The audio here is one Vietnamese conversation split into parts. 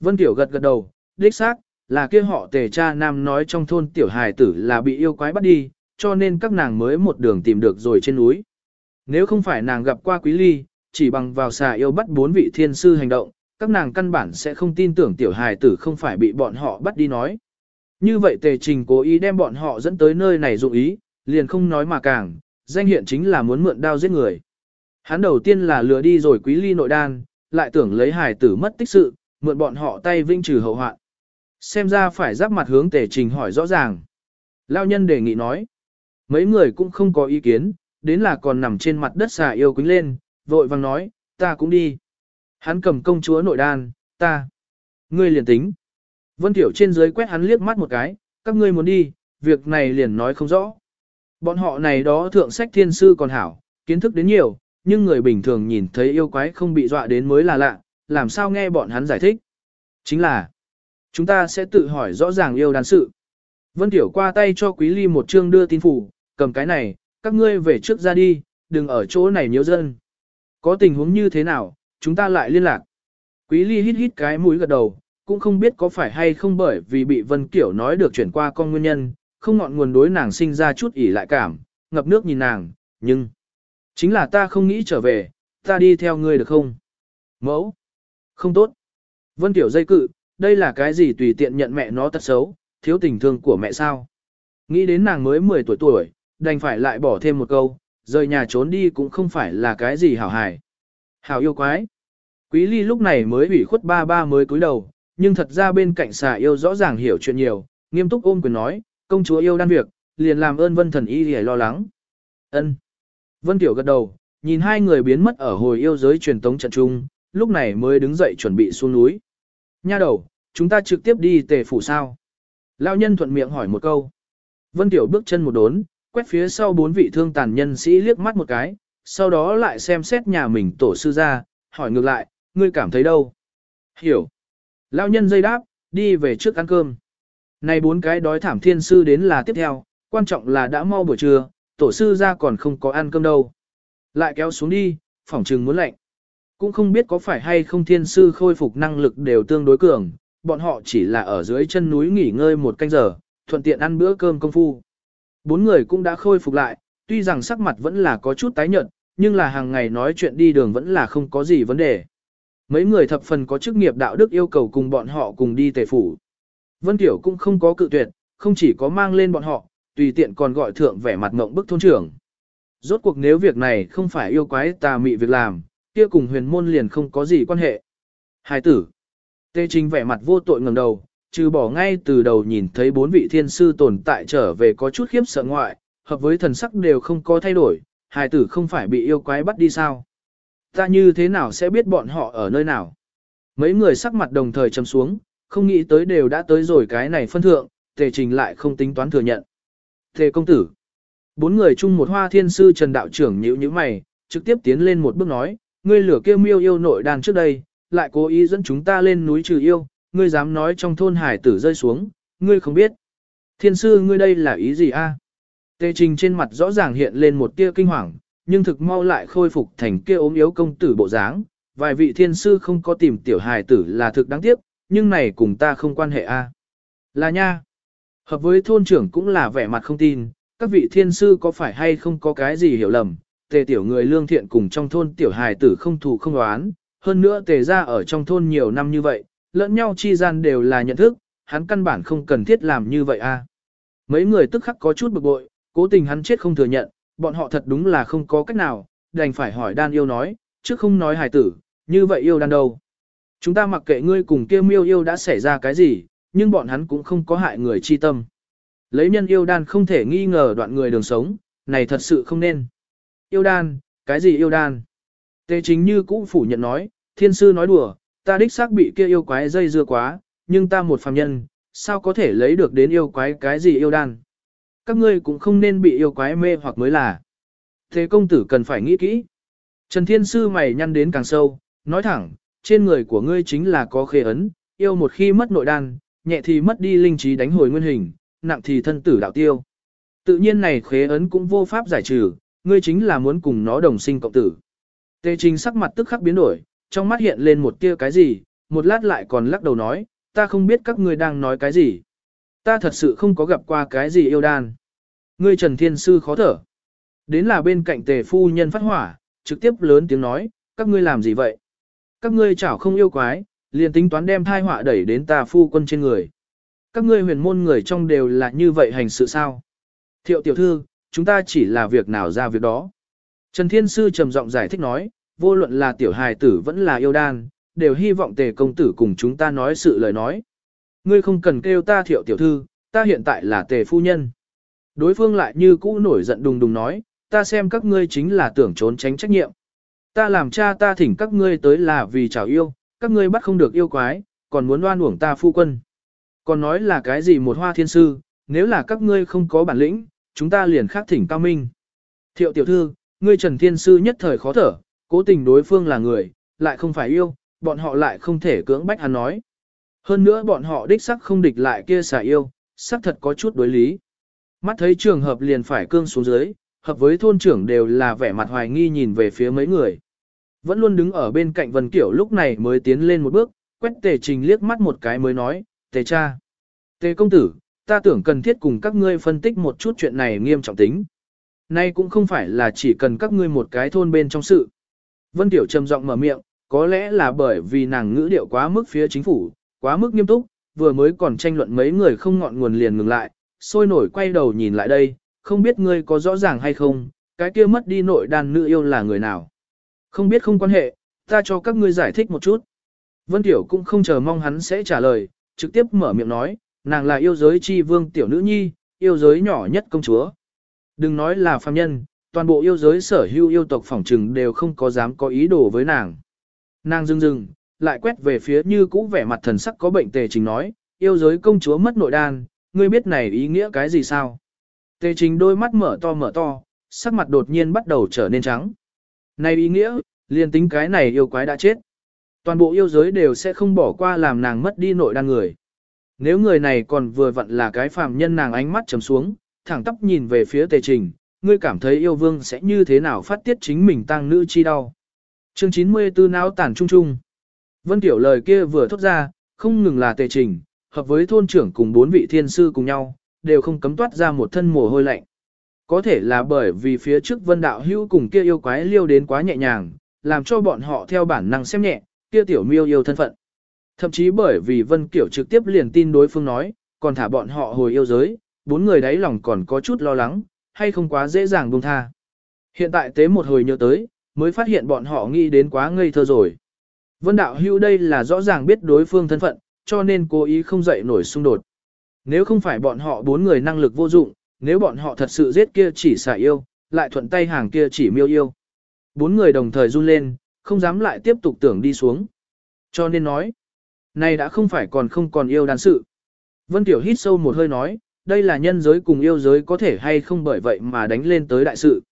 Vân Tiểu gật gật đầu, đích xác, là kia họ tề cha nam nói trong thôn tiểu hài tử là bị yêu quái bắt đi, cho nên các nàng mới một đường tìm được rồi trên núi. Nếu không phải nàng gặp qua quý ly, chỉ bằng vào xà yêu bắt bốn vị thiên sư hành động, các nàng căn bản sẽ không tin tưởng tiểu hài tử không phải bị bọn họ bắt đi nói. Như vậy tề trình cố ý đem bọn họ dẫn tới nơi này dụng ý, liền không nói mà càng, danh hiện chính là muốn mượn đao giết người. Hắn đầu tiên là lừa đi rồi quý ly nội đan, lại tưởng lấy hài tử mất tích sự, mượn bọn họ tay vinh trừ hậu hoạn. Xem ra phải giáp mặt hướng tề trình hỏi rõ ràng. Lao nhân đề nghị nói. Mấy người cũng không có ý kiến, đến là còn nằm trên mặt đất xà yêu quính lên, vội vàng nói, ta cũng đi. Hắn cầm công chúa nội đan, ta. Ngươi liền tính. Vân Tiểu trên dưới quét hắn liếc mắt một cái, các ngươi muốn đi, việc này liền nói không rõ. Bọn họ này đó thượng sách thiên sư còn hảo, kiến thức đến nhiều, nhưng người bình thường nhìn thấy yêu quái không bị dọa đến mới là lạ, làm sao nghe bọn hắn giải thích. Chính là, chúng ta sẽ tự hỏi rõ ràng yêu đàn sự. Vân Tiểu qua tay cho Quý Ly một chương đưa tin phủ, cầm cái này, các ngươi về trước ra đi, đừng ở chỗ này nhiễu dân. Có tình huống như thế nào, chúng ta lại liên lạc. Quý Ly hít hít cái mũi gật đầu, cũng không biết có phải hay không bởi vì bị Vân Kiểu nói được chuyển qua con nguyên nhân, không ngọn nguồn đối nàng sinh ra chút ỉ lại cảm, ngập nước nhìn nàng, nhưng... Chính là ta không nghĩ trở về, ta đi theo ngươi được không? Mẫu! Không tốt! Vân Tiểu dây cự, đây là cái gì tùy tiện nhận mẹ nó tật xấu, thiếu tình thương của mẹ sao? Nghĩ đến nàng mới 10 tuổi tuổi, đành phải lại bỏ thêm một câu, rời nhà trốn đi cũng không phải là cái gì hảo hài. Hảo yêu quái! Quý ly lúc này mới ủy khuất ba ba mới cúi đầu, nhưng thật ra bên cạnh xà yêu rõ ràng hiểu chuyện nhiều, nghiêm túc ôm quyền nói, công chúa yêu đan việc, liền làm ơn vân thần y để lo lắng. ân Vân Tiểu gật đầu, nhìn hai người biến mất ở hồi yêu giới truyền tống trận trung, lúc này mới đứng dậy chuẩn bị xuống núi. Nha đầu, chúng ta trực tiếp đi tề phủ sao? Lão nhân thuận miệng hỏi một câu. Vân Tiểu bước chân một đốn, quét phía sau bốn vị thương tàn nhân sĩ liếc mắt một cái, sau đó lại xem xét nhà mình tổ sư ra, hỏi ngược lại, ngươi cảm thấy đâu? Hiểu. Lão nhân dây đáp, đi về trước ăn cơm. Này bốn cái đói thảm thiên sư đến là tiếp theo, quan trọng là đã mau buổi trưa, tổ sư ra còn không có ăn cơm đâu. Lại kéo xuống đi, phỏng trừng muốn lạnh. Cũng không biết có phải hay không thiên sư khôi phục năng lực đều tương đối cường, bọn họ chỉ là ở dưới chân núi nghỉ ngơi một canh giờ, thuận tiện ăn bữa cơm công phu. Bốn người cũng đã khôi phục lại, tuy rằng sắc mặt vẫn là có chút tái nhợt, nhưng là hàng ngày nói chuyện đi đường vẫn là không có gì vấn đề. Mấy người thập phần có chức nghiệp đạo đức yêu cầu cùng bọn họ cùng đi tề phủ. Vân Tiểu cũng không có cự tuyệt, không chỉ có mang lên bọn họ, tùy tiện còn gọi thượng vẻ mặt ngộng bức thôn trưởng. Rốt cuộc nếu việc này không phải yêu quái tà mị việc làm, kia cùng huyền môn liền không có gì quan hệ. Hai tử. Tê Trinh vẻ mặt vô tội ngẩng đầu, trừ bỏ ngay từ đầu nhìn thấy bốn vị thiên sư tồn tại trở về có chút khiếp sợ ngoại, hợp với thần sắc đều không có thay đổi, hài tử không phải bị yêu quái bắt đi sao. Ta như thế nào sẽ biết bọn họ ở nơi nào? Mấy người sắc mặt đồng thời chấm xuống, không nghĩ tới đều đã tới rồi cái này phân thượng, tề trình lại không tính toán thừa nhận. Tề công tử. Bốn người chung một hoa thiên sư Trần Đạo trưởng nhíu nhíu mày, trực tiếp tiến lên một bước nói, ngươi lửa kêu miêu yêu nội đàn trước đây, lại cố ý dẫn chúng ta lên núi trừ yêu, ngươi dám nói trong thôn hải tử rơi xuống, ngươi không biết. Thiên sư ngươi đây là ý gì a? Tề trình trên mặt rõ ràng hiện lên một tia kinh hoàng, nhưng thực mau lại khôi phục thành kia ốm yếu công tử bộ dáng. Vài vị thiên sư không có tìm tiểu hài tử là thực đáng tiếc, nhưng này cùng ta không quan hệ a. Là nha. Hợp với thôn trưởng cũng là vẻ mặt không tin, các vị thiên sư có phải hay không có cái gì hiểu lầm, tề tiểu người lương thiện cùng trong thôn tiểu hài tử không thù không đoán, hơn nữa tề ra ở trong thôn nhiều năm như vậy, lẫn nhau chi gian đều là nhận thức, hắn căn bản không cần thiết làm như vậy a. Mấy người tức khắc có chút bực bội, cố tình hắn chết không thừa nhận, bọn họ thật đúng là không có cách nào, đành phải hỏi đan yêu nói, chứ không nói hài tử, như vậy yêu đan đâu. Chúng ta mặc kệ ngươi cùng kia miêu yêu đã xảy ra cái gì, nhưng bọn hắn cũng không có hại người chi tâm. Lấy nhân yêu đan không thể nghi ngờ đoạn người đường sống, này thật sự không nên. Yêu đan, cái gì yêu đan? Tề chính như cũ phủ nhận nói, thiên sư nói đùa, ta đích xác bị kia yêu quái dây dưa quá, nhưng ta một phàm nhân, sao có thể lấy được đến yêu quái cái gì yêu đan? Các ngươi cũng không nên bị yêu quái mê hoặc mới là. Thế công tử cần phải nghĩ kỹ. Trần Thiên Sư mày nhăn đến càng sâu, nói thẳng, trên người của ngươi chính là có khê ấn, yêu một khi mất nội đan, nhẹ thì mất đi linh trí đánh hồi nguyên hình, nặng thì thân tử đạo tiêu. Tự nhiên này khế ấn cũng vô pháp giải trừ, ngươi chính là muốn cùng nó đồng sinh cộng tử. Tề trình sắc mặt tức khắc biến đổi, trong mắt hiện lên một tia cái gì, một lát lại còn lắc đầu nói, ta không biết các ngươi đang nói cái gì. Ta thật sự không có gặp qua cái gì yêu đan. Ngươi Trần Thiên Sư khó thở. Đến là bên cạnh tề phu nhân phát hỏa, trực tiếp lớn tiếng nói, các ngươi làm gì vậy? Các ngươi chảo không yêu quái, liền tính toán đem thai họa đẩy đến ta phu quân trên người. Các ngươi huyền môn người trong đều là như vậy hành sự sao? Thiệu tiểu thư, chúng ta chỉ là việc nào ra việc đó. Trần Thiên Sư trầm giọng giải thích nói, vô luận là tiểu hài tử vẫn là yêu đan, đều hy vọng tề công tử cùng chúng ta nói sự lời nói. Ngươi không cần kêu ta thiệu tiểu thư, ta hiện tại là tề phu nhân. Đối phương lại như cũ nổi giận đùng đùng nói, ta xem các ngươi chính là tưởng trốn tránh trách nhiệm. Ta làm cha ta thỉnh các ngươi tới là vì chào yêu, các ngươi bắt không được yêu quái, còn muốn đoan uổng ta phu quân. Còn nói là cái gì một hoa thiên sư, nếu là các ngươi không có bản lĩnh, chúng ta liền khác thỉnh cao minh. Thiệu tiểu thư, ngươi trần thiên sư nhất thời khó thở, cố tình đối phương là người, lại không phải yêu, bọn họ lại không thể cưỡng bách hắn nói. Hơn nữa bọn họ đích sắc không địch lại kia xả yêu, sắc thật có chút đối lý. Mắt thấy trường hợp liền phải cương xuống dưới, hợp với thôn trưởng đều là vẻ mặt hoài nghi nhìn về phía mấy người. Vẫn luôn đứng ở bên cạnh Vân Kiểu lúc này mới tiến lên một bước, quét tề trình liếc mắt một cái mới nói, tề cha. Tề công tử, ta tưởng cần thiết cùng các ngươi phân tích một chút chuyện này nghiêm trọng tính. Nay cũng không phải là chỉ cần các ngươi một cái thôn bên trong sự. Vân Tiểu trầm giọng mở miệng, có lẽ là bởi vì nàng ngữ điệu quá mức phía chính phủ, quá mức nghiêm túc, vừa mới còn tranh luận mấy người không ngọn nguồn liền ngừng lại, sôi nổi quay đầu nhìn lại đây, không biết ngươi có rõ ràng hay không, cái kia mất đi nội đàn nữ yêu là người nào. Không biết không quan hệ, ta cho các ngươi giải thích một chút. Vân Tiểu cũng không chờ mong hắn sẽ trả lời, trực tiếp mở miệng nói, nàng là yêu giới chi vương tiểu nữ nhi, yêu giới nhỏ nhất công chúa. Đừng nói là phàm nhân, toàn bộ yêu giới sở hữu yêu tộc phỏng trừng đều không có dám có ý đồ với nàng. Nàng dưng dưng, lại quét về phía như cũ vẻ mặt thần sắc có bệnh tề trình nói, yêu giới công chúa mất nội đan, ngươi biết này ý nghĩa cái gì sao? Tề trình đôi mắt mở to mở to, sắc mặt đột nhiên bắt đầu trở nên trắng. Này ý nghĩa, liền tính cái này yêu quái đã chết. Toàn bộ yêu giới đều sẽ không bỏ qua làm nàng mất đi nội đan người. Nếu người này còn vừa vặn là cái phàm nhân nàng ánh mắt trầm xuống, thẳng tắp nhìn về phía tề trình, ngươi cảm thấy yêu vương sẽ như thế nào phát tiết chính mình tăng nữ chi đau. Chương 94 não tản trung trung. Vân Tiểu lời kia vừa thốt ra, không ngừng là tề trình, hợp với thôn trưởng cùng bốn vị thiên sư cùng nhau, đều không cấm toát ra một thân mồ hôi lạnh. Có thể là bởi vì phía trước vân đạo hữu cùng kia yêu quái liêu đến quá nhẹ nhàng, làm cho bọn họ theo bản năng xem nhẹ, kia tiểu miêu yêu thân phận. Thậm chí bởi vì vân kiểu trực tiếp liền tin đối phương nói, còn thả bọn họ hồi yêu giới, bốn người đấy lòng còn có chút lo lắng, hay không quá dễ dàng buông tha. Hiện tại tế một hồi nhớ tới, mới phát hiện bọn họ nghĩ đến quá ngây thơ rồi. Vân đạo Hưu đây là rõ ràng biết đối phương thân phận, cho nên cố ý không dậy nổi xung đột. Nếu không phải bọn họ bốn người năng lực vô dụng, nếu bọn họ thật sự giết kia chỉ xả yêu, lại thuận tay hàng kia chỉ miêu yêu. Bốn người đồng thời run lên, không dám lại tiếp tục tưởng đi xuống. Cho nên nói, này đã không phải còn không còn yêu đàn sự. Vân Tiểu hít sâu một hơi nói, đây là nhân giới cùng yêu giới có thể hay không bởi vậy mà đánh lên tới đại sự.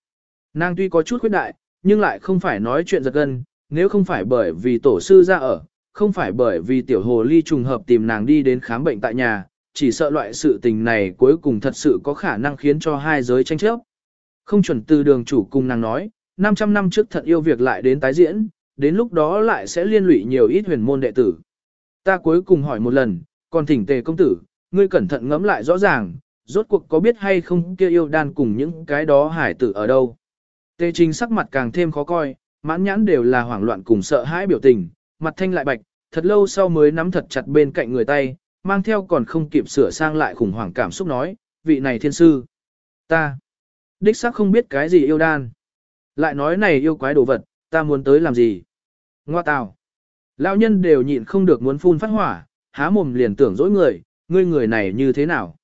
Nàng tuy có chút khuyết đại, nhưng lại không phải nói chuyện giật gân, nếu không phải bởi vì tổ sư ra ở, không phải bởi vì tiểu hồ ly trùng hợp tìm nàng đi đến khám bệnh tại nhà, chỉ sợ loại sự tình này cuối cùng thật sự có khả năng khiến cho hai giới tranh chấp. Không chuẩn từ đường chủ cùng nàng nói, 500 năm trước thận yêu việc lại đến tái diễn, đến lúc đó lại sẽ liên lụy nhiều ít huyền môn đệ tử. Ta cuối cùng hỏi một lần, còn thỉnh tề công tử, ngươi cẩn thận ngẫm lại rõ ràng, rốt cuộc có biết hay không kia yêu đan cùng những cái đó hải tử ở đâu. Tề trình sắc mặt càng thêm khó coi, mãn nhãn đều là hoảng loạn cùng sợ hãi biểu tình, mặt thanh lại bạch, thật lâu sau mới nắm thật chặt bên cạnh người tay, mang theo còn không kịp sửa sang lại khủng hoảng cảm xúc nói, vị này thiên sư. Ta, đích xác không biết cái gì yêu đan. Lại nói này yêu quái đồ vật, ta muốn tới làm gì? Ngoa tào. Lão nhân đều nhịn không được muốn phun phát hỏa, há mồm liền tưởng dỗi người, ngươi người này như thế nào?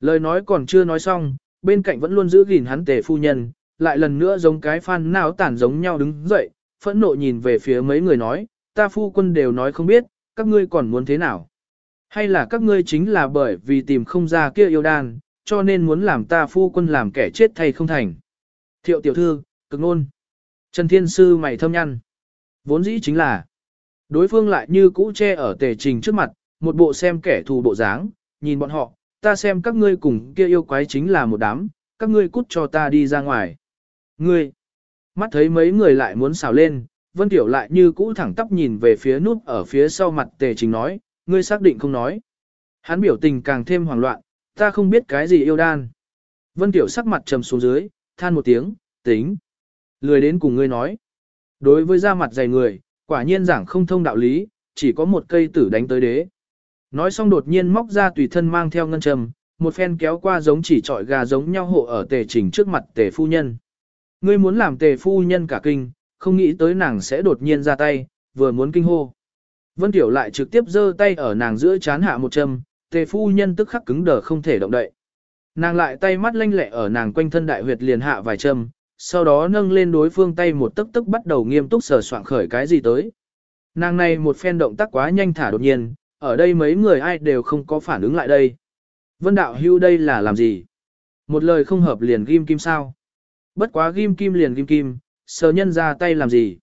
Lời nói còn chưa nói xong, bên cạnh vẫn luôn giữ gìn hắn tề phu nhân, lại lần nữa giống cái phan não tản giống nhau đứng dậy, phẫn nộ nhìn về phía mấy người nói, ta phu quân đều nói không biết, các ngươi còn muốn thế nào? Hay là các ngươi chính là bởi vì tìm không ra kia yêu đan, cho nên muốn làm ta phu quân làm kẻ chết thay không thành? Thiệu tiểu thư, cực ngôn. Trần Thiên Sư mày thâm nhăn. Vốn dĩ chính là, đối phương lại như cũ che ở tề trình trước mặt, một bộ xem kẻ thù bộ dáng, nhìn bọn họ, ta xem các ngươi cùng kia yêu quái chính là một đám, các ngươi cút cho ta đi ra ngoài. Ngươi, mắt thấy mấy người lại muốn xào lên, Vân Tiểu lại như cũ thẳng tắp nhìn về phía nút ở phía sau mặt tề trình nói, ngươi xác định không nói. Hắn biểu tình càng thêm hoảng loạn, ta không biết cái gì yêu đan. Vân Tiểu sắc mặt trầm xuống dưới, than một tiếng, tính. Lười đến cùng ngươi nói. Đối với da mặt dày người, quả nhiên giảng không thông đạo lý, chỉ có một cây tử đánh tới đế. Nói xong đột nhiên móc ra tùy thân mang theo ngân trầm, một phen kéo qua giống chỉ trọi gà giống nhau hộ ở tề trình trước mặt tề phu nhân. Ngươi muốn làm tề phu nhân cả kinh, không nghĩ tới nàng sẽ đột nhiên ra tay, vừa muốn kinh hô. Vân Tiểu lại trực tiếp giơ tay ở nàng giữa chán hạ một châm, tề phu nhân tức khắc cứng đờ không thể động đậy. Nàng lại tay mắt lanh lẹ ở nàng quanh thân đại huyệt liền hạ vài châm, sau đó nâng lên đối phương tay một tức tức bắt đầu nghiêm túc sờ soạn khởi cái gì tới. Nàng này một phen động tác quá nhanh thả đột nhiên, ở đây mấy người ai đều không có phản ứng lại đây. Vân đạo hưu đây là làm gì? Một lời không hợp liền ghim kim sao? Bất quá ghim kim liền ghim kim, sờ nhân ra tay làm gì?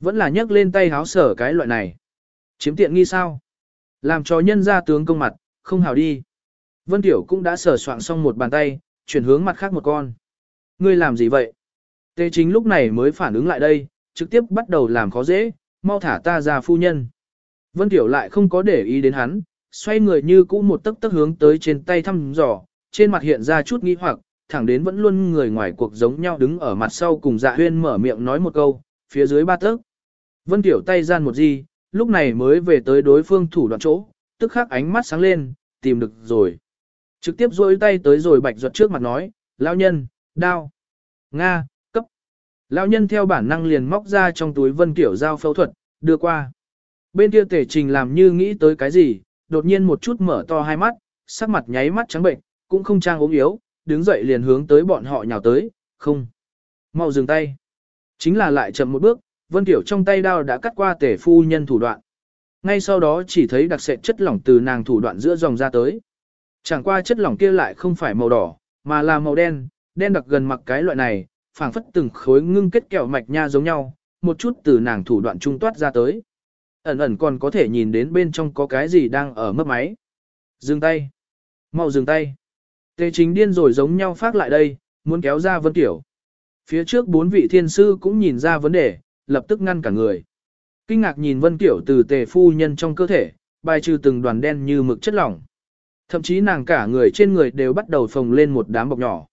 Vẫn là nhấc lên tay háo sở cái loại này. Chiếm tiện nghi sao? Làm cho nhân ra tướng công mặt, không hào đi. Vân Tiểu cũng đã sờ soạn xong một bàn tay, chuyển hướng mặt khác một con. Ngươi làm gì vậy? Tê chính lúc này mới phản ứng lại đây, trực tiếp bắt đầu làm khó dễ, mau thả ta ra phu nhân. Vân Tiểu lại không có để ý đến hắn, xoay người như cũ một tấc tấc hướng tới trên tay thăm dò, trên mặt hiện ra chút nghi hoặc, thẳng đến vẫn luôn người ngoài cuộc giống nhau đứng ở mặt sau cùng dạ huyên mở miệng nói một câu, phía dưới ba tấc. Vân Tiểu tay gian một gì, lúc này mới về tới đối phương thủ đoạn chỗ, tức khắc ánh mắt sáng lên, tìm được rồi. Trực tiếp rôi tay tới rồi bạch ruột trước mặt nói, lão nhân, đao, Nga. Lão nhân theo bản năng liền móc ra trong túi Vân Tiểu giao phẫu thuật, đưa qua. Bên kia tể trình làm như nghĩ tới cái gì, đột nhiên một chút mở to hai mắt, sắc mặt nháy mắt trắng bệnh, cũng không trang ốm yếu, đứng dậy liền hướng tới bọn họ nhào tới, không. Mau dừng tay. Chính là lại chậm một bước, Vân Tiểu trong tay đao đã cắt qua tể phu nhân thủ đoạn. Ngay sau đó chỉ thấy đặc sệt chất lỏng từ nàng thủ đoạn giữa dòng ra tới. Chẳng qua chất lỏng kia lại không phải màu đỏ, mà là màu đen, đen đặc gần mặc cái loại này, phảng phất từng khối ngưng kết kẹo mạch nha giống nhau, một chút từ nàng thủ đoạn trung toát ra tới. Ẩn ẩn còn có thể nhìn đến bên trong có cái gì đang ở mấp máy. Dừng tay. mau dừng tay. Tề chính điên rồi giống nhau phát lại đây, muốn kéo ra Vân Tiểu. Phía trước bốn vị thiên sư cũng nhìn ra vấn đề, lập tức ngăn cả người. Kinh ngạc nhìn Vân Tiểu từ tề phu nhân trong cơ thể, bài trừ từng đoàn đen như mực chất lỏng. Thậm chí nàng cả người trên người đều bắt đầu phồng lên một đám bọc nhỏ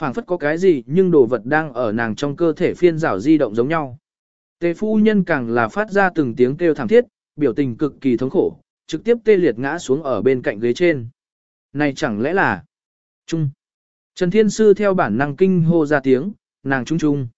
phảng phất có cái gì nhưng đồ vật đang ở nàng trong cơ thể phiên rảo di động giống nhau. Tề phu nhân càng là phát ra từng tiếng kêu thảm thiết, biểu tình cực kỳ thống khổ, trực tiếp tê liệt ngã xuống ở bên cạnh ghế trên. Này chẳng lẽ là... Trung. Trần Thiên Sư theo bản năng kinh hô ra tiếng, nàng trung trung.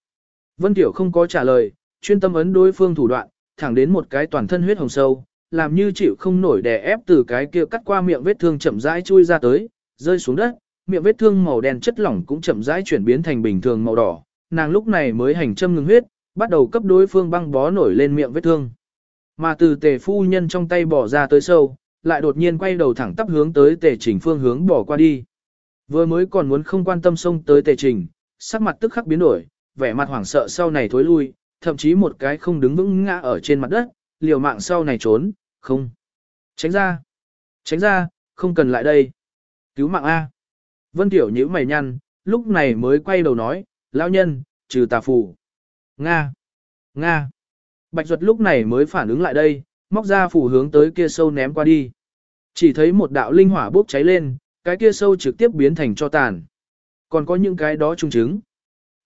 Vân Tiểu không có trả lời, chuyên tâm ấn đối phương thủ đoạn, thẳng đến một cái toàn thân huyết hồng sâu, làm như chịu không nổi đè ép từ cái kia cắt qua miệng vết thương chậm rãi chui ra tới, rơi xuống đất, miệng vết thương màu đen chất lỏng cũng chậm rãi chuyển biến thành bình thường màu đỏ. Nàng lúc này mới hành châm ngừng huyết, bắt đầu cấp đối phương băng bó nổi lên miệng vết thương. Mà từ tề phu nhân trong tay bỏ ra tới sâu, lại đột nhiên quay đầu thẳng tắp hướng tới tề trình phương hướng bỏ qua đi. Vừa mới còn muốn không quan tâm xông tới tề trình, sắc mặt tức khắc biến đổi, vẻ mặt hoảng sợ sau này thối lui, thậm chí một cái không đứng vững ngã ở trên mặt đất, liều mạng sau này trốn, không. Tránh ra. Tránh ra, không cần lại đây. Cứu mạng A. Vân Tiểu nhíu mày nhăn, lúc này mới quay đầu nói, lão nhân, trừ tà phù. Nga! Nga! Bạch Duật lúc này mới phản ứng lại đây, móc ra phủ hướng tới kia sâu ném qua đi. Chỉ thấy một đạo linh hỏa bốc cháy lên, cái kia sâu trực tiếp biến thành cho tàn. Còn có những cái đó trung chứng.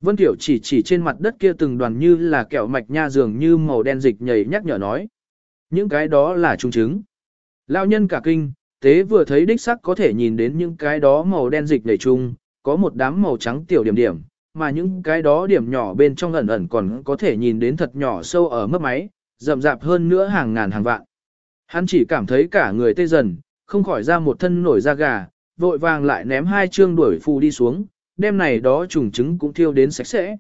Vân Tiểu chỉ chỉ trên mặt đất kia từng đoàn như là kẹo mạch nha dường như màu đen dịch nhảy nhắc nhở nói. Những cái đó là trung chứng. Lão nhân cả kinh, tế vừa thấy đích sắc có thể nhìn đến những cái đó màu đen dịch đầy chung, có một đám màu trắng tiểu điểm điểm, mà những cái đó điểm nhỏ bên trong ẩn ẩn còn có thể nhìn đến thật nhỏ sâu ở mấp máy, rậm rạp hơn nữa hàng ngàn hàng vạn. Hắn chỉ cảm thấy cả người tê dần, không khỏi ra một thân nổi da gà, vội vàng lại ném hai chương đuổi phù đi xuống, đêm này đó trùng trứng cũng thiêu đến sạch sẽ.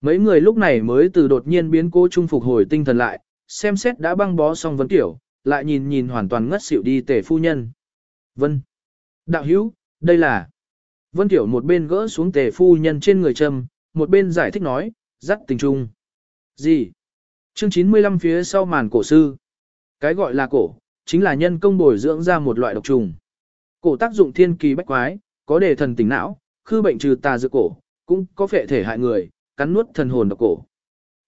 Mấy người lúc này mới từ đột nhiên biến cố trung phục hồi tinh thần lại, xem xét đã băng bó xong vấn tiểu, lại nhìn nhìn hoàn toàn ngất xỉu đi tề phu nhân. Vân. Đạo hữu, đây là... Vân Tiểu một bên gỡ xuống tề phu nhân trên người trầm, một bên giải thích nói, dắt tình trung. Gì? Chương 95 phía sau màn cổ sư. Cái gọi là cổ, chính là nhân công bồi dưỡng ra một loại độc trùng. Cổ tác dụng thiên kỳ bách quái, có đề thần tỉnh não, khư bệnh trừ tà dược cổ, cũng có phệ thể hại người, cắn nuốt thần hồn độc cổ.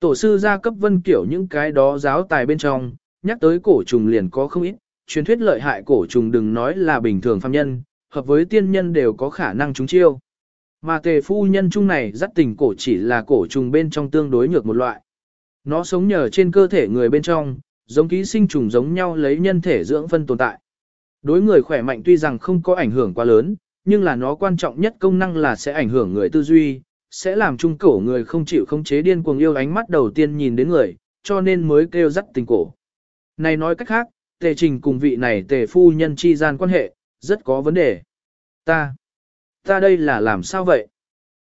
Tổ sư gia cấp vân kiểu những cái đó giáo tài bên trong, nhắc tới cổ trùng liền có không ít, truyền thuyết lợi hại cổ trùng đừng nói là bình thường phàm nhân, hợp với tiên nhân đều có khả năng trúng chiêu. Mà tề phu nhân chung này dắt tình cổ chỉ là cổ trùng bên trong tương đối nhược một loại. Nó sống nhờ trên cơ thể người bên trong, giống ký sinh trùng giống nhau lấy nhân thể dưỡng phân tồn tại. Đối người khỏe mạnh tuy rằng không có ảnh hưởng quá lớn, nhưng là nó quan trọng nhất công năng là sẽ ảnh hưởng người tư duy, sẽ làm trung cổ người không chịu không chế điên cuồng yêu ánh mắt đầu tiên nhìn đến người, cho nên mới kêu dắt tình cổ. Này nói cách khác, tề trình cùng vị này tề phu nhân chi gian quan hệ, rất có vấn đề. Ta, ta đây là làm sao vậy?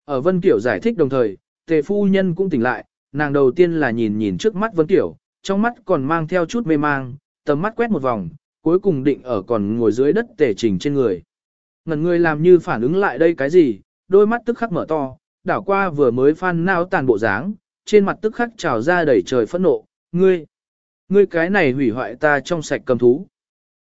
Ở Vân Kiểu giải thích đồng thời, tề phu nhân cũng tỉnh lại, nàng đầu tiên là nhìn nhìn trước mắt Vân Kiểu, trong mắt còn mang theo chút mê mang, tầm mắt quét một vòng, cuối cùng định ở còn ngồi dưới đất tề trình trên người. Ngần người làm như phản ứng lại đây cái gì, đôi mắt tức khắc mở to, đảo qua vừa mới phan nao tàn bộ dáng, trên mặt tức khắc trào ra đầy trời phẫn nộ, ngươi, ngươi cái này hủy hoại ta trong sạch cầm thú.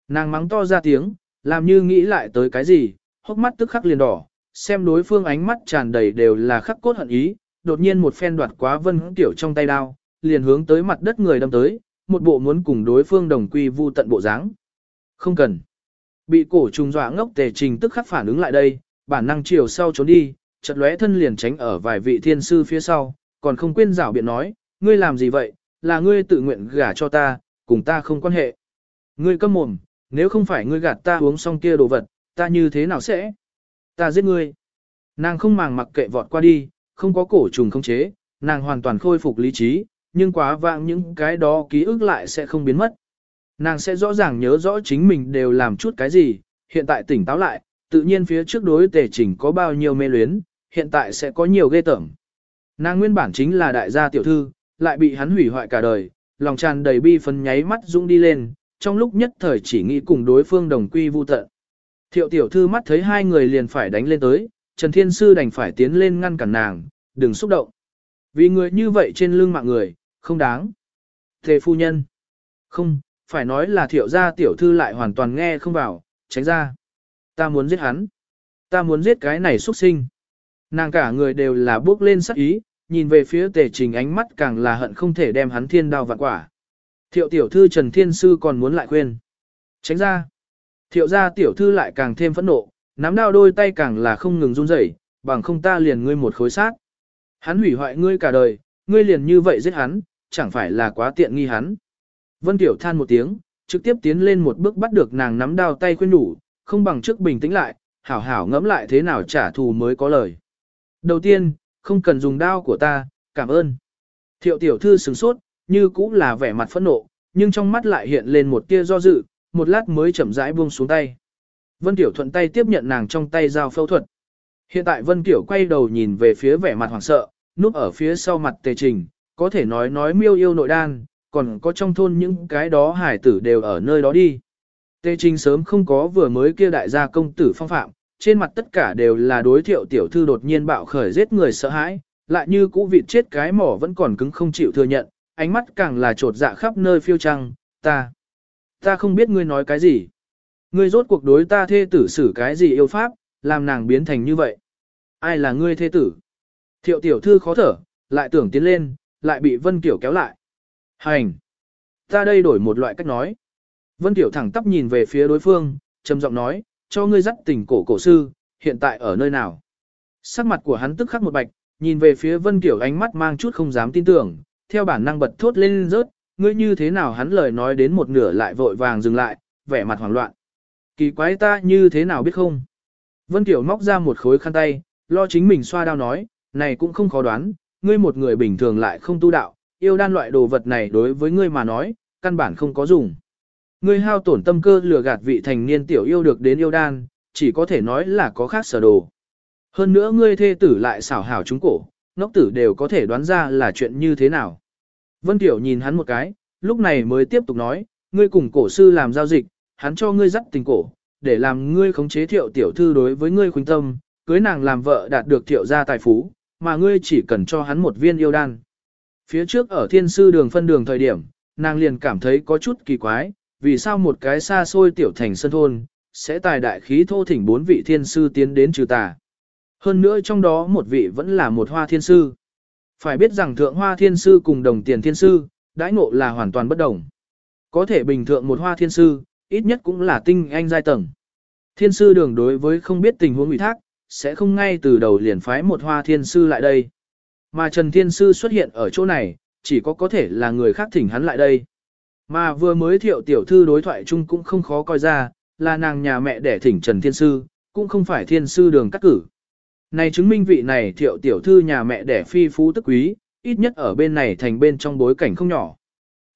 Nàng mắng to ra tiếng, làm như nghĩ lại tới cái gì, hốc mắt tức khắc liền đỏ, xem đối phương ánh mắt tràn đầy đều là khắc cốt hận ý, đột nhiên một phen đoạt quá vân hướng tiểu trong tay đao, liền hướng tới mặt đất người đâm tới, một bộ muốn cùng đối phương đồng quy vu tận bộ dáng. Không cần. Bị cổ trùng dọa ngốc tề trình tức khắc phản ứng lại đây, bản năng chiều sau trốn đi, chợt lóe thân liền tránh ở vài vị thiên sư phía sau, còn không quên rảo biện nói, ngươi làm gì vậy, là ngươi tự nguyện gả cho ta, cùng ta không quan hệ. Ngươi câm mồm, nếu không phải ngươi gạt ta uống xong kia đồ vật, ta như thế nào sẽ? Ta giết ngươi. Nàng không màng mặc kệ vọt qua đi, không có cổ trùng không chế, nàng hoàn toàn khôi phục lý trí, nhưng quá vãng những cái đó ký ức lại sẽ không biến mất. Nàng sẽ rõ ràng nhớ rõ chính mình đều làm chút cái gì, hiện tại tỉnh táo lại, tự nhiên phía trước đối tề chỉnh có bao nhiêu mê luyến, hiện tại sẽ có nhiều ghê tởm. Nàng nguyên bản chính là đại gia tiểu thư, lại bị hắn hủy hoại cả đời, lòng tràn đầy bi phấn nháy mắt dũng đi lên, trong lúc nhất thời chỉ nghĩ cùng đối phương đồng quy vu tận. Thiệu tiểu thư mắt thấy hai người liền phải đánh lên tới, Trần Thiên Sư đành phải tiến lên ngăn cản nàng, đừng xúc động. Vì người như vậy trên lưng mạng người, không đáng. Thề phu nhân. Không, phải nói là thiệu gia tiểu thư lại hoàn toàn nghe không vào, tránh ra. Ta muốn giết hắn. Ta muốn giết cái này xuất sinh. Nàng cả người đều là bước lên sắc ý, nhìn về phía tề trình ánh mắt càng là hận không thể đem hắn thiên đao vạn quả. Thiệu tiểu thư Trần Thiên Sư còn muốn lại khuyên. Tránh ra. Thiệu gia tiểu thư lại càng thêm phẫn nộ, nắm đao đôi tay càng là không ngừng run rẩy, bằng không ta liền ngươi một khối sát. Hắn hủy hoại ngươi cả đời, ngươi liền như vậy giết hắn, chẳng phải là quá tiện nghi hắn. Vân Tiểu than một tiếng, trực tiếp tiến lên một bước bắt được nàng nắm đao tay khuyên đủ, không bằng trước bình tĩnh lại, hảo hảo ngẫm lại thế nào trả thù mới có lời. Đầu tiên, không cần dùng đao của ta, cảm ơn. Thiệu tiểu thư sửng sốt, như cũng là vẻ mặt phẫn nộ, nhưng trong mắt lại hiện lên một tia do dự, một lát mới chậm rãi buông xuống tay. Vân Tiểu thuận tay tiếp nhận nàng trong tay dao phẫu thuật. Hiện tại Vân Tiểu quay đầu nhìn về phía vẻ mặt hoảng sợ, núp ở phía sau mặt tề trình, có thể nói nói miêu yêu nội đan, còn có trong thôn những cái đó hải tử đều ở nơi đó đi. Tề trình sớm không có vừa mới kia đại gia công tử phong phạm, trên mặt tất cả đều là đối thiệu tiểu thư đột nhiên bạo khởi giết người sợ hãi, lại như cũ vịt chết cái mỏ vẫn còn cứng không chịu thừa nhận, ánh mắt càng là trột dạ khắp nơi phiêu trăng, ta, ta không biết ngươi nói cái gì. Ngươi rốt cuộc đối ta thê tử xử cái gì yêu pháp, làm nàng biến thành như vậy. Ai là ngươi thê tử? Thiệu tiểu thư khó thở, lại tưởng tiến lên, lại bị Vân Kiểu kéo lại. Hành! Ta đây đổi một loại cách nói. Vân Kiểu thẳng tắp nhìn về phía đối phương, trầm giọng nói, cho ngươi dắt tỉnh cổ cổ sư, hiện tại ở nơi nào? Sắc mặt của hắn tức khắc một bạch, nhìn về phía Vân Kiểu ánh mắt mang chút không dám tin tưởng, theo bản năng bật thốt lên rớt, ngươi như thế nào hắn lời nói đến một nửa lại vội vàng dừng lại, vẻ mặt hoảng loạn. Kỳ quái ta như thế nào biết không? Vân Kiểu móc ra một khối khăn tay, lo chính mình xoa đau nói, này cũng không khó đoán, ngươi một người bình thường lại không tu đạo, yêu đan loại đồ vật này đối với ngươi mà nói, căn bản không có dùng. Ngươi hao tổn tâm cơ lừa gạt vị thành niên tiểu yêu được đến yêu đan, chỉ có thể nói là có khác sở đồ. Hơn nữa ngươi thê tử lại xảo hảo chúng cổ, ngốc tử đều có thể đoán ra là chuyện như thế nào. Vân Tiểu nhìn hắn một cái, lúc này mới tiếp tục nói, ngươi cùng cổ sư làm giao dịch, hắn cho ngươi dắt tình cổ, để làm ngươi khống chế thiệu tiểu thư đối với ngươi khuynh tâm, cưới nàng làm vợ đạt được thiệu gia tài phú, mà ngươi chỉ cần cho hắn một viên yêu đan. Phía trước ở thiên sư đường phân đường thời điểm, nàng liền cảm thấy có chút kỳ quái, vì sao một cái xa xôi tiểu thành sân thôn, sẽ tài đại khí thô thỉnh bốn vị thiên sư tiến đến trừ tà. Hơn nữa trong đó một vị vẫn là một hoa thiên sư. Phải biết rằng thượng hoa thiên sư cùng đồng tiền thiên sư, đãi ngộ là hoàn toàn bất đồng. Có thể bình thượng một hoa thiên sư, ít nhất cũng là tinh anh giai tầng. Thiên sư đường đối với không biết tình huống ủy thác, sẽ không ngay từ đầu liền phái một hoa thiên sư lại đây. Mà Trần Thiên Sư xuất hiện ở chỗ này, chỉ có có thể là người khác thỉnh hắn lại đây. Mà vừa mới thiệu tiểu thư đối thoại chung cũng không khó coi ra, là nàng nhà mẹ đẻ thỉnh Trần Thiên Sư, cũng không phải Thiên Sư đường cắt cử. Này chứng minh vị này thiệu tiểu thư nhà mẹ đẻ phi phú tức quý, ít nhất ở bên này thành bên trong bối cảnh không nhỏ.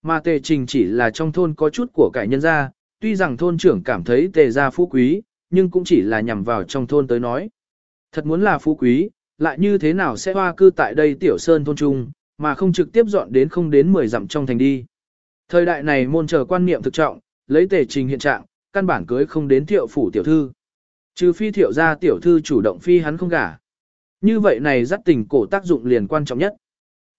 Mà tề trình chỉ là trong thôn có chút của cải nhân gia, tuy rằng thôn trưởng cảm thấy tề gia phú quý, nhưng cũng chỉ là nhằm vào trong thôn tới nói. Thật muốn là phú quý, lại như thế nào sẽ hoa cư tại đây tiểu sơn thôn trung, mà không trực tiếp dọn đến không đến 10 dặm trong thành đi. Thời đại này môn chờ quan niệm thực trọng, lấy tề trình hiện trạng, căn bản cưới không đến thiệu phủ tiểu thư. Trừ phi thiệu gia tiểu thư chủ động phi hắn không gả. Như vậy này dắt tình cổ tác dụng liền quan trọng nhất.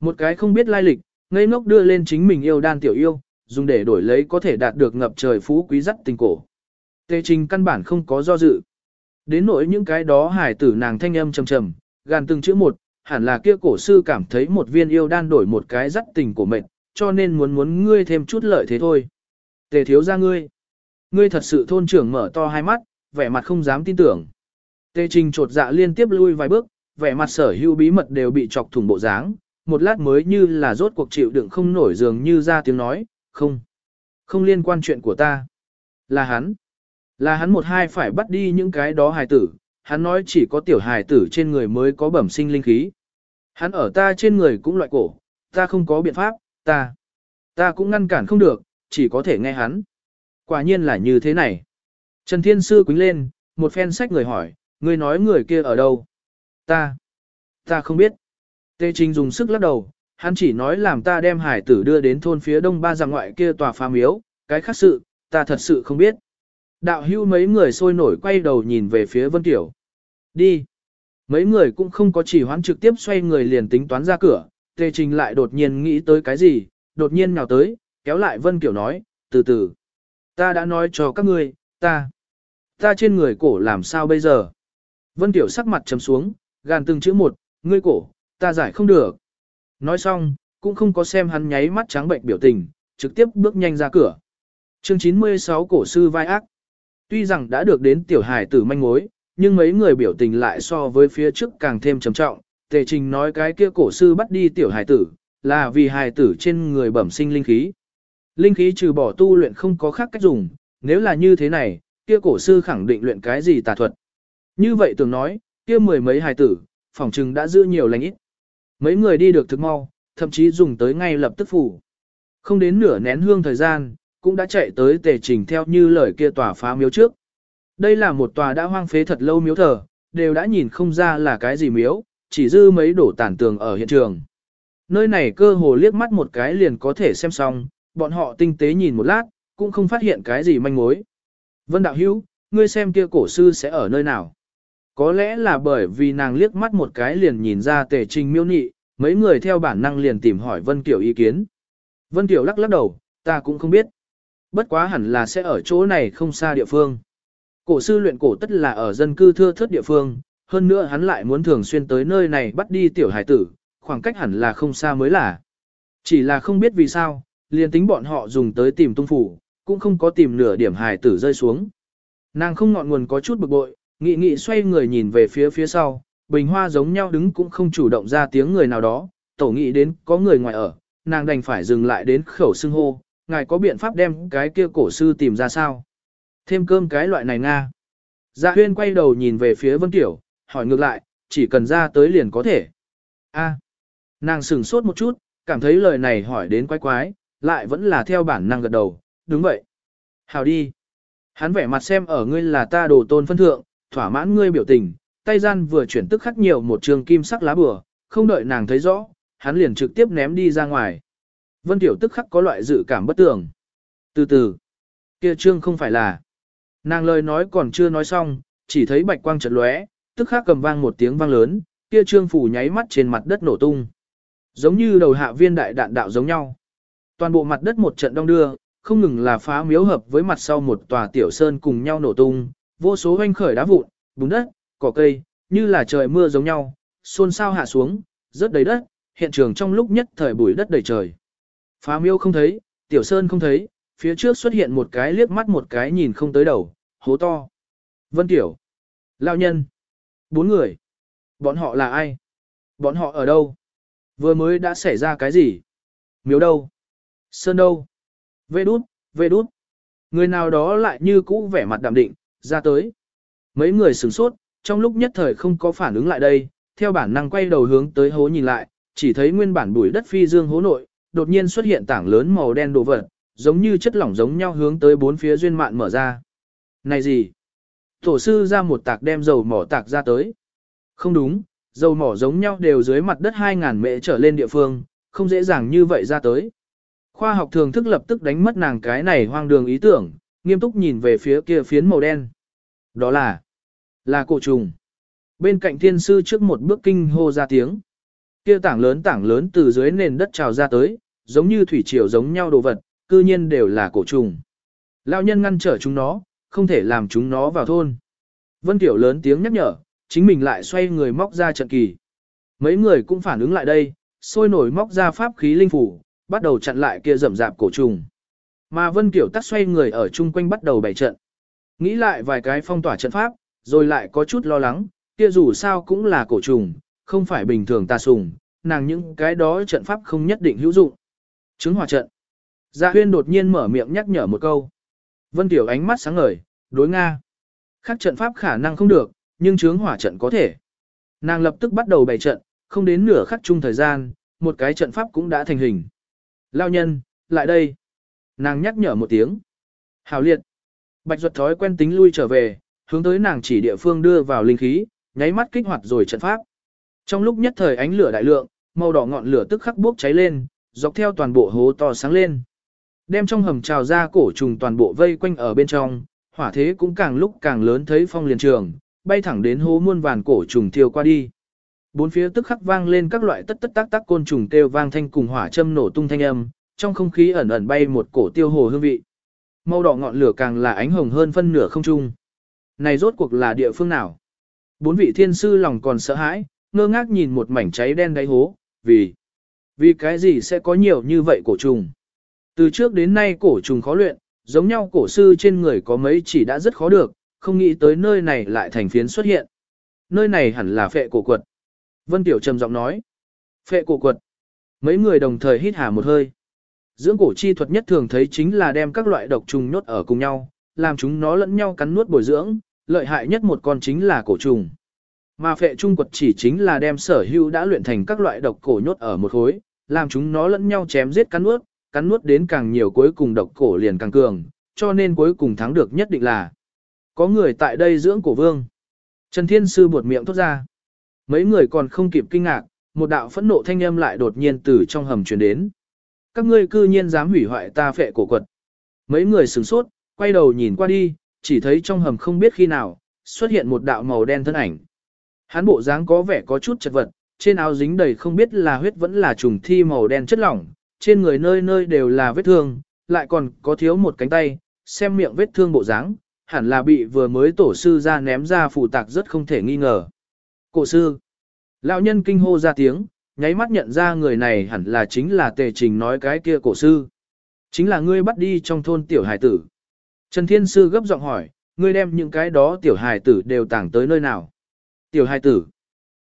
Một cái không biết lai lịch, ngây ngốc đưa lên chính mình yêu đan tiểu yêu, dùng để đổi lấy có thể đạt được ngập trời phú quý dắt tình cổ. Tề trình căn bản không có do dự. Đến nỗi những cái đó hải tử nàng thanh âm trầm trầm, gàn từng chữ một, hẳn là kia cổ sư cảm thấy một viên yêu đan đổi một cái dắt tình của mệnh, cho nên muốn muốn ngươi thêm chút lợi thế thôi. Tề thiếu ra ngươi. Ngươi thật sự thôn trưởng mở to hai mắt, vẻ mặt không dám tin tưởng. Tề trình trột dạ liên tiếp lui vài bước, vẻ mặt sở hữu bí mật đều bị chọc thủng bộ dáng, một lát mới như là rốt cuộc chịu đựng không nổi dường như ra tiếng nói, không. Không liên quan chuyện của ta. Là hắn. Là hắn một hai phải bắt đi những cái đó hài tử, hắn nói chỉ có tiểu hài tử trên người mới có bẩm sinh linh khí. Hắn ở ta trên người cũng loại cổ, ta không có biện pháp, ta, ta cũng ngăn cản không được, chỉ có thể nghe hắn. Quả nhiên là như thế này. Trần Thiên Sư quính lên, một phen sách người hỏi, người nói người kia ở đâu? Ta, ta không biết. Tê Trinh dùng sức lắc đầu, hắn chỉ nói làm ta đem hải tử đưa đến thôn phía đông ba giang ngoại kia tòa phá miếu, cái khác sự, ta thật sự không biết. Đạo hưu mấy người sôi nổi quay đầu nhìn về phía Vân Tiểu. Đi. Mấy người cũng không có chỉ hoán trực tiếp xoay người liền tính toán ra cửa, Tề Trình lại đột nhiên nghĩ tới cái gì, đột nhiên nhào tới, kéo lại Vân Kiểu nói, từ từ. Ta đã nói cho các ngươi, ta, ta trên người cổ làm sao bây giờ? Vân Kiểu sắc mặt trầm xuống, gàn từng chữ một, ngươi cổ, ta giải không được. Nói xong, cũng không có xem hắn nháy mắt trắng bệnh biểu tình, trực tiếp bước nhanh ra cửa. Chương 96 cổ sư vai ác. Tuy rằng đã được đến tiểu hài tử manh mối, nhưng mấy người biểu tình lại so với phía trước càng thêm trầm trọng. Tề trình nói cái kia cổ sư bắt đi tiểu hài tử, là vì hài tử trên người bẩm sinh linh khí. Linh khí trừ bỏ tu luyện không có khác cách dùng, nếu là như thế này, kia cổ sư khẳng định luyện cái gì tà thuật. Như vậy tưởng nói, kia mười mấy hài tử, phỏng chừng đã giữ nhiều lành ít. Mấy người đi được thực mau, thậm chí dùng tới ngay lập tức phủ. Không đến nửa nén hương thời gian, cũng đã chạy tới tề trình theo như lời kia tòa phá miếu trước. Đây là một tòa đã hoang phế thật lâu miếu thờ, đều đã nhìn không ra là cái gì miếu, chỉ dư mấy đổ tàn tường ở hiện trường. Nơi này cơ hồ liếc mắt một cái liền có thể xem xong, bọn họ tinh tế nhìn một lát, cũng không phát hiện cái gì manh mối. Vân Đạo Hữu, ngươi xem kia cổ sư sẽ ở nơi nào? Có lẽ là bởi vì nàng liếc mắt một cái liền nhìn ra tề trình miêu nị, mấy người theo bản năng liền tìm hỏi Vân Kiểu ý kiến. Vân Kiểu lắc lắc đầu, ta cũng không biết. Bất quá hẳn là sẽ ở chỗ này không xa địa phương. Cổ sư luyện cổ tất là ở dân cư thưa thớt địa phương, hơn nữa hắn lại muốn thường xuyên tới nơi này bắt đi tiểu hải tử, khoảng cách hẳn là không xa mới là. Chỉ là không biết vì sao, liền tính bọn họ dùng tới tìm tung phủ, cũng không có tìm nửa điểm hải tử rơi xuống. Nàng không ngọn nguồn có chút bực bội, nghị nghị xoay người nhìn về phía phía sau, bình hoa giống nhau đứng cũng không chủ động ra tiếng người nào đó, tổ nghị đến có người ngoài ở, nàng đành phải dừng lại đến khẩu xưng hô, ngài có biện pháp đem cái kia cổ sư tìm ra sao? Thêm cơm cái loại này nga. Dạ huyên quay đầu nhìn về phía Vân Tiểu, hỏi ngược lại, chỉ cần ra tới liền có thể. A. nàng sửng sốt một chút, cảm thấy lời này hỏi đến quái quái, lại vẫn là theo bản năng gật đầu, đúng vậy. Hào đi. Hắn vẻ mặt xem ở ngươi là ta đồ tôn phân thượng, thỏa mãn ngươi biểu tình, tay gian vừa chuyển tức khắc nhiều một trường kim sắc lá bừa, không đợi nàng thấy rõ, hắn liền trực tiếp ném đi ra ngoài. Vân Tiểu tức khắc có loại dự cảm bất tường. Từ từ, kia trương không phải là. Nàng lời nói còn chưa nói xong, chỉ thấy bạch quang chợt lóe, tức khắc cầm vang một tiếng vang lớn, kia trương phủ nháy mắt trên mặt đất nổ tung. Giống như đầu hạ viên đại đạn đạo giống nhau. Toàn bộ mặt đất một trận đông đưa, không ngừng là phá miếu hợp với mặt sau một tòa tiểu sơn cùng nhau nổ tung, vô số hoanh khởi đá vụn, bùn đất, cỏ cây, như là trời mưa giống nhau, xôn xao hạ xuống, rớt đầy đất, hiện trường trong lúc nhất thời bụi đất đầy trời. Phá miêu không thấy, tiểu sơn không thấy, phía trước xuất hiện một cái liếc mắt một cái nhìn không tới đầu, hố to. Vân Tiểu. Lão nhân. Bốn người. Bọn họ là ai? Bọn họ ở đâu? Vừa mới đã xảy ra cái gì? Miếu đâu? Sơn đâu? Vê đút, vê đút. Người nào đó lại như cũ vẻ mặt đạm định, ra tới. Mấy người sửng sốt, trong lúc nhất thời không có phản ứng lại đây, theo bản năng quay đầu hướng tới hố nhìn lại, chỉ thấy nguyên bản bụi đất phi dương hố nội, đột nhiên xuất hiện tảng lớn màu đen đồ vật, giống như chất lỏng giống nhau hướng tới bốn phía duyên mạn mở ra. Này gì? Tổ sư ra một tạc đem dầu mỏ tạc ra tới. Không đúng, dầu mỏ giống nhau đều dưới mặt đất 2.000 mệ trở lên địa phương, không dễ dàng như vậy ra tới. Khoa học thường thức lập tức đánh mất nàng cái này hoang đường ý tưởng, nghiêm túc nhìn về phía kia phiến màu đen. Đó là, là cổ trùng. Bên cạnh thiên sư trước một bước kinh hô ra tiếng. Kia tảng lớn tảng lớn từ dưới nền đất trào ra tới, giống như thủy triều giống nhau đồ vật, cư nhiên đều là cổ trùng. Lão nhân ngăn trở chúng nó, không thể làm chúng nó vào thôn. Vân Tiểu lớn tiếng nhắc nhở, chính mình lại xoay người móc ra trận kỳ. Mấy người cũng phản ứng lại đây, sôi nổi móc ra pháp khí linh phủ, bắt đầu chặn lại kia rậm rạp cổ trùng. Mà Vân Tiểu tắt xoay người ở chung quanh bắt đầu bày trận. Nghĩ lại vài cái phong tỏa trận pháp, rồi lại có chút lo lắng, kia dù sao cũng là cổ trùng, không phải bình thường ta sùng, nàng những cái đó trận pháp không nhất định hữu dụng. Chứng hòa trận. Dạ huyên đột nhiên mở miệng nhắc nhở một câu. Vân Tiểu ánh mắt sáng ngời, đối Nga. Khác trận pháp khả năng không được, nhưng chướng hỏa trận có thể. Nàng lập tức bắt đầu bày trận, không đến nửa khắc chung thời gian, một cái trận pháp cũng đã thành hình. Lao nhân, lại đây. Nàng nhắc nhở một tiếng. Hào liệt. Bạch ruột thói quen tính lui trở về, hướng tới nàng chỉ địa phương đưa vào linh khí, nháy mắt kích hoạt rồi trận pháp. Trong lúc nhất thời ánh lửa đại lượng, màu đỏ ngọn lửa tức khắc bốc cháy lên, dọc theo toàn bộ hố to sáng lên. Đem trong hầm trào ra cổ trùng toàn bộ vây quanh ở bên trong, hỏa thế cũng càng lúc càng lớn thấy phong liền trường, bay thẳng đến hố muôn vàn cổ trùng thiêu qua đi. Bốn phía tức khắc vang lên các loại tất tất tác tác côn trùng kêu vang thanh cùng hỏa châm nổ tung thanh âm, trong không khí ẩn ẩn bay một cổ tiêu hồ hương vị. Màu đỏ ngọn lửa càng là ánh hồng hơn phân nửa không trung. Này rốt cuộc là địa phương nào? Bốn vị thiên sư lòng còn sợ hãi, ngơ ngác nhìn một mảnh cháy đen đáy hố, vì vì cái gì sẽ có nhiều như vậy cổ trùng? Từ trước đến nay cổ trùng khó luyện, giống nhau cổ sư trên người có mấy chỉ đã rất khó được, không nghĩ tới nơi này lại thành phiến xuất hiện. Nơi này hẳn là phệ cổ quật. Vân Tiểu trầm giọng nói. Phệ cổ quật. Mấy người đồng thời hít hà một hơi. Dưỡng cổ chi thuật nhất thường thấy chính là đem các loại độc trùng nhốt ở cùng nhau, làm chúng nó lẫn nhau cắn nuốt bồi dưỡng, lợi hại nhất một con chính là cổ trùng. Mà phệ trung quật chỉ chính là đem sở hữu đã luyện thành các loại độc cổ nhốt ở một khối, làm chúng nó lẫn nhau chém giết cắn nuốt, cắn nuốt đến càng nhiều cuối cùng độc cổ liền càng cường, cho nên cuối cùng thắng được nhất định là có người tại đây dưỡng cổ vương. Trần Thiên Sư buột miệng thốt ra. Mấy người còn không kịp kinh ngạc, một đạo phẫn nộ thanh âm lại đột nhiên từ trong hầm truyền đến. Các ngươi cư nhiên dám hủy hoại ta phệ cổ quật. Mấy người sửng sốt, quay đầu nhìn qua đi, chỉ thấy trong hầm không biết khi nào, xuất hiện một đạo màu đen thân ảnh. Hắn bộ dáng có vẻ có chút chật vật, trên áo dính đầy không biết là huyết vẫn là trùng thi màu đen chất lỏng, trên người nơi nơi đều là vết thương, lại còn có thiếu một cánh tay, xem miệng vết thương bộ dáng, hẳn là bị vừa mới tổ sư ra ném ra phủ tạc rất không thể nghi ngờ. Cổ sư, lão nhân kinh hô ra tiếng, nháy mắt nhận ra người này hẳn là chính là tề trình nói cái kia cổ sư. Chính là ngươi bắt đi trong thôn tiểu hải tử. Trần Thiên Sư gấp giọng hỏi, ngươi đem những cái đó tiểu hải tử đều tảng tới nơi nào? Tiểu hải tử.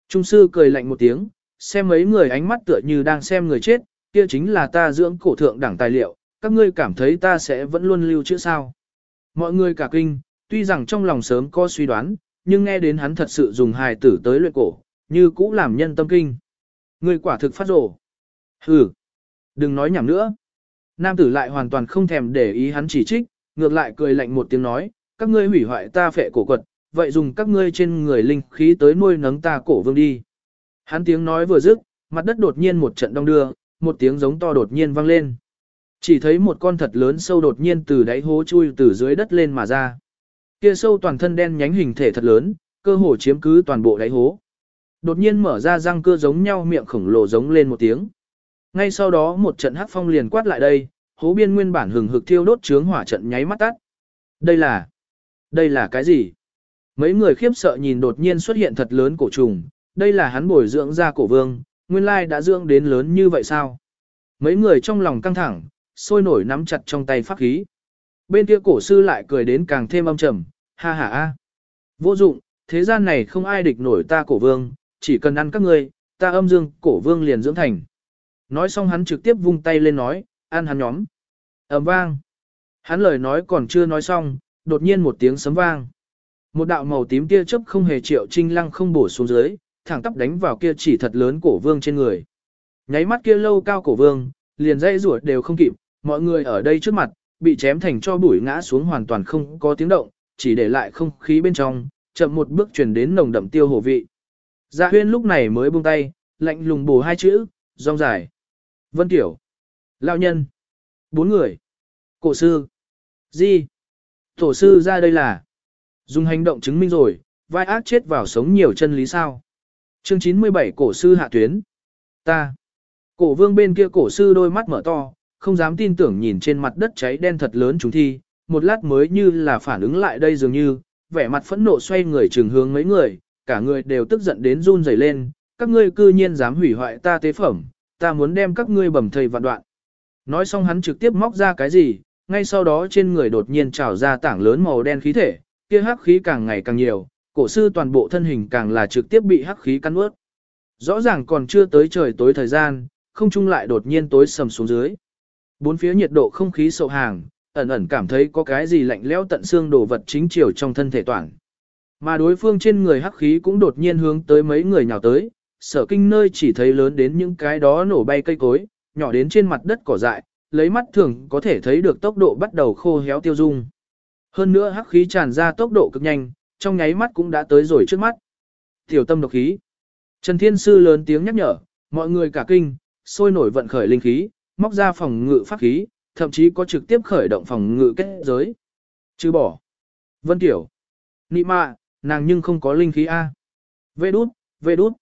Trung sư cười lạnh một tiếng, xem mấy người ánh mắt tựa như đang xem người chết, kia chính là ta dưỡng cổ thượng đẳng tài liệu, các ngươi cảm thấy ta sẽ vẫn luôn lưu chữ sao. Mọi người cả kinh, tuy rằng trong lòng sớm có suy đoán, nhưng nghe đến hắn thật sự dùng hài tử tới luyện cổ, như cũ làm nhân tâm kinh. Người quả thực phát rổ. Hừ, đừng nói nhảm nữa. Nam tử lại hoàn toàn không thèm để ý hắn chỉ trích, ngược lại cười lạnh một tiếng nói, các ngươi hủy hoại ta phệ cổ quật, vậy dùng các ngươi trên người linh khí tới nuôi nấng ta cổ vương đi. Hắn tiếng nói vừa dứt, mặt đất đột nhiên một trận đông đưa, một tiếng giống to đột nhiên vang lên. Chỉ thấy một con thật lớn sâu đột nhiên từ đáy hố chui từ dưới đất lên mà ra. Kia sâu toàn thân đen nhánh hình thể thật lớn, cơ hồ chiếm cứ toàn bộ đáy hố. Đột nhiên mở ra răng cưa giống nhau miệng khổng lồ giống lên một tiếng. Ngay sau đó một trận hắc phong liền quát lại đây, hố biên nguyên bản hừng hực thiêu đốt chướng hỏa trận nháy mắt tắt. Đây là, đây là cái gì? Mấy người khiếp sợ nhìn đột nhiên xuất hiện thật lớn cổ trùng, đây là hắn bồi dưỡng ra cổ vương, nguyên lai đã dưỡng đến lớn như vậy sao? Mấy người trong lòng căng thẳng, sôi nổi nắm chặt trong tay pháp khí. Bên kia cổ sư lại cười đến càng thêm âm trầm, ha ha ha. Vô dụng, thế gian này không ai địch nổi ta cổ vương, chỉ cần ăn các ngươi, ta âm dương cổ vương liền dưỡng thành. Nói xong hắn trực tiếp vung tay lên nói, ăn hắn nhóm. ầm vang. Hắn lời nói còn chưa nói xong, đột nhiên một tiếng sấm vang. Một đạo màu tím tia chớp không hề triệu trinh lăng không bổ xuống dưới, thẳng tắp đánh vào kia chỉ thật lớn cổ vương trên người. Nháy mắt kia lâu cao cổ vương, liền dây ruột đều không kịp, mọi người ở đây trước mặt, bị chém thành cho bụi ngã xuống hoàn toàn không có tiếng động, chỉ để lại không khí bên trong, chậm một bước chuyển đến nồng đậm tiêu hổ vị. Dạ huyên lúc này mới buông tay, lạnh lùng bổ hai chữ, rong dài. Vân Tiểu. Lão nhân. Bốn người. Cổ sư. Di. Tổ sư ra đây là. Dùng hành động chứng minh rồi, vai ác chết vào sống nhiều chân lý sao. Chương 97 cổ sư hạ tuyến. Ta. Cổ vương bên kia cổ sư đôi mắt mở to, không dám tin tưởng nhìn trên mặt đất cháy đen thật lớn chúng thi, một lát mới như là phản ứng lại đây dường như, vẻ mặt phẫn nộ xoay người trường hướng mấy người, cả người đều tức giận đến run rẩy lên, các ngươi cư nhiên dám hủy hoại ta tế phẩm, ta muốn đem các ngươi bầm thầy vạn đoạn. Nói xong hắn trực tiếp móc ra cái gì, ngay sau đó trên người đột nhiên trào ra tảng lớn màu đen khí thể, kia hắc khí càng ngày càng nhiều, cổ sư toàn bộ thân hình càng là trực tiếp bị hắc khí cắn ướt. Rõ ràng còn chưa tới trời tối thời gian, không trung lại đột nhiên tối sầm xuống dưới. Bốn phía nhiệt độ không khí sậu hàng, ẩn ẩn cảm thấy có cái gì lạnh lẽo tận xương đồ vật chính chiều trong thân thể toàn. Mà đối phương trên người hắc khí cũng đột nhiên hướng tới mấy người nhào tới, sở kinh nơi chỉ thấy lớn đến những cái đó nổ bay cây cối, nhỏ đến trên mặt đất cỏ dại, lấy mắt thường có thể thấy được tốc độ bắt đầu khô héo tiêu dung. Hơn nữa hắc khí tràn ra tốc độ cực nhanh, trong nháy mắt cũng đã tới rồi trước mắt. Tiểu tâm độc khí. Trần Thiên Sư lớn tiếng nhắc nhở, mọi người cả kinh, sôi nổi vận khởi linh khí, móc ra phòng ngự pháp khí, thậm chí có trực tiếp khởi động phòng ngự kết giới. Chứ bỏ. Vân Tiểu. Nị mạ, nàng nhưng không có linh khí A. Vê đút, vê đút.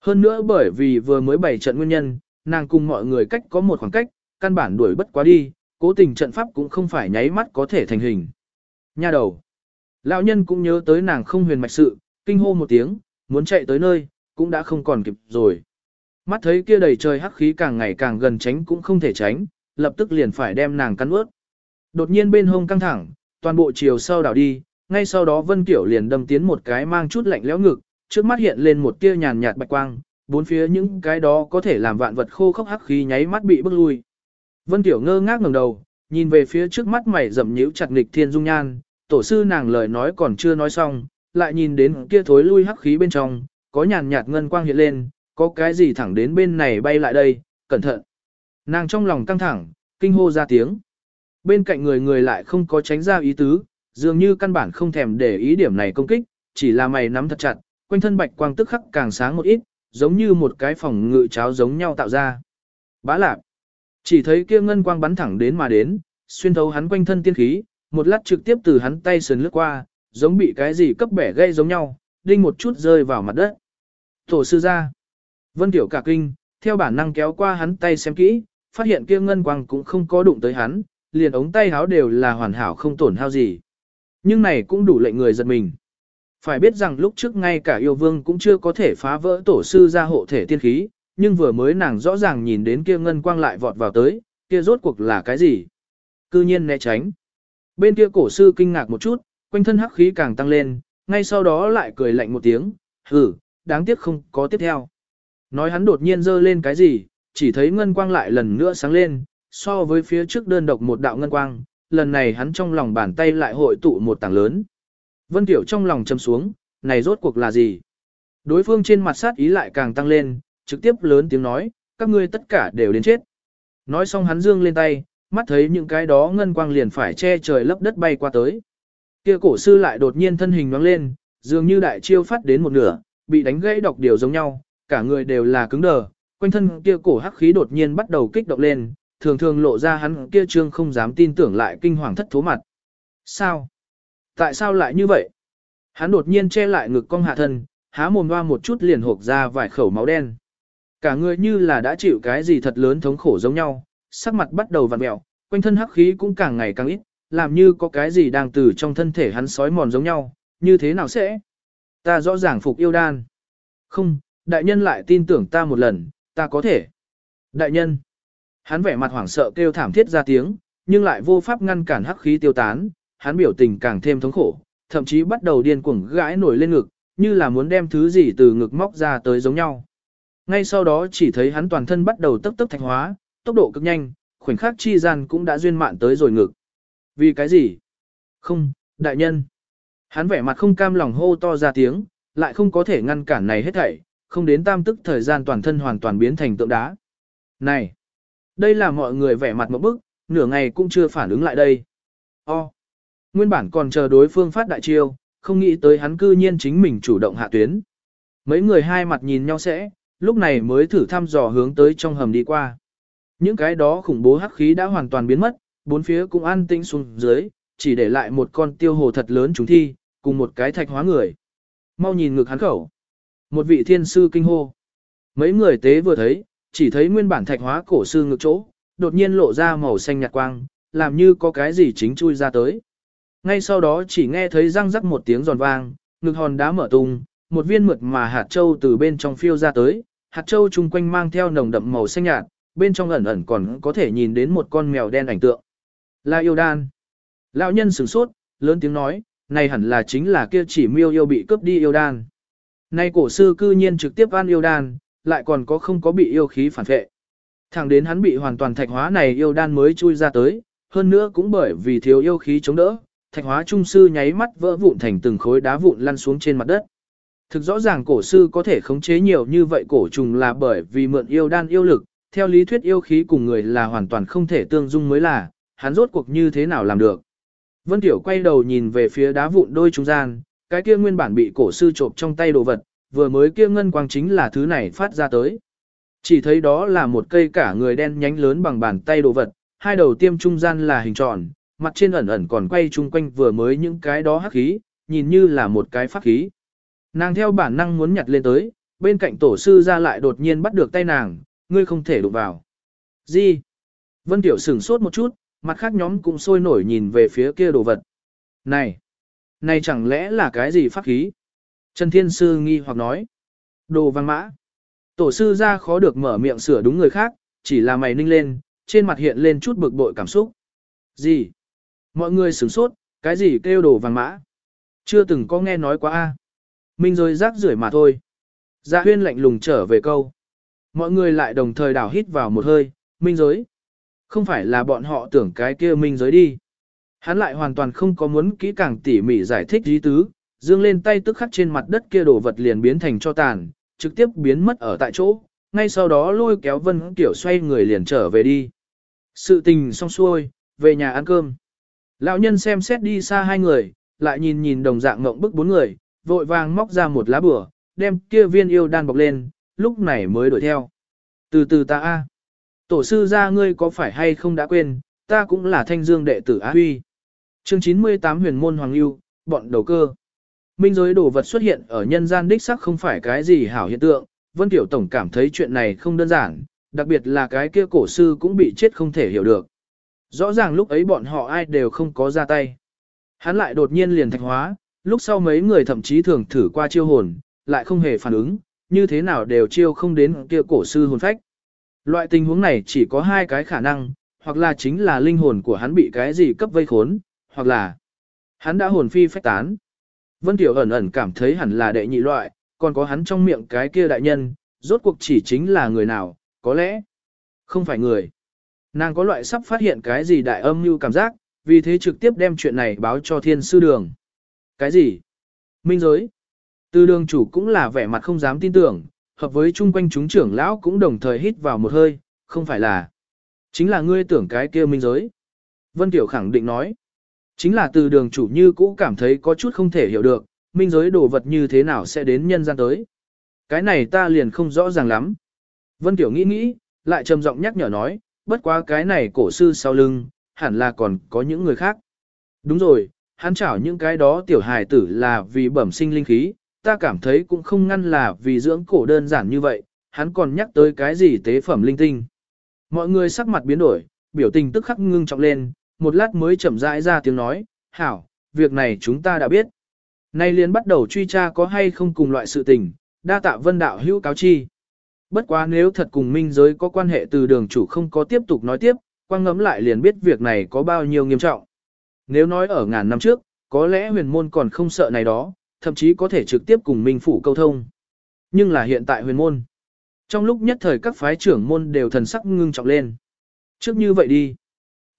Hơn nữa bởi vì vừa mới bày trận nguyên nhân, nàng cùng mọi người cách có một khoảng cách, căn bản đuổi bất quá đi, cố tình trận pháp cũng không phải nháy mắt có thể thành hình. Nha đầu. Lão nhân cũng nhớ tới nàng không huyền mạch sự, kinh hô một tiếng, muốn chạy tới nơi, cũng đã không còn kịp rồi. Mắt thấy kia đầy trời hắc khí càng ngày càng gần tránh cũng không thể tránh, lập tức liền phải đem nàng cắn ướt. Đột nhiên bên hông căng thẳng, toàn bộ chiều sau đảo đi, ngay sau đó Vân Kiểu liền đâm tiến một cái mang chút lạnh lẽo ngực, trước mắt hiện lên một tia nhàn nhạt bạch quang, bốn phía những cái đó có thể làm vạn vật khô khốc hắc khí nháy mắt bị bức lui. Vân Kiểu ngơ ngác ngẩng đầu, nhìn về phía trước mắt mày rậm nhíu chặt nghịch thiên dung nhan, tổ sư nàng lời nói còn chưa nói xong, lại nhìn đến kia thối lui hắc khí bên trong, có nhàn nhạt ngân quang hiện lên, có cái gì thẳng đến bên này bay lại đây, cẩn thận. Nàng trong lòng căng thẳng, kinh hô ra tiếng. Bên cạnh người người lại không có tránh ra ý tứ, dường như căn bản không thèm để ý điểm này công kích, chỉ là mày nắm thật chặt, quanh thân bạch quang tức khắc càng sáng một ít, giống như một cái phòng ngự cháo giống nhau tạo ra. Bá lạc. Chỉ thấy kia ngân quang bắn thẳng đến mà đến, xuyên thấu hắn quanh thân tiên khí, một lát trực tiếp từ hắn tay sườn lướt qua, giống bị cái gì cấp bẻ gây giống nhau, đinh một chút rơi vào mặt đất. Tổ sư ra. Vân Tiểu cả kinh, theo bản năng kéo qua hắn tay xem kỹ, phát hiện kia ngân quang cũng không có đụng tới hắn, liền ống tay háo đều là hoàn hảo không tổn hao gì. Nhưng này cũng đủ lệnh người giật mình. Phải biết rằng lúc trước ngay cả yêu vương cũng chưa có thể phá vỡ tổ sư ra hộ thể tiên khí, nhưng vừa mới nàng rõ ràng nhìn đến kia ngân quang lại vọt vào tới, kia rốt cuộc là cái gì? Cư nhiên né tránh. Bên kia cổ sư kinh ngạc một chút, quanh thân hắc khí càng tăng lên, ngay sau đó lại cười lạnh một tiếng, hừ, đáng tiếc không có tiếp theo. Nói hắn đột nhiên giơ lên cái gì, chỉ thấy ngân quang lại lần nữa sáng lên, so với phía trước đơn độc một đạo ngân quang, lần này hắn trong lòng bàn tay lại hội tụ một tảng lớn. Vân Tiểu trong lòng châm xuống, này rốt cuộc là gì? Đối phương trên mặt sát ý lại càng tăng lên, trực tiếp lớn tiếng nói, các ngươi tất cả đều đến chết. Nói xong hắn dương lên tay, mắt thấy những cái đó ngân quang liền phải che trời lấp đất bay qua tới. Kia cổ sư lại đột nhiên thân hình nhoáng lên, dường như đại chiêu phát đến một nửa, bị đánh gãy độc điều giống nhau, cả người đều là cứng đờ, quanh thân kia cổ hắc khí đột nhiên bắt đầu kích động lên, thường thường lộ ra hắn kia trương không dám tin tưởng lại kinh hoàng thất thố mặt. Sao? Tại sao lại như vậy? Hắn đột nhiên che lại ngực cong hạ thân, há mồm hoa một chút liền hộp ra vài khẩu máu đen. Cả người như là đã chịu cái gì thật lớn thống khổ giống nhau, sắc mặt bắt đầu vặn mẹo, quanh thân hắc khí cũng càng ngày càng ít, làm như có cái gì đang từ trong thân thể hắn sói mòn giống nhau, như thế nào sẽ? Ta rõ ràng phục yêu đan. Không, đại nhân lại tin tưởng ta một lần, ta có thể. Đại nhân. Hắn vẻ mặt hoảng sợ kêu thảm thiết ra tiếng, nhưng lại vô pháp ngăn cản hắc khí tiêu tán, hắn biểu tình càng thêm thống khổ, thậm chí bắt đầu điên cuồng gãi nổi lên ngực, như là muốn đem thứ gì từ ngực móc ra tới giống nhau. Ngay sau đó chỉ thấy hắn toàn thân bắt đầu tấp tấp thạch hóa, tốc độ cực nhanh, khoảnh khắc chi gian cũng đã duyên mạn tới rồi ngực. Vì cái gì? Không, đại nhân. Hắn vẻ mặt không cam lòng hô to ra tiếng, lại không có thể ngăn cản này hết thảy, không đến tam tức thời gian toàn thân hoàn toàn biến thành tượng đá. Này! Đây là mọi người vẻ mặt một bức, nửa ngày cũng chưa phản ứng lại đây. O! Nguyên bản còn chờ đối phương phát đại chiêu, không nghĩ tới hắn cư nhiên chính mình chủ động hạ tuyến. Mấy người hai mặt nhìn nhau sẽ, lúc này mới thử thăm dò hướng tới trong hầm đi qua. Những cái đó khủng bố hắc khí đã hoàn toàn biến mất, bốn phía cũng an tĩnh xuống dưới, chỉ để lại một con tiêu hồ thật lớn chúng thi, cùng một cái thạch hóa người. Mau nhìn ngực hắn khẩu. Một vị thiên sư kinh hô. Mấy người tế vừa thấy, chỉ thấy nguyên bản thạch hóa cổ sư ngực chỗ, đột nhiên lộ ra màu xanh nhạt quang, làm như có cái gì chính chui ra tới. Ngay sau đó chỉ nghe thấy răng rắc một tiếng giòn vang, ngực hòn đá mở tung, một viên mượt mà hạt châu từ bên trong phiêu ra tới, hạt châu chung quanh mang theo nồng đậm màu xanh nhạt, bên trong ẩn ẩn còn có thể nhìn đến một con mèo đen ảnh tượng. Là yêu đan. Lão nhân sửng sốt, lớn tiếng nói, này hẳn là chính là kia chỉ miêu yêu bị cướp đi yêu đan. Nay cổ sư cư nhiên trực tiếp ăn yêu đan, lại còn có không có bị yêu khí phản vệ. Thẳng đến hắn bị hoàn toàn thạch hóa này yêu đan mới chui ra tới, hơn nữa cũng bởi vì thiếu yêu khí chống đỡ, thạch hóa trung sư nháy mắt vỡ vụn thành từng khối đá vụn lăn xuống trên mặt đất. Thực rõ ràng cổ sư có thể khống chế nhiều như vậy cổ trùng là bởi vì mượn yêu đan yêu lực, theo lý thuyết yêu khí cùng người là hoàn toàn không thể tương dung mới là, hắn rốt cuộc như thế nào làm được. Vân Tiểu quay đầu nhìn về phía đá vụn đôi trung gian, cái kia nguyên bản bị cổ sư trộm trong tay đồ vật, vừa mới kia ngân quang chính là thứ này phát ra tới. Chỉ thấy đó là một cây cả người đen nhánh lớn bằng bàn tay đồ vật, hai đầu tiêm trung gian là hình tròn, mặt trên ẩn ẩn còn quay chung quanh vừa mới những cái đó hắc khí, nhìn như là một cái pháp khí. Nàng theo bản năng muốn nhặt lên tới, bên cạnh tổ sư ra lại đột nhiên bắt được tay nàng, ngươi không thể đụng vào. Gì? Vân Tiểu sửng sốt một chút, mặt khác nhóm cũng sôi nổi nhìn về phía kia đồ vật. Này! Này chẳng lẽ là cái gì pháp khí? Trần Thiên Sư nghi hoặc nói. Đồ văn mã. Tổ sư ra khó được mở miệng sửa đúng người khác, chỉ là mày ninh lên, trên mặt hiện lên chút bực bội cảm xúc. Gì? Mọi người sửng sốt, cái gì kêu đồ vàng mã? Chưa từng có nghe nói quá a. Minh rồi rác rưởi mà thôi. Dạ huyên lạnh lùng trở về câu. Mọi người lại đồng thời đảo hít vào một hơi, minh giới. Không phải là bọn họ tưởng cái kia minh giới đi. Hắn lại hoàn toàn không có muốn kỹ càng tỉ mỉ giải thích ý tứ, dương lên tay tức khắc trên mặt đất kia đổ vật liền biến thành cho tàn, trực tiếp biến mất ở tại chỗ, ngay sau đó lôi kéo Vân kiểu xoay người liền trở về đi. Sự tình xong xuôi, về nhà ăn cơm. Lão nhân xem xét đi xa hai người, lại nhìn nhìn đồng dạng ngộng bức bốn người, vội vàng móc ra một lá bửa, đem kia viên yêu đan bọc lên, lúc này mới đuổi theo. Từ từ ta a, Tổ sư ra ngươi có phải hay không đã quên, ta cũng là thanh dương đệ tử Á Huy. Chương 98 huyền môn Hoàng Lưu, bọn đầu cơ. Minh giới đồ vật xuất hiện ở nhân gian đích sắc không phải cái gì hảo hiện tượng, Vân Tiểu Tổng cảm thấy chuyện này không đơn giản, đặc biệt là cái kia cổ sư cũng bị chết không thể hiểu được. Rõ ràng lúc ấy bọn họ ai đều không có ra tay. Hắn lại đột nhiên liền thạch hóa, lúc sau mấy người thậm chí thường thử qua chiêu hồn, lại không hề phản ứng, như thế nào đều chiêu không đến kia cổ sư hồn phách. Loại tình huống này chỉ có hai cái khả năng, hoặc là chính là linh hồn của hắn bị cái gì cấp vây khốn, hoặc là hắn đã hồn phi phách tán. Vân Tiểu ẩn ẩn cảm thấy hẳn là đệ nhị loại, còn có hắn trong miệng cái kia đại nhân, rốt cuộc chỉ chính là người nào, có lẽ không phải người. Nàng có loại sắp phát hiện cái gì đại âm mưu cảm giác, vì thế trực tiếp đem chuyện này báo cho thiên sư đường. Cái gì? Minh giới. Từ đường chủ cũng là vẻ mặt không dám tin tưởng, hợp với chung quanh chúng trưởng lão cũng đồng thời hít vào một hơi, không phải là. Chính là ngươi tưởng cái kia minh giới. Vân Tiểu khẳng định nói. Chính là từ đường chủ như cũ cảm thấy có chút không thể hiểu được, minh giới đồ vật như thế nào sẽ đến nhân gian tới. Cái này ta liền không rõ ràng lắm. Vân Tiểu nghĩ nghĩ, lại trầm giọng nhắc nhở nói, bất quá cái này cổ sư sau lưng, hẳn là còn có những người khác. Đúng rồi, hắn chảo những cái đó tiểu hài tử là vì bẩm sinh linh khí, ta cảm thấy cũng không ngăn là vì dưỡng cổ đơn giản như vậy, hắn còn nhắc tới cái gì tế phẩm linh tinh. Mọi người sắc mặt biến đổi, biểu tình tức khắc ngưng trọng lên, một lát mới chậm rãi ra tiếng nói, hảo, việc này chúng ta đã biết. Nay liền bắt đầu truy tra có hay không cùng loại sự tình, đa tạ vân đạo hữu cáo chi. Bất quá nếu thật cùng minh giới có quan hệ từ đường chủ không có tiếp tục nói tiếp, quang ngẫm lại liền biết việc này có bao nhiêu nghiêm trọng. Nếu nói ở ngàn năm trước, có lẽ huyền môn còn không sợ này đó, thậm chí có thể trực tiếp cùng minh phủ câu thông. Nhưng là hiện tại huyền môn. Trong lúc nhất thời các phái trưởng môn đều thần sắc ngưng trọng lên. Trước như vậy đi.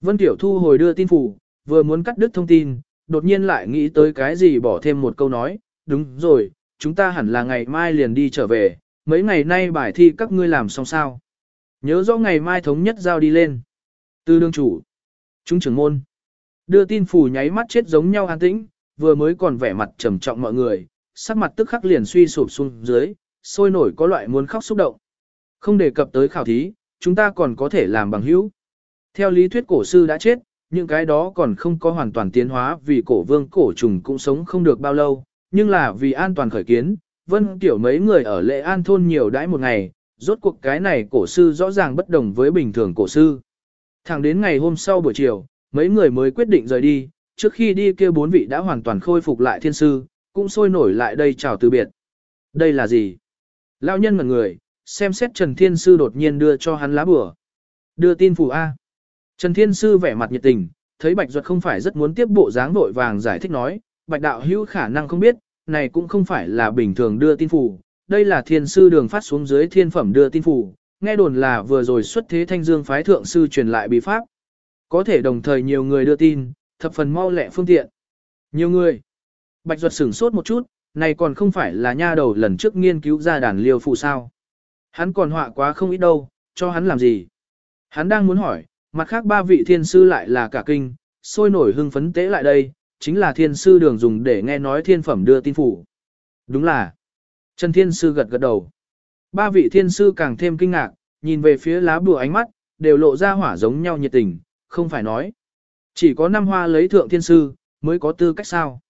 Vân Tiểu Thu hồi đưa tin phủ, vừa muốn cắt đứt thông tin, đột nhiên lại nghĩ tới cái gì bỏ thêm một câu nói. Đúng rồi, chúng ta hẳn là ngày mai liền đi trở về, mấy ngày nay bài thi các ngươi làm xong sao. Nhớ rõ ngày mai thống nhất giao đi lên. Từ đương chủ. Chúng trưởng môn. Đưa tin phủ nháy mắt chết giống nhau an tĩnh, vừa mới còn vẻ mặt trầm trọng mọi người, sắc mặt tức khắc liền suy sụp xuống dưới, sôi nổi có loại muốn khóc xúc động. Không đề cập tới khảo thí, chúng ta còn có thể làm bằng hữu. Theo lý thuyết cổ sư đã chết, những cái đó còn không có hoàn toàn tiến hóa vì cổ vương cổ trùng cũng sống không được bao lâu, nhưng là vì an toàn khởi kiến, vân tiểu mấy người ở lệ an thôn nhiều đãi một ngày, rốt cuộc cái này cổ sư rõ ràng bất đồng với bình thường cổ sư. Thẳng đến ngày hôm sau buổi chiều, mấy người mới quyết định rời đi, trước khi đi kia bốn vị đã hoàn toàn khôi phục lại thiên sư, cũng sôi nổi lại đây chào từ biệt. Đây là gì? Lão nhân ngẩn người, xem xét Trần Thiên Sư đột nhiên đưa cho hắn lá bửa. Đưa tin phù A. Trần Thiên Sư vẻ mặt nhiệt tình, thấy Bạch Duật không phải rất muốn tiếp bộ dáng vội vàng giải thích nói, Bạch Đạo hữu khả năng không biết, này cũng không phải là bình thường đưa tin phù, đây là thiên sư đường phát xuống dưới thiên phẩm đưa tin phù. nghe đồn là vừa rồi xuất thế thanh dương phái thượng sư truyền lại bí pháp. Có thể đồng thời nhiều người đưa tin, thập phần mau lẹ phương tiện. Nhiều người. Bạch Duật sửng sốt một chút, này còn không phải là nha đầu lần trước nghiên cứu ra đàn liêu phụ sao. Hắn còn họa quá không ít đâu, cho hắn làm gì. Hắn đang muốn hỏi, mặt khác ba vị thiên sư lại là cả kinh, sôi nổi hưng phấn tế lại đây, chính là thiên sư đường dùng để nghe nói thiên phẩm đưa tin phủ. Đúng là. Trần thiên sư gật gật đầu. Ba vị thiên sư càng thêm kinh ngạc, nhìn về phía lá bùa ánh mắt, đều lộ ra hỏa giống nhau nhiệt tình, không phải nói. Chỉ có năm hoa lấy thượng thiên sư, mới có tư cách sao.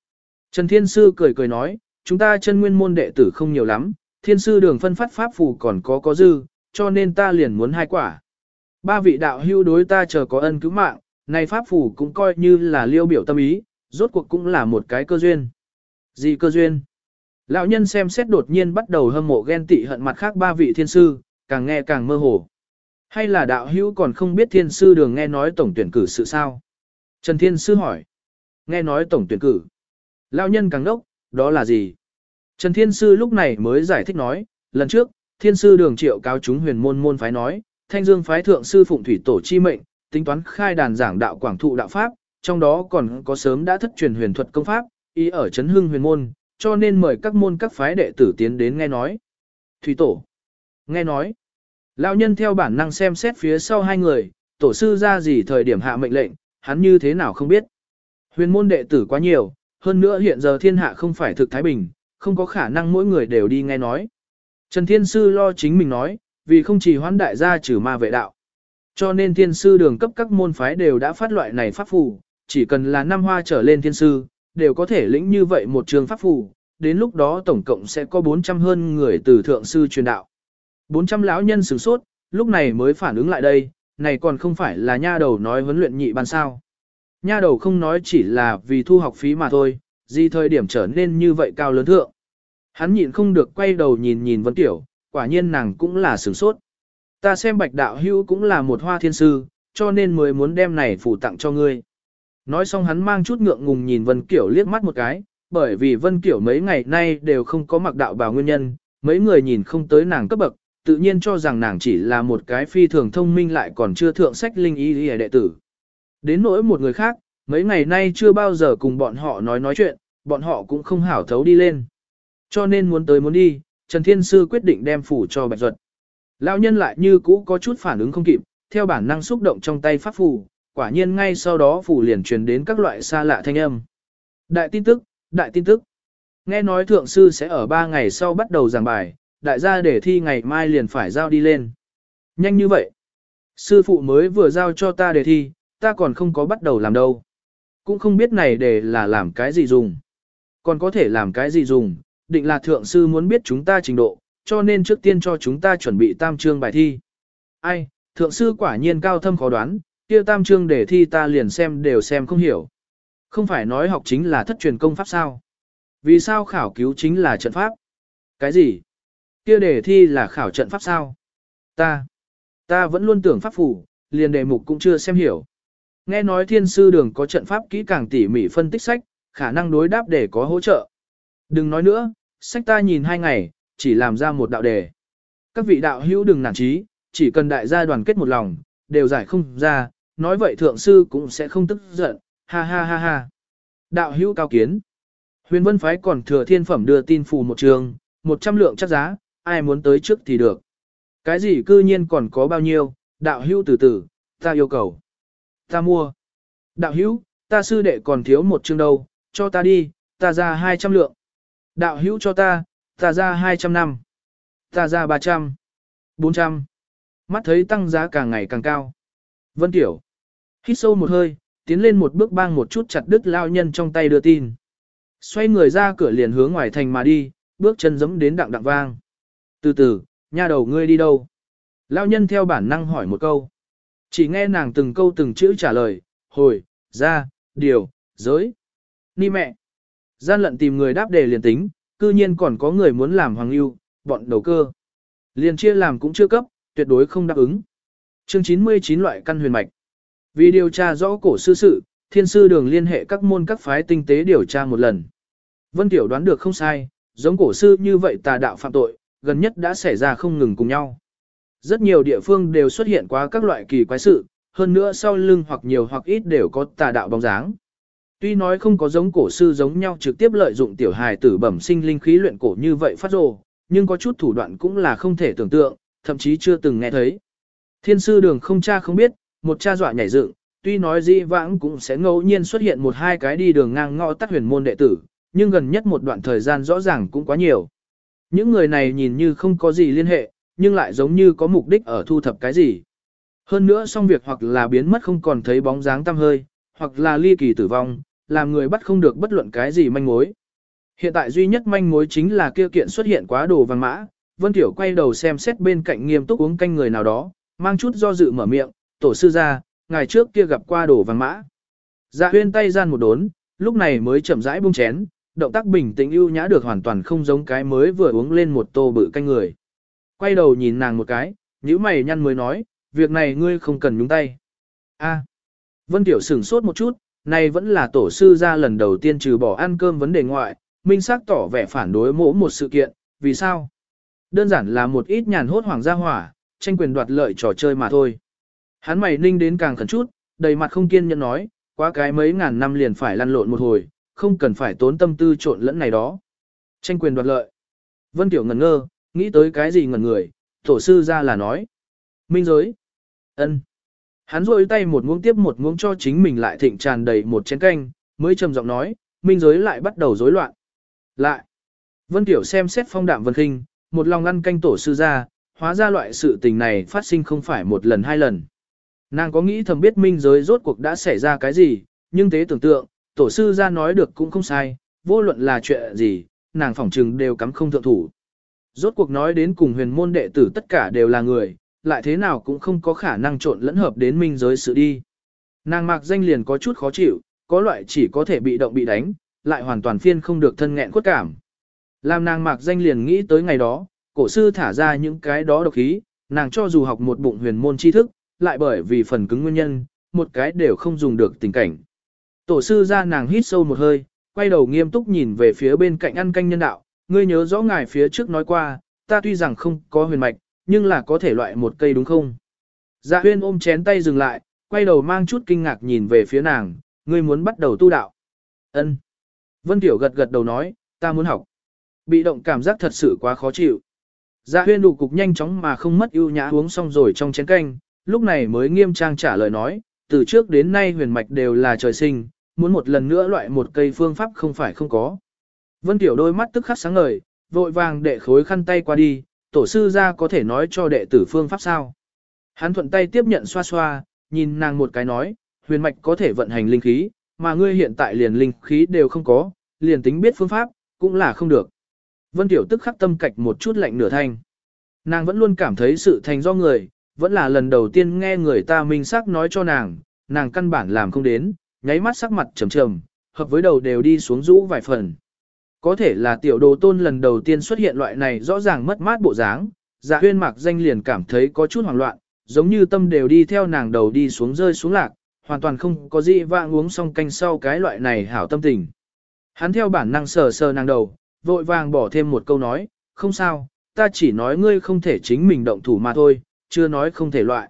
Trần thiên sư cười cười nói, chúng ta chân nguyên môn đệ tử không nhiều lắm, thiên sư đường phân phát pháp phù còn có có dư, cho nên ta liền muốn hai quả. Ba vị đạo hưu đối ta chờ có ân cứu mạng, này pháp phù cũng coi như là liêu biểu tâm ý, rốt cuộc cũng là một cái cơ duyên. Gì cơ duyên? Lão nhân xem xét đột nhiên bắt đầu hâm mộ ghen tị hận mặt khác ba vị thiên sư, càng nghe càng mơ hồ. Hay là đạo hữu còn không biết thiên sư đường nghe nói tổng tuyển cử sự sao? Trần Thiên Sư hỏi. Nghe nói tổng tuyển cử. Lão nhân càng đốc, đó là gì? Trần Thiên Sư lúc này mới giải thích nói, lần trước, Thiên Sư đường triệu cáo chúng huyền môn môn phái nói, Thanh Dương phái thượng sư phụng thủy tổ chi mệnh, tính toán khai đàn giảng đạo quảng thụ đạo pháp, trong đó còn có sớm đã thất truyền huyền thuật công pháp, ý ở chấn hưng huyền môn, cho nên mời các môn các phái đệ tử tiến đến nghe nói. Thủy tổ. Nghe nói. Lão nhân theo bản năng xem xét phía sau hai người, tổ sư ra gì thời điểm hạ mệnh lệnh, hắn như thế nào không biết. Huyền môn đệ tử quá nhiều, hơn nữa hiện giờ thiên hạ không phải thực Thái Bình, không có khả năng mỗi người đều đi nghe nói. Trần Thiên Sư lo chính mình nói, vì không chỉ hoán đại gia trừ ma vệ đạo. Cho nên thiên sư đường cấp các môn phái đều đã phát loại này pháp phù, chỉ cần là năm hoa trở lên thiên sư, đều có thể lĩnh như vậy một trường pháp phù, đến lúc đó tổng cộng sẽ có 400 hơn người từ thượng sư truyền đạo. 400 lão nhân sử sốt, lúc này mới phản ứng lại đây, này còn không phải là nha đầu nói huấn luyện nhị ban sao. Nha đầu không nói chỉ là vì thu học phí mà thôi, gì thời điểm trở nên như vậy cao lớn thượng. Hắn nhịn không được quay đầu nhìn nhìn Vân Tiểu, quả nhiên nàng cũng là sửng sốt. Ta xem bạch đạo hưu cũng là một hoa thiên sư, cho nên mới muốn đem này phủ tặng cho ngươi. Nói xong hắn mang chút ngượng ngùng nhìn Vân Kiểu liếc mắt một cái, bởi vì Vân Kiểu mấy ngày nay đều không có mặc đạo bào nguyên nhân, mấy người nhìn không tới nàng cấp bậc, tự nhiên cho rằng nàng chỉ là một cái phi thường thông minh lại còn chưa thượng sách linh y y đệ tử. Đến nỗi một người khác, mấy ngày nay chưa bao giờ cùng bọn họ nói nói chuyện, bọn họ cũng không hảo thấu đi lên. Cho nên muốn tới muốn đi, Trần Thiên Sư quyết định đem phủ cho Bạch Duật. Lão nhân lại như cũ có chút phản ứng không kịp, theo bản năng xúc động trong tay pháp phù, quả nhiên ngay sau đó phù liền truyền đến các loại xa lạ thanh âm. Đại tin tức, đại tin tức. Nghe nói thượng sư sẽ ở 3 ngày sau bắt đầu giảng bài, đại gia để thi ngày mai liền phải giao đi lên. Nhanh như vậy. Sư phụ mới vừa giao cho ta đề thi, ta còn không có bắt đầu làm đâu. Cũng không biết này để là làm cái gì dùng. Còn có thể làm cái gì dùng, định là thượng sư muốn biết chúng ta trình độ, cho nên trước tiên cho chúng ta chuẩn bị tam trương bài thi. Ai, thượng sư quả nhiên cao thâm khó đoán, kia tam trương để thi ta liền xem đều xem không hiểu. Không phải nói học chính là thất truyền công pháp sao? Vì sao khảo cứu chính là trận pháp? Cái gì? Kia đề thi là khảo trận pháp sao? Ta, ta vẫn luôn tưởng pháp phủ, liền đề mục cũng chưa xem hiểu. Nghe nói thiên sư đường có trận pháp kỹ càng tỉ mỉ phân tích sách, khả năng đối đáp để có hỗ trợ. Đừng nói nữa, sách ta nhìn hai ngày, chỉ làm ra một đạo đề. Các vị đạo hữu đừng nản trí, chỉ cần đại gia đoàn kết một lòng, đều giải không ra, nói vậy thượng sư cũng sẽ không tức giận, ha ha ha ha. Đạo hữu cao kiến. Huyền vân phái còn thừa thiên phẩm đưa tin phù một trường, một trăm lượng chắc giá, ai muốn tới trước thì được. Cái gì cư nhiên còn có bao nhiêu, đạo hữu từ từ, ta yêu cầu. Ta mua. Đạo hữu, ta sư đệ còn thiếu một chương đâu, cho ta đi, ta ra 200 lượng. Đạo hữu cho ta, ta ra 200 năm. Ta ra 300. 400. Mắt thấy tăng giá càng ngày càng cao. Vân Tiểu. Hít sâu một hơi, tiến lên một bước bang một chút chặt đứt lao nhân trong tay đưa tin. Xoay người ra cửa liền hướng ngoài thành mà đi, bước chân giẫm đến đặng đặng vang. Từ từ, nha đầu ngươi đi đâu? Lao nhân theo bản năng hỏi một câu. Chỉ nghe nàng từng câu từng chữ trả lời, hồi, ra, điều, giới. Ni mẹ. Gian lận tìm người đáp đề liền tính, cư nhiên còn có người muốn làm hoàng lưu, bọn đầu cơ. Liền chia làm cũng chưa cấp, tuyệt đối không đáp ứng. Chương 99 loại căn huyền mạch. Vì điều tra rõ cổ sư sự, thiên sư đường liên hệ các môn các phái tinh tế điều tra một lần. Vân Tiểu đoán được không sai, giống cổ sư như vậy tà đạo phạm tội, gần nhất đã xảy ra không ngừng cùng nhau. Rất nhiều địa phương đều xuất hiện quá các loại kỳ quái sự, hơn nữa sau lưng hoặc nhiều hoặc ít đều có tà đạo bóng dáng. Tuy nói không có giống cổ sư giống nhau trực tiếp lợi dụng tiểu hài tử bẩm sinh linh khí luyện cổ như vậy phát rồ, nhưng có chút thủ đoạn cũng là không thể tưởng tượng, thậm chí chưa từng nghe thấy. Thiên sư đường không cha không biết, một cha dọa nhảy dựng, tuy nói dĩ vãng cũng sẽ ngẫu nhiên xuất hiện một hai cái đi đường ngang ngõ tắt huyền môn đệ tử, nhưng gần nhất một đoạn thời gian rõ ràng cũng quá nhiều. Những người này nhìn như không có gì liên hệ, nhưng lại giống như có mục đích ở thu thập cái gì. Hơn nữa xong việc hoặc là biến mất không còn thấy bóng dáng tăm hơi, hoặc là ly kỳ tử vong, làm người bắt không được bất luận cái gì manh mối. Hiện tại duy nhất manh mối chính là kia kiện xuất hiện quá đồ vàng mã, Vân Tiểu quay đầu xem xét bên cạnh nghiêm túc uống canh người nào đó, mang chút do dự mở miệng, tổ sư ra, ngày trước kia gặp qua đồ vàng mã. Dạ huyên tay gian một đốn, lúc này mới chậm rãi buông chén, động tác bình tĩnh ưu nhã được hoàn toàn không giống cái mới vừa uống lên một tô bự canh người. Quay đầu nhìn nàng một cái, nhíu mày nhăn mới nói, việc này ngươi không cần nhúng tay. A. Vân Tiểu sửng sốt một chút, này vẫn là tổ sư ra lần đầu tiên trừ bỏ ăn cơm vấn đề ngoại, minh xác tỏ vẻ phản đối mỗ một sự kiện, vì sao? Đơn giản là một ít nhàn hốt hoàng gia hỏa, tranh quyền đoạt lợi trò chơi mà thôi. Hắn mày ninh đến càng khẩn chút, đầy mặt không kiên nhẫn nói, quá cái mấy ngàn năm liền phải lăn lộn một hồi, không cần phải tốn tâm tư trộn lẫn này đó. Tranh quyền đoạt lợi. Vân Tiểu ngẩn ngơ, nghĩ tới cái gì ngẩn người, tổ sư ra là nói. Minh giới. ân. Hắn rôi tay một muỗng tiếp một muỗng cho chính mình lại thịnh tràn đầy một chén canh, mới trầm giọng nói, minh giới lại bắt đầu rối loạn. Lại. Vân Tiểu xem xét phong đạm vân khinh, một lòng ăn canh tổ sư ra, hóa ra loại sự tình này phát sinh không phải một lần hai lần. Nàng có nghĩ thầm biết minh giới rốt cuộc đã xảy ra cái gì, nhưng thế tưởng tượng, tổ sư ra nói được cũng không sai, vô luận là chuyện gì, nàng phỏng trừng đều cắm không thượng thủ. Rốt cuộc nói đến cùng huyền môn đệ tử tất cả đều là người, lại thế nào cũng không có khả năng trộn lẫn hợp đến minh giới sự đi. Nàng mạc danh liền có chút khó chịu, có loại chỉ có thể bị động bị đánh, lại hoàn toàn phiên không được thân nghẹn khuất cảm. Làm nàng mạc danh liền nghĩ tới ngày đó, cổ sư thả ra những cái đó độc khí, nàng cho dù học một bụng huyền môn tri thức, lại bởi vì phần cứng nguyên nhân, một cái đều không dùng được tình cảnh. Tổ sư ra nàng hít sâu một hơi, quay đầu nghiêm túc nhìn về phía bên cạnh ăn canh nhân đạo, ngươi nhớ rõ ngài phía trước nói qua, ta tuy rằng không có huyền mạch, nhưng là có thể loại một cây đúng không? Dạ huyên ôm chén tay dừng lại, quay đầu mang chút kinh ngạc nhìn về phía nàng, ngươi muốn bắt đầu tu đạo. Ân. Vân Tiểu gật gật đầu nói, ta muốn học. Bị động cảm giác thật sự quá khó chịu. Dạ huyên đủ cục nhanh chóng mà không mất ưu nhã uống xong rồi trong chén canh, lúc này mới nghiêm trang trả lời nói, từ trước đến nay huyền mạch đều là trời sinh, muốn một lần nữa loại một cây phương pháp không phải không có. Vân Tiểu đôi mắt tức khắc sáng ngời, vội vàng đệ khối khăn tay qua đi, tổ sư ra có thể nói cho đệ tử phương pháp sao. Hắn thuận tay tiếp nhận xoa xoa, nhìn nàng một cái nói, huyền mạch có thể vận hành linh khí, mà ngươi hiện tại liền linh khí đều không có, liền tính biết phương pháp, cũng là không được. Vân Tiểu tức khắc tâm cạch một chút lạnh nửa thanh. Nàng vẫn luôn cảm thấy sự thành do người, vẫn là lần đầu tiên nghe người ta minh xác nói cho nàng, nàng căn bản làm không đến, nháy mắt sắc mặt trầm trầm, hợp với đầu đều đi xuống rũ vài phần. Có thể là tiểu đồ tôn lần đầu tiên xuất hiện loại này rõ ràng mất mát bộ dáng, dạ huyên mạc danh liền cảm thấy có chút hoảng loạn, giống như tâm đều đi theo nàng đầu đi xuống rơi xuống lạc, hoàn toàn không có gì vạng uống xong canh sau cái loại này hảo tâm tình. Hắn theo bản năng sờ sờ nàng đầu, vội vàng bỏ thêm một câu nói, không sao, ta chỉ nói ngươi không thể chính mình động thủ mà thôi, chưa nói không thể loại.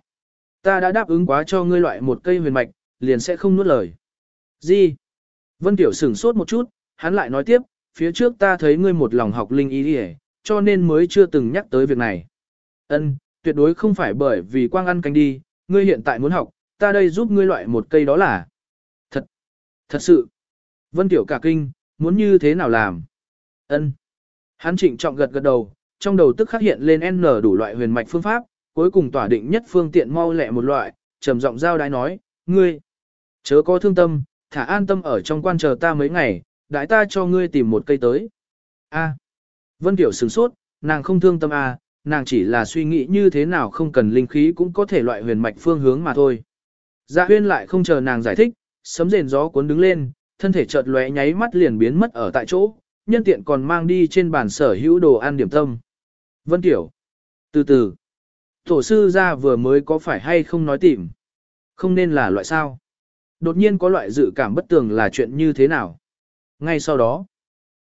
Ta đã đáp ứng quá cho ngươi loại một cây huyền mạch, liền sẽ không nuốt lời. Gì? Vân Tiểu sửng sốt một chút, hắn lại nói tiếp, phía trước ta thấy ngươi một lòng học linh ý đi cho nên mới chưa từng nhắc tới việc này. Ân, tuyệt đối không phải bởi vì quang ăn canh đi, ngươi hiện tại muốn học, ta đây giúp ngươi loại một cây đó là. Thật, thật sự. Vân Tiểu cả kinh, muốn như thế nào làm? Ân. Hắn trịnh trọng gật gật đầu, trong đầu tức khắc hiện lên N đủ loại huyền mạch phương pháp, cuối cùng tỏa định nhất phương tiện mau lẹ một loại, trầm giọng giao đái nói, ngươi, chớ có thương tâm, thả an tâm ở trong quan chờ ta mấy ngày, đãi ta cho ngươi tìm một cây tới. A. Vân Tiểu sửng sốt, nàng không thương tâm A, nàng chỉ là suy nghĩ như thế nào không cần linh khí cũng có thể loại huyền mạch phương hướng mà thôi. Dạ huyên lại không chờ nàng giải thích, sấm rền gió cuốn đứng lên, thân thể chợt lóe nháy mắt liền biến mất ở tại chỗ, nhân tiện còn mang đi trên bàn sở hữu đồ ăn điểm tâm. Vân Tiểu. Từ từ. Tổ sư ra vừa mới có phải hay không nói tìm. Không nên là loại sao. Đột nhiên có loại dự cảm bất tường là chuyện như thế nào. Ngay sau đó.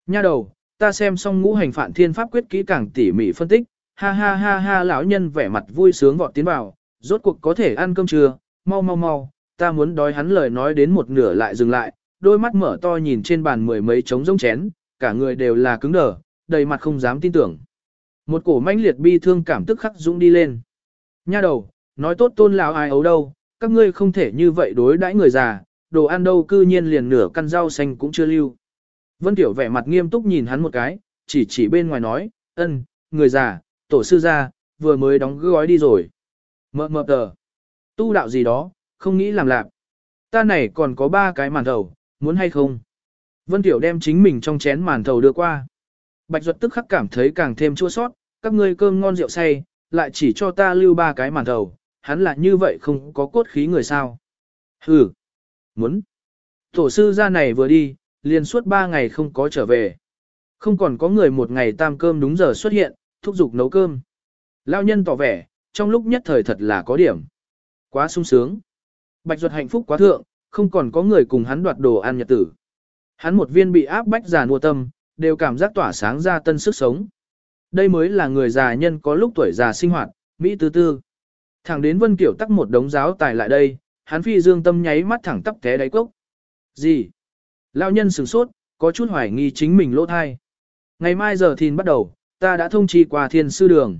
Nha đầu, ta xem xong ngũ hành phản thiên pháp quyết kỹ càng tỉ mỉ phân tích. Ha ha ha ha lão nhân vẻ mặt vui sướng vọt tiến vào. Rốt cuộc có thể ăn cơm trưa. Mau mau mau. Ta muốn đói hắn lời nói đến một nửa lại dừng lại. Đôi mắt mở to nhìn trên bàn mười mấy trống rỗng chén. Cả người đều là cứng đờ, đầy mặt không dám tin tưởng. Một cổ mãnh liệt bi thương cảm tức khắc dũng đi lên. Nha đầu, nói tốt tôn lão ai ấu đâu, các ngươi không thể như vậy đối đãi người già, đồ ăn đâu cư nhiên liền nửa căn rau xanh cũng chưa lưu. Vân Tiểu vẻ mặt nghiêm túc nhìn hắn một cái, chỉ chỉ bên ngoài nói, ân, người già, tổ sư gia, vừa mới đóng gói đi rồi. Mờ mờ tờ, tu đạo gì đó, không nghĩ làm lạc. Ta này còn có ba cái màn thầu, muốn hay không? Vân Tiểu đem chính mình trong chén màn thầu đưa qua. Bạch Duật tức khắc cảm thấy càng thêm chua sót, các ngươi cơm ngon rượu say, lại chỉ cho ta lưu ba cái màn thầu, hắn là như vậy không có cốt khí người sao. Hừ, muốn. Tổ sư ra này vừa đi, liền suốt ba ngày không có trở về. Không còn có người một ngày tam cơm đúng giờ xuất hiện, thúc giục nấu cơm. Lao nhân tỏ vẻ, trong lúc nhất thời thật là có điểm. Quá sung sướng. Bạch Duật hạnh phúc quá thượng, không còn có người cùng hắn đoạt đồ ăn nhật tử. Hắn một viên bị áp bách già nua tâm, đều cảm giác tỏa sáng ra tân sức sống. Đây mới là người già nhân có lúc tuổi già sinh hoạt, Mỹ tư tư. Thẳng đến Vân Kiểu tắc một đống giáo tài lại đây, hắn phi dương tâm nháy mắt thẳng tắp té đáy cốc. Gì? Lão nhân sửng sốt, có chút hoài nghi chính mình lỗ thai. Ngày mai giờ thìn bắt đầu, ta đã thông chi qua thiên sư đường.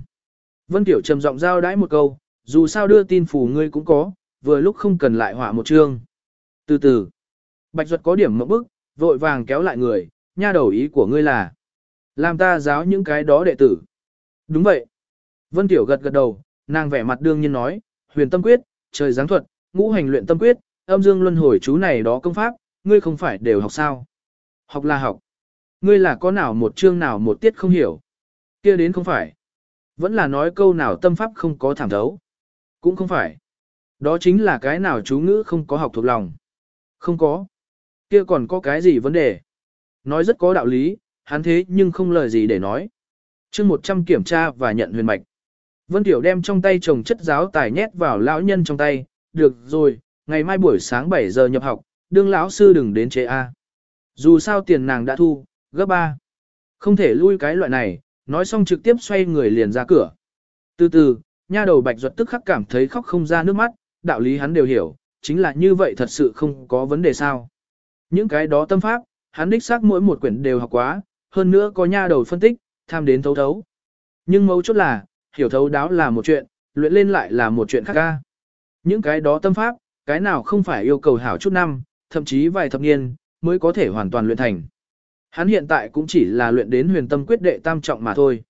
Vân Kiểu trầm giọng giao đãi một câu, dù sao đưa tin phủ ngươi cũng có, vừa lúc không cần lại họa một chương. Từ từ, Bạch Duật có điểm mộng bức, vội vàng kéo lại người, nha đầu ý của ngươi là. Làm ta giáo những cái đó đệ tử. Đúng vậy. Vân Tiểu gật gật đầu, nàng vẻ mặt đương nhiên nói, huyền tâm quyết, trời giáng thuật, ngũ hành luyện tâm quyết, âm dương luân hồi chú này đó công pháp, ngươi không phải đều học sao. Học là học. Ngươi là có nào một chương nào một tiết không hiểu. kia đến không phải. Vẫn là nói câu nào tâm pháp không có thảm thấu. Cũng không phải. Đó chính là cái nào chú ngữ không có học thuộc lòng. Không có. kia còn có cái gì vấn đề. Nói rất có đạo lý, hắn thế nhưng không lời gì để nói. chương 100 kiểm tra và nhận huyền mạch. Vân Tiểu đem trong tay chồng chất giáo tài nhét vào lão nhân trong tay, được rồi, ngày mai buổi sáng 7 giờ nhập học, đương lão sư đừng đến chế A. Dù sao tiền nàng đã thu, gấp ba Không thể lui cái loại này, nói xong trực tiếp xoay người liền ra cửa. Từ từ, nha đầu bạch ruột tức khắc cảm thấy khóc không ra nước mắt, đạo lý hắn đều hiểu, chính là như vậy thật sự không có vấn đề sao. Những cái đó tâm pháp, hắn đích xác mỗi một quyển đều học quá, hơn nữa có nha đầu phân tích, tham đến thấu thấu. Nhưng mấu chốt là, hiểu thấu đáo là một chuyện, luyện lên lại là một chuyện khác ca. Những cái đó tâm pháp, cái nào không phải yêu cầu hảo chút năm, thậm chí vài thập niên, mới có thể hoàn toàn luyện thành. Hắn hiện tại cũng chỉ là luyện đến huyền tâm quyết đệ tam trọng mà thôi.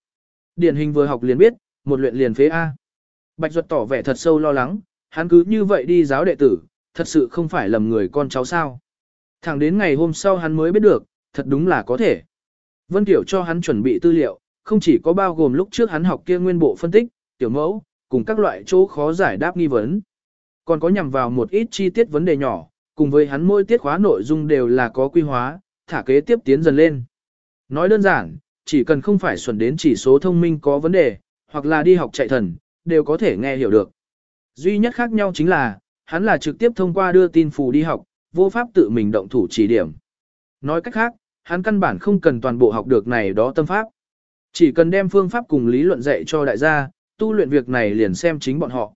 Điển hình vừa học liền biết, một luyện liền phế A. Bạch Duật tỏ vẻ thật sâu lo lắng, hắn cứ như vậy đi giáo đệ tử, thật sự không phải lầm người con cháu sao. Thẳng đến ngày hôm sau hắn mới biết được, thật đúng là có thể. Vân Tiểu cho hắn chuẩn bị tư liệu, không chỉ có bao gồm lúc trước hắn học kia nguyên bộ phân tích, tiểu mẫu, cùng các loại chỗ khó giải đáp nghi vấn. Còn có nhằm vào một ít chi tiết vấn đề nhỏ, cùng với hắn mỗi tiết khóa nội dung đều là có quy hóa, thả kế tiếp tiến dần lên. Nói đơn giản, chỉ cần không phải xuẩn đến chỉ số thông minh có vấn đề, hoặc là đi học chạy thần, đều có thể nghe hiểu được. Duy nhất khác nhau chính là, hắn là trực tiếp thông qua đưa tin phù đi học, vô pháp tự mình động thủ chỉ điểm. Nói cách khác, hắn căn bản không cần toàn bộ học được này đó tâm pháp. Chỉ cần đem phương pháp cùng lý luận dạy cho đại gia, tu luyện việc này liền xem chính bọn họ.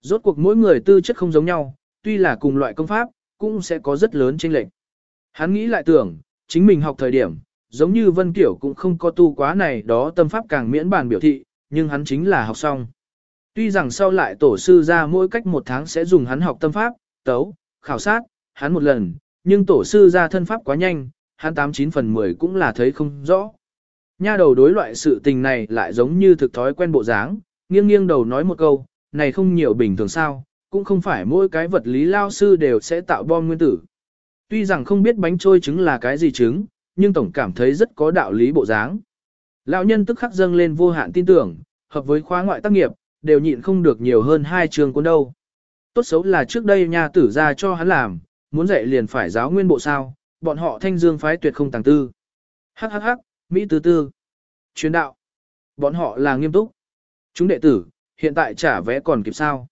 Rốt cuộc mỗi người tư chất không giống nhau, tuy là cùng loại công pháp, cũng sẽ có rất lớn chênh lệch. Hắn nghĩ lại tưởng, chính mình học thời điểm, giống như Vân Kiểu cũng không có tu quá này đó tâm pháp càng miễn bàn biểu thị, nhưng hắn chính là học xong. Tuy rằng sau lại tổ sư ra mỗi cách một tháng sẽ dùng hắn học tâm pháp, tấu, khảo sát, hắn một lần, nhưng tổ sư ra thân pháp quá nhanh, hắn 89 phần 10 cũng là thấy không rõ. Nha đầu đối loại sự tình này lại giống như thực thói quen bộ dáng, nghiêng nghiêng đầu nói một câu, này không nhiều bình thường sao, cũng không phải mỗi cái vật lý lao sư đều sẽ tạo bom nguyên tử. Tuy rằng không biết bánh trôi trứng là cái gì trứng, nhưng tổng cảm thấy rất có đạo lý bộ dáng. Lão nhân tức khắc dâng lên vô hạn tin tưởng, hợp với khóa ngoại tác nghiệp, đều nhịn không được nhiều hơn hai trường cuốn đâu. Tốt xấu là trước đây nhà tử ra cho hắn làm, muốn dạy liền phải giáo nguyên bộ sao, bọn họ thanh dương phái tuyệt không tàng tư. Hắc hắc hắc, Mỹ tư tư. Chuyên đạo. Bọn họ là nghiêm túc. Chúng đệ tử, hiện tại trả vé còn kịp sao.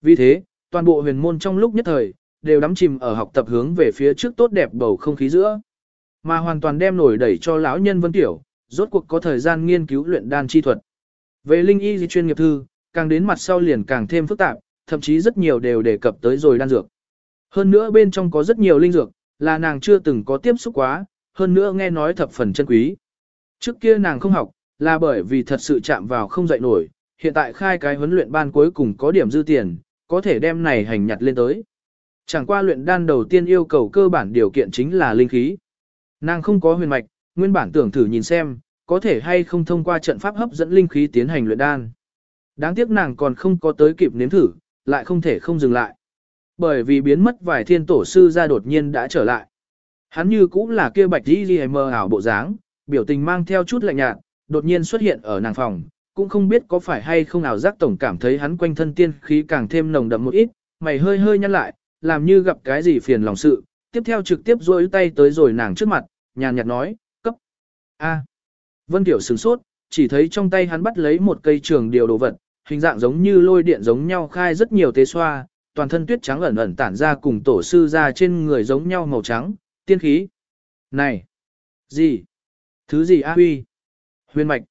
Vì thế, toàn bộ huyền môn trong lúc nhất thời, đều đắm chìm ở học tập hướng về phía trước tốt đẹp bầu không khí giữa. Mà hoàn toàn đem nổi đẩy cho lão nhân Vân Tiểu, rốt cuộc có thời gian nghiên cứu luyện đan chi thuật. Về linh y di chuyên nghiệp thư, càng đến mặt sau liền càng thêm phức tạp, thậm chí rất nhiều đều đề cập tới rồi đan dược. Hơn nữa bên trong có rất nhiều linh dược, là nàng chưa từng có tiếp xúc quá, hơn nữa nghe nói thập phần chân quý. Trước kia nàng không học, là bởi vì thật sự chạm vào không dậy nổi, hiện tại khai cái huấn luyện ban cuối cùng có điểm dư tiền, có thể đem này hành nhặt lên tới. Chẳng qua luyện đan đầu tiên yêu cầu cơ bản điều kiện chính là linh khí. Nàng không có huyền mạch, nguyên bản tưởng thử nhìn xem, có thể hay không thông qua trận pháp hấp dẫn linh khí tiến hành luyện đan. Đáng tiếc nàng còn không có tới kịp nếm thử, lại không thể không dừng lại. Bởi vì biến mất vài thiên tổ sư ra đột nhiên đã trở lại. Hắn như cũng là kia bạch đi ghi mơ ảo bộ dáng, biểu tình mang theo chút lạnh nhạt, đột nhiên xuất hiện ở nàng phòng, cũng không biết có phải hay không nào giác tổng cảm thấy hắn quanh thân tiên khí càng thêm nồng đậm một ít, mày hơi hơi nhăn lại, làm như gặp cái gì phiền lòng sự, tiếp theo trực tiếp rôi tay tới rồi nàng trước mặt, nhàn nhạt nói, cấp. A. Vân Tiểu sửng sốt, chỉ thấy trong tay hắn bắt lấy một cây trường điều đồ vật, hình dạng giống như lôi điện giống nhau khai rất nhiều tế xoa, toàn thân tuyết trắng ẩn ẩn tản ra cùng tổ sư ra trên người giống nhau màu trắng, tiên khí. Này! Gì? Thứ gì a huy? Huyền mạch.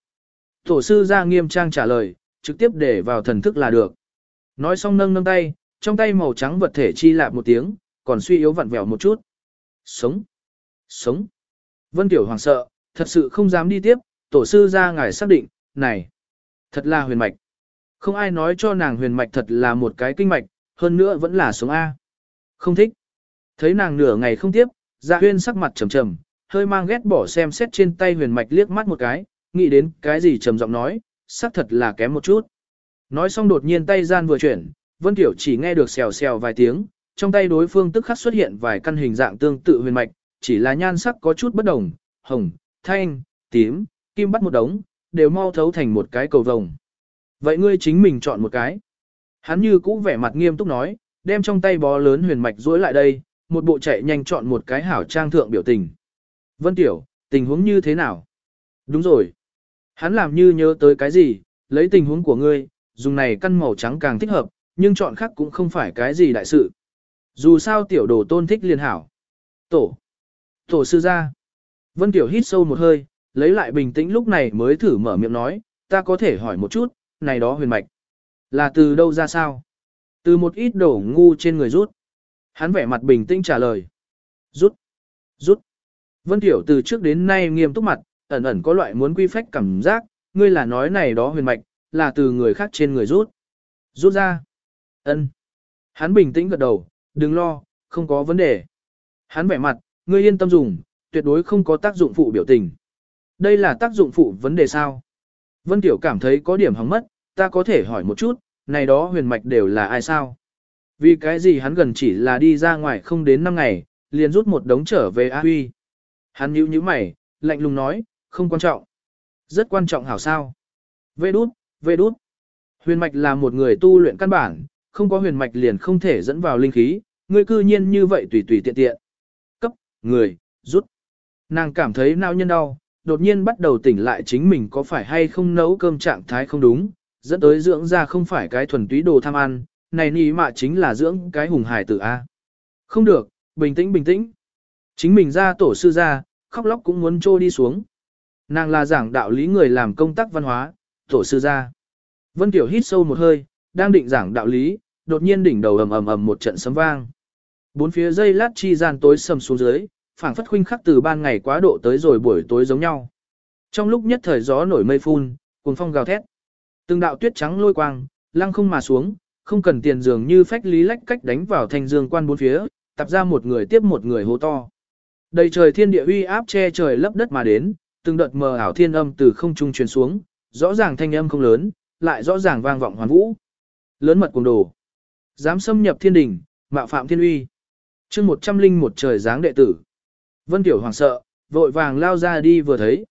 Tổ sư ra nghiêm trang trả lời, trực tiếp để vào thần thức là được. Nói xong nâng nâng tay, trong tay màu trắng vật thể chi lạp một tiếng, còn suy yếu vặn vẹo một chút. Sống! Sống! Vân Tiểu hoàng sợ, thật sự không dám đi tiếp, tổ sư ra ngài xác định, này, thật là huyền mạch. Không ai nói cho nàng huyền mạch thật là một cái kinh mạch, hơn nữa vẫn là sống A. Không thích. Thấy nàng nửa ngày không tiếp, dạ huyên sắc mặt trầm trầm, hơi mang ghét bỏ xem xét trên tay huyền mạch liếc mắt một cái, nghĩ đến cái gì trầm giọng nói, xác thật là kém một chút. Nói xong đột nhiên tay gian vừa chuyển, Vân Tiểu chỉ nghe được xèo xèo vài tiếng, trong tay đối phương tức khắc xuất hiện vài căn hình dạng tương tự huyền mạch, chỉ là nhan sắc có chút bất đồng, hồng, thanh, tím, kim bắt một đống, đều mau thấu thành một cái cầu vồng. Vậy ngươi chính mình chọn một cái. Hắn như cũ vẻ mặt nghiêm túc nói, đem trong tay bó lớn huyền mạch duỗi lại đây, một bộ chạy nhanh chọn một cái hảo trang thượng biểu tình. Vân Tiểu, tình huống như thế nào? Đúng rồi. Hắn làm như nhớ tới cái gì, lấy tình huống của ngươi, dùng này căn màu trắng càng thích hợp, nhưng chọn khác cũng không phải cái gì đại sự. Dù sao tiểu đồ tôn thích liền hảo. Tổ. Tổ sư gia. Vân Tiểu hít sâu một hơi, lấy lại bình tĩnh lúc này mới thử mở miệng nói, ta có thể hỏi một chút, này đó huyền mạch. Là từ đâu ra sao? Từ một ít đổ ngu trên người rút. Hắn vẻ mặt bình tĩnh trả lời. Rút. Rút. Vân Tiểu từ trước đến nay nghiêm túc mặt, ẩn ẩn có loại muốn quy phách cảm giác, ngươi là nói này đó huyền mạch, là từ người khác trên người rút. Rút ra. ân Hắn bình tĩnh gật đầu, đừng lo, không có vấn đề. Hắn vẻ mặt, ngươi yên tâm dùng, tuyệt đối không có tác dụng phụ biểu tình. Đây là tác dụng phụ vấn đề sao? Vân Tiểu cảm thấy có điểm hóng mất, ta có thể hỏi một chút, này đó huyền mạch đều là ai sao? Vì cái gì hắn gần chỉ là đi ra ngoài không đến 5 ngày, liền rút một đống trở về A Huy. Hắn nhíu nhíu mày, lạnh lùng nói, không quan trọng. Rất quan trọng hảo sao. Vê đút, vê đút. Huyền mạch là một người tu luyện căn bản, không có huyền mạch liền không thể dẫn vào linh khí, ngươi cư nhiên như vậy tùy tùy tiện tiện. Cấp, người, rút. Nàng cảm thấy nao nhân đau, đột nhiên bắt đầu tỉnh lại chính mình có phải hay không nấu cơm trạng thái không đúng, dẫn tới dưỡng ra không phải cái thuần túy đồ tham ăn, này nì mạ chính là dưỡng cái hùng hải tử A. Không được, bình tĩnh bình tĩnh. Chính mình ra tổ sư ra, khóc lóc cũng muốn trôi đi xuống. Nàng là giảng đạo lý người làm công tác văn hóa, tổ sư ra. Vân Tiểu hít sâu một hơi, đang định giảng đạo lý, đột nhiên đỉnh đầu ầm ầm ầm một trận sấm vang. Bốn phía dây lát chi gian tối sầm xuống dưới, phảng phất khuynh khắc từ ban ngày quá độ tới rồi buổi tối giống nhau. Trong lúc nhất thời gió nổi mây phun, cuồng phong gào thét. Từng đạo tuyết trắng lôi quang, lăng không mà xuống, không cần tiền dường như phách lý lách cách đánh vào thanh dương quan bốn phía, tập ra một người tiếp một người hô to. Đầy trời thiên địa uy áp che trời lấp đất mà đến, từng đợt mờ ảo thiên âm từ không trung truyền xuống, rõ ràng thanh âm không lớn, lại rõ ràng vang vọng hoàn vũ. Lớn mật cùng đồ. Dám xâm nhập thiên đình, mạo phạm thiên uy. chương một trăm linh một trời dáng đệ tử. Vân Tiểu hoàng sợ, vội vàng lao ra đi vừa thấy.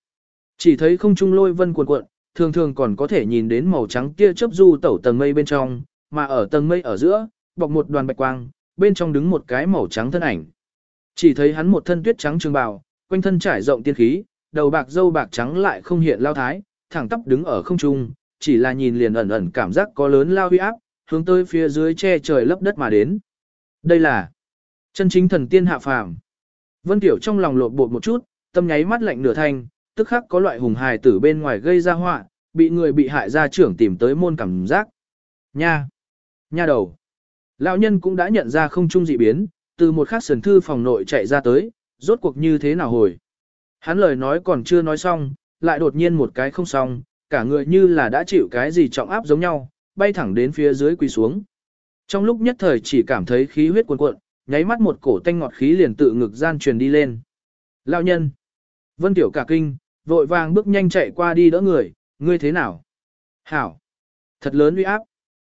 Chỉ thấy không trung lôi vân cuộn cuộn, thường thường còn có thể nhìn đến màu trắng kia chớp du tẩu tầng mây bên trong, mà ở tầng mây ở giữa, bọc một đoàn bạch quang, bên trong đứng một cái màu trắng thân ảnh. Chỉ thấy hắn một thân tuyết trắng trường bào, quanh thân trải rộng tiên khí, đầu bạc dâu bạc trắng lại không hiện lao thái, thẳng tắp đứng ở không trung, chỉ là nhìn liền ẩn ẩn cảm giác có lớn lao huy áp, hướng tới phía dưới che trời lấp đất mà đến. Đây là chân chính thần tiên hạ phàm. Vân Tiểu trong lòng lột bột một chút, tâm nháy mắt lạnh nửa thanh, tức khắc có loại hùng hài tử bên ngoài gây ra họa, bị người bị hại ra trưởng tìm tới môn cảm giác. Nha! Nha đầu! Lão nhân cũng đã nhận ra không trung dị biến, từ một khắc sườn thư phòng nội chạy ra tới, rốt cuộc như thế nào hồi. Hắn lời nói còn chưa nói xong, lại đột nhiên một cái không xong, cả người như là đã chịu cái gì trọng áp giống nhau, bay thẳng đến phía dưới quỳ xuống. Trong lúc nhất thời chỉ cảm thấy khí huyết cuồn cuộn, nháy mắt một cổ tanh ngọt khí liền tự ngực gian truyền đi lên. Lão nhân! Vân Tiểu cả kinh, vội vàng bước nhanh chạy qua đi đỡ người, ngươi thế nào? Hảo! Thật lớn uy áp.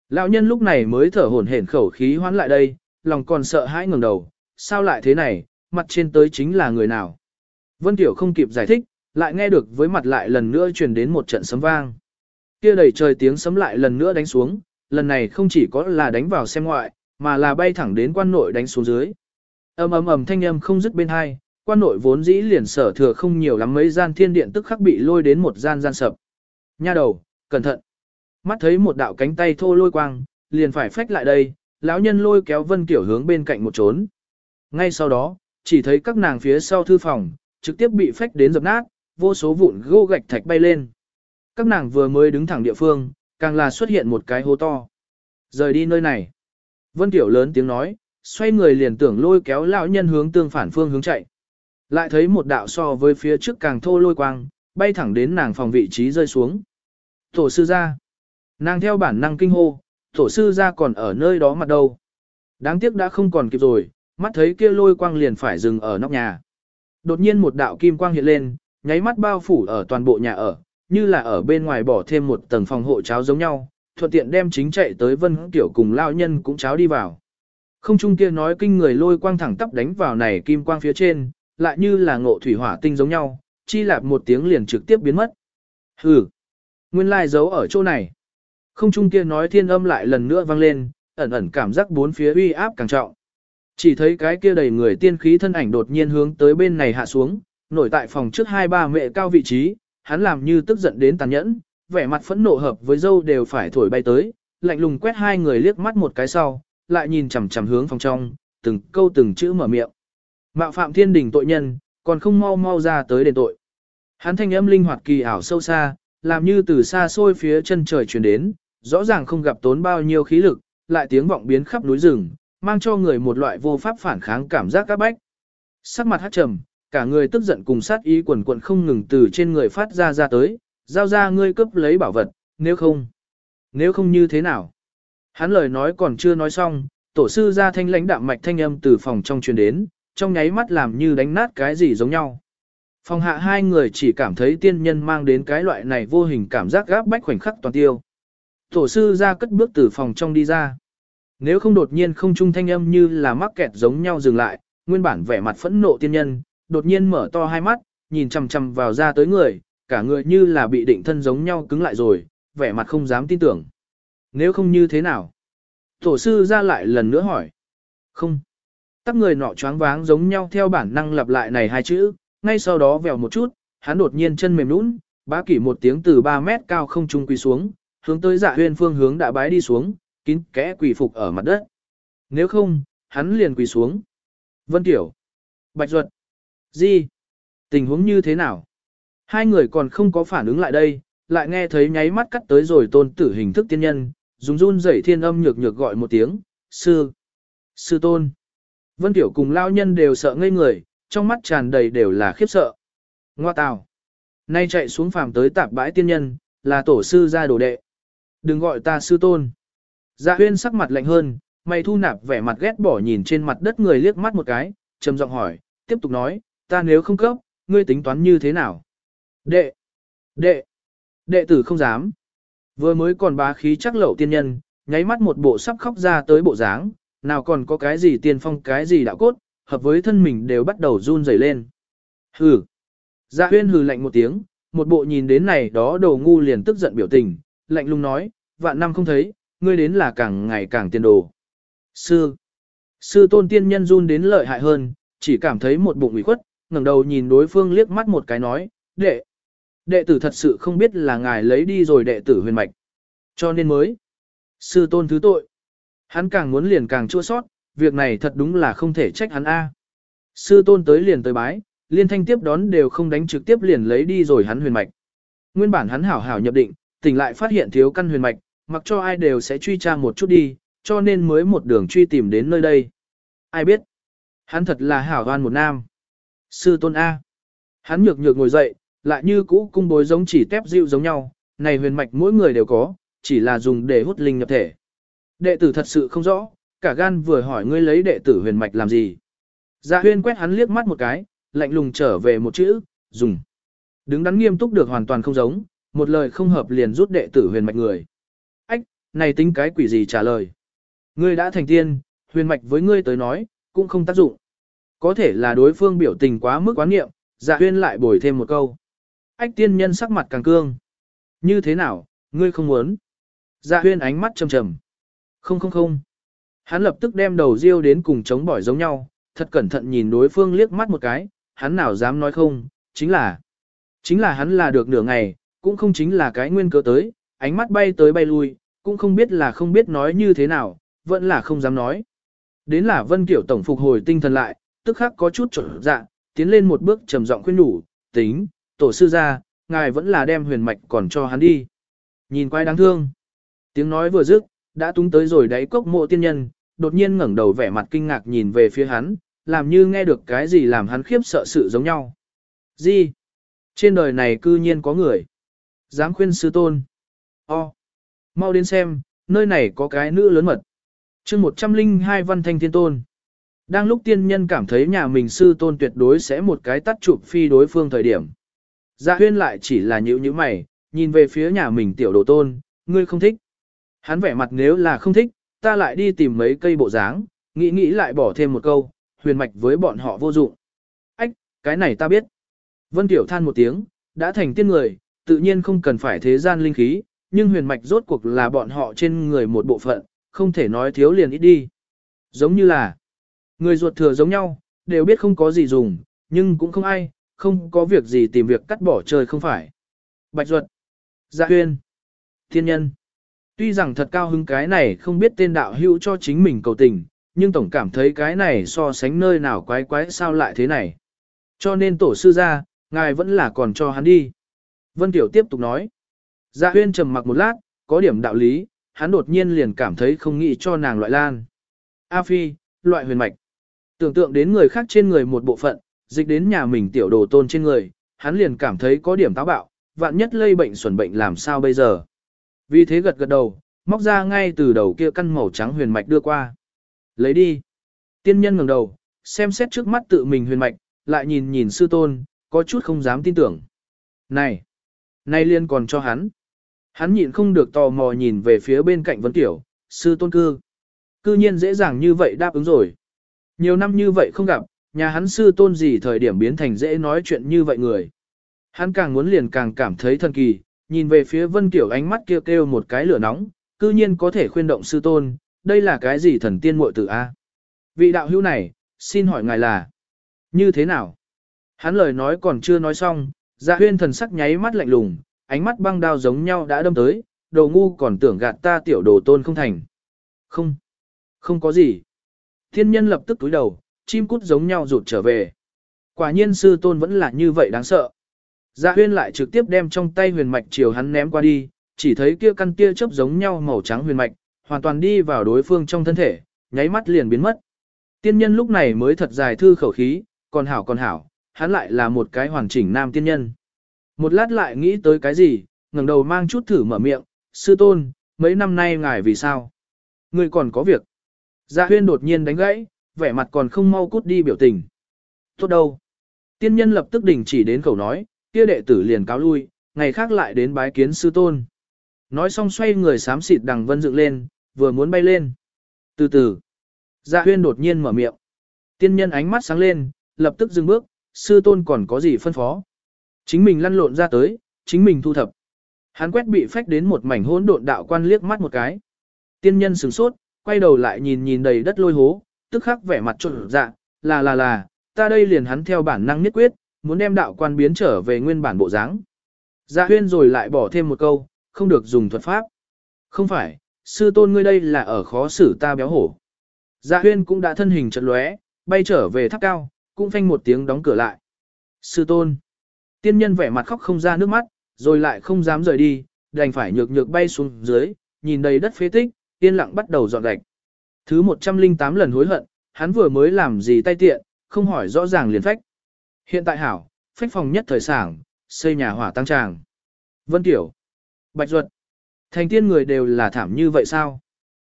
Lão nhân lúc này mới thở hổn hển khẩu khí hoán lại đây, lòng còn sợ hãi ngẩng đầu, sao lại thế này, mặt trên tới chính là người nào? Vân Tiểu không kịp giải thích, lại nghe được với mặt lại lần nữa truyền đến một trận sấm vang. Kia đầy trời tiếng sấm lại lần nữa đánh xuống, lần này không chỉ có là đánh vào xem ngoại, mà là bay thẳng đến quan nội đánh xuống dưới. Ầm ầm ầm thanh âm không dứt bên hai, quan nội vốn dĩ liền sở thừa không nhiều lắm mấy gian thiên điện tức khắc bị lôi đến một gian gian sập. Nha đầu, cẩn thận. Mắt thấy một đạo cánh tay thô lôi quang, liền phải phách lại đây, lão nhân lôi kéo Vân Kiểu hướng bên cạnh một trốn. Ngay sau đó, chỉ thấy các nàng phía sau thư phòng, trực tiếp bị phách đến dập nát, vô số vụn gỗ gạch thạch bay lên. Các nàng vừa mới đứng thẳng địa phương, càng là xuất hiện một cái hố to. Rời đi nơi này. Vân Tiểu lớn tiếng nói, xoay người liền tưởng lôi kéo lão nhân hướng tương phản phương hướng chạy. Lại thấy một đạo so với phía trước càng thô lôi quang, bay thẳng đến nàng phòng vị trí rơi xuống. Tổ sư ra. Nàng theo bản năng kinh hô, tổ sư ra còn ở nơi đó mặt đâu. Đáng tiếc đã không còn kịp rồi, mắt thấy kia lôi quang liền phải dừng ở nóc nhà. Đột nhiên một đạo kim quang hiện lên, nháy mắt bao phủ ở toàn bộ nhà ở, như là ở bên ngoài bỏ thêm một tầng phòng hộ cháo giống nhau, thuận tiện đem chính chạy tới vân tiểu cùng lao nhân cũng cháo đi vào. Không trung kia nói kinh người lôi quang thẳng tắp đánh vào này kim quang phía trên, lại như là ngộ thủy hỏa tinh giống nhau, chi lạp một tiếng liền trực tiếp biến mất. Hừ, nguyên lai giấu ở chỗ này. Không trung kia nói thiên âm lại lần nữa vang lên, ẩn ẩn cảm giác bốn phía uy áp càng trọng. Chỉ thấy cái kia đầy người tiên khí thân ảnh đột nhiên hướng tới bên này hạ xuống, nổi tại phòng trước hai ba mẹ cao vị trí, hắn làm như tức giận đến tàn nhẫn, vẻ mặt phẫn nộ hợp với dâu đều phải thổi bay tới, lạnh lùng quét hai người liếc mắt một cái sau, lại nhìn chằm chằm hướng phòng trong, từng câu từng chữ mở miệng. Mạo phạm thiên đình tội nhân, còn không mau mau ra tới đền tội. Hắn thanh âm linh hoạt kỳ ảo sâu xa, làm như từ xa xôi phía chân trời truyền đến, rõ ràng không gặp tốn bao nhiêu khí lực, lại tiếng vọng biến khắp núi rừng, mang cho người một loại vô pháp phản kháng cảm giác các bách. Sắc mặt hát trầm, cả người tức giận cùng sát ý quần quận không ngừng từ trên người phát ra ra tới, giao ra ngươi cướp lấy bảo vật, nếu không, nếu không như thế nào. Hắn lời nói còn chưa nói xong, tổ sư ra thanh lãnh đạm mạch thanh âm từ phòng trong truyền đến, trong nháy mắt làm như đánh nát cái gì giống nhau. Phòng hạ hai người chỉ cảm thấy tiên nhân mang đến cái loại này vô hình cảm giác gáp bách khoảnh khắc toàn tiêu. Tổ sư ra cất bước từ phòng trong đi ra. Nếu không đột nhiên không trung thanh âm như là mắc kẹt giống nhau dừng lại, nguyên bản vẻ mặt phẫn nộ tiên nhân, đột nhiên mở to hai mắt, nhìn chằm chằm vào ra tới người, cả người như là bị định thân giống nhau cứng lại rồi, vẻ mặt không dám tin tưởng. Nếu không như thế nào? Tổ sư ra lại lần nữa hỏi. Không. Tắc người nọ choáng váng giống nhau theo bản năng lặp lại này hai chữ, ngay sau đó vèo một chút, hắn đột nhiên chân mềm nũng, bá kỷ một tiếng từ 3 mét cao không trung quỳ xuống, hướng tới dạ huyên phương hướng đã bái đi xuống, kín kẽ quỳ phục ở mặt đất. Nếu không, hắn liền quỳ xuống. Vân Tiểu. Bạch Duật. di Tình huống như thế nào? Hai người còn không có phản ứng lại đây, lại nghe thấy nháy mắt cắt tới rồi tôn tử hình thức tiên nhân, dùng run rẩy thiên âm nhược nhược gọi một tiếng, sư, sư tôn. Vân Tiểu cùng lao nhân đều sợ ngây người, trong mắt tràn đầy đều là khiếp sợ. Ngoa tào. Nay chạy xuống phàm tới tạp bãi tiên nhân, là tổ sư ra đồ đệ. Đừng gọi ta sư tôn. Dạ huyên sắc mặt lạnh hơn, mày thu nạp vẻ mặt ghét bỏ nhìn trên mặt đất người liếc mắt một cái, trầm giọng hỏi, tiếp tục nói, ta nếu không cấp, ngươi tính toán như thế nào? Đệ! Đệ! Đệ tử không dám. Vừa mới còn bá khí chắc lậu tiên nhân, nháy mắt một bộ sắp khóc ra tới bộ dáng, nào còn có cái gì tiên phong cái gì đạo cốt, hợp với thân mình đều bắt đầu run rẩy lên. Hừ! Dạ huyên hừ lạnh một tiếng, một bộ nhìn đến này đó đồ ngu liền tức giận biểu tình, lạnh lùng nói, vạn năm không thấy, ngươi đến là càng ngày càng tiền đồ. Sư! Sư tôn tiên nhân run đến lợi hại hơn, chỉ cảm thấy một bụng ủy khuất, ngẩng đầu nhìn đối phương liếc mắt một cái nói, đệ! Đệ tử thật sự không biết là ngài lấy đi rồi đệ tử huyền mạch. Cho nên mới. Sư tôn thứ tội. Hắn càng muốn liền càng chua sót, việc này thật đúng là không thể trách hắn A. Sư tôn tới liền tới bái, liên thanh tiếp đón đều không đánh trực tiếp liền lấy đi rồi hắn huyền mạch. Nguyên bản hắn hảo hảo nhập định, tỉnh lại phát hiện thiếu căn huyền mạch, mặc cho ai đều sẽ truy tra một chút đi, cho nên mới một đường truy tìm đến nơi đây. Ai biết? Hắn thật là hảo hoan một nam. Sư tôn A. Hắn nhược nhược ngồi dậy, lại như cũ cung bối giống chỉ tép dịu giống nhau, này huyền mạch mỗi người đều có, chỉ là dùng để hút linh nhập thể. Đệ tử thật sự không rõ, cả gan vừa hỏi ngươi lấy đệ tử huyền mạch làm gì. Dạ huyên quét hắn liếc mắt một cái, lạnh lùng trở về một chữ, dùng. Đứng đắn nghiêm túc được hoàn toàn không giống, một lời không hợp liền rút đệ tử huyền mạch người. Ách, này tính cái quỷ gì trả lời. Ngươi đã thành tiên, huyền mạch với ngươi tới nói, cũng không tác dụng. Có thể là đối phương biểu tình quá mức quán nghiệm, dạ huyên lại bồi thêm một câu. Ách tiên nhân sắc mặt càng cương. Như thế nào, ngươi không muốn? Dạ huyên ánh mắt trầm trầm. Không không không. Hắn lập tức đem đầu riêu đến cùng chống bỏi giống nhau, thật cẩn thận nhìn đối phương liếc mắt một cái, hắn nào dám nói không, chính là. Chính là hắn là được nửa ngày, cũng không chính là cái nguyên cớ tới, ánh mắt bay tới bay lui, cũng không biết là không biết nói như thế nào, vẫn là không dám nói. Đến là Vân Kiểu Tổng phục hồi tinh thần lại, tức khắc có chút trở dạ, tiến lên một bước trầm giọng khuyên nhủ, tính, tổ sư ra, ngài vẫn là đem huyền mạch còn cho hắn đi. Nhìn quay đáng thương. Tiếng nói vừa dứt, đã túng tới rồi đáy cốc mộ tiên nhân, đột nhiên ngẩng đầu vẻ mặt kinh ngạc nhìn về phía hắn, làm như nghe được cái gì làm hắn khiếp sợ sự giống nhau. Gì? Trên đời này cư nhiên có người. Dám khuyên sư tôn. O. Mau đến xem, nơi này có cái nữ lớn mật. chương 102 văn thanh thiên tôn. Đang lúc tiên nhân cảm thấy nhà mình sư tôn tuyệt đối sẽ một cái tắt chụp phi đối phương thời điểm. Dạ huyên lại chỉ là nhữ như mày, nhìn về phía nhà mình tiểu đồ tôn, ngươi không thích. Hắn vẻ mặt nếu là không thích, ta lại đi tìm mấy cây bộ dáng, nghĩ nghĩ lại bỏ thêm một câu, huyền mạch với bọn họ vô dụng. Ách, cái này ta biết. Vân Tiểu than một tiếng, đã thành tiên người, tự nhiên không cần phải thế gian linh khí, nhưng huyền mạch rốt cuộc là bọn họ trên người một bộ phận, không thể nói thiếu liền ít đi. Giống như là, người ruột thừa giống nhau, đều biết không có gì dùng, nhưng cũng không ai, không có việc gì tìm việc cắt bỏ chơi không phải. Bạch ruột, dạ huyên, thiên nhân. Tuy rằng thật cao hứng cái này không biết tên đạo hữu cho chính mình cầu tình, nhưng tổng cảm thấy cái này so sánh nơi nào quái quái sao lại thế này. Cho nên tổ sư ra, ngài vẫn là còn cho hắn đi. Vân Tiểu tiếp tục nói. Dạ huyên trầm mặc một lát, có điểm đạo lý, hắn đột nhiên liền cảm thấy không nghĩ cho nàng loại lan. A Phi, loại huyền mạch. Tưởng tượng đến người khác trên người một bộ phận, dịch đến nhà mình tiểu đồ tôn trên người, hắn liền cảm thấy có điểm táo bạo, vạn nhất lây bệnh xuẩn bệnh làm sao bây giờ. Vì thế gật gật đầu, móc ra ngay từ đầu kia căn màu trắng huyền mạch đưa qua. Lấy đi. Tiên nhân ngẩng đầu, xem xét trước mắt tự mình huyền mạch, lại nhìn nhìn sư tôn, có chút không dám tin tưởng. Này! Nay liên còn cho hắn. Hắn nhịn không được tò mò nhìn về phía bên cạnh Vân tiểu, sư tôn cư. Cư nhiên dễ dàng như vậy đáp ứng rồi. Nhiều năm như vậy không gặp, nhà hắn sư tôn gì thời điểm biến thành dễ nói chuyện như vậy người. Hắn càng muốn liền càng cảm thấy thần kỳ, nhìn về phía Vân Tiểu ánh mắt kêu kêu một cái lửa nóng, cư nhiên có thể khuyên động sư tôn, đây là cái gì thần tiên muội tử a? Vị đạo hữu này, xin hỏi ngài là như thế nào? Hắn lời nói còn chưa nói xong, Dạ huyên thần sắc nháy mắt lạnh lùng, ánh mắt băng đao giống nhau đã đâm tới, đồ ngu còn tưởng gạt ta tiểu đồ tôn không thành. Không, không có gì. Thiên nhân lập tức túi đầu, chim cút giống nhau rụt trở về. Quả nhiên sư tôn vẫn là như vậy đáng sợ. Dạ huyên lại trực tiếp đem trong tay huyền mạch chiều hắn ném qua đi, chỉ thấy kia căn tia chớp giống nhau màu trắng huyền mạch, hoàn toàn đi vào đối phương trong thân thể, nháy mắt liền biến mất. Tiên nhân lúc này mới thật dài thư khẩu khí, còn hảo còn hảo, hắn lại là một cái hoàn chỉnh nam tiên nhân. Một lát lại nghĩ tới cái gì, ngẩng đầu mang chút thử mở miệng, sư tôn, mấy năm nay ngài vì sao? Người còn có việc. Dạ huyên đột nhiên đánh gãy, vẻ mặt còn không mau cút đi biểu tình. Tốt đâu. Tiên nhân lập tức đình chỉ đến khẩu nói, kia đệ tử liền cáo lui, ngày khác lại đến bái kiến sư tôn. Nói xong xoay người xám xịt đằng vân dựng lên, vừa muốn bay lên. Từ từ, dạ huyên đột nhiên mở miệng. Tiên nhân ánh mắt sáng lên, lập tức dừng bước, sư tôn còn có gì phân phó. Chính mình lăn lộn ra tới, chính mình thu thập. Hắn quét bị phách đến một mảnh hỗn độn đạo quan liếc mắt một cái. Tiên nhân sửng sốt, quay đầu lại nhìn nhìn đầy đất lôi hố, tức khắc vẻ mặt trộn dạ, là là là, ta đây liền hắn theo bản năng nhất quyết, muốn đem đạo quan biến trở về nguyên bản bộ dáng. Dạ huyên rồi lại bỏ thêm một câu, không được dùng thuật pháp. Không phải, sư tôn ngươi đây là ở khó xử ta béo hổ. Dạ huyên cũng đã thân hình chật lóe, bay trở về tháp cao, cũng phanh một tiếng đóng cửa lại. Sư tôn. Tiên nhân vẻ mặt khóc không ra nước mắt, rồi lại không dám rời đi, đành phải nhược nhược bay xuống dưới, nhìn đầy đất phế tích, yên lặng bắt đầu dọn gạch. Thứ 108 lần hối hận, hắn vừa mới làm gì tay tiện, không hỏi rõ ràng liền phách. Hiện tại hảo, phách phòng nhất thời sảng, xây nhà hỏa tăng tràng. Vân Tiểu, Bạch Duật, thành tiên người đều là thảm như vậy sao?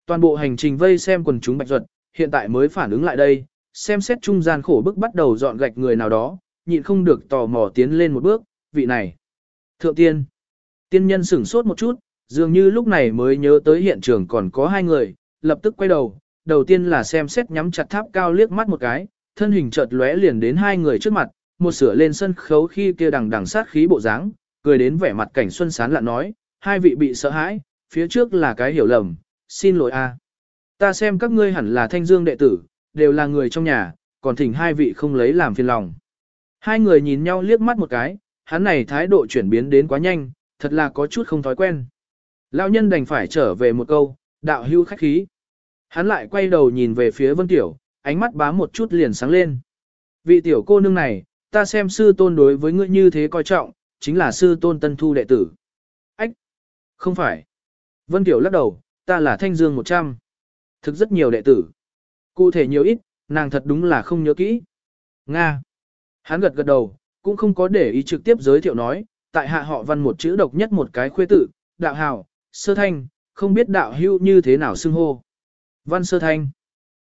Toàn bộ hành trình vây xem quần chúng Bạch Duật, hiện tại mới phản ứng lại đây, xem xét trung gian khổ bức bắt đầu dọn gạch người nào đó, nhịn không được tò mò tiến lên một bước, vị này. Thượng tiên, tiên nhân sửng sốt một chút, dường như lúc này mới nhớ tới hiện trường còn có hai người, lập tức quay đầu, đầu tiên là xem xét nhắm chặt tháp cao liếc mắt một cái, thân hình chợt lóe liền đến hai người trước mặt, một sửa lên sân khấu khi kia đằng đằng sát khí bộ dáng, cười đến vẻ mặt cảnh xuân sán lạ nói, hai vị bị sợ hãi, phía trước là cái hiểu lầm, xin lỗi a. Ta xem các ngươi hẳn là thanh dương đệ tử, đều là người trong nhà, còn thỉnh hai vị không lấy làm phiền lòng. Hai người nhìn nhau liếc mắt một cái, hắn này thái độ chuyển biến đến quá nhanh, thật là có chút không thói quen. Lão nhân đành phải trở về một câu, đạo hưu khách khí. Hắn lại quay đầu nhìn về phía Vân Tiểu, ánh mắt bám một chút liền sáng lên. Vị tiểu cô nương này, ta xem sư tôn đối với ngươi như thế coi trọng, chính là sư tôn tân thu đệ tử. Ách! Không phải. Vân Tiểu lắc đầu, ta là Thanh Dương 100. Thực rất nhiều đệ tử. Cụ thể nhiều ít, nàng thật đúng là không nhớ kỹ. Nga! Hắn gật gật đầu, cũng không có để ý trực tiếp giới thiệu nói, tại hạ họ văn một chữ độc nhất một cái khuê tử đạo hào, sơ thanh, không biết đạo hưu như thế nào xưng hô. Văn sơ thanh.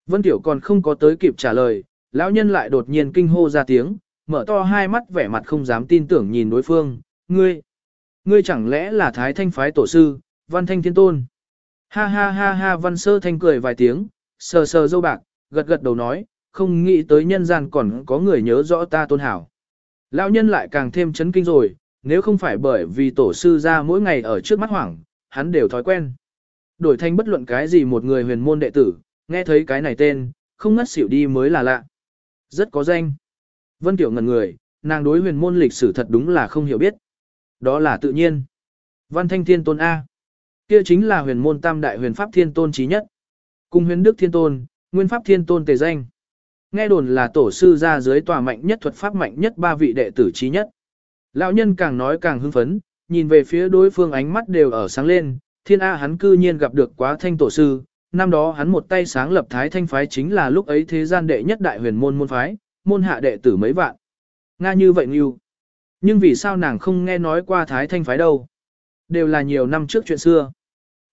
Vân Tiểu còn không có tới kịp trả lời, lão nhân lại đột nhiên kinh hô ra tiếng, mở to hai mắt vẻ mặt không dám tin tưởng nhìn đối phương, ngươi, ngươi chẳng lẽ là Thái Thanh phái tổ sư, Văn Thanh Thiên Tôn. Ha ha ha ha Văn Sơ Thanh cười vài tiếng, sờ sờ dâu bạc, gật gật đầu nói, không nghĩ tới nhân gian còn có người nhớ rõ ta tôn hảo. Lão nhân lại càng thêm chấn kinh rồi, nếu không phải bởi vì tổ sư ra mỗi ngày ở trước mắt hoảng, hắn đều thói quen. Đổi thành bất luận cái gì một người huyền môn đệ tử, nghe thấy cái này tên, không ngất xỉu đi mới là lạ. Rất có danh. Vân Tiểu ngẩn người, nàng đối huyền môn lịch sử thật đúng là không hiểu biết. Đó là tự nhiên. Văn Thanh Thiên Tôn A. Kia chính là huyền môn tam đại huyền pháp thiên tôn trí nhất. Cùng huyền đức thiên tôn, nguyên pháp thiên tôn tề danh. Nghe đồn là tổ sư ra dưới tòa mạnh nhất thuật pháp mạnh nhất ba vị đệ tử trí nhất. Lão nhân càng nói càng hưng phấn, nhìn về phía đối phương ánh mắt đều ở sáng lên, thiên A hắn cư nhiên gặp được quá thanh tổ sư, năm đó hắn một tay sáng lập thái thanh phái chính là lúc ấy thế gian đệ nhất đại huyền môn môn phái, môn hạ đệ tử mấy vạn. Nga như vậy nghiêu. Nhưng vì sao nàng không nghe nói qua thái thanh phái đâu? Đều là nhiều năm trước chuyện xưa.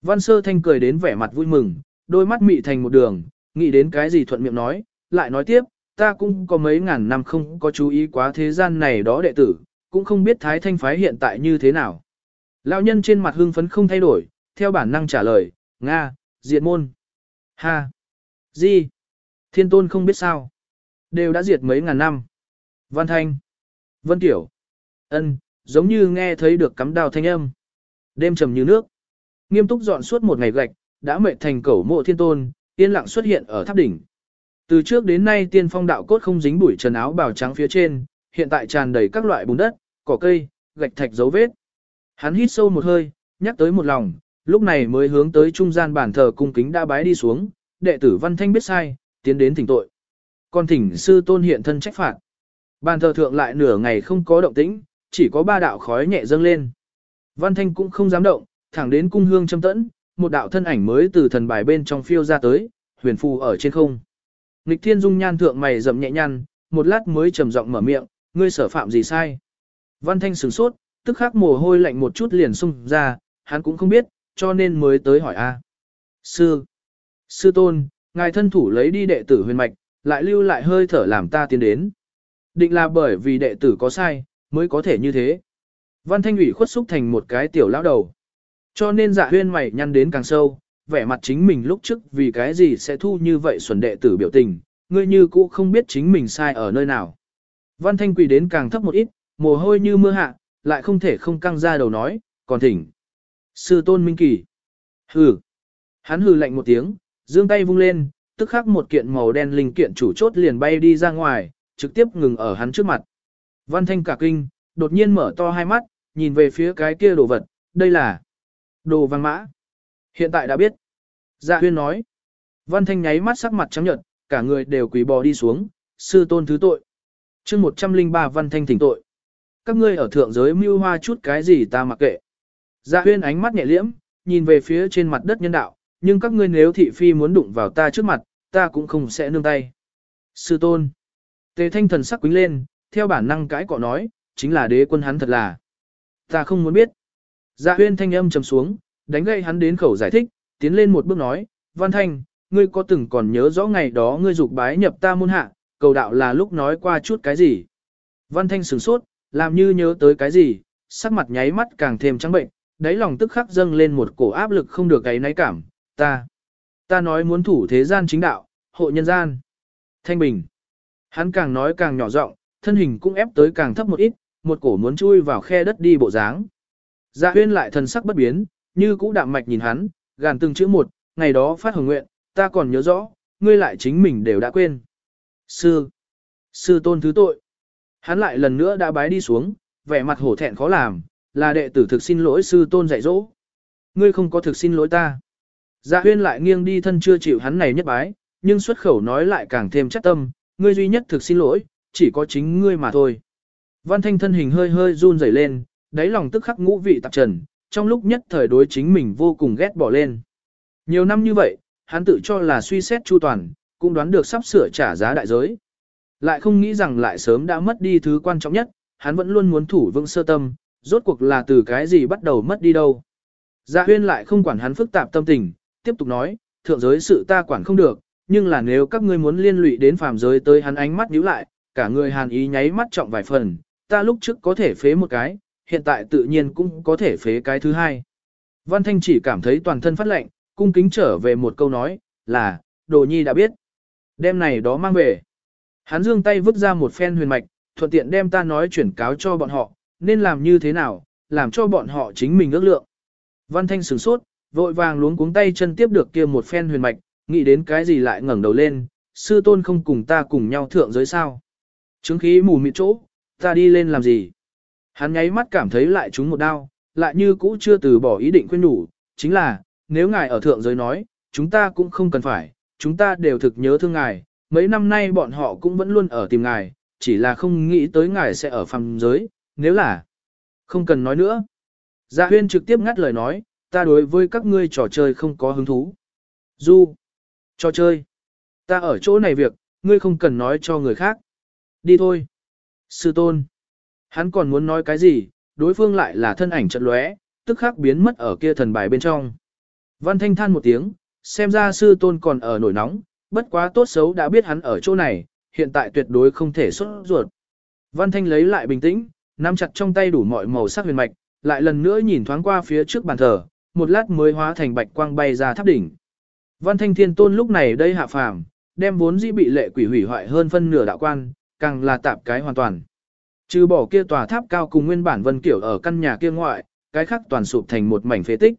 Văn sơ thanh cười đến vẻ mặt vui mừng, đôi mắt mị thành một đường, nghĩ đến cái gì thuận miệng nói, lại nói tiếp, ta cũng có mấy ngàn năm không có chú ý quá thế gian này đó đệ tử, cũng không biết thái thanh phái hiện tại như thế nào. Lão nhân trên mặt hưng phấn không thay đổi, theo bản năng trả lời, Nga, diệt môn. Ha! Gì? Thiên tôn không biết sao. Đều đã diệt mấy ngàn năm. Văn Thanh. Vân Tiểu. ân, giống như nghe thấy được cắm đào thanh âm. Đêm trầm như nước. Nghiêm túc dọn suốt một ngày gạch, đã mệt thành cẩu mộ thiên tôn, yên lặng xuất hiện ở tháp đỉnh. Từ trước đến nay tiên phong đạo cốt không dính bụi trần áo bào trắng phía trên, hiện tại tràn đầy các loại bùn đất, cỏ cây, gạch thạch dấu vết. Hắn hít sâu một hơi, nhắc tới một lòng, lúc này mới hướng tới trung gian bàn thờ cung kính đã bái đi xuống, đệ tử Văn Thanh biết sai, tiến đến thỉnh tội. Còn thỉnh sư tôn hiện thân trách phạt. Bàn thờ thượng lại nửa ngày không có động tĩnh, chỉ có ba đạo khói nhẹ dâng lên. Văn Thanh cũng không dám động, thẳng đến cung hương châm tẫn, một đạo thân ảnh mới từ thần bài bên trong phiêu ra tới, huyền phù ở trên không. Nịch thiên dung nhan thượng mày rậm nhẹ nhăn, một lát mới trầm giọng mở miệng, ngươi sở phạm gì sai. Văn Thanh sửng sốt, tức khắc mồ hôi lạnh một chút liền sung ra, hắn cũng không biết, cho nên mới tới hỏi a. Sư, sư tôn, ngài thân thủ lấy đi đệ tử huyền mạch, lại lưu lại hơi thở làm ta tiến đến. Định là bởi vì đệ tử có sai, mới có thể như thế. Văn Thanh ủy khuất xúc thành một cái tiểu lão đầu. Cho nên dạ huyên mày nhăn đến càng sâu, vẻ mặt chính mình lúc trước vì cái gì sẽ thu như vậy xuẩn đệ tử biểu tình, ngươi như cũ không biết chính mình sai ở nơi nào. Văn Thanh quỳ đến càng thấp một ít, mồ hôi như mưa hạ, lại không thể không căng ra đầu nói, còn thỉnh. Sư tôn minh kỳ. Hừ. Hắn hừ lạnh một tiếng, giương tay vung lên, tức khắc một kiện màu đen linh kiện chủ chốt liền bay đi ra ngoài, trực tiếp ngừng ở hắn trước mặt. Văn Thanh cả kinh, đột nhiên mở to hai mắt, nhìn về phía cái kia đồ vật, đây là đồ vàng mã. Hiện tại đã biết. Dạ huyên nói. Văn Thanh nháy mắt sắc mặt trắng nhợt, cả người đều quỳ bò đi xuống, sư tôn thứ tội. chương 103 Văn Thanh thỉnh tội. Các ngươi ở thượng giới mưu hoa chút cái gì ta mặc kệ. Dạ huyên ánh mắt nhẹ liễm, nhìn về phía trên mặt đất nhân đạo, nhưng các ngươi nếu thị phi muốn đụng vào ta trước mặt, ta cũng không sẽ nương tay. Sư tôn. Tề thanh thần sắc quính lên, theo bản năng cãi cọ nói, chính là đế quân hắn thật là. Ta không muốn biết. Dạ huyên thanh âm trầm xuống, đánh gậy hắn đến khẩu giải thích, tiến lên một bước nói, Văn Thanh, ngươi có từng còn nhớ rõ ngày đó ngươi dục bái nhập ta môn hạ, cầu đạo là lúc nói qua chút cái gì. Văn Thanh sửng sốt, làm như nhớ tới cái gì, sắc mặt nháy mắt càng thêm trắng bệnh, đáy lòng tức khắc dâng lên một cổ áp lực không được cái náy cảm, ta, ta nói muốn thủ thế gian chính đạo, hộ nhân gian. Thanh Bình, hắn càng nói càng nhỏ giọng, thân hình cũng ép tới càng thấp một ít, một cổ muốn chui vào khe đất đi bộ dáng. Dạ huyên lại thần sắc bất biến, như cũ đạm mạch nhìn hắn, gàn từng chữ một, ngày đó phát hồng nguyện, ta còn nhớ rõ, ngươi lại chính mình đều đã quên. Sư, sư tôn thứ tội. Hắn lại lần nữa đã bái đi xuống, vẻ mặt hổ thẹn khó làm, là đệ tử thực xin lỗi sư tôn dạy dỗ. Ngươi không có thực xin lỗi ta. Dạ huyên lại nghiêng đi thân chưa chịu hắn này nhất bái, nhưng xuất khẩu nói lại càng thêm chắc tâm, ngươi duy nhất thực xin lỗi, chỉ có chính ngươi mà thôi. Văn thanh thân hình hơi hơi run rẩy lên, đáy lòng tức khắc ngũ vị tạp trần, trong lúc nhất thời đối chính mình vô cùng ghét bỏ lên. Nhiều năm như vậy, hắn tự cho là suy xét chu toàn, cũng đoán được sắp sửa trả giá đại giới. Lại không nghĩ rằng lại sớm đã mất đi thứ quan trọng nhất, hắn vẫn luôn muốn thủ vững sơ tâm, rốt cuộc là từ cái gì bắt đầu mất đi đâu. Dạ huyên lại không quản hắn phức tạp tâm tình, tiếp tục nói, thượng giới sự ta quản không được, nhưng là nếu các ngươi muốn liên lụy đến phàm giới tới hắn ánh mắt nhíu lại, cả người hàn ý nháy mắt trọng vài phần, ta lúc trước có thể phế một cái, hiện tại tự nhiên cũng có thể phế cái thứ hai. Văn Thanh chỉ cảm thấy toàn thân phát lạnh, cung kính trở về một câu nói, là, đồ nhi đã biết. Đêm này đó mang về. Hắn dương tay vứt ra một phen huyền mạch, thuận tiện đem ta nói chuyển cáo cho bọn họ, nên làm như thế nào, làm cho bọn họ chính mình ước lượng. Văn Thanh sửng sốt, vội vàng luống cuống tay chân tiếp được kia một phen huyền mạch, nghĩ đến cái gì lại ngẩng đầu lên, sư tôn không cùng ta cùng nhau thượng giới sao. Chứng khí mù mịt chỗ, ta đi lên làm gì? Hắn nháy mắt cảm thấy lại chúng một đau, lại như cũ chưa từ bỏ ý định quên nhủ, chính là, nếu ngài ở thượng giới nói, chúng ta cũng không cần phải, chúng ta đều thực nhớ thương ngài, mấy năm nay bọn họ cũng vẫn luôn ở tìm ngài, chỉ là không nghĩ tới ngài sẽ ở phàm giới, nếu là, không cần nói nữa. Dạ huyên trực tiếp ngắt lời nói, ta đối với các ngươi trò chơi không có hứng thú. Du, trò chơi, ta ở chỗ này việc, ngươi không cần nói cho người khác. Đi thôi. Sư tôn. Hắn còn muốn nói cái gì, đối phương lại là thân ảnh chật lóe, tức khắc biến mất ở kia thần bài bên trong. Văn Thanh than một tiếng, xem ra sư tôn còn ở nổi nóng, bất quá tốt xấu đã biết hắn ở chỗ này, hiện tại tuyệt đối không thể xuất ruột. Văn Thanh lấy lại bình tĩnh, nắm chặt trong tay đủ mọi màu sắc huyền mạch, lại lần nữa nhìn thoáng qua phía trước bàn thờ, một lát mới hóa thành bạch quang bay ra tháp đỉnh. Văn Thanh Thiên Tôn lúc này đây hạ phàm, đem vốn dĩ bị lệ quỷ hủy hoại hơn phân nửa đạo quan, càng là tạp cái hoàn toàn. Trừ bỏ kia tòa tháp cao cùng nguyên bản vân kiểu ở căn nhà kia ngoại, cái khác toàn sụp thành một mảnh phế tích.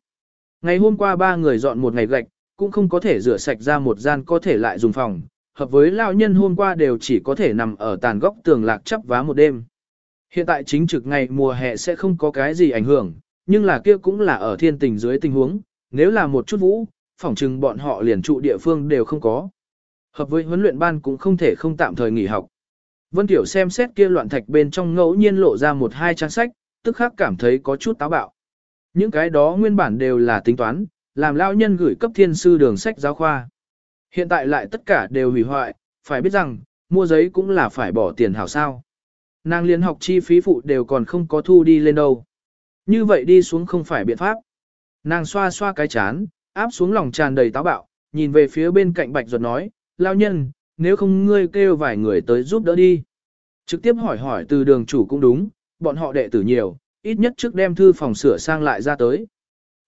Ngày hôm qua ba người dọn một ngày gạch, cũng không có thể rửa sạch ra một gian có thể lại dùng phòng, hợp với lão nhân hôm qua đều chỉ có thể nằm ở tàn góc tường lạc chắp vá một đêm. Hiện tại chính trực ngày mùa hè sẽ không có cái gì ảnh hưởng, nhưng là kia cũng là ở thiên tình dưới tình huống, nếu là một chút vũ, phỏng chừng bọn họ liền trụ địa phương đều không có. Hợp với huấn luyện ban cũng không thể không tạm thời nghỉ học. Vân Tiểu xem xét kia loạn thạch bên trong ngẫu nhiên lộ ra một hai trang sách, tức khắc cảm thấy có chút táo bạo. Những cái đó nguyên bản đều là tính toán, làm lão nhân gửi cấp thiên sư đường sách giáo khoa. Hiện tại lại tất cả đều hủy hoại, phải biết rằng, mua giấy cũng là phải bỏ tiền hảo sao. Nàng liên học chi phí phụ đều còn không có thu đi lên đâu. Như vậy đi xuống không phải biện pháp. Nàng xoa xoa cái chán, áp xuống lòng tràn đầy táo bạo, nhìn về phía bên cạnh bạch ruột nói, lao nhân, nếu không ngươi kêu vài người tới giúp đỡ đi. Trực tiếp hỏi hỏi từ đường chủ cũng đúng, bọn họ đệ tử nhiều, ít nhất trước đem thư phòng sửa sang lại ra tới.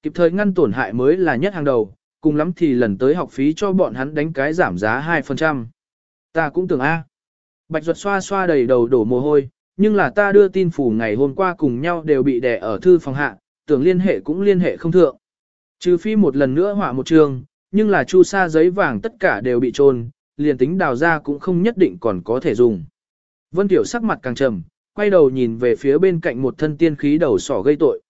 Kịp thời ngăn tổn hại mới là nhất hàng đầu, cùng lắm thì lần tới học phí cho bọn hắn đánh cái giảm giá 2%. Ta cũng tưởng A. Bạch ruột xoa xoa đầy đầu đổ mồ hôi, nhưng là ta đưa tin phủ ngày hôm qua cùng nhau đều bị đè ở thư phòng hạ, tưởng liên hệ cũng liên hệ không thượng. Trừ phi một lần nữa họa một trường, nhưng là chu sa giấy vàng tất cả đều bị trôn, liền tính đào ra cũng không nhất định còn có thể dùng. Vân Tiểu sắc mặt càng trầm, quay đầu nhìn về phía bên cạnh một thân tiên khí đầu sỏ gây tội.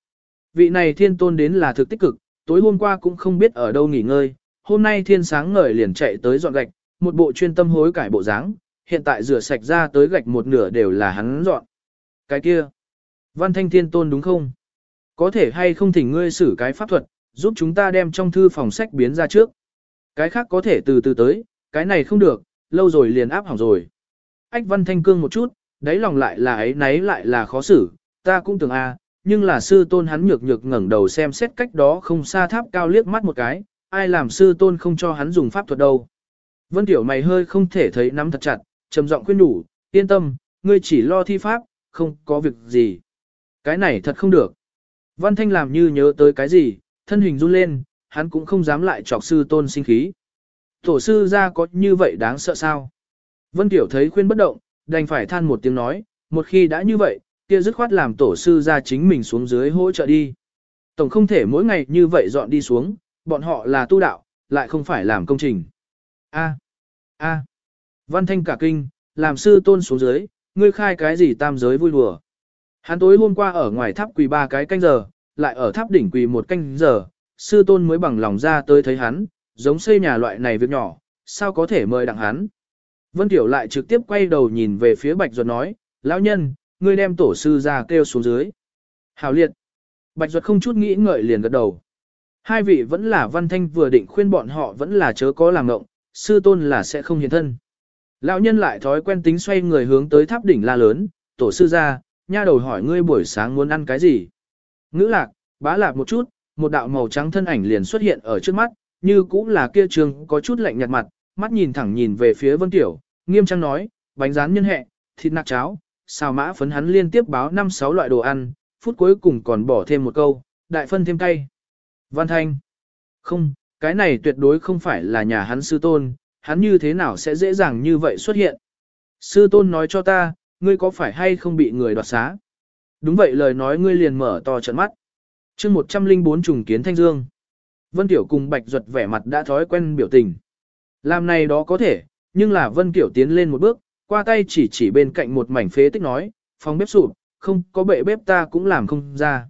Vị này thiên tôn đến là thực tích cực, tối hôm qua cũng không biết ở đâu nghỉ ngơi, hôm nay thiên sáng ngời liền chạy tới dọn gạch, một bộ chuyên tâm hối cải bộ dáng, hiện tại rửa sạch ra tới gạch một nửa đều là hắn dọn. Cái kia, văn thanh thiên tôn đúng không? Có thể hay không thỉnh ngươi xử cái pháp thuật, giúp chúng ta đem trong thư phòng sách biến ra trước. Cái khác có thể từ từ tới, cái này không được, lâu rồi liền áp hỏng rồi. Ách văn thanh cương một chút, đáy lòng lại là ấy nấy lại là khó xử, ta cũng tưởng a, nhưng là sư tôn hắn nhược nhược ngẩng đầu xem xét cách đó không xa tháp cao liếc mắt một cái, ai làm sư tôn không cho hắn dùng pháp thuật đâu. Vân Tiểu mày hơi không thể thấy nắm thật chặt, trầm giọng khuyên đủ, yên tâm, ngươi chỉ lo thi pháp, không có việc gì. Cái này thật không được. Văn Thanh làm như nhớ tới cái gì, thân hình run lên, hắn cũng không dám lại chọc sư tôn sinh khí. Tổ sư ra có như vậy đáng sợ sao? Vân Tiểu thấy khuyên bất động, đành phải than một tiếng nói, một khi đã như vậy, kia dứt khoát làm tổ sư ra chính mình xuống dưới hỗ trợ đi. Tổng không thể mỗi ngày như vậy dọn đi xuống, bọn họ là tu đạo, lại không phải làm công trình. A. A. Văn Thanh cả kinh, làm sư tôn xuống dưới, ngươi khai cái gì tam giới vui đùa. Hắn tối hôm qua ở ngoài tháp quỳ ba cái canh giờ, lại ở tháp đỉnh quỳ một canh giờ, sư tôn mới bằng lòng ra tới thấy hắn, giống xây nhà loại này việc nhỏ, sao có thể mời đặng hắn. Vân Tiểu lại trực tiếp quay đầu nhìn về phía Bạch Duật nói, lão nhân, ngươi đem tổ sư ra kêu xuống dưới. Hào liệt. Bạch Duật không chút nghĩ ngợi liền gật đầu. Hai vị vẫn là văn thanh vừa định khuyên bọn họ vẫn là chớ có làm ngộng, sư tôn là sẽ không hiện thân. Lão nhân lại thói quen tính xoay người hướng tới tháp đỉnh la lớn, tổ sư ra, nha đầu hỏi ngươi buổi sáng muốn ăn cái gì. Ngữ lạc, bá lạc một chút, một đạo màu trắng thân ảnh liền xuất hiện ở trước mắt, như cũng là kia trường có chút lạnh nhạt mặt, mắt nhìn thẳng nhìn về phía Vân Tiểu, nghiêm trang nói, bánh rán nhân hẹ, thịt nạc cháo, xào mã phấn hắn liên tiếp báo năm sáu loại đồ ăn, phút cuối cùng còn bỏ thêm một câu, đại phân thêm cay. Văn Thanh, không, cái này tuyệt đối không phải là nhà hắn sư tôn, hắn như thế nào sẽ dễ dàng như vậy xuất hiện. Sư tôn nói cho ta, ngươi có phải hay không bị người đoạt xá? Đúng vậy lời nói ngươi liền mở to trận mắt. chương 104 trùng kiến thanh dương. Vân Tiểu cùng Bạch Duật vẻ mặt đã thói quen biểu tình. Làm này đó có thể, nhưng là Vân Tiểu tiến lên một bước, qua tay chỉ chỉ bên cạnh một mảnh phế tích nói, phòng bếp sụp, không có bệ bếp ta cũng làm không ra.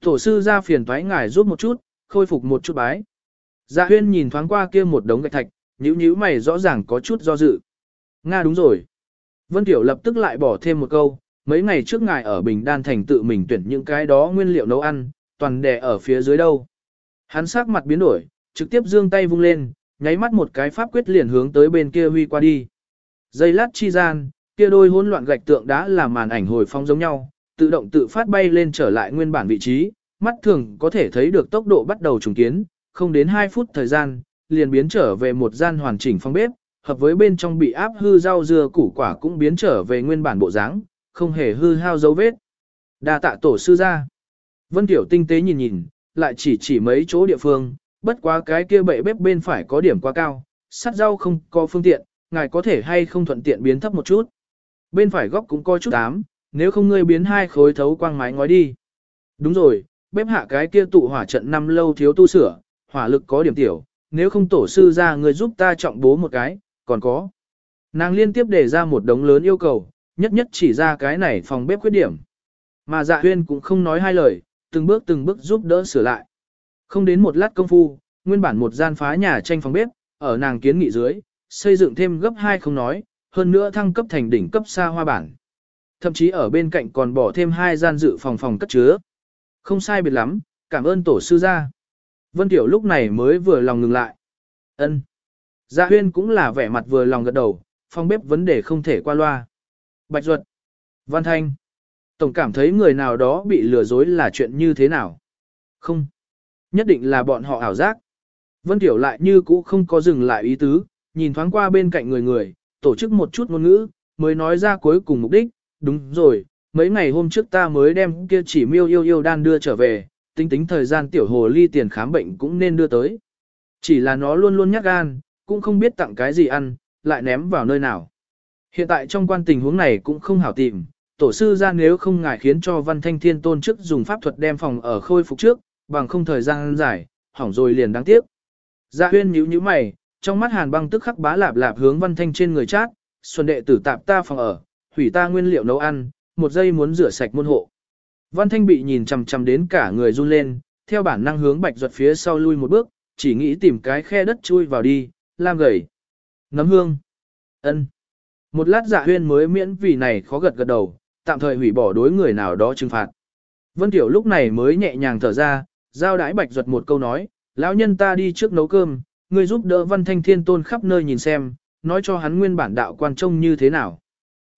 Tổ sư ra phiền toái ngài giúp một chút, khôi phục một chút bái. Dạ huyên nhìn thoáng qua kia một đống gạch thạch, nhíu nhíu mày rõ ràng có chút do dự. Nga đúng rồi. Vân Tiểu lập tức lại bỏ thêm một câu, mấy ngày trước ngài ở Bình Đan Thành tự mình tuyển những cái đó nguyên liệu nấu ăn, toàn đè ở phía dưới đâu. Hắn sắc mặt biến đổi, trực tiếp dương tay vung lên, nháy mắt một cái pháp quyết liền hướng tới bên kia huy qua đi. Giây lát chi gian, kia đôi hỗn loạn gạch tượng đã làm màn ảnh hồi phong giống nhau, tự động tự phát bay lên trở lại nguyên bản vị trí, mắt thường có thể thấy được tốc độ bắt đầu trùng kiến, không đến 2 phút thời gian, liền biến trở về một gian hoàn chỉnh phong bếp, hợp với bên trong bị áp hư rau dưa củ quả cũng biến trở về nguyên bản bộ dáng, không hề hư hao dấu vết. Đa tạ tổ sư ra. Vân Tiểu tinh tế nhìn nhìn, lại chỉ chỉ mấy chỗ địa phương, bất quá cái kia bệ bếp bên phải có điểm quá cao, sắt rau không có phương tiện, ngài có thể hay không thuận tiện biến thấp một chút. Bên phải góc cũng có chút ám, nếu không ngươi biến hai khối thấu quang mái ngói đi. Đúng rồi, bếp hạ cái kia tụ hỏa trận năm lâu thiếu tu sửa, hỏa lực có điểm tiểu, nếu không tổ sư ra người giúp ta trọng bố một cái, còn có. Nàng liên tiếp đề ra một đống lớn yêu cầu, nhất nhất chỉ ra cái này phòng bếp khuyết điểm. Mà dạ huyên cũng không nói hai lời, từng bước từng bước giúp đỡ sửa lại. Không đến một lát công phu, nguyên bản một gian phá nhà tranh phòng bếp, ở nàng kiến nghị dưới, xây dựng thêm gấp hai không nói, hơn nữa thăng cấp thành đỉnh cấp xa hoa bản. Thậm chí ở bên cạnh còn bỏ thêm hai gian dự phòng phòng cất chứa. Không sai biệt lắm, cảm ơn tổ sư gia. Vân Tiểu lúc này mới vừa lòng ngừng lại. Ân. Dạ huyên cũng là vẻ mặt vừa lòng gật đầu, phòng bếp vấn đề không thể qua loa. Bạch Duật. Văn Thanh. Tổng cảm thấy người nào đó bị lừa dối là chuyện như thế nào? Không. Nhất định là bọn họ ảo giác. Vân Tiểu lại như cũ không có dừng lại ý tứ, nhìn thoáng qua bên cạnh người người, tổ chức một chút ngôn ngữ, mới nói ra cuối cùng mục đích, đúng rồi, mấy ngày hôm trước ta mới đem kia chỉ miêu yêu yêu đan đưa trở về, tính tính thời gian tiểu hồ ly tiền khám bệnh cũng nên đưa tới. Chỉ là nó luôn luôn nhắc gan, cũng không biết tặng cái gì ăn, lại ném vào nơi nào. Hiện tại trong quan tình huống này cũng không hảo tìm, tổ sư ra nếu không ngại khiến cho văn thanh thiên tôn chức dùng pháp thuật đem phòng ở khôi phục trước, bằng không thời gian dài, hỏng rồi liền đáng tiếc. Dạ huyên nhíu nhíu mày, trong mắt hàn băng tức khắc bá lạp lạp hướng văn thanh trên người chát, xuân đệ tử tạp ta phòng ở, hủy ta nguyên liệu nấu ăn, một giây muốn rửa sạch môn hộ. Văn thanh bị nhìn chằm chằm đến cả người run lên, theo bản năng hướng bạch ruột phía sau lui một bước, chỉ nghĩ tìm cái khe đất chui vào đi, làm gầy. Nấm hương. ân. Một lát dạ huyên mới miễn vì này khó gật gật đầu, tạm thời hủy bỏ đối người nào đó trừng phạt. Vân Tiểu lúc này mới nhẹ nhàng thở ra, giao đái bạch ruột một câu nói, lão nhân ta đi trước nấu cơm, ngươi giúp đỡ văn thanh thiên tôn khắp nơi nhìn xem, nói cho hắn nguyên bản đạo quan trông như thế nào.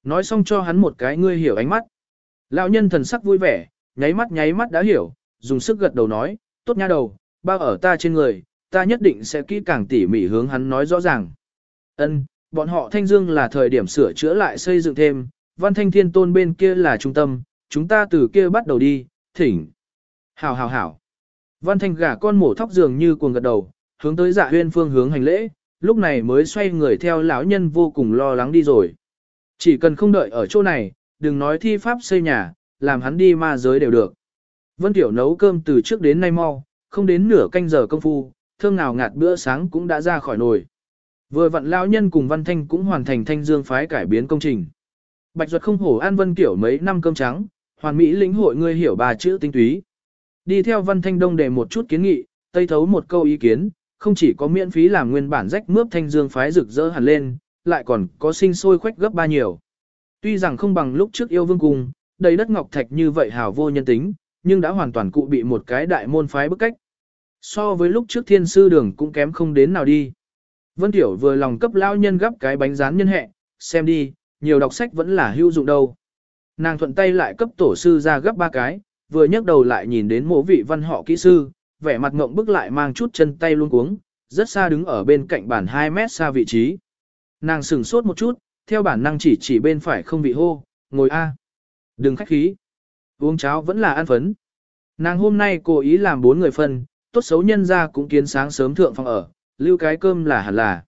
Nói xong cho hắn một cái ngươi hiểu ánh mắt. Lão nhân thần sắc vui vẻ, nháy mắt nháy mắt đã hiểu, dùng sức gật đầu nói, tốt nha đầu, bao ở ta trên người, ta nhất định sẽ kỹ càng tỉ mỉ hướng hắn nói rõ ràng. Ân, bọn họ Thanh Dương là thời điểm sửa chữa lại xây dựng thêm, Văn Thanh Thiên Tôn bên kia là trung tâm, chúng ta từ kia bắt đầu đi, thỉnh. Hảo hảo hảo. Văn Thanh gả con mổ thóc dường như cuồng gật đầu, hướng tới dạ huyên phương hướng hành lễ, lúc này mới xoay người theo lão nhân vô cùng lo lắng đi rồi. Chỉ cần không đợi ở chỗ này, đừng nói thi pháp xây nhà, làm hắn đi ma giới đều được. Vân Tiểu nấu cơm từ trước đến nay mau, không đến nửa canh giờ công phu, thơm nào ngạt bữa sáng cũng đã ra khỏi nồi. Vừa vặn lão nhân cùng Văn Thanh cũng hoàn thành thanh dương phái cải biến công trình. Bạch Duật không hổ an Vân Kiểu mấy năm cơm trắng, hoàn mỹ lĩnh hội ngươi hiểu bà chữ tinh túy. Đi theo Văn Thanh Đông để một chút kiến nghị, tây thấu một câu ý kiến, không chỉ có miễn phí làm nguyên bản rách mướp thanh dương phái rực rỡ hẳn lên, lại còn có sinh sôi khoách gấp ba nhiều. Tuy rằng không bằng lúc trước yêu vương cung, đầy đất ngọc thạch như vậy hào vô nhân tính, nhưng đã hoàn toàn cụ bị một cái đại môn phái bức cách. So với lúc trước thiên sư đường cũng kém không đến nào đi. Vân Tiểu vừa lòng cấp lao nhân gấp cái bánh rán nhân hệ, xem đi, nhiều đọc sách vẫn là hữu dụng đâu. Nàng thuận tay lại cấp tổ sư ra gấp ba cái, vừa nhấc đầu lại nhìn đến mộ vị văn họ kỹ sư, vẻ mặt ngộng bức lại mang chút chân tay luôn cuống, rất xa đứng ở bên cạnh bàn 2 mét xa vị trí. Nàng sừng sốt một chút, theo bản năng chỉ chỉ bên phải không bị hô, ngồi A. Đừng khách khí. Uống cháo vẫn là ăn phấn. Nàng hôm nay cố ý làm bốn người phân, tốt xấu nhân ra cũng kiến sáng sớm thượng phòng ở, lưu cái cơm là hẳn là.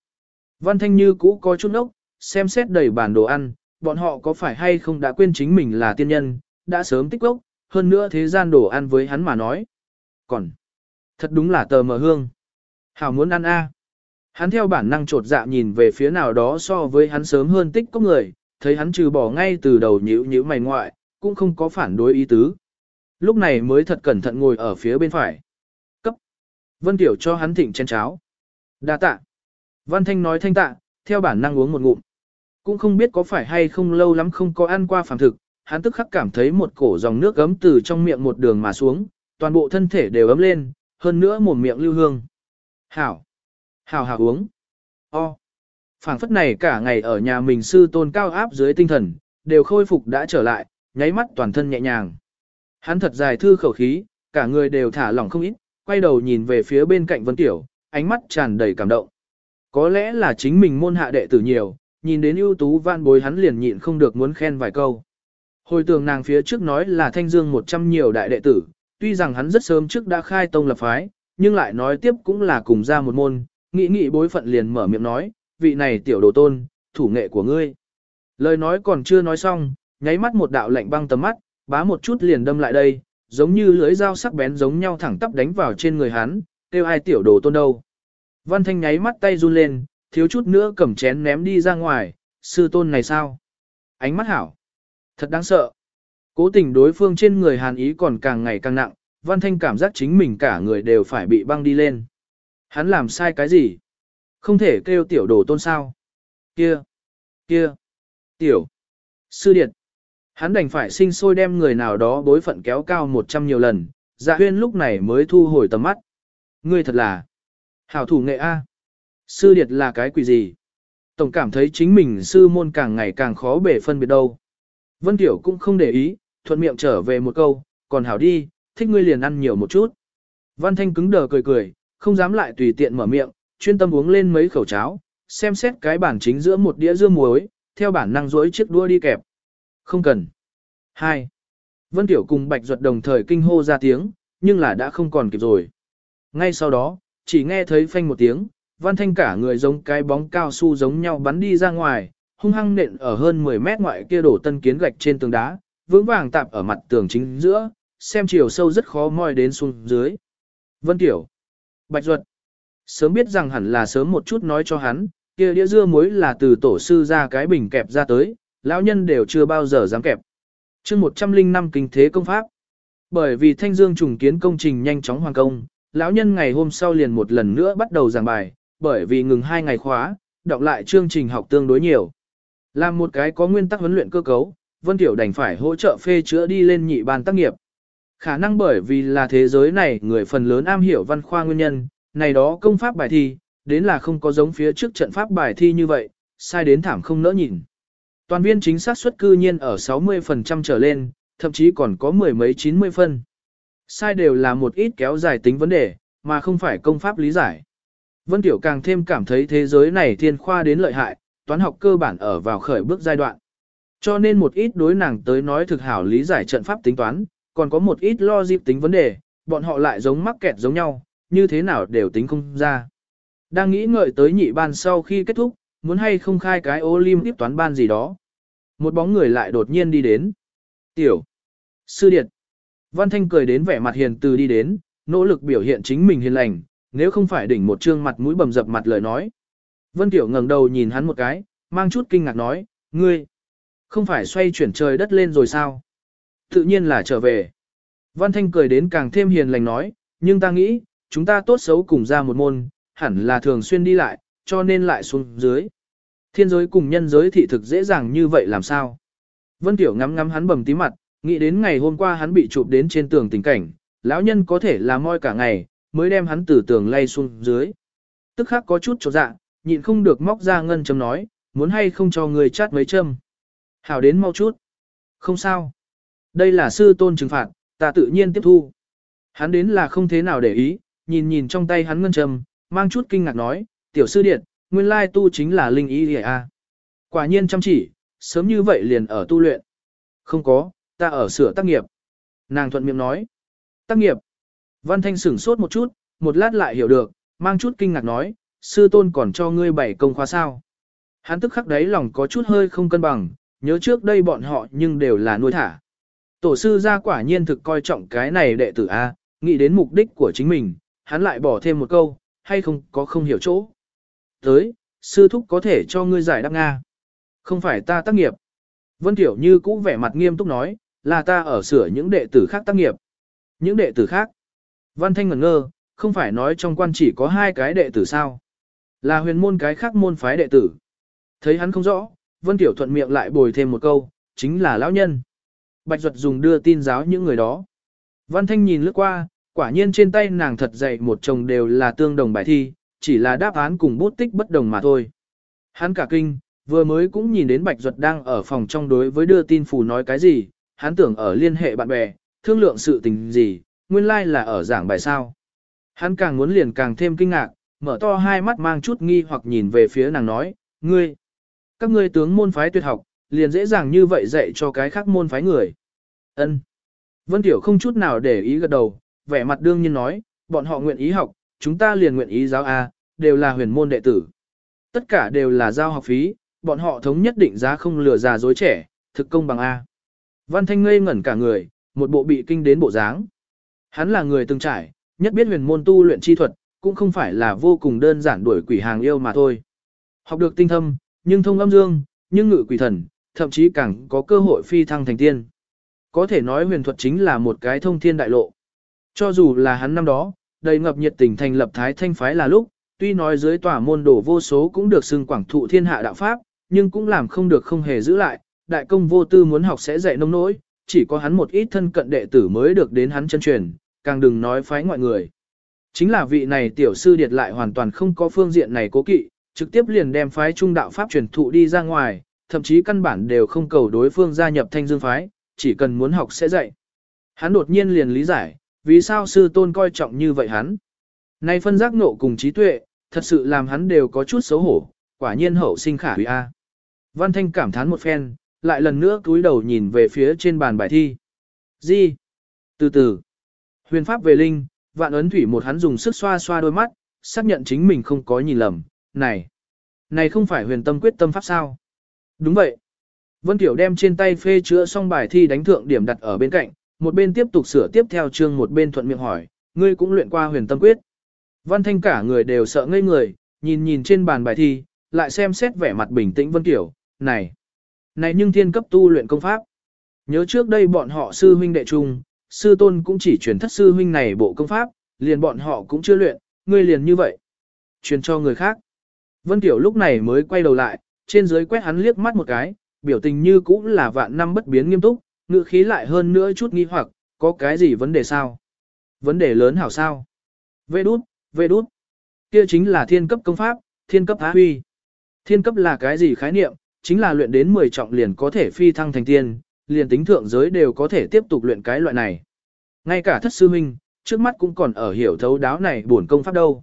Văn Thanh Như cũ có chút nốc xem xét đầy bản đồ ăn, bọn họ có phải hay không đã quên chính mình là tiên nhân, đã sớm tích gốc, hơn nữa thế gian đồ ăn với hắn mà nói. Còn, thật đúng là tờ mờ hương. Hảo muốn ăn a. Hắn theo bản năng trột dạ nhìn về phía nào đó so với hắn sớm hơn tích có người, thấy hắn trừ bỏ ngay từ đầu nhíu nhíu mày ngoại, cũng không có phản đối ý tứ. Lúc này mới thật cẩn thận ngồi ở phía bên phải. Cấp. Vân Tiểu cho hắn thịnh chén cháo. Đa tạ. Văn Thanh nói thanh tạ, theo bản năng uống một ngụm. Cũng không biết có phải hay không lâu lắm không có ăn qua phàm thực, hắn tức khắc cảm thấy một cổ dòng nước gấm từ trong miệng một đường mà xuống, toàn bộ thân thể đều ấm lên, hơn nữa một miệng lưu hương. Hảo. Hảo hảo uống. O. phảng phất này cả ngày ở nhà mình sư tôn cao áp dưới tinh thần, đều khôi phục đã trở lại, nháy mắt toàn thân nhẹ nhàng. Hắn thật dài thư khẩu khí, cả người đều thả lỏng không ít, quay đầu nhìn về phía bên cạnh Vân Tiểu, ánh mắt tràn đầy cảm động. Có lẽ là chính mình môn hạ đệ tử nhiều, nhìn đến ưu tú văn bối hắn liền nhịn không được muốn khen vài câu. Hồi tưởng nàng phía trước nói là thanh dương một trăm nhiều đại đệ tử, tuy rằng hắn rất sớm trước đã khai tông lập phái, nhưng lại nói tiếp cũng là cùng ra một môn, nghĩ nghĩ bối phận liền mở miệng nói, vị này tiểu đồ tôn, thủ nghệ của ngươi. Lời nói còn chưa nói xong, nháy mắt một đạo lạnh băng tầm mắt, bá một chút liền đâm lại đây, giống như lưới dao sắc bén giống nhau thẳng tắp đánh vào trên người hắn, kêu ai tiểu đồ tôn đâu. Văn Thanh nháy mắt tay run lên, thiếu chút nữa cầm chén ném đi ra ngoài, sư tôn này sao? Ánh mắt hảo. Thật đáng sợ. Cố tình đối phương trên người hàn ý còn càng ngày càng nặng, Văn Thanh cảm giác chính mình cả người đều phải bị băng đi lên. Hắn làm sai cái gì? Không thể kêu tiểu đồ tôn sao. Kia, kia, tiểu, sư điệt. Hắn đành phải sinh sôi đem người nào đó bối phận kéo cao một trăm nhiều lần, dạ huyên lúc này mới thu hồi tầm mắt. Ngươi thật là hảo thủ nghệ A. Sư điệt là cái quỷ gì? Tổng cảm thấy chính mình sư môn càng ngày càng khó bể phân biệt đâu. Vân Tiểu cũng không để ý, thuận miệng trở về một câu, còn hảo đi, thích ngươi liền ăn nhiều một chút. Văn Thanh cứng đờ cười cười, không dám lại tùy tiện mở miệng, chuyên tâm uống lên mấy khẩu cháo, xem xét cái bản chính giữa một đĩa dưa muối, theo bản năng rỗi chiếc đua đi kẹp. Không cần. 2. Vân Tiểu cùng Bạch Duật đồng thời kinh hô ra tiếng, nhưng là đã không còn kịp rồi. Ngay sau đó, chỉ nghe thấy phanh một tiếng, Văn Thanh cả người giống cái bóng cao su giống nhau bắn đi ra ngoài, hung hăng nện ở hơn 10 mét ngoại kia đổ tân kiến gạch trên tường đá, vững vàng tạp ở mặt tường chính giữa, xem chiều sâu rất khó moi đến xuống dưới. Vân Tiểu, Bạch Duật, sớm biết rằng hẳn là sớm một chút nói cho hắn, kia đĩa dưa muối là từ tổ sư ra cái bình kẹp ra tới, lão nhân đều chưa bao giờ dám kẹp. chương 105 kinh thế công pháp. Bởi vì thanh dương trùng kiến công trình nhanh chóng hoàn công, lão nhân ngày hôm sau liền một lần nữa bắt đầu giảng bài, bởi vì ngừng hai ngày khóa, đọc lại chương trình học tương đối nhiều. Làm một cái có nguyên tắc huấn luyện cơ cấu, Vân Tiểu đành phải hỗ trợ phê chữa đi lên nhị ban tác nghiệp. Khả năng bởi vì là thế giới này người phần lớn am hiểu văn khoa nguyên nhân, này đó công pháp bài thi, đến là không có giống phía trước trận pháp bài thi như vậy, sai đến thảm không nỡ nhìn. Toàn viên chính xác suất cư nhiên ở 60% trở lên, thậm chí còn có mười mấy 90 phân. Sai đều là một ít kéo dài tính vấn đề, mà không phải công pháp lý giải. Vân Tiểu càng thêm cảm thấy thế giới này thiên khoa đến lợi hại, toán học cơ bản ở vào khởi bước giai đoạn. Cho nên một ít đối nàng tới nói thực hảo lý giải trận pháp tính toán, còn có một ít lo dịp tính vấn đề, bọn họ lại giống mắc kẹt giống nhau, như thế nào đều tính không ra. Đang nghĩ ngợi tới nhị ban sau khi kết thúc, muốn hay không khai cái tiếp toán ban gì đó. Một bóng người lại đột nhiên đi đến. Tiểu. Sư Điệt. Văn Thanh cười đến vẻ mặt hiền từ đi đến, nỗ lực biểu hiện chính mình hiền lành, nếu không phải đỉnh một trương mặt mũi bầm dập mặt lời nói. Vân Tiểu ngẩng đầu nhìn hắn một cái, mang chút kinh ngạc nói, ngươi, không phải xoay chuyển trời đất lên rồi sao? Tự nhiên là trở về. Văn Thanh cười đến càng thêm hiền lành nói, nhưng ta nghĩ, chúng ta tốt xấu cùng ra một môn, hẳn là thường xuyên đi lại, cho nên lại xuống dưới. Thiên giới cùng nhân giới thị thực dễ dàng như vậy làm sao? Vân Tiểu ngắm ngắm hắn bầm tí mặt, nghĩ đến ngày hôm qua hắn bị chụp đến trên tường tình cảnh, lão nhân có thể là moi cả ngày, mới đem hắn từ tường lay xuống dưới. Tức khắc có chút chột dạ, nhịn không được móc ra ngân châm nói, muốn hay không cho người chát mấy châm. Hảo đến mau chút. Không sao. Đây là sư tôn trừng phạt, ta tự nhiên tiếp thu. Hắn đến là không thế nào để ý, nhìn nhìn trong tay hắn ngân châm, mang chút kinh ngạc nói, tiểu sư điện, nguyên lai tu chính là linh ý địa a. Quả nhiên chăm chỉ, sớm như vậy liền ở tu luyện. Không có, ta ở sửa tác nghiệp. Nàng thuận miệng nói. Tác nghiệp. Văn Thanh sửng sốt một chút, một lát lại hiểu được, mang chút kinh ngạc nói, sư tôn còn cho ngươi bảy công khóa sao. Hắn tức khắc đấy lòng có chút hơi không cân bằng, nhớ trước đây bọn họ nhưng đều là nuôi thả. Tổ sư ra quả nhiên thực coi trọng cái này đệ tử A, nghĩ đến mục đích của chính mình, hắn lại bỏ thêm một câu, hay không có không hiểu chỗ. Tới, sư thúc có thể cho ngươi giải đáp Nga. Không phải ta tác nghiệp. Vân Tiểu Như cũ vẻ mặt nghiêm túc nói, là ta ở sửa những đệ tử khác tác nghiệp. Những đệ tử khác. Văn Thanh ngẩn ngơ, không phải nói trong quan chỉ có hai cái đệ tử sao. Là huyền môn cái khác môn phái đệ tử. Thấy hắn không rõ, Vân Tiểu thuận miệng lại bồi thêm một câu, chính là lão nhân. Bạch Duật dùng đưa tin giáo những người đó. Văn Thanh nhìn lướt qua, quả nhiên trên tay nàng thật dày một chồng đều là tương đồng bài thi, chỉ là đáp án cùng bút tích bất đồng mà thôi. Hắn cả kinh, vừa mới cũng nhìn đến Bạch Duật đang ở phòng trong đối với đưa tin phù nói cái gì, hắn tưởng ở liên hệ bạn bè, thương lượng sự tình gì, nguyên lai like là ở giảng bài sao. Hắn càng muốn liền càng thêm kinh ngạc, mở to hai mắt mang chút nghi hoặc nhìn về phía nàng nói, ngươi, các ngươi tướng môn phái tuyệt học, liền dễ dàng như vậy dạy cho cái khác môn phái người. Ân. Vân Tiểu không chút nào để ý gật đầu, vẻ mặt đương nhiên nói, bọn họ nguyện ý học, chúng ta liền nguyện ý giáo A, đều là huyền môn đệ tử. Tất cả đều là giao học phí, bọn họ thống nhất định giá không lừa già dối trẻ, thực công bằng A. Văn Thanh ngây ngẩn cả người, một bộ bị kinh đến bộ dáng. Hắn là người từng trải, nhất biết huyền môn tu luyện chi thuật, cũng không phải là vô cùng đơn giản đuổi quỷ hàng yêu mà thôi. Học được tinh thâm, nhưng thông âm dương, nhưng ngự quỷ thần, thậm chí càng có cơ hội phi thăng thành tiên. Có thể nói huyền thuật chính là một cái thông thiên đại lộ. Cho dù là hắn năm đó, đầy ngập nhiệt tình thành lập thái thanh phái là lúc, tuy nói dưới tòa môn đồ vô số cũng được xưng quảng thụ thiên hạ đạo pháp, nhưng cũng làm không được không hề giữ lại, đại công vô tư muốn học sẽ dạy nông nỗi, chỉ có hắn một ít thân cận đệ tử mới được đến hắn chân truyền, càng đừng nói phái ngoại người. Chính là vị này tiểu sư điệt lại hoàn toàn không có phương diện này cố kỵ, trực tiếp liền đem phái trung đạo pháp truyền thụ đi ra ngoài, thậm chí căn bản đều không cầu đối phương gia nhập thanh dương phái, chỉ cần muốn học sẽ dạy. Hắn đột nhiên liền lý giải, vì sao sư tôn coi trọng như vậy hắn. Nay phân giác nộ cùng trí tuệ, thật sự làm hắn đều có chút xấu hổ, quả nhiên hậu sinh khả hủy A. Văn Thanh cảm thán một phen, lại lần nữa cúi đầu nhìn về phía trên bàn bài thi. di Từ từ. Huyền pháp về linh, vạn ấn thủy một hắn dùng sức xoa xoa đôi mắt, xác nhận chính mình không có nhìn lầm. Này! Này không phải huyền tâm quyết tâm pháp sao? Đúng vậy. Vân Tiểu đem trên tay phê chữa xong bài thi đánh thượng điểm đặt ở bên cạnh, một bên tiếp tục sửa tiếp theo chương một bên thuận miệng hỏi, ngươi cũng luyện qua huyền tâm quyết. Văn Thanh cả người đều sợ ngây người, nhìn nhìn trên bàn bài thi, lại xem xét vẻ mặt bình tĩnh Vân Tiểu, này, này nhưng thiên cấp tu luyện công pháp. Nhớ trước đây bọn họ sư huynh đệ chung, sư tôn cũng chỉ truyền thất sư huynh này bộ công pháp, liền bọn họ cũng chưa luyện, ngươi liền như vậy. Truyền cho người khác. Vân Tiểu lúc này mới quay đầu lại, trên dưới quét hắn liếc mắt một cái, biểu tình như cũng là vạn năm bất biến nghiêm túc, ngữ khí lại hơn nữa chút nghi hoặc, có cái gì vấn đề sao? Vấn đề lớn hảo sao? Vê đút, vê đút. Kia chính là thiên cấp công pháp, thiên cấp á huy. Thiên cấp là cái gì khái niệm, chính là luyện đến 10 trọng liền có thể phi thăng thành tiên, liền tính thượng giới đều có thể tiếp tục luyện cái loại này. Ngay cả thất sư minh, trước mắt cũng còn ở hiểu thấu đáo này buồn công pháp đâu.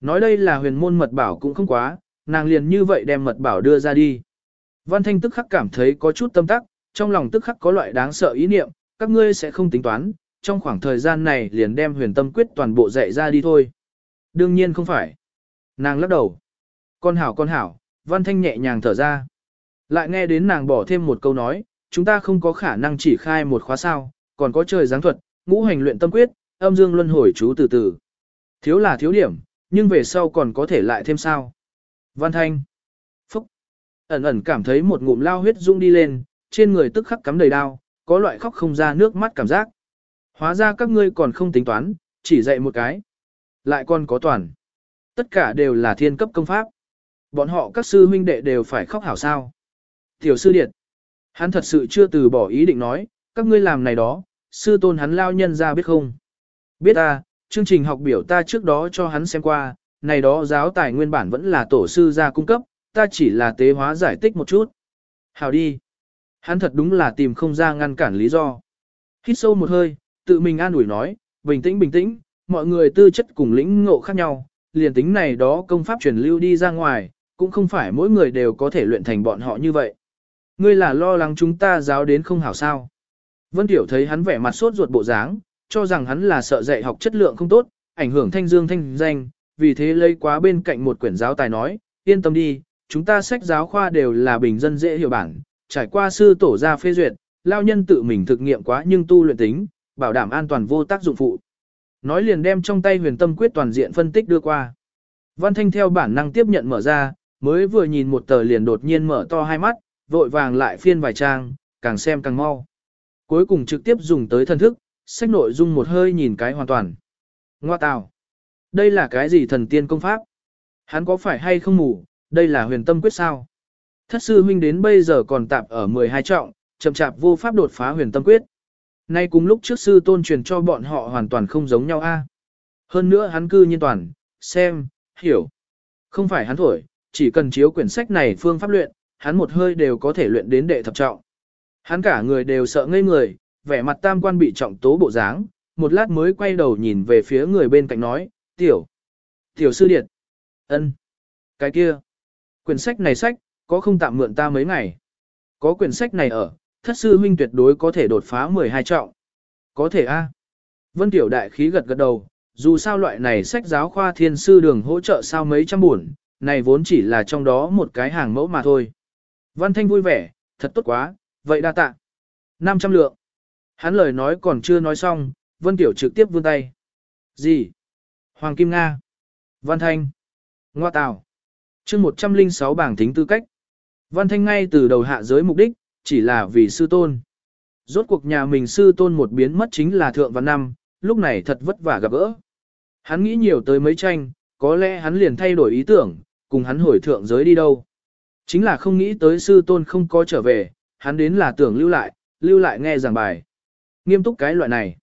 Nói đây là huyền môn mật bảo cũng không quá, nàng liền như vậy đem mật bảo đưa ra đi. Văn Thanh tức khắc cảm thấy có chút tâm tắc, trong lòng tức khắc có loại đáng sợ ý niệm, các ngươi sẽ không tính toán, trong khoảng thời gian này liền đem huyền tâm quyết toàn bộ dạy ra đi thôi. Đương nhiên không phải. Nàng lắc đầu. Con hảo con hảo, Văn Thanh nhẹ nhàng thở ra. Lại nghe đến nàng bỏ thêm một câu nói, chúng ta không có khả năng chỉ khai một khóa sao, còn có trời giáng thuật, ngũ hành luyện tâm quyết, âm dương luân hồi chú từ từ. Thiếu là thiếu điểm, nhưng về sau còn có thể lại thêm sao. Văn Thanh. Phúc. Ẩn ẩn cảm thấy một ngụm lao huyết rung đi lên, trên người tức khắc cắm đầy đau, có loại khóc không ra nước mắt cảm giác. Hóa ra các ngươi còn không tính toán, chỉ dạy một cái. Lại còn có toàn. Tất cả đều là thiên cấp công pháp. Bọn họ các sư huynh đệ đều phải khóc hảo sao. Tiểu sư điệt. Hắn thật sự chưa từ bỏ ý định nói, các ngươi làm này đó, sư tôn hắn lao nhân ra biết không? Biết ta, chương trình học biểu ta trước đó cho hắn xem qua, này đó giáo tài nguyên bản vẫn là tổ sư ra cung cấp, ta chỉ là tế hóa giải tích một chút. Hào đi. Hắn thật đúng là tìm không ra ngăn cản lý do. Hít sâu một hơi, tự mình an ủi nói, bình tĩnh bình tĩnh, mọi người tư chất cùng lĩnh ngộ khác nhau, liền tính này đó công pháp truyền lưu đi ra ngoài, cũng không phải mỗi người đều có thể luyện thành bọn họ như vậy. Ngươi là lo lắng chúng ta giáo đến không hảo sao. Vân Tiểu thấy hắn vẻ mặt sốt ruột bộ dáng, cho rằng hắn là sợ dạy học chất lượng không tốt, ảnh hưởng thanh dương thanh danh, vì thế lấy quá bên cạnh một quyển giáo tài nói, yên tâm đi, chúng ta sách giáo khoa đều là bình dân dễ hiểu bản, trải qua sư tổ ra phê duyệt, lao nhân tự mình thực nghiệm quá nhưng tu luyện tính, bảo đảm an toàn vô tác dụng phụ. Nói liền đem trong tay huyền tâm quyết toàn diện phân tích đưa qua. Văn Thanh theo bản năng tiếp nhận mở ra, mới vừa nhìn một tờ liền đột nhiên mở to hai mắt, vội vàng lại phiên vài trang, càng xem càng mau. Cuối cùng trực tiếp dùng tới thân thức, sách nội dung một hơi nhìn cái hoàn toàn. Ngoa tào. Đây là cái gì thần tiên công pháp? Hắn có phải hay không ngủ, đây là huyền tâm quyết sao? Thất sư huynh đến bây giờ còn tạp ở 12 trọng, chậm chạp vô pháp đột phá huyền tâm quyết. Nay cùng lúc trước sư tôn truyền cho bọn họ hoàn toàn không giống nhau a. À? Hơn nữa hắn cư nhiên toàn, xem, hiểu. Không phải hắn thổi, chỉ cần chiếu quyển sách này phương pháp luyện, hắn một hơi đều có thể luyện đến đệ thập trọng. Hắn cả người đều sợ ngây người, vẻ mặt tam quan bị trọng tố bộ dáng, một lát mới quay đầu nhìn về phía người bên cạnh nói, tiểu, tiểu sư điệt, ân, cái kia, quyển sách này sách, có không tạm mượn ta mấy ngày. Có quyển sách này ở, thất sư huynh tuyệt đối có thể đột phá 12 trọng. Có thể a. Vân Tiểu đại khí gật gật đầu, dù sao loại này sách giáo khoa thiên sư đường hỗ trợ sao mấy trăm buồn, này vốn chỉ là trong đó một cái hàng mẫu mà thôi. Văn Thanh vui vẻ, thật tốt quá, vậy đa tạ. 500 lượng. Hắn lời nói còn chưa nói xong, Vân Tiểu trực tiếp vươn tay. Gì? Hoàng Kim Nga. Văn Thanh. Ngoa Tào. chương 106 bảng tính tư cách. Văn Thanh ngay từ đầu hạ giới mục đích, chỉ là vì sư tôn. Rốt cuộc nhà mình sư tôn một biến mất chính là thượng văn năm, lúc này thật vất vả gặp gỡ. Hắn nghĩ nhiều tới mấy tranh, có lẽ hắn liền thay đổi ý tưởng, cùng hắn hồi thượng giới đi đâu. Chính là không nghĩ tới sư tôn không có trở về, hắn đến là tưởng lưu lại, lưu lại nghe giảng bài. Nghiêm túc cái loại này.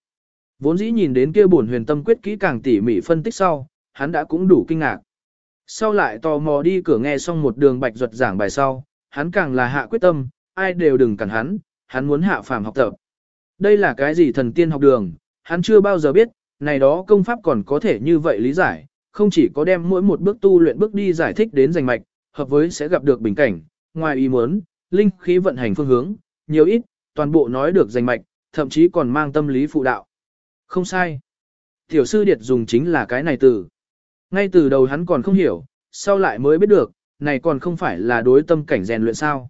Vốn dĩ nhìn đến kia buồn huyền tâm quyết kỹ càng tỉ mỉ phân tích sau, hắn đã cũng đủ kinh ngạc. Sau lại tò mò đi cửa nghe xong một đường bạch ruột giảng bài sau, hắn càng là hạ quyết tâm, ai đều đừng cản hắn, hắn muốn hạ phàm học tập. Đây là cái gì thần tiên học đường, hắn chưa bao giờ biết, này đó công pháp còn có thể như vậy lý giải, không chỉ có đem mỗi một bước tu luyện bước đi giải thích đến rành mạch, hợp với sẽ gặp được bình cảnh, ngoài ý muốn, linh khí vận hành phương hướng, nhiều ít, toàn bộ nói được danh mạch, thậm chí còn mang tâm lý phụ đạo. Không sai. Tiểu sư điệt dùng chính là cái này từ. Ngay từ đầu hắn còn không hiểu, sau lại mới biết được, này còn không phải là đối tâm cảnh rèn luyện sao.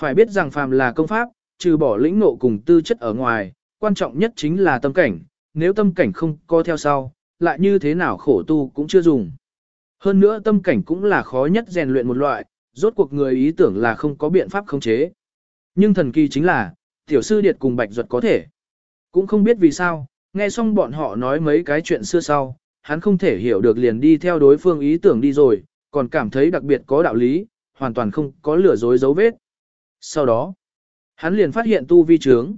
Phải biết rằng phàm là công pháp, trừ bỏ lĩnh nộ cùng tư chất ở ngoài, quan trọng nhất chính là tâm cảnh, nếu tâm cảnh không có theo sau, lại như thế nào khổ tu cũng chưa dùng. Hơn nữa tâm cảnh cũng là khó nhất rèn luyện một loại, rốt cuộc người ý tưởng là không có biện pháp khống chế. Nhưng thần kỳ chính là, tiểu sư điệt cùng bạch duật có thể. Cũng không biết vì sao, nghe xong bọn họ nói mấy cái chuyện xưa sau, hắn không thể hiểu được liền đi theo đối phương ý tưởng đi rồi, còn cảm thấy đặc biệt có đạo lý, hoàn toàn không có lừa dối dấu vết. Sau đó, hắn liền phát hiện tu vi trướng.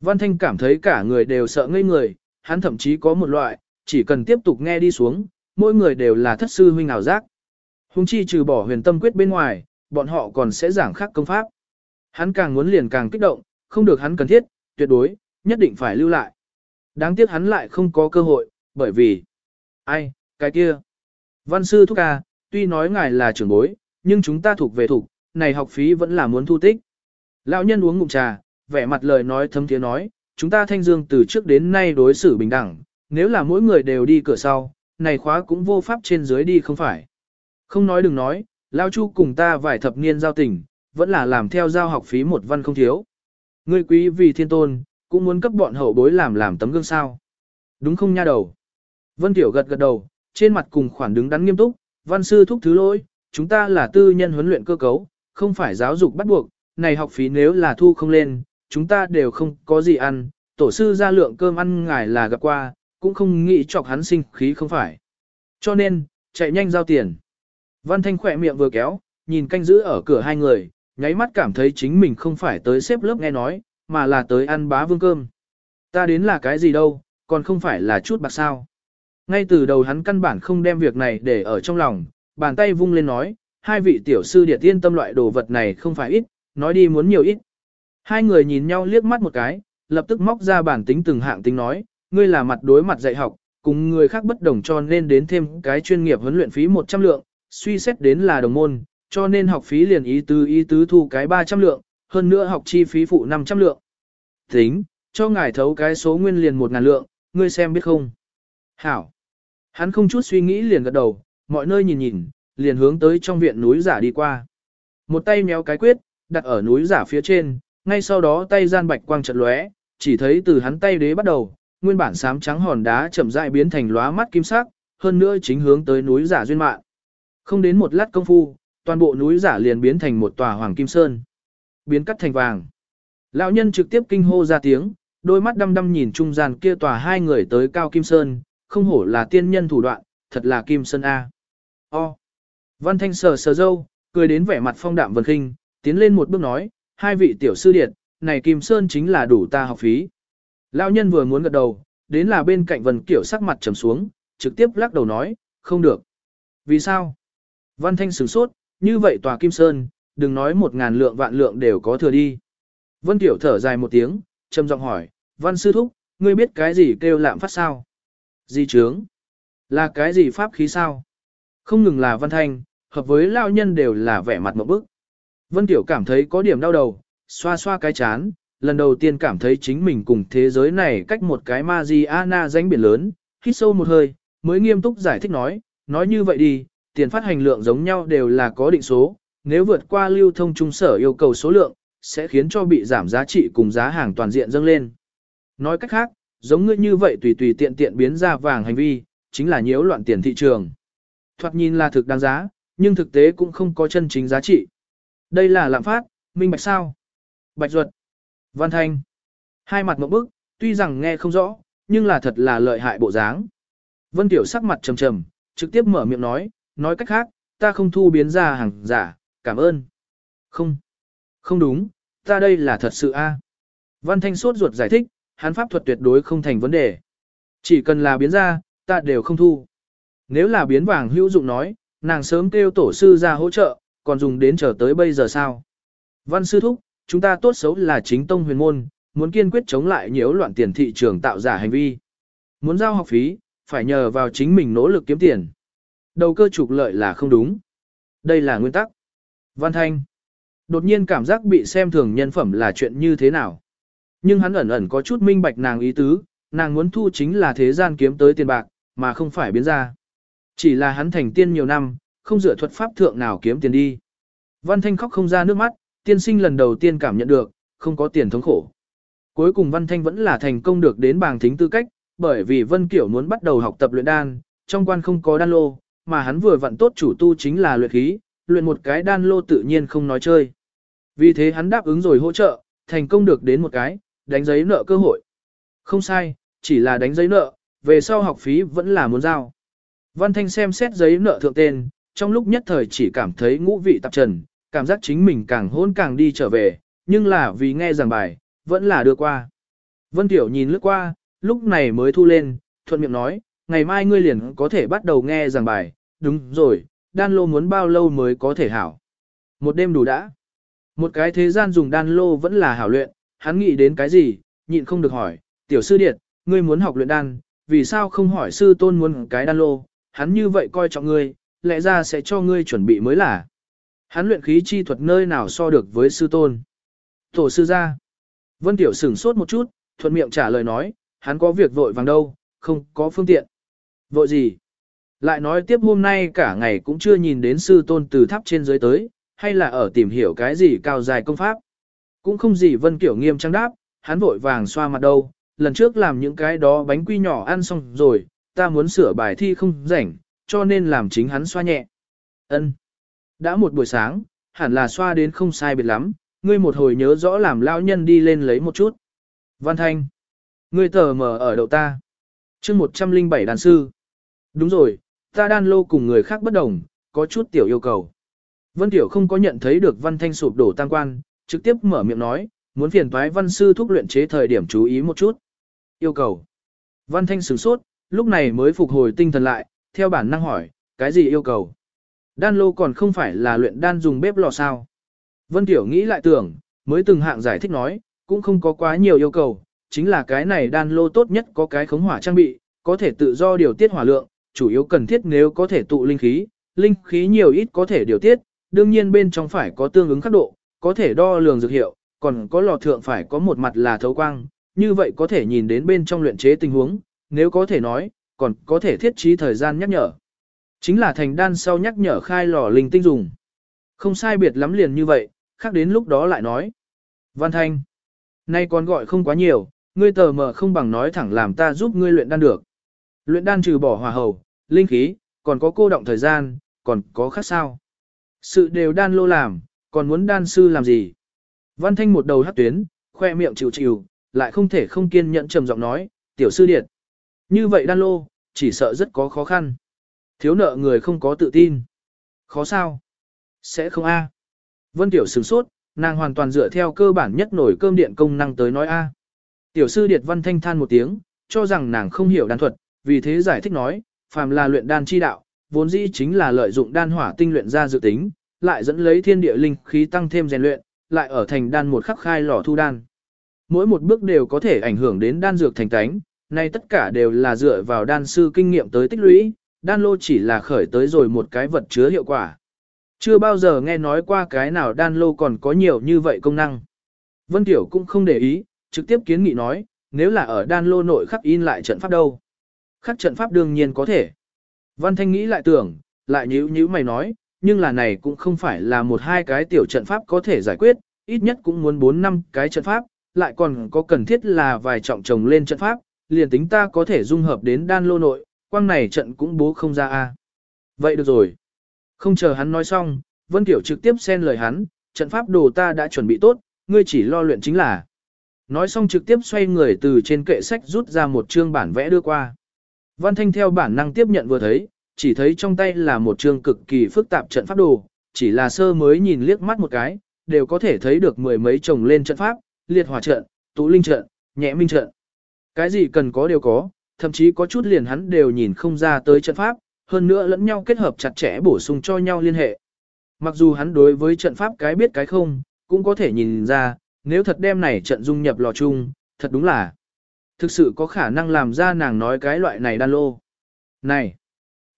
Văn Thanh cảm thấy cả người đều sợ ngây người, hắn thậm chí có một loại, chỉ cần tiếp tục nghe đi xuống, mỗi người đều là thất sư huynh ảo giác. Hùng chi trừ bỏ huyền tâm quyết bên ngoài, bọn họ còn sẽ giảng khác công pháp. Hắn càng muốn liền càng kích động, không được hắn cần thiết, tuyệt đối, nhất định phải lưu lại. Đáng tiếc hắn lại không có cơ hội, bởi vì... Ai, cái kia. Văn sư thúc ca, tuy nói ngài là trưởng bối, nhưng chúng ta thuộc về thuộc, này học phí vẫn là muốn thu tích. Lão nhân uống ngụm trà, vẻ mặt lời nói thâm tiếng nói, chúng ta thanh dương từ trước đến nay đối xử bình đẳng, nếu là mỗi người đều đi cửa sau, này khóa cũng vô pháp trên dưới đi không phải. Không nói đừng nói, Lão Chu cùng ta vài thập niên giao tình, vẫn là làm theo giao học phí một văn không thiếu. Ngươi quý vì thiên tôn, cũng muốn cấp bọn hậu bối làm làm tấm gương sao. Đúng không nha đầu? Vân Tiểu gật gật đầu, trên mặt cùng khoản đứng đắn nghiêm túc, văn sư thúc thứ lỗi, chúng ta là tư nhân huấn luyện cơ cấu, không phải giáo dục bắt buộc, này học phí nếu là thu không lên, chúng ta đều không có gì ăn, tổ sư ra lượng cơm ăn ngài là gặp qua, cũng không nghĩ chọc hắn sinh khí không phải. Cho nên, chạy nhanh giao tiền. Văn Thanh khỏe miệng vừa kéo, nhìn canh giữ ở cửa hai người, nháy mắt cảm thấy chính mình không phải tới xếp lớp nghe nói, mà là tới ăn bá vương cơm. Ta đến là cái gì đâu, còn không phải là chút bạc sao. Ngay từ đầu hắn căn bản không đem việc này để ở trong lòng, bàn tay vung lên nói, hai vị tiểu sư địa tiên tâm loại đồ vật này không phải ít, nói đi muốn nhiều ít. Hai người nhìn nhau liếc mắt một cái, lập tức móc ra bản tính từng hạng tính nói, ngươi là mặt đối mặt dạy học, cùng người khác bất đồng cho nên đến thêm cái chuyên nghiệp huấn luyện phí 100 lượng, suy xét đến là đồng môn, cho nên học phí liền ý tứ ý tứ thu cái 300 lượng, hơn nữa học chi phí phụ 500 lượng. Tính, cho ngài thấu cái số nguyên liền 1 ngàn lượng, ngươi xem biết không? Hảo. Hắn không chút suy nghĩ liền gật đầu, mọi nơi nhìn nhìn, liền hướng tới trong viện núi giả đi qua. Một tay méo cái quyết, đặt ở núi giả phía trên, ngay sau đó tay gian bạch quang chợt lóe, chỉ thấy từ hắn tay đế bắt đầu, nguyên bản xám trắng hòn đá chậm rãi biến thành lóa mắt kim sắc, hơn nữa chính hướng tới núi giả duyên mạng. Không đến một lát công phu, toàn bộ núi giả liền biến thành một tòa hoàng kim sơn. Biến cắt thành vàng. Lão nhân trực tiếp kinh hô ra tiếng, đôi mắt đăm đăm nhìn trung gian kia tòa hai người tới cao kim sơn, không hổ là tiên nhân thủ đoạn, thật là kim sơn A. O. Văn Thanh sờ sờ dâu, cười đến vẻ mặt phong đạm vân khinh, tiến lên một bước nói, hai vị tiểu sư điệt, này kim sơn chính là đủ ta học phí. Lão nhân vừa muốn gật đầu, đến là bên cạnh Vân Kiểu sắc mặt trầm xuống, trực tiếp lắc đầu nói, không được. Vì sao? Văn Thanh sửng sốt, như vậy tòa Kim Sơn, đừng nói một ngàn lượng vạn lượng đều có thừa đi. Vân Tiểu thở dài một tiếng, trầm giọng hỏi, Văn Sư Thúc, ngươi biết cái gì kêu lạm phát sao? Di trướng? Là cái gì pháp khí sao? Không ngừng là Văn Thanh, hợp với lão nhân đều là vẻ mặt một bức. Vân Tiểu cảm thấy có điểm đau đầu, xoa xoa cái chán, lần đầu tiên cảm thấy chính mình cùng thế giới này cách một cái Mariana danh biển lớn, hít sâu một hơi, mới nghiêm túc giải thích nói, nói như vậy đi, tiền phát hành lượng giống nhau đều là có định số, nếu vượt qua lưu thông trung sở yêu cầu số lượng, sẽ khiến cho bị giảm giá trị cùng giá hàng toàn diện dâng lên. Nói cách khác, giống ngươi như vậy tùy tùy tiện tiện biến ra vàng hành vi, chính là nhiễu loạn tiền thị trường. Thoạt nhìn là thực đáng giá, nhưng thực tế cũng không có chân chính giá trị. Đây là lạm phát, minh bạch sao? Bạch Duật. Văn Thanh. Hai mặt một bức, tuy rằng nghe không rõ, nhưng là thật là lợi hại bộ dáng. Vân Tiểu sắc mặt trầm trầm, trực tiếp mở miệng nói, nói cách khác, ta không thu biến ra hàng giả, cảm ơn. Không. Không đúng, ta đây là thật sự a. Văn Thanh sốt ruột giải thích, hắn pháp thuật tuyệt đối không thành vấn đề. Chỉ cần là biến ra, ta đều không thu. Nếu là biến vàng hữu dụng nói, nàng sớm kêu tổ sư ra hỗ trợ, còn dùng đến chờ tới bây giờ sao? Văn sư thúc, chúng ta tốt xấu là chính tông huyền môn, muốn kiên quyết chống lại nhiễu loạn tiền thị trường tạo giả hành vi. Muốn giao học phí, phải nhờ vào chính mình nỗ lực kiếm tiền. Đầu cơ trục lợi là không đúng. Đây là nguyên tắc. Văn Thanh. Đột nhiên cảm giác bị xem thường nhân phẩm là chuyện như thế nào. Nhưng hắn ẩn ẩn có chút minh bạch nàng ý tứ, nàng muốn thu chính là thế gian kiếm tới tiền bạc, mà không phải biến ra. Chỉ là hắn thành tiên nhiều năm, không dựa thuật pháp thượng nào kiếm tiền đi. Văn Thanh khóc không ra nước mắt, tiên sinh lần đầu tiên cảm nhận được, không có tiền thống khổ. Cuối cùng Văn Thanh vẫn là thành công được đến bảng thính tư cách, bởi vì Vân Kiểu muốn bắt đầu học tập luyện đan, trong quan không có đan lô, mà hắn vừa vặn tốt chủ tu chính là luyện khí, luyện một cái đan lô tự nhiên không nói chơi. Vì thế hắn đáp ứng rồi hỗ trợ, thành công được đến một cái, đánh giấy nợ cơ hội. Không sai, chỉ là đánh giấy nợ, về sau học phí vẫn là muốn giao. Văn Thanh xem xét giấy nợ thượng tên, trong lúc nhất thời chỉ cảm thấy ngũ vị tạp trần, cảm giác chính mình càng hôn càng đi trở về, nhưng là vì nghe giảng bài, vẫn là đưa qua. Vân Tiểu nhìn lướt qua, lúc này mới thu lên, thuận miệng nói, ngày mai ngươi liền có thể bắt đầu nghe giảng bài, đúng rồi, đan lô muốn bao lâu mới có thể hảo. Một đêm đủ đã. Một cái thế gian dùng đan lô vẫn là hảo luyện, hắn nghĩ đến cái gì, nhịn không được hỏi, tiểu sư điệt, ngươi muốn học luyện đan, vì sao không hỏi sư tôn muốn cái đan lô, hắn như vậy coi trọng ngươi, lẽ ra sẽ cho ngươi chuẩn bị mới là. Hắn luyện khí chi thuật nơi nào so được với sư tôn. Tổ sư ra. Vân Tiểu sửng sốt một chút, thuận miệng trả lời nói, hắn có việc vội vàng đâu, không có phương tiện. Vội gì? Lại nói tiếp hôm nay cả ngày cũng chưa nhìn đến sư tôn từ tháp trên dưới tới, hay là ở tìm hiểu cái gì cao dài công pháp. Cũng không gì Vân Kiểu nghiêm trang đáp, hắn vội vàng xoa mặt đâu, lần trước làm những cái đó bánh quy nhỏ ăn xong rồi, ta muốn sửa bài thi không rảnh, cho nên làm chính hắn xoa nhẹ. Ân. Đã một buổi sáng, hẳn là xoa đến không sai biệt lắm, ngươi một hồi nhớ rõ làm lão nhân đi lên lấy một chút. Văn Thanh. Ngươi tờ mở ở đậu ta. chương 107 đàn sư. Đúng rồi, ta đan lô cùng người khác bất đồng, có chút tiểu yêu cầu. Vân Tiểu không có nhận thấy được Văn Thanh sụp đổ tăng quan, trực tiếp mở miệng nói, muốn phiền thoái văn sư thúc luyện chế thời điểm chú ý một chút. Yêu cầu. Văn Thanh sửng sốt, lúc này mới phục hồi tinh thần lại, theo bản năng hỏi, cái gì yêu cầu? Đan lô còn không phải là luyện đan dùng bếp lò sao? Vân Tiểu nghĩ lại tưởng, mới từng hạng giải thích nói, cũng không có quá nhiều yêu cầu, chính là cái này đan lô tốt nhất có cái khống hỏa trang bị, có thể tự do điều tiết hỏa lượng, chủ yếu cần thiết nếu có thể tụ linh khí, linh khí nhiều ít có thể điều tiết, đương nhiên bên trong phải có tương ứng khắc độ, có thể đo lường dược hiệu, còn có lò thượng phải có một mặt là thấu quang, như vậy có thể nhìn đến bên trong luyện chế tình huống, nếu có thể nói, còn có thể thiết trí thời gian nhắc nhở. Chính là thành đan sau nhắc nhở khai lò linh tinh dùng. Không sai biệt lắm liền như vậy, khác đến lúc đó lại nói. Văn Thanh, nay còn gọi không quá nhiều, ngươi tờ mờ không bằng nói thẳng làm ta giúp ngươi luyện đan được. Luyện đan trừ bỏ hòa hầu, linh khí, còn có cô động thời gian, còn có khác sao. Sự đều đan lô làm, còn muốn đan sư làm gì? Văn Thanh một đầu hát tuyến, khoe miệng chịu chịu, lại không thể không kiên nhẫn trầm giọng nói, tiểu sư điệt. Như vậy đan lô, chỉ sợ rất có khó khăn. Thiếu nợ người không có tự tin. Khó sao? Sẽ không a. Vân Tiểu sửng sốt, nàng hoàn toàn dựa theo cơ bản nhất nổi cơm điện công năng tới nói a. Tiểu sư Điệt Văn Thanh than một tiếng, cho rằng nàng không hiểu đan thuật, vì thế giải thích nói, phàm là luyện đan chi đạo, vốn dĩ chính là lợi dụng đan hỏa tinh luyện ra dự tính, lại dẫn lấy thiên địa linh khí tăng thêm rèn luyện, lại ở thành đan một khắc khai lò thu đan. Mỗi một bước đều có thể ảnh hưởng đến đan dược thành tánh, nay tất cả đều là dựa vào đan sư kinh nghiệm tới tích lũy, đan lô chỉ là khởi tới rồi một cái vật chứa hiệu quả. Chưa bao giờ nghe nói qua cái nào đan lô còn có nhiều như vậy công năng. Vân Tiểu cũng không để ý, trực tiếp kiến nghị nói, nếu là ở đan lô nội khắc in lại trận pháp đâu. Khắc trận pháp đương nhiên có thể. Văn Thanh nghĩ lại tưởng, lại nhíu nhíu mày nói, nhưng là này cũng không phải là một hai cái tiểu trận pháp có thể giải quyết, ít nhất cũng muốn bốn năm cái trận pháp, lại còn có cần thiết là vài trọng chồng lên trận pháp, liền tính ta có thể dung hợp đến đan lô nội, quang này trận cũng bố không ra a. Vậy được rồi. Không chờ hắn nói xong, Vân Tiểu trực tiếp xen lời hắn, trận pháp đồ ta đã chuẩn bị tốt, ngươi chỉ lo luyện chính là. Nói xong trực tiếp xoay người từ trên kệ sách rút ra một chương bản vẽ đưa qua. Văn Thanh theo bản năng tiếp nhận vừa thấy, chỉ thấy trong tay là một chương cực kỳ phức tạp trận pháp đồ, chỉ là sơ mới nhìn liếc mắt một cái, đều có thể thấy được mười mấy chồng lên trận pháp, liệt hỏa trận, tụ linh trận, nhẹ minh trận. Cái gì cần có đều có, thậm chí có chút liền hắn đều nhìn không ra tới trận pháp, hơn nữa lẫn nhau kết hợp chặt chẽ bổ sung cho nhau liên hệ. Mặc dù hắn đối với trận pháp cái biết cái không, cũng có thể nhìn ra, nếu thật đem này trận dung nhập lò chung, thật đúng là thực sự có khả năng làm ra nàng nói cái loại này đan lô. Này,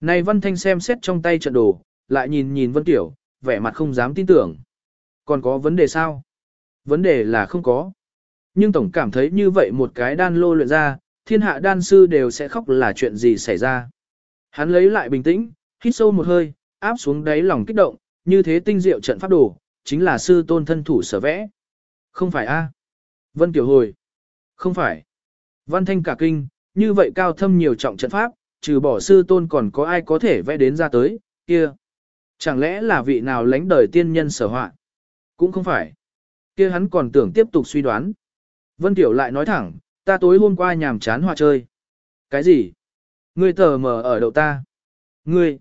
này Văn Thanh xem xét trong tay trận đồ, lại nhìn nhìn Vân Tiểu, vẻ mặt không dám tin tưởng. Còn có vấn đề sao? Vấn đề là không có. Nhưng Tổng cảm thấy như vậy một cái đan lô luyện ra, thiên hạ đan sư đều sẽ khóc là chuyện gì xảy ra. Hắn lấy lại bình tĩnh, hít sâu một hơi, áp xuống đáy lòng kích động, như thế tinh diệu trận pháp đồ, chính là sư tôn thân thủ sở vẽ. Không phải a? Vân Tiểu hồi. Không phải. Văn Thanh cả kinh, như vậy cao thâm nhiều trọng trận pháp, trừ bỏ sư tôn còn có ai có thể vẽ đến ra tới, kia. Chẳng lẽ là vị nào lãnh đời tiên nhân sở họa? Cũng không phải. Kia hắn còn tưởng tiếp tục suy đoán. Vân Tiểu lại nói thẳng, ta tối hôm qua nhàm chán hòa chơi. Cái gì? Ngươi tờ mờ ở đậu ta. Ngươi,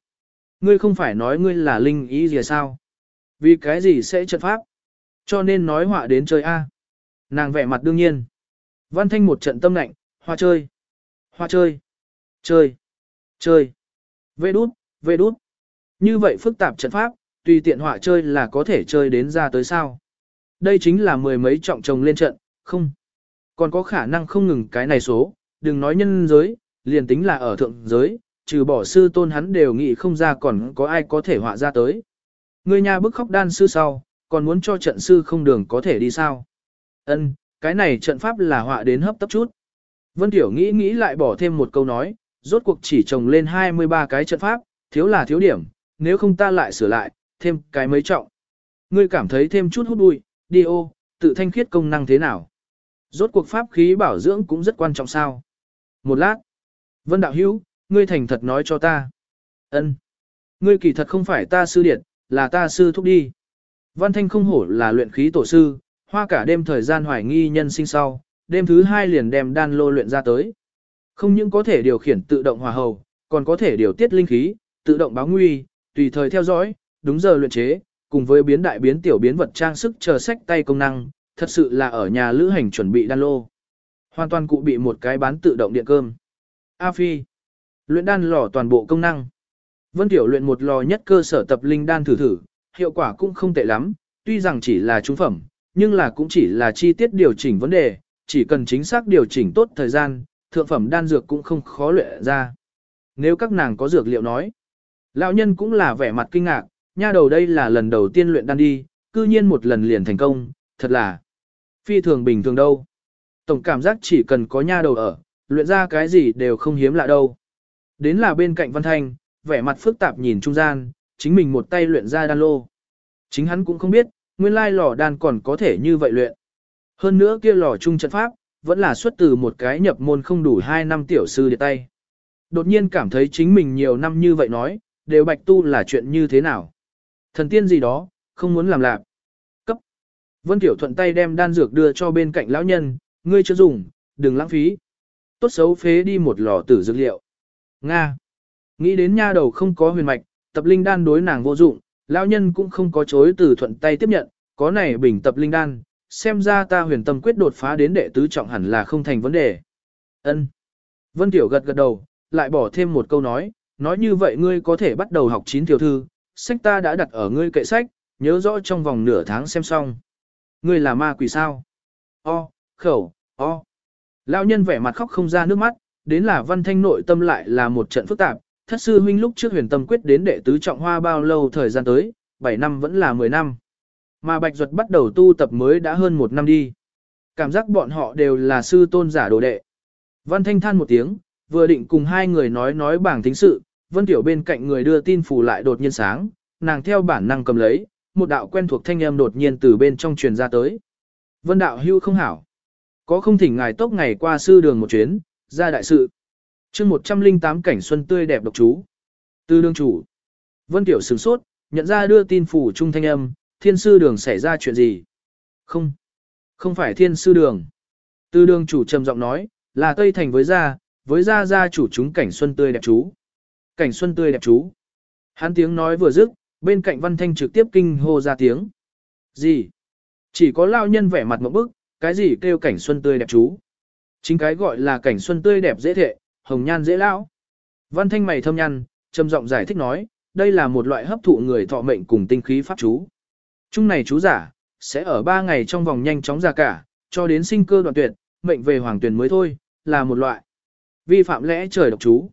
ngươi không phải nói ngươi là linh ý gì sao? Vì cái gì sẽ trận pháp? Cho nên nói họa đến chơi A. Nàng vẻ mặt đương nhiên. Văn thanh một trận tâm lạnh, hoa chơi. Hoa chơi. Chơi. Chơi. Vê đút, vê đút. Như vậy phức tạp trận pháp, tùy tiện họa chơi là có thể chơi đến ra tới sao. Đây chính là mười mấy trọng chồng lên trận, không. Còn có khả năng không ngừng cái này số, đừng nói nhân giới, liền tính là ở thượng giới, trừ bỏ sư tôn hắn đều nghĩ không ra còn có ai có thể họa ra tới. Người nhà bức khóc đan sư sau, còn muốn cho trận sư không đường có thể đi sao. Ân, cái này trận pháp là họa đến hấp tấp chút. Vân Tiểu nghĩ nghĩ lại bỏ thêm một câu nói, rốt cuộc chỉ trồng lên 23 cái trận pháp, thiếu là thiếu điểm, nếu không ta lại sửa lại, thêm cái mấy trọng. Ngươi cảm thấy thêm chút hút bụi, đi ô, tự thanh khiết công năng thế nào? Rốt cuộc pháp khí bảo dưỡng cũng rất quan trọng sao? Một lát. Vân Đạo Hữu, ngươi thành thật nói cho ta. Ân, Ngươi kỳ thật không phải ta sư điệt, là ta sư thúc đi. Văn Thanh không hổ là luyện khí tổ sư, hoa cả đêm thời gian hoài nghi nhân sinh sau, đêm thứ hai liền đem đan lô luyện ra tới. Không những có thể điều khiển tự động hòa hầu, còn có thể điều tiết linh khí, tự động báo nguy, tùy thời theo dõi, đúng giờ luyện chế, cùng với biến đại biến tiểu biến vật trang sức chờ sách tay công năng, thật sự là ở nhà lữ hành chuẩn bị đan lô. Hoàn toàn cụ bị một cái bán tự động điện cơm. A Phi. Luyện đan lò toàn bộ công năng. Vân Tiểu luyện một lò nhất cơ sở tập linh đan thử thử, hiệu quả cũng không tệ lắm, tuy rằng chỉ là trung phẩm, nhưng là cũng chỉ là chi tiết điều chỉnh vấn đề, chỉ cần chính xác điều chỉnh tốt thời gian, thượng phẩm đan dược cũng không khó luyện ra. Nếu các nàng có dược liệu nói, lão nhân cũng là vẻ mặt kinh ngạc, nha đầu đây là lần đầu tiên luyện đan đi, cư nhiên một lần liền thành công, thật là phi thường bình thường đâu. Tổng cảm giác chỉ cần có nha đầu ở, luyện ra cái gì đều không hiếm lạ đâu. Đến là bên cạnh Văn Thanh, vẻ mặt phức tạp nhìn trung gian, chính mình một tay luyện ra đan lô. Chính hắn cũng không biết, nguyên lai lò đan còn có thể như vậy luyện. Hơn nữa kia lò trung trận pháp, vẫn là xuất từ một cái nhập môn không đủ 2 năm tiểu sư địa tay. Đột nhiên cảm thấy chính mình nhiều năm như vậy nói, đều bạch tu là chuyện như thế nào. Thần tiên gì đó, không muốn làm lạc. Vân Tiểu thuận tay đem đan dược đưa cho bên cạnh lão nhân, ngươi chưa dùng, đừng lãng phí. Tốt xấu phế đi một lò tử dược liệu. Nga. Nghĩ đến nha đầu không có huyền mạch, tập linh đan đối nàng vô dụng, lão nhân cũng không có chối từ thuận tay tiếp nhận, có này bình tập linh đan, xem ra ta huyền tâm quyết đột phá đến đệ tứ trọng hẳn là không thành vấn đề. Ân. Vân Tiểu gật gật đầu, lại bỏ thêm một câu nói, nói như vậy ngươi có thể bắt đầu học chín tiểu thư, sách ta đã đặt ở ngươi kệ sách, nhớ rõ trong vòng nửa tháng xem xong. Ngươi là ma quỷ sao? O, khẩu, o. Lão nhân vẻ mặt khóc không ra nước mắt, đến là văn thanh nội tâm lại là một trận phức tạp, thất sư huynh lúc trước huyền tâm quyết đến đệ tứ trọng hoa bao lâu thời gian tới, 7 năm vẫn là 10 năm. Mà Bạch Duật bắt đầu tu tập mới đã hơn một năm đi. Cảm giác bọn họ đều là sư tôn giả đồ đệ. Văn Thanh than một tiếng, vừa định cùng hai người nói nói bảng tính sự, Vân Tiểu bên cạnh người đưa tin phủ lại đột nhiên sáng, nàng theo bản năng cầm lấy, một đạo quen thuộc thanh âm đột nhiên từ bên trong truyền ra tới. Vân đạo hưu không hảo. Có không thỉnh ngài tốc ngày qua sư đường một chuyến, ra đại sự. chương 108 cảnh xuân tươi đẹp độc chú. tư đương chủ. Vân Tiểu sửng sốt, nhận ra đưa tin phủ trung thanh âm, thiên sư đường xảy ra chuyện gì? Không. Không phải thiên sư đường. tư đường chủ trầm giọng nói, là Tây Thành với gia, với gia gia chủ chúng cảnh xuân tươi đẹp chú. Cảnh xuân tươi đẹp chú. Hắn tiếng nói vừa dứt, bên cạnh văn thanh trực tiếp kinh hô ra tiếng. Gì? Chỉ có lao nhân vẻ mặt một bức, cái gì kêu cảnh xuân tươi đẹp chú. Chính cái gọi là cảnh xuân tươi đẹp dễ thệ, hồng nhan dễ lão. Văn thanh mày thâm nhăn, trầm giọng giải thích nói, đây là một loại hấp thụ người thọ mệnh cùng tinh khí pháp chú. Chung này chú giả, sẽ ở 3 ngày trong vòng nhanh chóng ra cả, cho đến sinh cơ đoạn tuyệt, mệnh về hoàng tuyển mới thôi, là một loại. Vi phạm lẽ trời độc chú.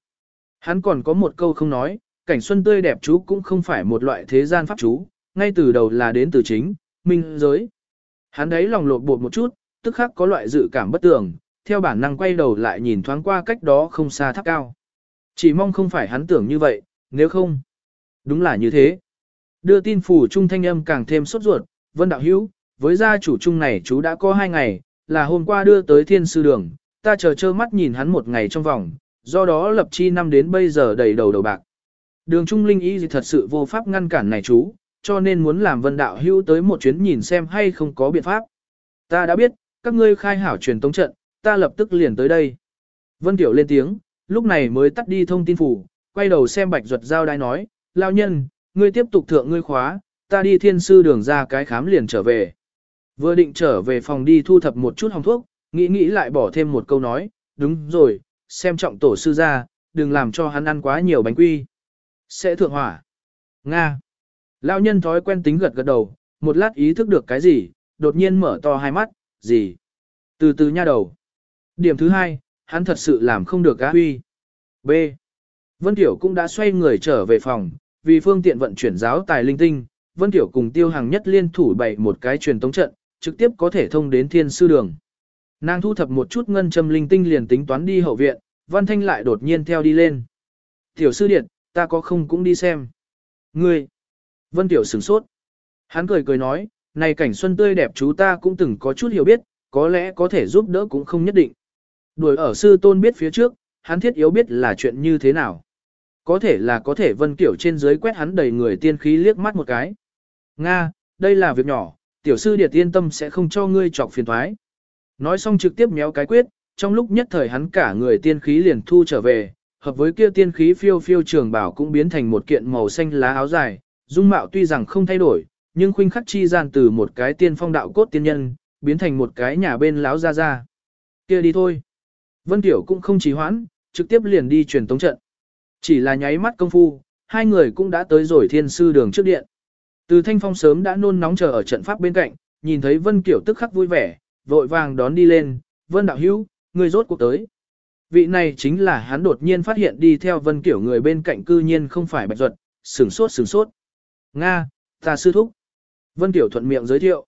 Hắn còn có một câu không nói, cảnh xuân tươi đẹp chú cũng không phải một loại thế gian pháp chú, ngay từ đầu là đến từ chính, minh giới. Hắn đấy lòng lột bột một chút, tức khắc có loại dự cảm bất tường, theo bản năng quay đầu lại nhìn thoáng qua cách đó không xa tháp cao. Chỉ mong không phải hắn tưởng như vậy, nếu không. Đúng là như thế. Đưa tin phủ trung thanh âm càng thêm sốt ruột, Vân Đạo Hữu, với gia chủ trung này chú đã có hai ngày, là hôm qua đưa tới thiên sư đường, ta chờ trơ mắt nhìn hắn một ngày trong vòng, do đó lập chi năm đến bây giờ đầy đầu đầu bạc. Đường Trung Linh ý gì thật sự vô pháp ngăn cản này chú, cho nên muốn làm Vân Đạo Hữu tới một chuyến nhìn xem hay không có biện pháp. Ta đã biết, các ngươi khai hảo truyền tống trận, ta lập tức liền tới đây. Vân Tiểu lên tiếng, lúc này mới tắt đi thông tin phủ, quay đầu xem Bạch Duật giao đai nói, lao nhân, ngươi tiếp tục thượng ngươi khóa, ta đi thiên sư đường ra cái khám liền trở về. Vừa định trở về phòng đi thu thập một chút hồng thuốc, nghĩ nghĩ lại bỏ thêm một câu nói, đúng rồi, xem trọng tổ sư ra, đừng làm cho hắn ăn quá nhiều bánh quy. Sẽ thượng hỏa. Nga. Lão nhân thói quen tính gật gật đầu, một lát ý thức được cái gì, đột nhiên mở to hai mắt, gì. Từ từ nha đầu. Điểm thứ hai, hắn thật sự làm không được á huy. B. Vân Tiểu cũng đã xoay người trở về phòng, vì phương tiện vận chuyển giáo tài linh tinh, Vân Tiểu cùng Tiêu Hàng nhất liên thủ bày một cái truyền tống trận, trực tiếp có thể thông đến thiên sư đường. Nàng thu thập một chút ngân châm linh tinh liền tính toán đi hậu viện, Văn Thanh lại đột nhiên theo đi lên. Tiểu sư điện, ta có không cũng đi xem. Ngươi! Vân Tiểu sửng sốt. Hắn cười cười nói, này cảnh xuân tươi đẹp chú ta cũng từng có chút hiểu biết, có lẽ có thể giúp đỡ cũng không nhất định. Đuổi ở sư tôn biết phía trước, hắn thiết yếu biết là chuyện như thế nào. Có thể là có thể Vân Tiểu trên dưới quét hắn đầy người tiên khí liếc mắt một cái. Nga, đây là việc nhỏ, tiểu sư điệt yên tâm sẽ không cho ngươi chọc phiền thoái. Nói xong trực tiếp méo cái quyết, trong lúc nhất thời hắn cả người tiên khí liền thu trở về, hợp với kia tiên khí phiêu phiêu trường bảo cũng biến thành một kiện màu xanh lá áo dài, dung mạo tuy rằng không thay đổi, nhưng khuynh khắc chi gian từ một cái tiên phong đạo cốt tiên nhân, biến thành một cái nhà bên láo ra ra. Kia đi thôi. Vân Tiểu cũng không trì hoãn, trực tiếp liền đi truyền tống trận. Chỉ là nháy mắt công phu, hai người cũng đã tới rồi thiên sư đường trước điện. Từ thanh phong sớm đã nôn nóng chờ ở trận pháp bên cạnh, nhìn thấy Vân Kiểu tức khắc vui vẻ, vội vàng đón đi lên, Vân Đạo Hữu người rốt cuộc tới. Vị này chính là hắn đột nhiên phát hiện đi theo Vân Kiểu người bên cạnh cư nhiên không phải bạch duật, sửng sốt sửng sốt. Nga, ta sư thúc. Vân Kiểu thuận miệng giới thiệu.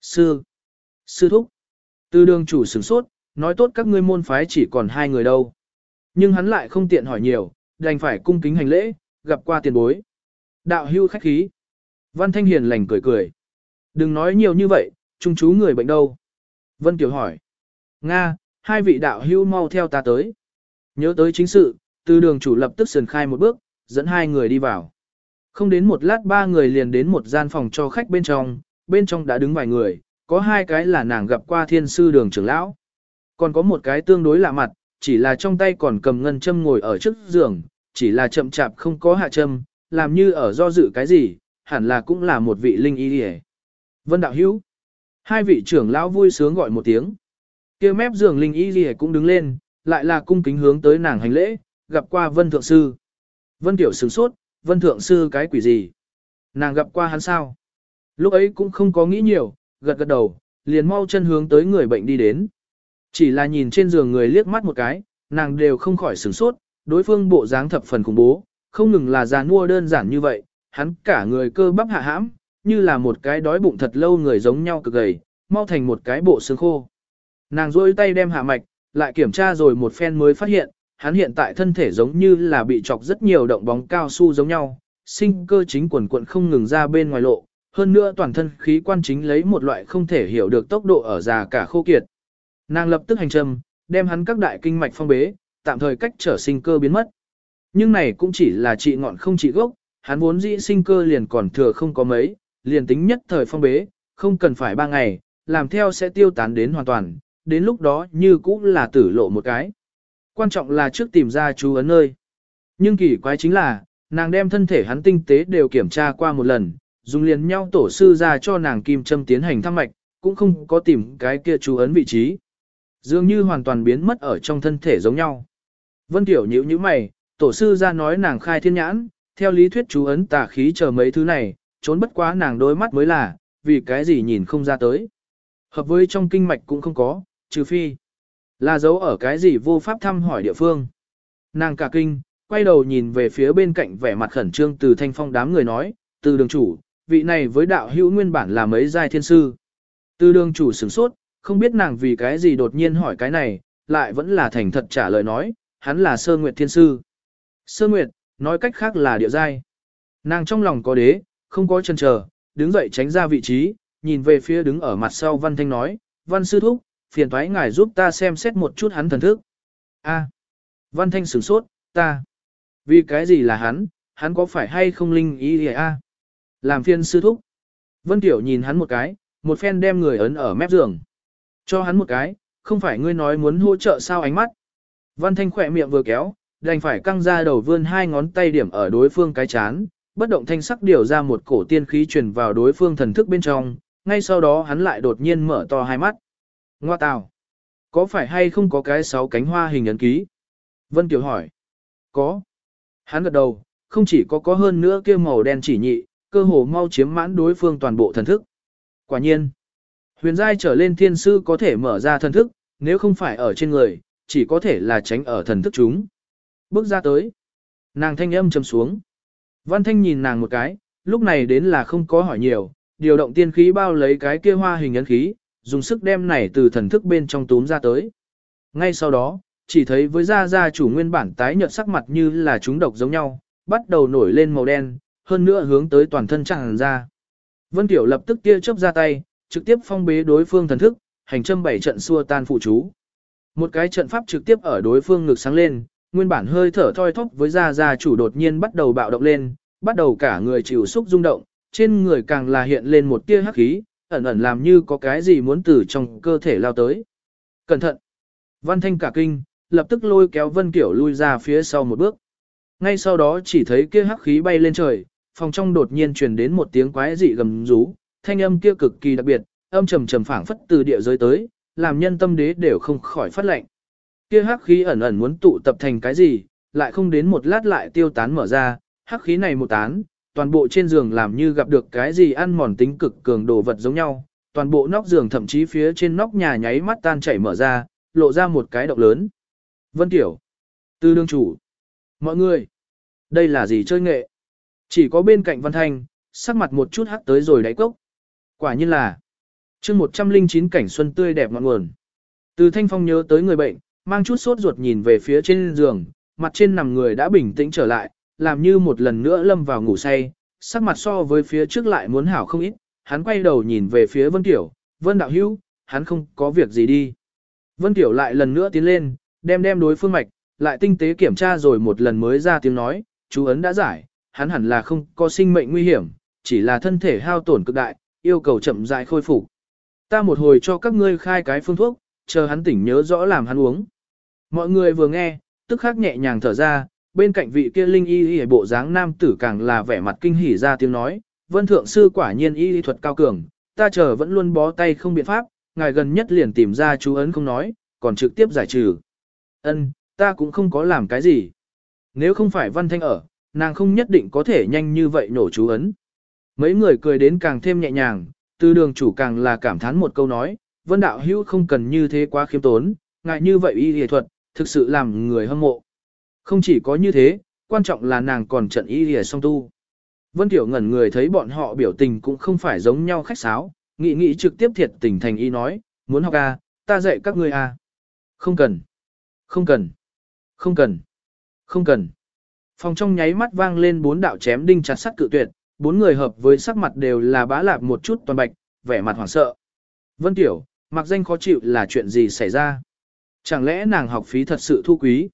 Sư. Sư thúc. Từ đường chủ sửng sốt, nói tốt các ngươi môn phái chỉ còn hai người đâu. Nhưng hắn lại không tiện hỏi nhiều, đành phải cung kính hành lễ, gặp qua tiền bối. Đạo hưu khách khí. Văn Thanh Hiền lành cười cười. Đừng nói nhiều như vậy, trung chú người bệnh đâu. Vân Kiều hỏi. Nga, hai vị đạo hữu mau theo ta tới. Nhớ tới chính sự, từ đường chủ lập tức sườn khai một bước, dẫn hai người đi vào. Không đến một lát ba người liền đến một gian phòng cho khách bên trong, bên trong đã đứng vài người, có hai cái là nàng gặp qua thiên sư đường trưởng lão. Còn có một cái tương đối lạ mặt, chỉ là trong tay còn cầm ngân châm ngồi ở trước giường, chỉ là chậm chạp không có hạ châm, làm như ở do dự cái gì, hẳn là cũng là một vị linh y hề. Vân Đạo Hữu Hai vị trưởng lão vui sướng gọi một tiếng kia mép giường linh y gì cũng đứng lên, lại là cung kính hướng tới nàng hành lễ, gặp qua Vân Thượng Sư. Vân Tiểu sướng sốt, Vân Thượng Sư cái quỷ gì? Nàng gặp qua hắn sao? Lúc ấy cũng không có nghĩ nhiều, gật gật đầu, liền mau chân hướng tới người bệnh đi đến. Chỉ là nhìn trên giường người liếc mắt một cái, nàng đều không khỏi sửng sốt, đối phương bộ dáng thập phần khủng bố, không ngừng là già mua đơn giản như vậy, hắn cả người cơ bắp hạ hãm, như là một cái đói bụng thật lâu người giống nhau cực gầy, mau thành một cái bộ xương khô. Nàng rôi tay đem hạ mạch, lại kiểm tra rồi một phen mới phát hiện, hắn hiện tại thân thể giống như là bị chọc rất nhiều động bóng cao su giống nhau, sinh cơ chính quần quận không ngừng ra bên ngoài lộ, hơn nữa toàn thân khí quan chính lấy một loại không thể hiểu được tốc độ ở già cả khô kiệt. Nàng lập tức hành trầm, đem hắn các đại kinh mạch phong bế, tạm thời cách trở sinh cơ biến mất. Nhưng này cũng chỉ là trị ngọn không trị gốc, hắn vốn dĩ sinh cơ liền còn thừa không có mấy, liền tính nhất thời phong bế, không cần phải ba ngày, làm theo sẽ tiêu tán đến hoàn toàn, đến lúc đó như cũng là tử lộ một cái. Quan trọng là trước tìm ra chú ấn nơi. Nhưng kỳ quái chính là, nàng đem thân thể hắn tinh tế đều kiểm tra qua một lần, dùng liền nhau tổ sư ra cho nàng kim châm tiến hành thăm mạch, cũng không có tìm cái kia chú ấn vị trí. Dường như hoàn toàn biến mất ở trong thân thể giống nhau. Vân Tiểu nhíu như mày, tổ sư ra nói nàng khai thiên nhãn, theo lý thuyết chú ấn tà khí chờ mấy thứ này, trốn bất quá nàng đôi mắt mới là, vì cái gì nhìn không ra tới. Hợp với trong kinh mạch cũng không có, trừ phi. Là dấu ở cái gì vô pháp thăm hỏi địa phương. Nàng cả kinh, quay đầu nhìn về phía bên cạnh vẻ mặt khẩn trương từ thanh phong đám người nói, từ đường chủ, vị này với đạo hữu nguyên bản là mấy giai thiên sư. Từ đường chủ sửng sốt, không biết nàng vì cái gì đột nhiên hỏi cái này, lại vẫn là thành thật trả lời nói, hắn là Sơ Nguyệt Thiên Sư. Sơ Nguyệt, nói cách khác là địa giai. Nàng trong lòng có đế, không có chân chờ, đứng dậy tránh ra vị trí, nhìn về phía đứng ở mặt sau Văn Thanh nói, Văn Sư Thúc, phiền thoái ngài giúp ta xem xét một chút hắn thần thức. A. À. Văn Thanh sửng sốt, ta. Vì cái gì là hắn, hắn có phải hay không linh ý a? Làm phiên sư thúc. Vân Tiểu nhìn hắn một cái, một phen đem người ấn ở mép giường. Cho hắn một cái, không phải ngươi nói muốn hỗ trợ sao ánh mắt. Văn Thanh khỏe miệng vừa kéo, đành phải căng ra đầu vươn hai ngón tay điểm ở đối phương cái chán, bất động thanh sắc điều ra một cổ tiên khí truyền vào đối phương thần thức bên trong, ngay sau đó hắn lại đột nhiên mở to hai mắt. Ngoa tào, có phải hay không có cái sáu cánh hoa hình ấn ký? Vân Kiều hỏi. Có. Hắn gật đầu, không chỉ có có hơn nữa kia màu đen chỉ nhị, cơ hồ mau chiếm mãn đối phương toàn bộ thần thức. Quả nhiên, huyền giai trở lên thiên sư có thể mở ra thần thức, nếu không phải ở trên người, chỉ có thể là tránh ở thần thức chúng. Bước ra tới, nàng thanh âm trầm xuống. Văn thanh nhìn nàng một cái, lúc này đến là không có hỏi nhiều, điều động tiên khí bao lấy cái kia hoa hình ấn khí, dùng sức đem này từ thần thức bên trong túm ra tới. Ngay sau đó, chỉ thấy với gia gia chủ nguyên bản tái nhợt sắc mặt như là chúng độc giống nhau, bắt đầu nổi lên màu đen, hơn nữa hướng tới toàn thân tràn ra. Vân Tiểu lập tức kia chớp ra tay, trực tiếp phong bế đối phương thần thức, hành châm bảy trận xua tan phụ chú. Một cái trận pháp trực tiếp ở đối phương ngực sáng lên, nguyên bản hơi thở thoi thóp với gia gia chủ đột nhiên bắt đầu bạo động lên, bắt đầu cả người chịu xúc rung động, trên người càng là hiện lên một tia hắc khí, ẩn ẩn làm như có cái gì muốn từ trong cơ thể lao tới. Cẩn thận! Văn Thanh cả kinh, lập tức lôi kéo Vân Kiểu lui ra phía sau một bước. Ngay sau đó chỉ thấy kia hắc khí bay lên trời, phòng trong đột nhiên truyền đến một tiếng quái dị gầm rú, thanh âm kia cực kỳ đặc biệt, âm trầm trầm phảng phất từ địa giới tới, làm nhân tâm đế đều không khỏi phát lệnh. Kia hắc khí ẩn ẩn muốn tụ tập thành cái gì, lại không đến một lát lại tiêu tán mở ra, hắc khí này một tán, toàn bộ trên giường làm như gặp được cái gì ăn mòn tính cực cường đồ vật giống nhau, toàn bộ nóc giường thậm chí phía trên nóc nhà nháy mắt tan chảy mở ra, lộ ra một cái động lớn. Vân Tiểu, Tư đương chủ, mọi người, đây là gì chơi nghệ? Chỉ có bên cạnh Văn Thanh, sắc mặt một chút hắc tới rồi đáy cốc. Quả nhiên là, chương 109 cảnh xuân tươi đẹp ngọn nguồn. Từ Thanh Phong nhớ tới người bệnh, mang chút sốt ruột nhìn về phía trên giường, mặt trên nằm người đã bình tĩnh trở lại, làm như một lần nữa lâm vào ngủ say, sắc mặt so với phía trước lại muốn hảo không ít, hắn quay đầu nhìn về phía Vân Tiểu, Vân Đạo Hữu, hắn không có việc gì đi. Vân Tiểu lại lần nữa tiến lên, đem đem đối phương mạch, lại tinh tế kiểm tra rồi một lần mới ra tiếng nói, chú ấn đã giải, hắn hẳn là không có sinh mệnh nguy hiểm, chỉ là thân thể hao tổn cực đại, yêu cầu chậm rãi khôi phục. Ta một hồi cho các ngươi khai cái phương thuốc, chờ hắn tỉnh nhớ rõ làm hắn uống. Mọi người vừa nghe, tức khắc nhẹ nhàng thở ra, bên cạnh vị kia linh y y bộ dáng nam tử càng là vẻ mặt kinh hỉ ra tiếng nói, vân thượng sư quả nhiên y y thuật cao cường, ta chờ vẫn luôn bó tay không biện pháp, ngài gần nhất liền tìm ra chú ấn không nói, còn trực tiếp giải trừ. Ân, ta cũng không có làm cái gì. Nếu không phải văn thanh ở, nàng không nhất định có thể nhanh như vậy nổ chú ấn. Mấy người cười đến càng thêm nhẹ nhàng, từ đường chủ càng là cảm thán một câu nói, vân đạo hữu không cần như thế quá khiêm tốn, ngại như vậy y y thuật, thực sự làm người hâm mộ. Không chỉ có như thế, quan trọng là nàng còn trận y lìa song tu. Vân Tiểu ngẩn người thấy bọn họ biểu tình cũng không phải giống nhau khách sáo, nghĩ nghĩ trực tiếp thiệt tình thành y nói, muốn học à, ta dạy các ngươi à. Không cần, không cần, không cần, không cần. Phòng trong nháy mắt vang lên bốn đạo chém đinh chặt sắt cự tuyệt, bốn người hợp với sắc mặt đều là bá lạp một chút toàn bạch, vẻ mặt hoảng sợ. Vân Tiểu, mặc danh khó chịu là chuyện gì xảy ra? Chẳng lẽ nàng học phí thật sự thu quý?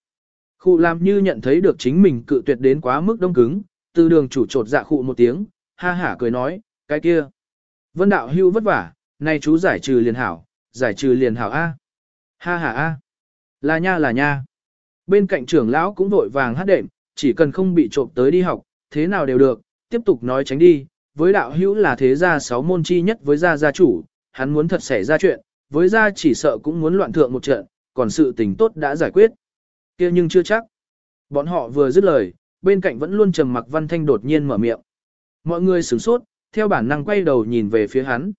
Khu làm như nhận thấy được chính mình cự tuyệt đến quá mức đông cứng, từ đường chủ trột dạ khụ một tiếng, ha hả cười nói, cái kia. Vân đạo hưu vất vả, nay chú giải trừ liền hảo, giải trừ liền hảo A. Ha ha A. Là nha là nha. Bên cạnh trưởng lão cũng vội vàng hát đệm, chỉ cần không bị trộm tới đi học, thế nào đều được, tiếp tục nói tránh đi. Với đạo hữu là thế gia sáu môn chi nhất với gia gia chủ, hắn muốn thật xảy ra chuyện, với gia chỉ sợ cũng muốn loạn thượng một trận, còn sự tình tốt đã giải quyết kia nhưng chưa chắc. Bọn họ vừa dứt lời, bên cạnh vẫn luôn trầm mặc văn thanh đột nhiên mở miệng. Mọi người sửng sốt, theo bản năng quay đầu nhìn về phía hắn.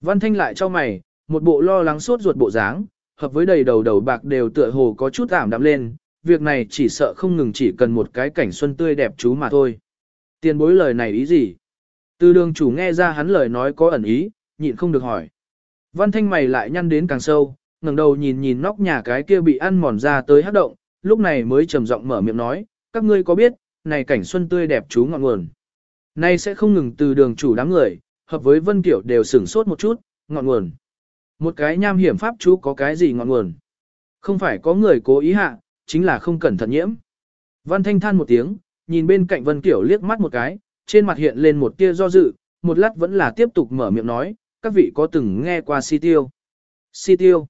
Văn thanh lại cho mày, một bộ lo lắng sốt ruột bộ dáng, hợp với đầy đầu đầu bạc đều tựa hồ có chút ảm đạm lên, việc này chỉ sợ không ngừng chỉ cần một cái cảnh xuân tươi đẹp chú mà thôi. Tiền bối lời này ý gì? Từ đường chủ nghe ra hắn lời nói có ẩn ý, nhịn không được hỏi. Văn thanh mày lại nhăn đến càng sâu, ngẩng đầu nhìn nhìn nóc nhà cái kia bị ăn mòn ra tới hát động, lúc này mới trầm giọng mở miệng nói, các ngươi có biết, này cảnh xuân tươi đẹp chú ngọn nguồn. Nay sẽ không ngừng từ đường chủ đám người, hợp với vân kiểu đều sửng sốt một chút, ngọn nguồn. Một cái nham hiểm pháp chú có cái gì ngọn nguồn. Không phải có người cố ý hạ, chính là không cẩn thận nhiễm. Văn thanh than một tiếng, nhìn bên cạnh vân kiểu liếc mắt một cái, trên mặt hiện lên một tia do dự, một lát vẫn là tiếp tục mở miệng nói, các vị có từng nghe qua si tiêu. Si tiêu.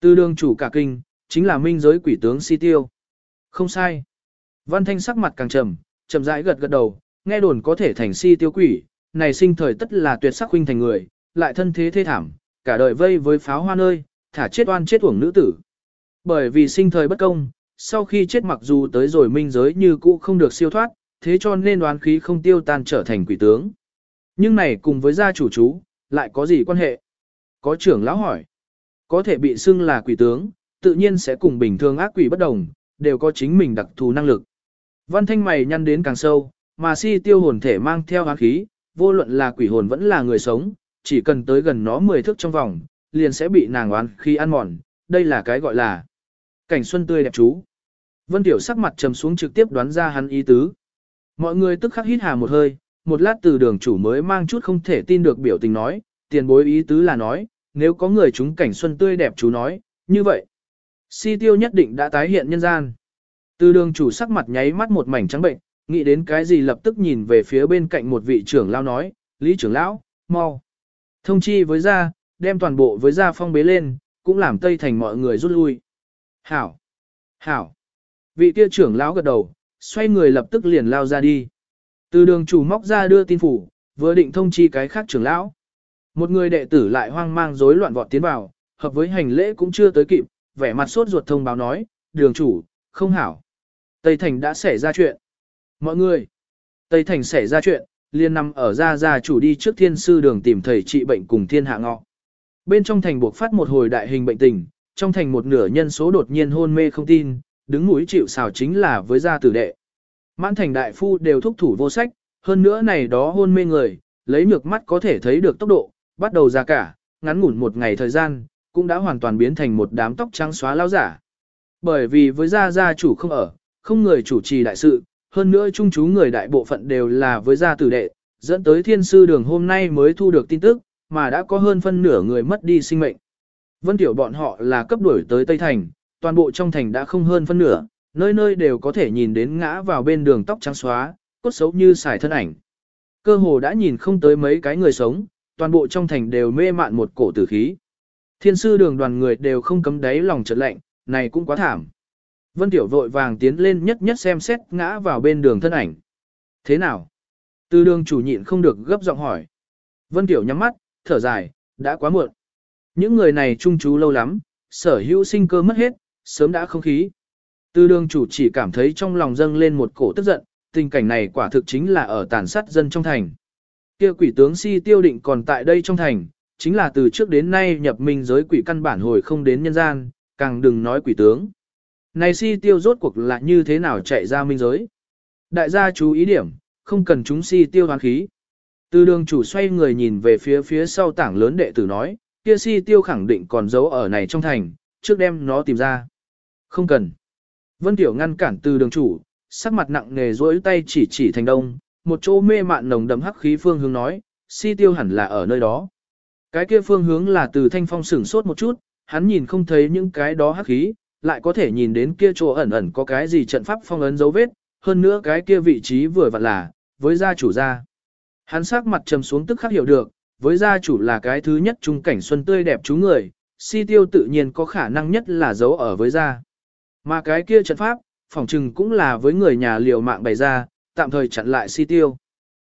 Từ đường chủ cả kinh, chính là minh giới quỷ tướng si tiêu. Không sai. Văn thanh sắc mặt càng trầm, trầm rãi gật gật đầu, nghe đồn có thể thành si tiêu quỷ, này sinh thời tất là tuyệt sắc huynh thành người, lại thân thế thê thảm, cả đời vây với pháo hoa nơi, thả chết oan chết uổng nữ tử. Bởi vì sinh thời bất công, sau khi chết mặc dù tới rồi minh giới như cũ không được siêu thoát, thế cho nên oán khí không tiêu tan trở thành quỷ tướng. Nhưng này cùng với gia chủ chú, lại có gì quan hệ? Có trưởng lão hỏi. Có thể bị xưng là quỷ tướng, tự nhiên sẽ cùng bình thường ác quỷ bất đồng, đều có chính mình đặc thù năng lực. Văn thanh mày nhăn đến càng sâu, mà si tiêu hồn thể mang theo ác khí, vô luận là quỷ hồn vẫn là người sống, chỉ cần tới gần nó 10 thước trong vòng, liền sẽ bị nàng oán khi ăn mòn, đây là cái gọi là cảnh xuân tươi đẹp chú. Vân Tiểu sắc mặt trầm xuống trực tiếp đoán ra hắn ý tứ. Mọi người tức khắc hít hà một hơi, một lát từ đường chủ mới mang chút không thể tin được biểu tình nói, tiền bối ý tứ là nói, nếu có người chúng cảnh xuân tươi đẹp chú nói, như vậy. Si tiêu nhất định đã tái hiện nhân gian. Từ đường chủ sắc mặt nháy mắt một mảnh trắng bệnh, nghĩ đến cái gì lập tức nhìn về phía bên cạnh một vị trưởng lao nói, Lý trưởng lão, mau. Thông chi với gia, đem toàn bộ với gia phong bế lên, cũng làm Tây Thành mọi người rút lui. Hảo! Hảo! Vị kia trưởng lão gật đầu, xoay người lập tức liền lao ra đi. Từ đường chủ móc ra đưa tin phủ, vừa định thông chi cái khác trưởng lão. Một người đệ tử lại hoang mang rối loạn vọt tiến vào, hợp với hành lễ cũng chưa tới kịp, vẻ mặt sốt ruột thông báo nói, đường chủ, không hảo. Tây Thành đã xảy ra chuyện. Mọi người, Tây Thành xảy ra chuyện, liên nằm ở ra ra chủ đi trước thiên sư đường tìm thầy trị bệnh cùng thiên hạ ngọ. Bên trong thành buộc phát một hồi đại hình bệnh tình, trong thành một nửa nhân số đột nhiên hôn mê không tin, đứng mũi chịu xào chính là với gia tử đệ. Mãn thành đại phu đều thúc thủ vô sách, hơn nữa này đó hôn mê người, lấy nhược mắt có thể thấy được tốc độ, bắt đầu ra cả, ngắn ngủn một ngày thời gian, cũng đã hoàn toàn biến thành một đám tóc trắng xóa lao giả. Bởi vì với gia gia chủ không ở, không người chủ trì đại sự, hơn nữa trung chú người đại bộ phận đều là với gia tử đệ, dẫn tới thiên sư đường hôm nay mới thu được tin tức, mà đã có hơn phân nửa người mất đi sinh mệnh. Vân tiểu bọn họ là cấp đuổi tới Tây Thành, toàn bộ trong thành đã không hơn phân nửa, nơi nơi đều có thể nhìn đến ngã vào bên đường tóc trắng xóa, cốt xấu như xài thân ảnh. Cơ hồ đã nhìn không tới mấy cái người sống, toàn bộ trong thành đều mê mạn một cổ tử khí. Thiên sư đường đoàn người đều không cấm đáy lòng chợt lạnh, này cũng quá thảm. Vân Tiểu vội vàng tiến lên nhất nhất xem xét ngã vào bên đường thân ảnh. Thế nào? Tư đường chủ nhịn không được gấp giọng hỏi. Vân Tiểu nhắm mắt, thở dài, đã quá muộn. Những người này trung chú lâu lắm, sở hữu sinh cơ mất hết, sớm đã không khí. Tư đường chủ chỉ cảm thấy trong lòng dâng lên một cổ tức giận, tình cảnh này quả thực chính là ở tàn sát dân trong thành. Kia quỷ tướng si tiêu định còn tại đây trong thành, chính là từ trước đến nay nhập minh giới quỷ căn bản hồi không đến nhân gian, càng đừng nói quỷ tướng. Này si tiêu rốt cuộc là như thế nào chạy ra minh giới? Đại gia chú ý điểm, không cần chúng si tiêu hoán khí. Từ đường chủ xoay người nhìn về phía phía sau tảng lớn đệ tử nói, kia si tiêu khẳng định còn giấu ở này trong thành, trước đem nó tìm ra. Không cần. Vân Tiểu ngăn cản từ đường chủ, sắc mặt nặng nề rối tay chỉ chỉ thành đông, một chỗ mê mạn nồng đậm hắc khí phương hướng nói, si tiêu hẳn là ở nơi đó. Cái kia phương hướng là từ thanh phong sửng sốt một chút, hắn nhìn không thấy những cái đó hắc khí, lại có thể nhìn đến kia chỗ ẩn ẩn có cái gì trận pháp phong ấn dấu vết, hơn nữa cái kia vị trí vừa vặn là, với gia chủ gia. Hắn sắc mặt trầm xuống tức khắc hiểu được, với gia chủ là cái thứ nhất trung cảnh xuân tươi đẹp chú người, si tiêu tự nhiên có khả năng nhất là giấu ở với gia. Mà cái kia trận pháp, phỏng trừng cũng là với người nhà liều mạng bày ra, tạm thời chặn lại si tiêu.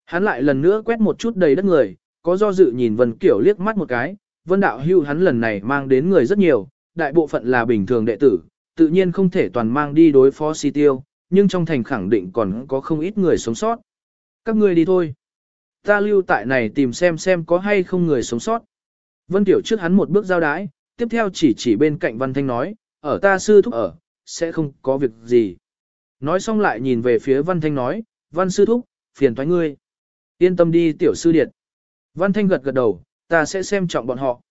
Hắn lại lần nữa quét một chút đầy đất người, có do dự nhìn Vân Kiểu liếc mắt một cái, Vân Đạo Hưu hắn lần này mang đến người rất nhiều, đại bộ phận là bình thường đệ tử, tự nhiên không thể toàn mang đi đối phó si tiêu, nhưng trong thành khẳng định còn có không ít người sống sót. Các ngươi đi thôi. Ta lưu tại này tìm xem xem có hay không người sống sót. Vân Tiểu trước hắn một bước giao đái, tiếp theo chỉ chỉ bên cạnh Văn Thanh nói, ở ta sư thúc ở, sẽ không có việc gì. Nói xong lại nhìn về phía Văn Thanh nói, Văn sư thúc, phiền toái ngươi. Yên tâm đi tiểu sư điệt. Văn Thanh gật gật đầu, ta sẽ xem trọng bọn họ.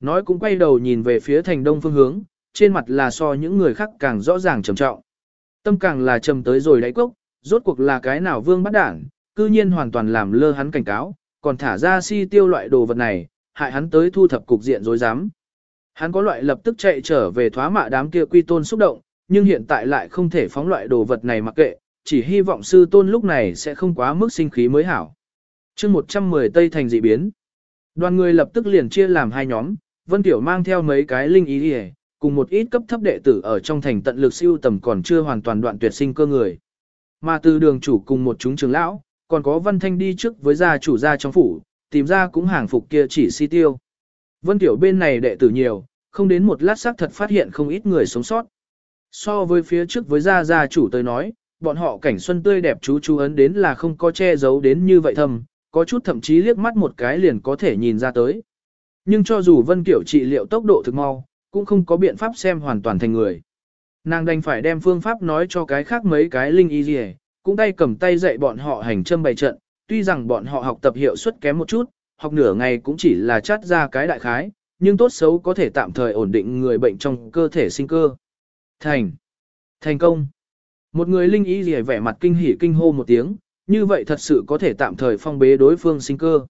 Nói cũng quay đầu nhìn về phía thành đông phương hướng, trên mặt là so những người khác càng rõ ràng trầm trọng. Tâm càng là trầm tới rồi đáy cốc, rốt cuộc là cái nào vương bắt đảng, cư nhiên hoàn toàn làm lơ hắn cảnh cáo, còn thả ra si tiêu loại đồ vật này, hại hắn tới thu thập cục diện rối rắm. Hắn có loại lập tức chạy trở về thoá mạ đám kia quy tôn xúc động, nhưng hiện tại lại không thể phóng loại đồ vật này mặc kệ, chỉ hy vọng sư tôn lúc này sẽ không quá mức sinh khí mới hảo chương 110 Tây Thành dị biến. Đoàn người lập tức liền chia làm hai nhóm, Vân Tiểu mang theo mấy cái linh ý đi cùng một ít cấp thấp đệ tử ở trong thành tận lực siêu tầm còn chưa hoàn toàn đoạn tuyệt sinh cơ người. Mà từ đường chủ cùng một chúng trưởng lão, còn có Văn Thanh đi trước với gia chủ gia trong phủ, tìm ra cũng hàng phục kia chỉ si tiêu. Vân Tiểu bên này đệ tử nhiều, không đến một lát xác thật phát hiện không ít người sống sót. So với phía trước với gia gia chủ tới nói, bọn họ cảnh xuân tươi đẹp chú chú ấn đến là không có che giấu đến như vậy thầm, có chút thậm chí liếc mắt một cái liền có thể nhìn ra tới. Nhưng cho dù Vân Kiểu trị liệu tốc độ thực mau, cũng không có biện pháp xem hoàn toàn thành người. Nàng đành phải đem phương pháp nói cho cái khác mấy cái linh y gì cũng tay cầm tay dạy bọn họ hành châm bày trận, tuy rằng bọn họ học tập hiệu suất kém một chút, học nửa ngày cũng chỉ là chát ra cái đại khái, nhưng tốt xấu có thể tạm thời ổn định người bệnh trong cơ thể sinh cơ. Thành. Thành công. Một người linh y gì vẻ mặt kinh hỉ kinh hô một tiếng, như vậy thật sự có thể tạm thời phong bế đối phương sinh cơ.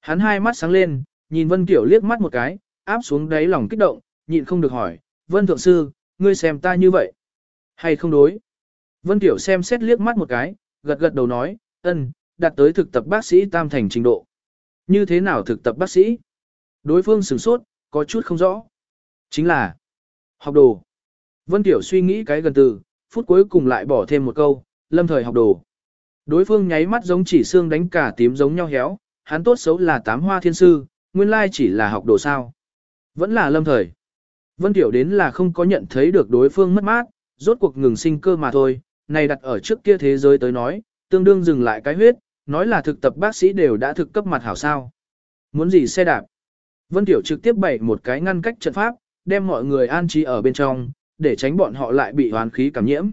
Hắn hai mắt sáng lên, nhìn Vân Kiểu liếc mắt một cái, áp xuống đáy lòng kích động, nhịn không được hỏi, Vân Thượng Sư, ngươi xem ta như vậy, hay không đối? Vân Tiểu xem xét liếc mắt một cái, gật gật đầu nói, ân, đạt tới thực tập bác sĩ tam thành trình độ. Như thế nào thực tập bác sĩ? Đối phương sửng sốt, có chút không rõ. Chính là học đồ. Vân Tiểu suy nghĩ cái gần từ, phút cuối cùng lại bỏ thêm một câu, lâm thời học đồ. Đối phương nháy mắt giống chỉ xương đánh cả tím giống nhau héo, hắn tốt xấu là tám hoa thiên sư, nguyên lai chỉ là học đồ sao. Vẫn là lâm thời. Vân Tiểu đến là không có nhận thấy được đối phương mất mát, rốt cuộc ngừng sinh cơ mà thôi, này đặt ở trước kia thế giới tới nói, tương đương dừng lại cái huyết, nói là thực tập bác sĩ đều đã thực cấp mặt hảo sao. Muốn gì xe đạp? Vân Tiểu trực tiếp bày một cái ngăn cách trận pháp, đem mọi người an trí ở bên trong, để tránh bọn họ lại bị hoàn khí cảm nhiễm.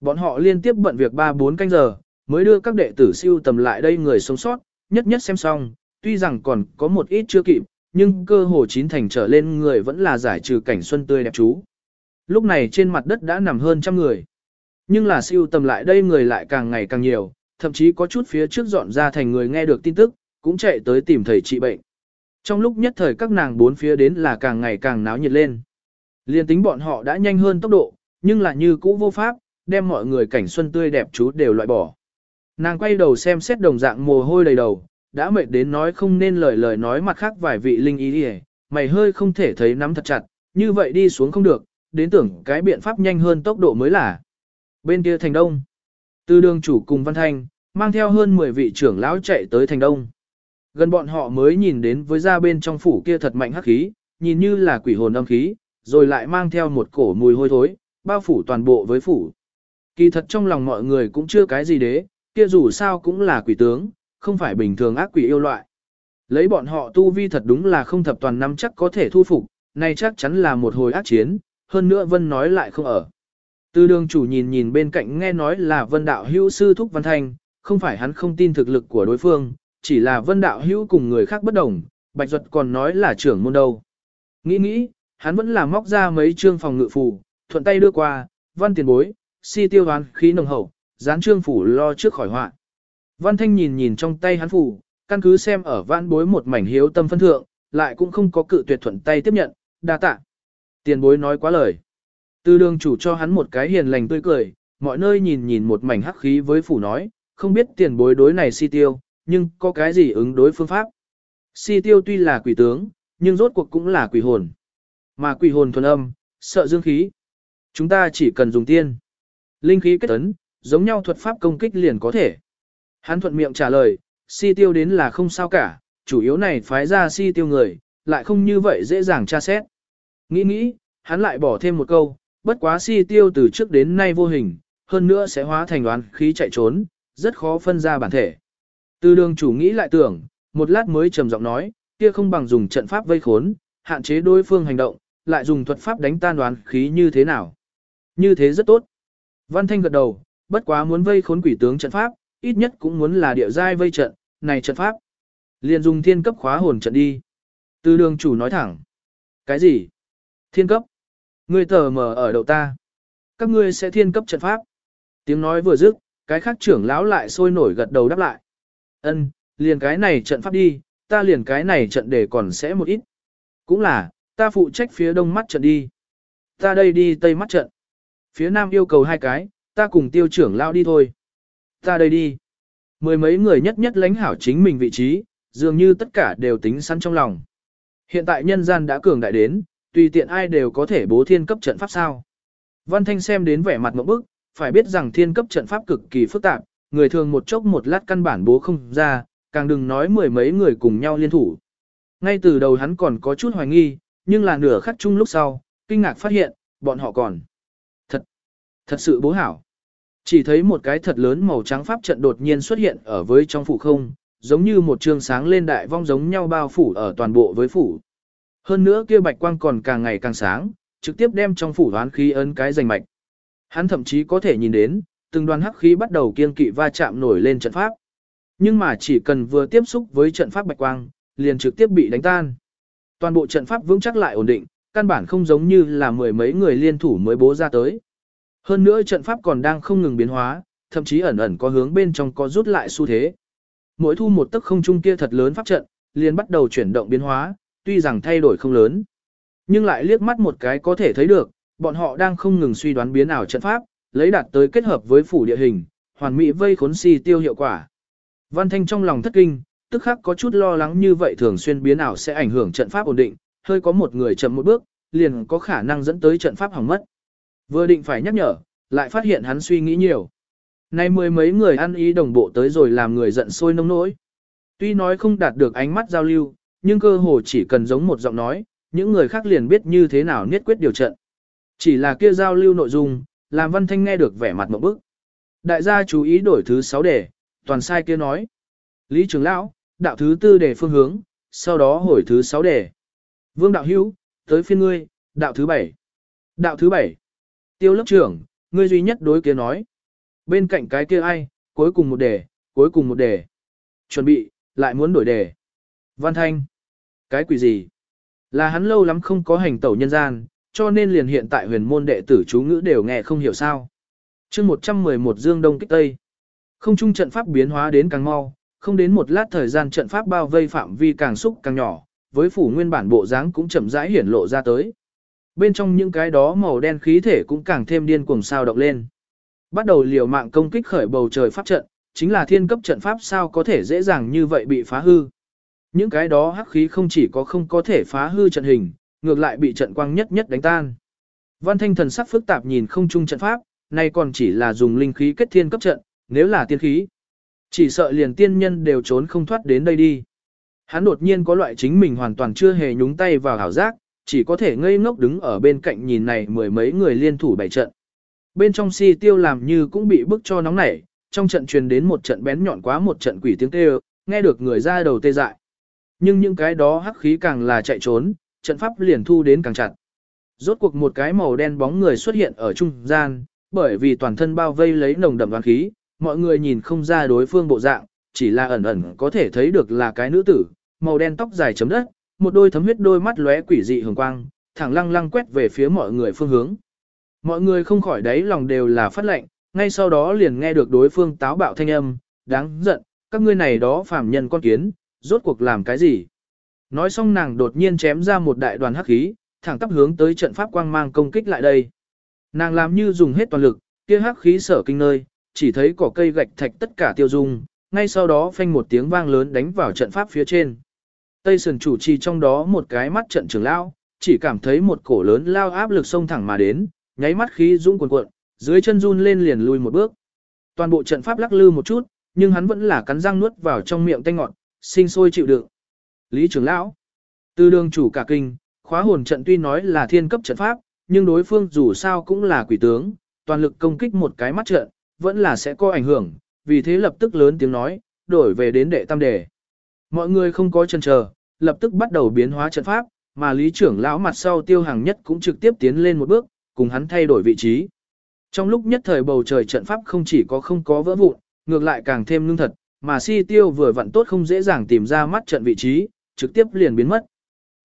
Bọn họ liên tiếp bận việc 3-4 canh giờ, mới đưa các đệ tử siêu tầm lại đây người sống sót, nhất nhất xem xong, tuy rằng còn có một ít chưa kịp, nhưng cơ hồ chín thành trở lên người vẫn là giải trừ cảnh xuân tươi đẹp chú. Lúc này trên mặt đất đã nằm hơn trăm người. Nhưng là siêu tầm lại đây người lại càng ngày càng nhiều, thậm chí có chút phía trước dọn ra thành người nghe được tin tức, cũng chạy tới tìm thầy trị bệnh. Trong lúc nhất thời các nàng bốn phía đến là càng ngày càng náo nhiệt lên. Liên tính bọn họ đã nhanh hơn tốc độ, nhưng là như cũ vô pháp, đem mọi người cảnh xuân tươi đẹp chú đều loại bỏ. Nàng quay đầu xem xét đồng dạng mồ hôi đầy đầu, đã mệt đến nói không nên lời lời nói mặt khác vài vị linh ý đi mày hơi không thể thấy nắm thật chặt, như vậy đi xuống không được, đến tưởng cái biện pháp nhanh hơn tốc độ mới là. Bên kia thành đông, Tư đường chủ cùng Văn Thanh, mang theo hơn 10 vị trưởng lão chạy tới thành đông. Gần bọn họ mới nhìn đến với ra bên trong phủ kia thật mạnh hắc khí, nhìn như là quỷ hồn âm khí, rồi lại mang theo một cổ mùi hôi thối, bao phủ toàn bộ với phủ. Kỳ thật trong lòng mọi người cũng chưa cái gì đế, kia dù sao cũng là quỷ tướng, không phải bình thường ác quỷ yêu loại. Lấy bọn họ tu vi thật đúng là không thập toàn năm chắc có thể thu phục, này chắc chắn là một hồi ác chiến, hơn nữa Vân nói lại không ở. Từ đường chủ nhìn nhìn bên cạnh nghe nói là Vân đạo hữu sư thúc Văn Thanh, không phải hắn không tin thực lực của đối phương, chỉ là Vân đạo hữu cùng người khác bất đồng, Bạch Duật còn nói là trưởng môn đâu. Nghĩ nghĩ, hắn vẫn là móc ra mấy trương phòng ngự phù, thuận tay đưa qua, Văn tiền bối, si tiêu hoán khí nồng hậu, dán trương phủ lo trước khỏi họa. Văn Thanh nhìn nhìn trong tay hắn phủ, căn cứ xem ở văn bối một mảnh hiếu tâm phân thượng, lại cũng không có cự tuyệt thuận tay tiếp nhận, đa tạ. Tiền bối nói quá lời. Từ đường chủ cho hắn một cái hiền lành tươi cười, mọi nơi nhìn nhìn một mảnh hắc khí với phủ nói, không biết tiền bối đối này si tiêu, nhưng có cái gì ứng đối phương pháp. Si tiêu tuy là quỷ tướng, nhưng rốt cuộc cũng là quỷ hồn. Mà quỷ hồn thuần âm, sợ dương khí. Chúng ta chỉ cần dùng tiên. Linh khí kết tấn, giống nhau thuật pháp công kích liền có thể. Hắn thuận miệng trả lời, si tiêu đến là không sao cả, chủ yếu này phái ra si tiêu người, lại không như vậy dễ dàng tra xét. Nghĩ nghĩ, hắn lại bỏ thêm một câu, bất quá si tiêu từ trước đến nay vô hình, hơn nữa sẽ hóa thành đoán khí chạy trốn, rất khó phân ra bản thể. Từ đường chủ nghĩ lại tưởng, một lát mới trầm giọng nói, kia không bằng dùng trận pháp vây khốn, hạn chế đối phương hành động, lại dùng thuật pháp đánh tan đoán khí như thế nào. Như thế rất tốt. Văn Thanh gật đầu, bất quá muốn vây khốn quỷ tướng trận pháp, ít nhất cũng muốn là địa giai vây trận, này trận pháp. Liền dùng thiên cấp khóa hồn trận đi. Từ đường chủ nói thẳng. Cái gì? Thiên cấp? Ngươi tờ mờ ở đầu ta. Các ngươi sẽ thiên cấp trận pháp. Tiếng nói vừa dứt, cái khác trưởng lão lại sôi nổi gật đầu đáp lại. Ân, liền cái này trận pháp đi, ta liền cái này trận để còn sẽ một ít. Cũng là, ta phụ trách phía đông mắt trận đi. Ta đây đi tây mắt trận. Phía nam yêu cầu hai cái, ta cùng tiêu trưởng lao đi thôi. Ta đây đi. Mười mấy người nhất nhất lãnh hảo chính mình vị trí, dường như tất cả đều tính sẵn trong lòng. Hiện tại nhân gian đã cường đại đến, tùy tiện ai đều có thể bố thiên cấp trận pháp sao. Văn Thanh xem đến vẻ mặt ngộp bức, phải biết rằng thiên cấp trận pháp cực kỳ phức tạp, người thường một chốc một lát căn bản bố không ra, càng đừng nói mười mấy người cùng nhau liên thủ. Ngay từ đầu hắn còn có chút hoài nghi, nhưng là nửa khắc chung lúc sau, kinh ngạc phát hiện, bọn họ còn. Thật, sự bố hảo. Chỉ thấy một cái thật lớn màu trắng pháp trận đột nhiên xuất hiện ở với trong phủ không, giống như một trường sáng lên đại vong giống nhau bao phủ ở toàn bộ với phủ. Hơn nữa kia bạch quang còn càng ngày càng sáng, trực tiếp đem trong phủ hoán khí ấn cái rành mạch. Hắn thậm chí có thể nhìn đến, từng đoàn hắc khí bắt đầu kiên kỵ va chạm nổi lên trận pháp. Nhưng mà chỉ cần vừa tiếp xúc với trận pháp bạch quang, liền trực tiếp bị đánh tan. Toàn bộ trận pháp vững chắc lại ổn định, căn bản không giống như là mười mấy người liên thủ mới bố ra tới. Hơn nữa trận pháp còn đang không ngừng biến hóa, thậm chí ẩn ẩn có hướng bên trong có rút lại xu thế. Mỗi thu một tấc không trung kia thật lớn pháp trận, liền bắt đầu chuyển động biến hóa, tuy rằng thay đổi không lớn. Nhưng lại liếc mắt một cái có thể thấy được, bọn họ đang không ngừng suy đoán biến ảo trận pháp, lấy đạt tới kết hợp với phủ địa hình, hoàn mỹ vây khốn si tiêu hiệu quả. Văn Thanh trong lòng thất kinh, tức khắc có chút lo lắng như vậy thường xuyên biến ảo sẽ ảnh hưởng trận pháp ổn định, hơi có một người chậm một bước, liền có khả năng dẫn tới trận pháp hỏng mất. Vừa định phải nhắc nhở, lại phát hiện hắn suy nghĩ nhiều. Nay mười mấy người ăn ý đồng bộ tới rồi làm người giận sôi nông nỗi. Tuy nói không đạt được ánh mắt giao lưu, nhưng cơ hồ chỉ cần giống một giọng nói, những người khác liền biết như thế nào niết quyết điều trận. Chỉ là kia giao lưu nội dung, làm Văn Thanh nghe được vẻ mặt một bức. Đại gia chú ý đổi thứ 6 đề, toàn sai kia nói. Lý trưởng lão, đạo thứ tư đề phương hướng, sau đó hồi thứ 6 đề. Vương đạo hữu, tới phiên ngươi, đạo thứ 7. Đạo thứ 7. Tiêu lớp trưởng, ngươi duy nhất đối kia nói. Bên cạnh cái kia ai, cuối cùng một đề, cuối cùng một đề. Chuẩn bị, lại muốn đổi đề. Văn Thanh. Cái quỷ gì? Là hắn lâu lắm không có hành tẩu nhân gian, cho nên liền hiện tại huyền môn đệ tử chú ngữ đều nghe không hiểu sao. chương 111 Dương Đông Kích Tây. Không chung trận pháp biến hóa đến càng mau, không đến một lát thời gian trận pháp bao vây phạm vi càng xúc càng nhỏ, với phủ nguyên bản bộ dáng cũng chậm rãi hiển lộ ra tới. Bên trong những cái đó màu đen khí thể cũng càng thêm điên cuồng sao động lên. Bắt đầu liều mạng công kích khởi bầu trời pháp trận, chính là thiên cấp trận pháp sao có thể dễ dàng như vậy bị phá hư. Những cái đó hắc khí không chỉ có không có thể phá hư trận hình, ngược lại bị trận quang nhất nhất đánh tan. Văn thanh thần sắc phức tạp nhìn không chung trận pháp, nay còn chỉ là dùng linh khí kết thiên cấp trận, nếu là tiên khí. Chỉ sợ liền tiên nhân đều trốn không thoát đến đây đi. Hắn đột nhiên có loại chính mình hoàn toàn chưa hề nhúng tay vào hảo giác, chỉ có thể ngây ngốc đứng ở bên cạnh nhìn này mười mấy người liên thủ bày trận. Bên trong si tiêu làm như cũng bị bức cho nóng nảy, trong trận truyền đến một trận bén nhọn quá một trận quỷ tiếng kêu, nghe được người ra đầu tê dại. Nhưng những cái đó hắc khí càng là chạy trốn, trận pháp liền thu đến càng chặt. Rốt cuộc một cái màu đen bóng người xuất hiện ở trung gian, bởi vì toàn thân bao vây lấy nồng đậm đoán khí, mọi người nhìn không ra đối phương bộ dạng, chỉ là ẩn ẩn có thể thấy được là cái nữ tử, màu đen tóc dài chấm đất, một đôi thấm huyết đôi mắt lóe quỷ dị hường quang, thẳng lăng lăng quét về phía mọi người phương hướng. Mọi người không khỏi đáy lòng đều là phát lệnh, ngay sau đó liền nghe được đối phương táo bạo thanh âm, đáng giận, các ngươi này đó phàm nhân con kiến, rốt cuộc làm cái gì? Nói xong nàng đột nhiên chém ra một đại đoàn hắc khí, thẳng tắp hướng tới trận pháp quang mang công kích lại đây. Nàng làm như dùng hết toàn lực, kia hắc khí sở kinh nơi, chỉ thấy cỏ cây gạch thạch tất cả tiêu dung, ngay sau đó phanh một tiếng vang lớn đánh vào trận pháp phía trên. Tây Sườn chủ trì trong đó một cái mắt trận trưởng lao, chỉ cảm thấy một cổ lớn lao áp lực xông thẳng mà đến, nháy mắt khí dũng cuồn cuộn, dưới chân run lên liền lùi một bước. Toàn bộ trận pháp lắc lư một chút, nhưng hắn vẫn là cắn răng nuốt vào trong miệng tanh ngọt, sinh sôi chịu đựng. Lý trưởng lão, tư đường chủ cả kinh, khóa hồn trận tuy nói là thiên cấp trận pháp, nhưng đối phương dù sao cũng là quỷ tướng, toàn lực công kích một cái mắt trận, vẫn là sẽ có ảnh hưởng, vì thế lập tức lớn tiếng nói, đổi về đến đệ tam đề. Mọi người không có chân chờ, lập tức bắt đầu biến hóa trận pháp, mà lý trưởng lão mặt sau tiêu hàng nhất cũng trực tiếp tiến lên một bước, cùng hắn thay đổi vị trí. Trong lúc nhất thời bầu trời trận pháp không chỉ có không có vỡ vụn, ngược lại càng thêm ngưng thật, mà si tiêu vừa vặn tốt không dễ dàng tìm ra mắt trận vị trí, trực tiếp liền biến mất.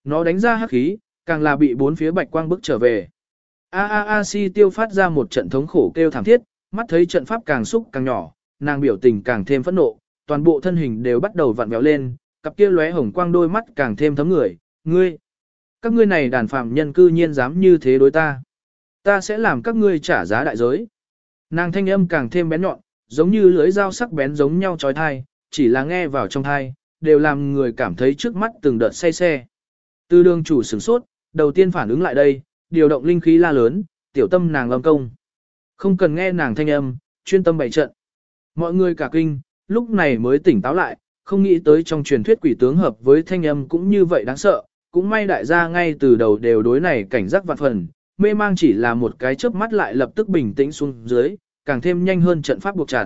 Nó đánh ra hắc khí, càng là bị bốn phía bạch quang bức trở về. A a a si tiêu phát ra một trận thống khổ kêu thảm thiết, mắt thấy trận pháp càng xúc càng nhỏ, nàng biểu tình càng thêm phẫn nộ, toàn bộ thân hình đều bắt đầu vặn vẹo lên, cặp kia lóe hồng quang đôi mắt càng thêm thấm người, ngươi. Các ngươi này đàn phạm nhân cư nhiên dám như thế đối ta. Ta sẽ làm các ngươi trả giá đại giới. Nàng thanh âm càng thêm bén nhọn, giống như lưỡi dao sắc bén giống nhau trói thai, chỉ là nghe vào trong thai, đều làm người cảm thấy trước mắt từng đợt say xe. Tư đường chủ sửng sốt, đầu tiên phản ứng lại đây, điều động linh khí la lớn, tiểu tâm nàng lâm công. Không cần nghe nàng thanh âm, chuyên tâm bày trận. Mọi người cả kinh, lúc này mới tỉnh táo lại, không nghĩ tới trong truyền thuyết quỷ tướng hợp với thanh âm cũng như vậy đáng sợ, cũng may đại gia ngay từ đầu đều đối này cảnh giác vạn phần, mê mang chỉ là một cái chớp mắt lại lập tức bình tĩnh xuống dưới, càng thêm nhanh hơn trận pháp buộc chặt.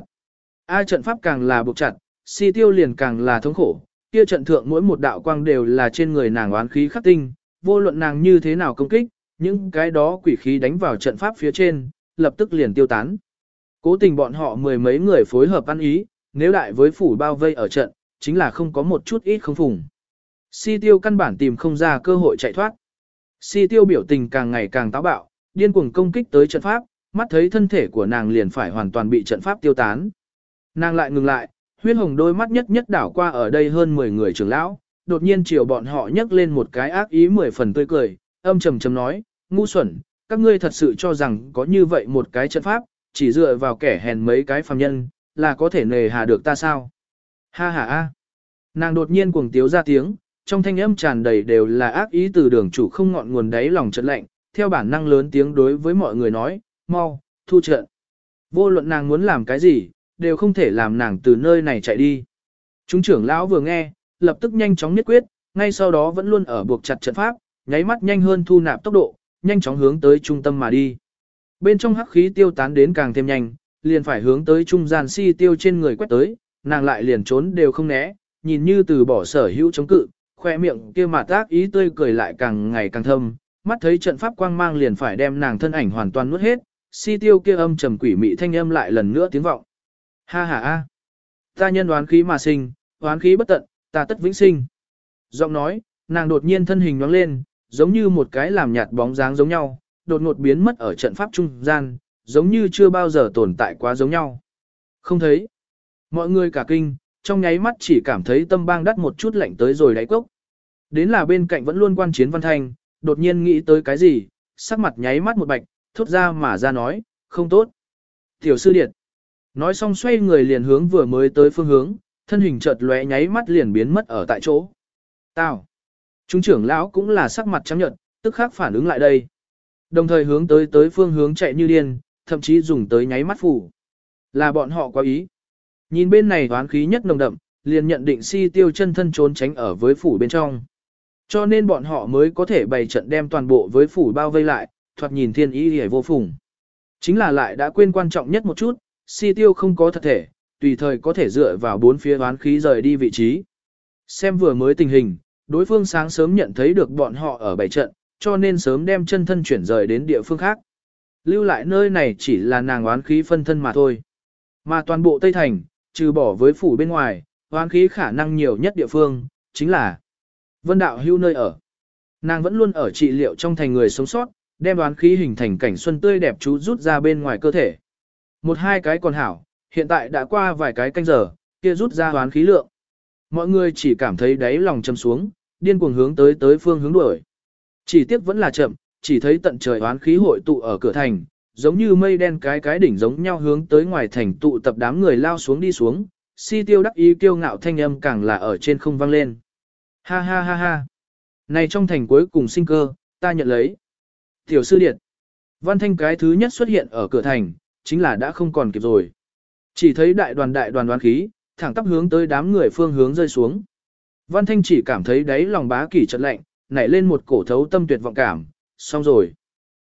A trận pháp càng là buộc chặt, si tiêu liền càng là thống khổ, kia trận thượng mỗi một đạo quang đều là trên người nàng oán khí khắc tinh, vô luận nàng như thế nào công kích, những cái đó quỷ khí đánh vào trận pháp phía trên, lập tức liền tiêu tán. Cố tình bọn họ mười mấy người phối hợp ăn ý, nếu đại với phủ bao vây ở trận, chính là không có một chút ít không phùng. Si tiêu căn bản tìm không ra cơ hội chạy thoát. Si tiêu biểu tình càng ngày càng táo bạo, điên cuồng công kích tới trận pháp, mắt thấy thân thể của nàng liền phải hoàn toàn bị trận pháp tiêu tán. Nàng lại ngừng lại, huyết hồng đôi mắt nhất nhất đảo qua ở đây hơn 10 người trưởng lão, đột nhiên chiều bọn họ nhấc lên một cái ác ý mười phần tươi cười, âm trầm trầm nói, ngu xuẩn, các ngươi thật sự cho rằng có như vậy một cái trận pháp, chỉ dựa vào kẻ hèn mấy cái phàm nhân, là có thể nề hà được ta sao? Ha ha a. Nàng đột nhiên cuồng tiếu ra tiếng, trong thanh âm tràn đầy đều là ác ý từ đường chủ không ngọn nguồn đáy lòng chợt lạnh, theo bản năng lớn tiếng đối với mọi người nói, mau, thu trận. Vô luận nàng muốn làm cái gì, đều không thể làm nàng từ nơi này chạy đi. Chúng trưởng lão vừa nghe, lập tức nhanh chóng nhất quyết, ngay sau đó vẫn luôn ở buộc chặt trận pháp, nháy mắt nhanh hơn thu nạp tốc độ, nhanh chóng hướng tới trung tâm mà đi. Bên trong hắc khí tiêu tán đến càng thêm nhanh, liền phải hướng tới trung gian si tiêu trên người quét tới, nàng lại liền trốn đều không né, nhìn như từ bỏ sở hữu chống cự, khoe miệng kia mà tác ý tươi cười lại càng ngày càng thâm, mắt thấy trận pháp quang mang liền phải đem nàng thân ảnh hoàn toàn nuốt hết, si tiêu kia âm trầm quỷ mị thanh âm lại lần nữa tiếng vọng. Ha ha a, ta nhân đoán khí mà sinh, đoán khí bất tận, ta tất vĩnh sinh. Giọng nói, nàng đột nhiên thân hình nhoáng lên, giống như một cái làm nhạt bóng dáng giống nhau, đột ngột biến mất ở trận pháp trung gian, giống như chưa bao giờ tồn tại quá giống nhau. Không thấy. Mọi người cả kinh, trong nháy mắt chỉ cảm thấy tâm bang đắt một chút lạnh tới rồi đáy cốc. Đến là bên cạnh vẫn luôn quan chiến văn thanh, đột nhiên nghĩ tới cái gì, sắc mặt nháy mắt một bạch, thốt ra mà ra nói, không tốt. Tiểu sư điệt. Nói xong xoay người liền hướng vừa mới tới phương hướng, thân hình chợt lóe nháy mắt liền biến mất ở tại chỗ. Tao. Trung trưởng lão cũng là sắc mặt trắng nhợt, tức khắc phản ứng lại đây. Đồng thời hướng tới tới phương hướng chạy như điên, thậm chí dùng tới nháy mắt phủ. Là bọn họ quá ý. Nhìn bên này toán khí nhất nồng đậm, liền nhận định si tiêu chân thân trốn tránh ở với phủ bên trong. Cho nên bọn họ mới có thể bày trận đem toàn bộ với phủ bao vây lại, thoạt nhìn thiên ý hề vô phùng. Chính là lại đã quên quan trọng nhất một chút, si tiêu không có thật thể, tùy thời có thể dựa vào bốn phía toán khí rời đi vị trí. Xem vừa mới tình hình, đối phương sáng sớm nhận thấy được bọn họ ở bày trận, cho nên sớm đem chân thân chuyển rời đến địa phương khác. Lưu lại nơi này chỉ là nàng oán khí phân thân mà thôi. Mà toàn bộ Tây Thành, trừ bỏ với phủ bên ngoài, oán khí khả năng nhiều nhất địa phương, chính là Vân Đạo hưu nơi ở. Nàng vẫn luôn ở trị liệu trong thành người sống sót, đem oán khí hình thành cảnh xuân tươi đẹp chú rút ra bên ngoài cơ thể. Một hai cái còn hảo, hiện tại đã qua vài cái canh giờ, kia rút ra oán khí lượng. Mọi người chỉ cảm thấy đáy lòng châm xuống, điên cuồng hướng tới tới phương hướng đuổi. Chỉ tiếc vẫn là chậm, chỉ thấy tận trời oán khí hội tụ ở cửa thành, giống như mây đen cái cái đỉnh giống nhau hướng tới ngoài thành tụ tập đám người lao xuống đi xuống, si tiêu đắc ý kiêu ngạo thanh âm càng là ở trên không vang lên. Ha ha ha ha. Này trong thành cuối cùng sinh cơ, ta nhận lấy. Tiểu sư điện. Văn thanh cái thứ nhất xuất hiện ở cửa thành, chính là đã không còn kịp rồi. Chỉ thấy đại đoàn đại đoàn đoán khí, thẳng tắp hướng tới đám người phương hướng rơi xuống. Văn thanh chỉ cảm thấy đáy lòng bá kỷ chợt lạnh, nảy lên một cổ thấu tâm tuyệt vọng cảm, xong rồi.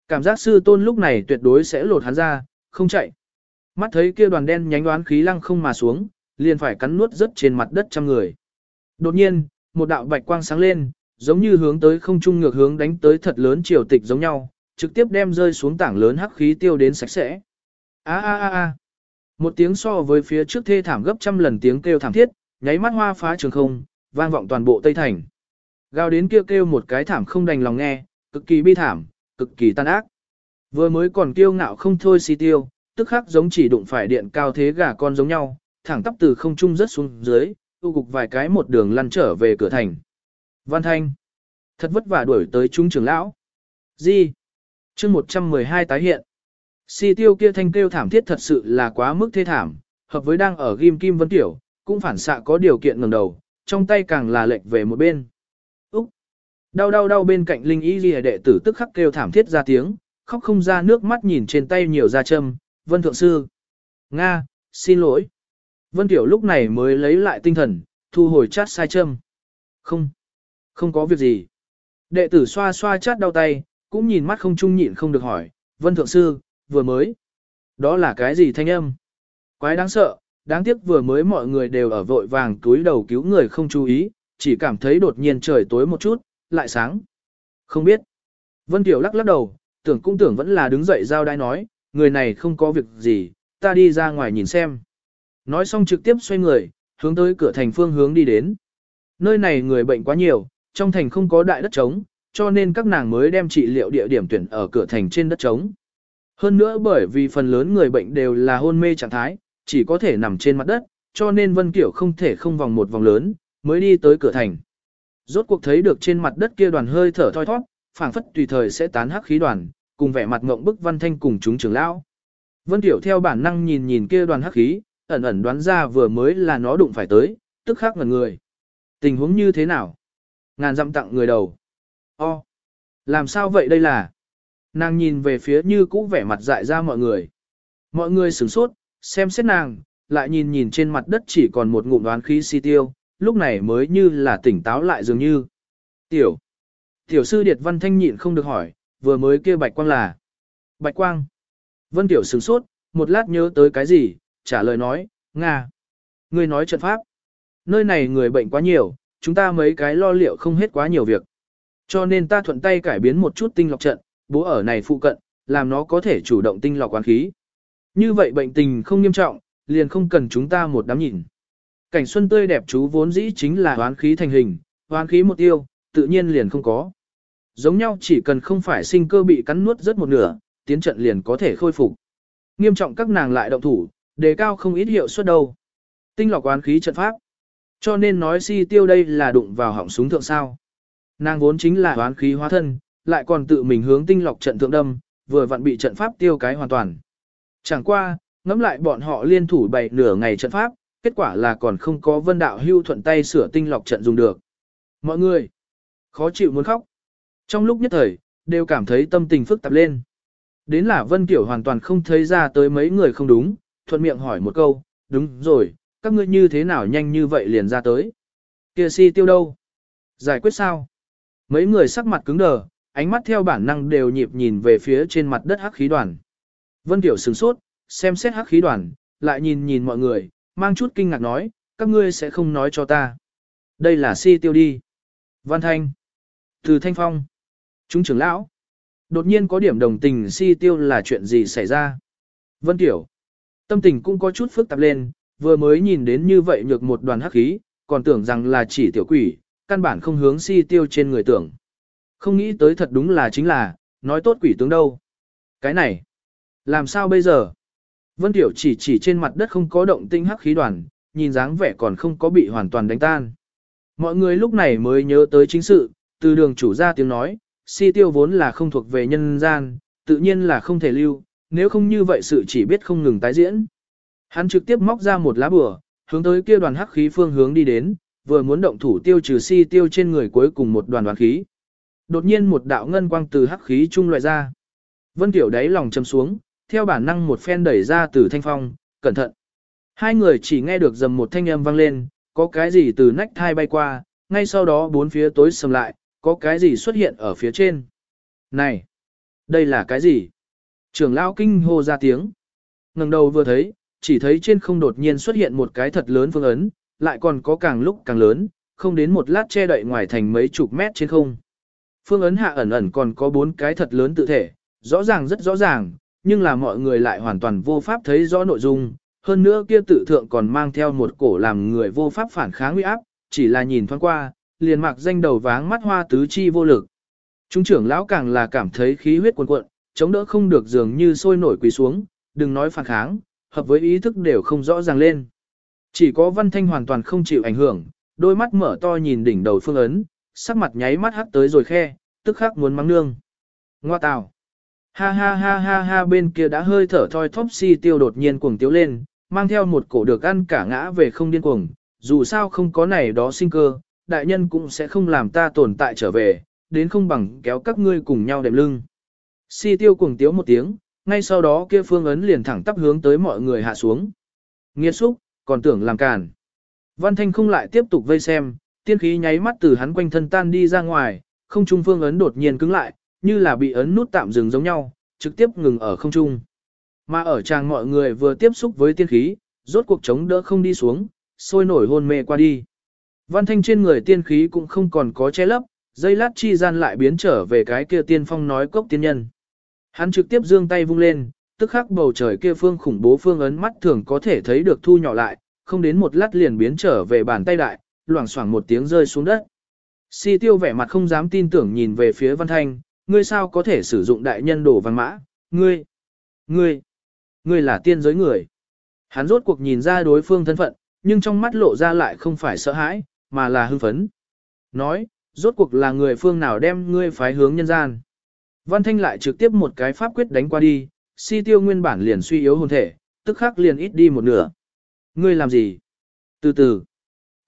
Cảm giác sư tôn lúc này tuyệt đối sẽ lột hắn ra, không chạy. Mắt thấy kia đoàn đen nhánh đoán khí lăng không mà xuống, liền phải cắn nuốt rất trên mặt đất trăm người. Đột nhiên, một đạo bạch quang sáng lên, giống như hướng tới không trung ngược hướng đánh tới thật lớn triều tịch giống nhau, trực tiếp đem rơi xuống tảng lớn hắc khí tiêu đến sạch sẽ. A a a a. Một tiếng so với phía trước thê thảm gấp trăm lần tiếng kêu thảm thiết, nháy mắt hoa phá trường không, vang vọng toàn bộ Tây Thành. Gào đến kêu kêu một cái thảm không đành lòng nghe, cực kỳ bi thảm, cực kỳ tan ác. Vừa mới còn kiêu ngạo không thôi si tiêu, tức khắc giống chỉ đụng phải điện cao thế gà con giống nhau, thẳng tắp từ không trung rất xuống dưới, tu cục vài cái một đường lăn trở về cửa thành. Văn Thanh, thật vất vả đuổi tới trung trưởng lão. Gì? chương 112 tái hiện. Si tiêu kia thanh kêu thảm thiết thật sự là quá mức thê thảm, hợp với đang ở ghim kim vân tiểu, cũng phản xạ có điều kiện ngẩng đầu, trong tay càng là lệch về một bên. Đau đau đau bên cạnh linh y ghi đệ tử tức khắc kêu thảm thiết ra tiếng, khóc không ra nước mắt nhìn trên tay nhiều da châm, vân thượng sư. Nga, xin lỗi. Vân Tiểu lúc này mới lấy lại tinh thần, thu hồi chát sai châm. Không, không có việc gì. Đệ tử xoa xoa chát đau tay, cũng nhìn mắt không trung nhịn không được hỏi, Vân Thượng Sư, vừa mới. Đó là cái gì thanh âm? Quái đáng sợ, đáng tiếc vừa mới mọi người đều ở vội vàng túi đầu cứu người không chú ý, chỉ cảm thấy đột nhiên trời tối một chút, lại sáng. Không biết. Vân Tiểu lắc lắc đầu, tưởng cũng tưởng vẫn là đứng dậy giao đai nói, người này không có việc gì, ta đi ra ngoài nhìn xem. Nói xong trực tiếp xoay người, hướng tới cửa thành phương hướng đi đến. Nơi này người bệnh quá nhiều, trong thành không có đại đất trống, cho nên các nàng mới đem trị liệu địa điểm tuyển ở cửa thành trên đất trống. Hơn nữa bởi vì phần lớn người bệnh đều là hôn mê trạng thái, chỉ có thể nằm trên mặt đất, cho nên Vân Kiểu không thể không vòng một vòng lớn, mới đi tới cửa thành. Rốt cuộc thấy được trên mặt đất kia đoàn hơi thở thoi thoát, phảng phất tùy thời sẽ tán hắc khí đoàn, cùng vẻ mặt ngộng bức Văn Thanh cùng chúng trưởng lão. Vân Tiểu theo bản năng nhìn nhìn kia đoàn hắc khí, ẩn ẩn đoán ra vừa mới là nó đụng phải tới, tức khắc ngẩn người. Tình huống như thế nào? Ngàn dặm tặng người đầu. O. Làm sao vậy đây là? Nàng nhìn về phía như cũ vẻ mặt dại ra mọi người. Mọi người sửng sốt, xem xét nàng, lại nhìn nhìn trên mặt đất chỉ còn một ngụm đoán khí si tiêu, lúc này mới như là tỉnh táo lại dường như. Tiểu. Tiểu sư Điệt Văn Thanh nhịn không được hỏi, vừa mới kia bạch quang là. Bạch quang. Vân Tiểu sửng sốt, một lát nhớ tới cái gì, trả lời nói, Nga. Ngươi nói trận pháp. Nơi này người bệnh quá nhiều, chúng ta mấy cái lo liệu không hết quá nhiều việc. Cho nên ta thuận tay cải biến một chút tinh lọc trận, bố ở này phụ cận, làm nó có thể chủ động tinh lọc quán khí. Như vậy bệnh tình không nghiêm trọng, liền không cần chúng ta một đám nhìn. Cảnh xuân tươi đẹp chú vốn dĩ chính là hoán khí thành hình, hoán khí một tiêu, tự nhiên liền không có. Giống nhau chỉ cần không phải sinh cơ bị cắn nuốt rất một nửa, tiến trận liền có thể khôi phục. Nghiêm trọng các nàng lại động thủ, đề cao không ít hiệu suất đâu. Tinh lọc oán khí trận pháp. Cho nên nói si tiêu đây là đụng vào họng súng thượng sao. Nàng vốn chính là oán khí hóa thân, lại còn tự mình hướng tinh lọc trận thượng đâm, vừa vặn bị trận pháp tiêu cái hoàn toàn. Chẳng qua, ngẫm lại bọn họ liên thủ bày nửa ngày trận pháp, kết quả là còn không có vân đạo hưu thuận tay sửa tinh lọc trận dùng được. Mọi người, khó chịu muốn khóc. Trong lúc nhất thời, đều cảm thấy tâm tình phức tạp lên. Đến là Vân Kiểu hoàn toàn không thấy ra tới mấy người không đúng, thuận miệng hỏi một câu, đúng rồi, các ngươi như thế nào nhanh như vậy liền ra tới. Kia si tiêu đâu? Giải quyết sao? Mấy người sắc mặt cứng đờ, ánh mắt theo bản năng đều nhịp nhìn về phía trên mặt đất hắc khí đoàn. Vân Tiểu sửng sốt, xem xét hắc khí đoàn, lại nhìn nhìn mọi người, mang chút kinh ngạc nói, các ngươi sẽ không nói cho ta. Đây là si tiêu đi. Văn Thanh. Từ Thanh Phong. Chúng trưởng lão. Đột nhiên có điểm đồng tình si tiêu là chuyện gì xảy ra. Vân Tiểu. Tâm tình cũng có chút phức tạp lên, vừa mới nhìn đến như vậy nhược một đoàn hắc khí, còn tưởng rằng là chỉ tiểu quỷ, căn bản không hướng si tiêu trên người tưởng. Không nghĩ tới thật đúng là chính là, nói tốt quỷ tướng đâu. Cái này, làm sao bây giờ? Vân Tiểu chỉ chỉ trên mặt đất không có động tinh hắc khí đoàn, nhìn dáng vẻ còn không có bị hoàn toàn đánh tan. Mọi người lúc này mới nhớ tới chính sự, từ đường chủ ra tiếng nói, si tiêu vốn là không thuộc về nhân gian, tự nhiên là không thể lưu, nếu không như vậy sự chỉ biết không ngừng tái diễn. Hắn trực tiếp móc ra một lá bùa, hướng tới kia đoàn hắc khí phương hướng đi đến, vừa muốn động thủ tiêu trừ si tiêu trên người cuối cùng một đoàn đoàn khí. Đột nhiên một đạo ngân quang từ hắc khí trung loại ra. Vân Tiểu đáy lòng châm xuống, theo bản năng một phen đẩy ra từ thanh phong, cẩn thận. Hai người chỉ nghe được dầm một thanh âm vang lên, có cái gì từ nách thai bay qua, ngay sau đó bốn phía tối sầm lại, có cái gì xuất hiện ở phía trên. Này, đây là cái gì? Trưởng lão kinh hô ra tiếng. ngẩng đầu vừa thấy, chỉ thấy trên không đột nhiên xuất hiện một cái thật lớn phương ấn, lại còn có càng lúc càng lớn, không đến một lát che đậy ngoài thành mấy chục mét trên không. Phương ấn hạ ẩn ẩn còn có bốn cái thật lớn tự thể, rõ ràng rất rõ ràng, nhưng là mọi người lại hoàn toàn vô pháp thấy rõ nội dung, hơn nữa kia tự thượng còn mang theo một cổ làm người vô pháp phản kháng uy áp, chỉ là nhìn thoáng qua, liền mặc danh đầu váng mắt hoa tứ chi vô lực. Trung trưởng lão càng là cảm thấy khí huyết cuồn cuộn, chống đỡ không được dường như sôi nổi quỳ xuống, đừng nói phản kháng, hợp với ý thức đều không rõ ràng lên. Chỉ có văn thanh hoàn toàn không chịu ảnh hưởng, đôi mắt mở to nhìn đỉnh đầu phương ấn, sắc mặt nháy mắt hắt tới rồi khe, tức khắc muốn mắng nương. Ngoa tào. Ha ha ha ha ha bên kia đã hơi thở thoi thóp si tiêu đột nhiên cuồng tiếu lên, mang theo một cổ được ăn cả ngã về không điên cuồng, dù sao không có này đó sinh cơ, đại nhân cũng sẽ không làm ta tồn tại trở về, đến không bằng kéo các ngươi cùng nhau đệm lưng. Si tiêu cuồng tiếu một tiếng, ngay sau đó kia phương ấn liền thẳng tắp hướng tới mọi người hạ xuống. Nghiệt xúc, còn tưởng làm cản. Văn Thanh không lại tiếp tục vây xem, tiên khí nháy mắt từ hắn quanh thân tan đi ra ngoài, không trung phương ấn đột nhiên cứng lại, như là bị ấn nút tạm dừng giống nhau, trực tiếp ngừng ở không trung. Mà ở chàng mọi người vừa tiếp xúc với tiên khí, rốt cuộc chống đỡ không đi xuống, sôi nổi hôn mê qua đi. Văn Thanh trên người tiên khí cũng không còn có che lấp, dây lát chi gian lại biến trở về cái kia tiên phong nói cốc tiên nhân. Hắn trực tiếp giương tay vung lên, tức khắc bầu trời kia phương khủng bố phương ấn mắt thường có thể thấy được thu nhỏ lại, không đến một lát liền biến trở về bàn tay đại, loảng xoảng một tiếng rơi xuống đất. Si tiêu vẻ mặt không dám tin tưởng nhìn về phía Văn Thanh, ngươi sao có thể sử dụng đại nhân đồ văn mã, ngươi, ngươi, ngươi là tiên giới người. Hắn rốt cuộc nhìn ra đối phương thân phận, nhưng trong mắt lộ ra lại không phải sợ hãi, mà là hưng phấn. Nói, rốt cuộc là người phương nào đem ngươi phái hướng nhân gian. Văn Thanh lại trực tiếp một cái pháp quyết đánh qua đi, si tiêu nguyên bản liền suy yếu hồn thể, tức khắc liền ít đi một nửa. Ngươi làm gì? Từ từ.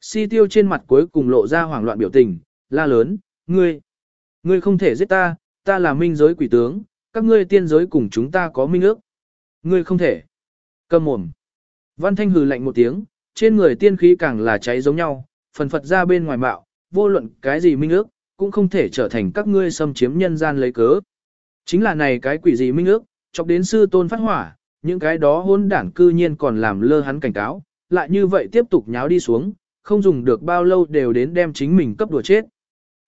Si tiêu trên mặt cuối cùng lộ ra hoảng loạn biểu tình, la lớn, ngươi, ngươi không thể giết ta, ta là minh giới quỷ tướng, các ngươi tiên giới cùng chúng ta có minh ước. Ngươi không thể. Cầm mồm. Văn Thanh hừ lạnh một tiếng, trên người tiên khí càng là cháy giống nhau, phần phật ra bên ngoài mạo, vô luận cái gì minh ước, cũng không thể trở thành các ngươi xâm chiếm nhân gian lấy cớ. Chính là này cái quỷ gì minh ước, chọc đến sư tôn phát hỏa, những cái đó hôn đảng cư nhiên còn làm lơ hắn cảnh cáo, lại như vậy tiếp tục nháo đi xuống, không dùng được bao lâu đều đến đem chính mình cấp đùa chết.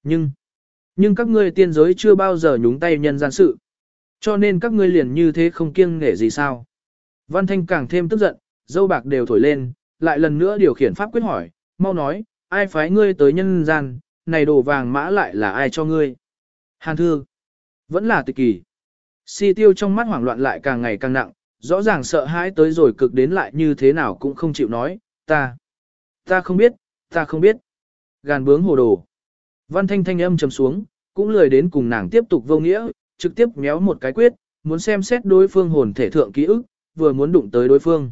Nhưng, nhưng các ngươi tiên giới chưa bao giờ nhúng tay nhân gian sự. Cho nên các ngươi liền như thế không kiêng nể gì sao. Văn Thanh càng thêm tức giận, dâu bạc đều thổi lên, lại lần nữa điều khiển pháp quyết hỏi, mau nói, ai phái ngươi tới nhân gian, này đồ vàng mã lại là ai cho ngươi? Hàn thư, vẫn là tịch kỳ. Si tiêu trong mắt hoảng loạn lại càng ngày càng nặng, rõ ràng sợ hãi tới rồi cực đến lại như thế nào cũng không chịu nói, ta, ta không biết, ta không biết. Gàn bướng hồ đồ. Văn thanh thanh âm trầm xuống, cũng lười đến cùng nàng tiếp tục vô nghĩa, trực tiếp méo một cái quyết, muốn xem xét đối phương hồn thể thượng ký ức, vừa muốn đụng tới đối phương.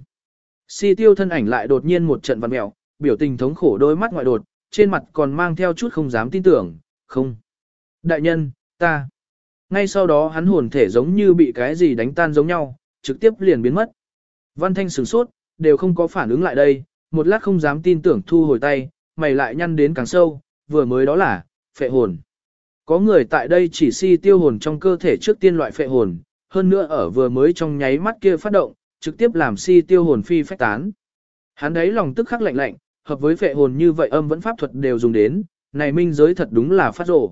Si tiêu thân ảnh lại đột nhiên một trận văn mẹo, biểu tình thống khổ đôi mắt ngoại đột, trên mặt còn mang theo chút không dám tin tưởng, không. Đại nhân, ta. Ngay sau đó hắn hồn thể giống như bị cái gì đánh tan giống nhau, trực tiếp liền biến mất. Văn Thanh sửng sốt, đều không có phản ứng lại đây, một lát không dám tin tưởng thu hồi tay, mày lại nhăn đến càng sâu, vừa mới đó là, phệ hồn. Có người tại đây chỉ si tiêu hồn trong cơ thể trước tiên loại phệ hồn, hơn nữa ở vừa mới trong nháy mắt kia phát động, trực tiếp làm si tiêu hồn phi phách tán. Hắn đấy lòng tức khắc lạnh lạnh, hợp với phệ hồn như vậy âm vẫn pháp thuật đều dùng đến, này minh giới thật đúng là phát rổ.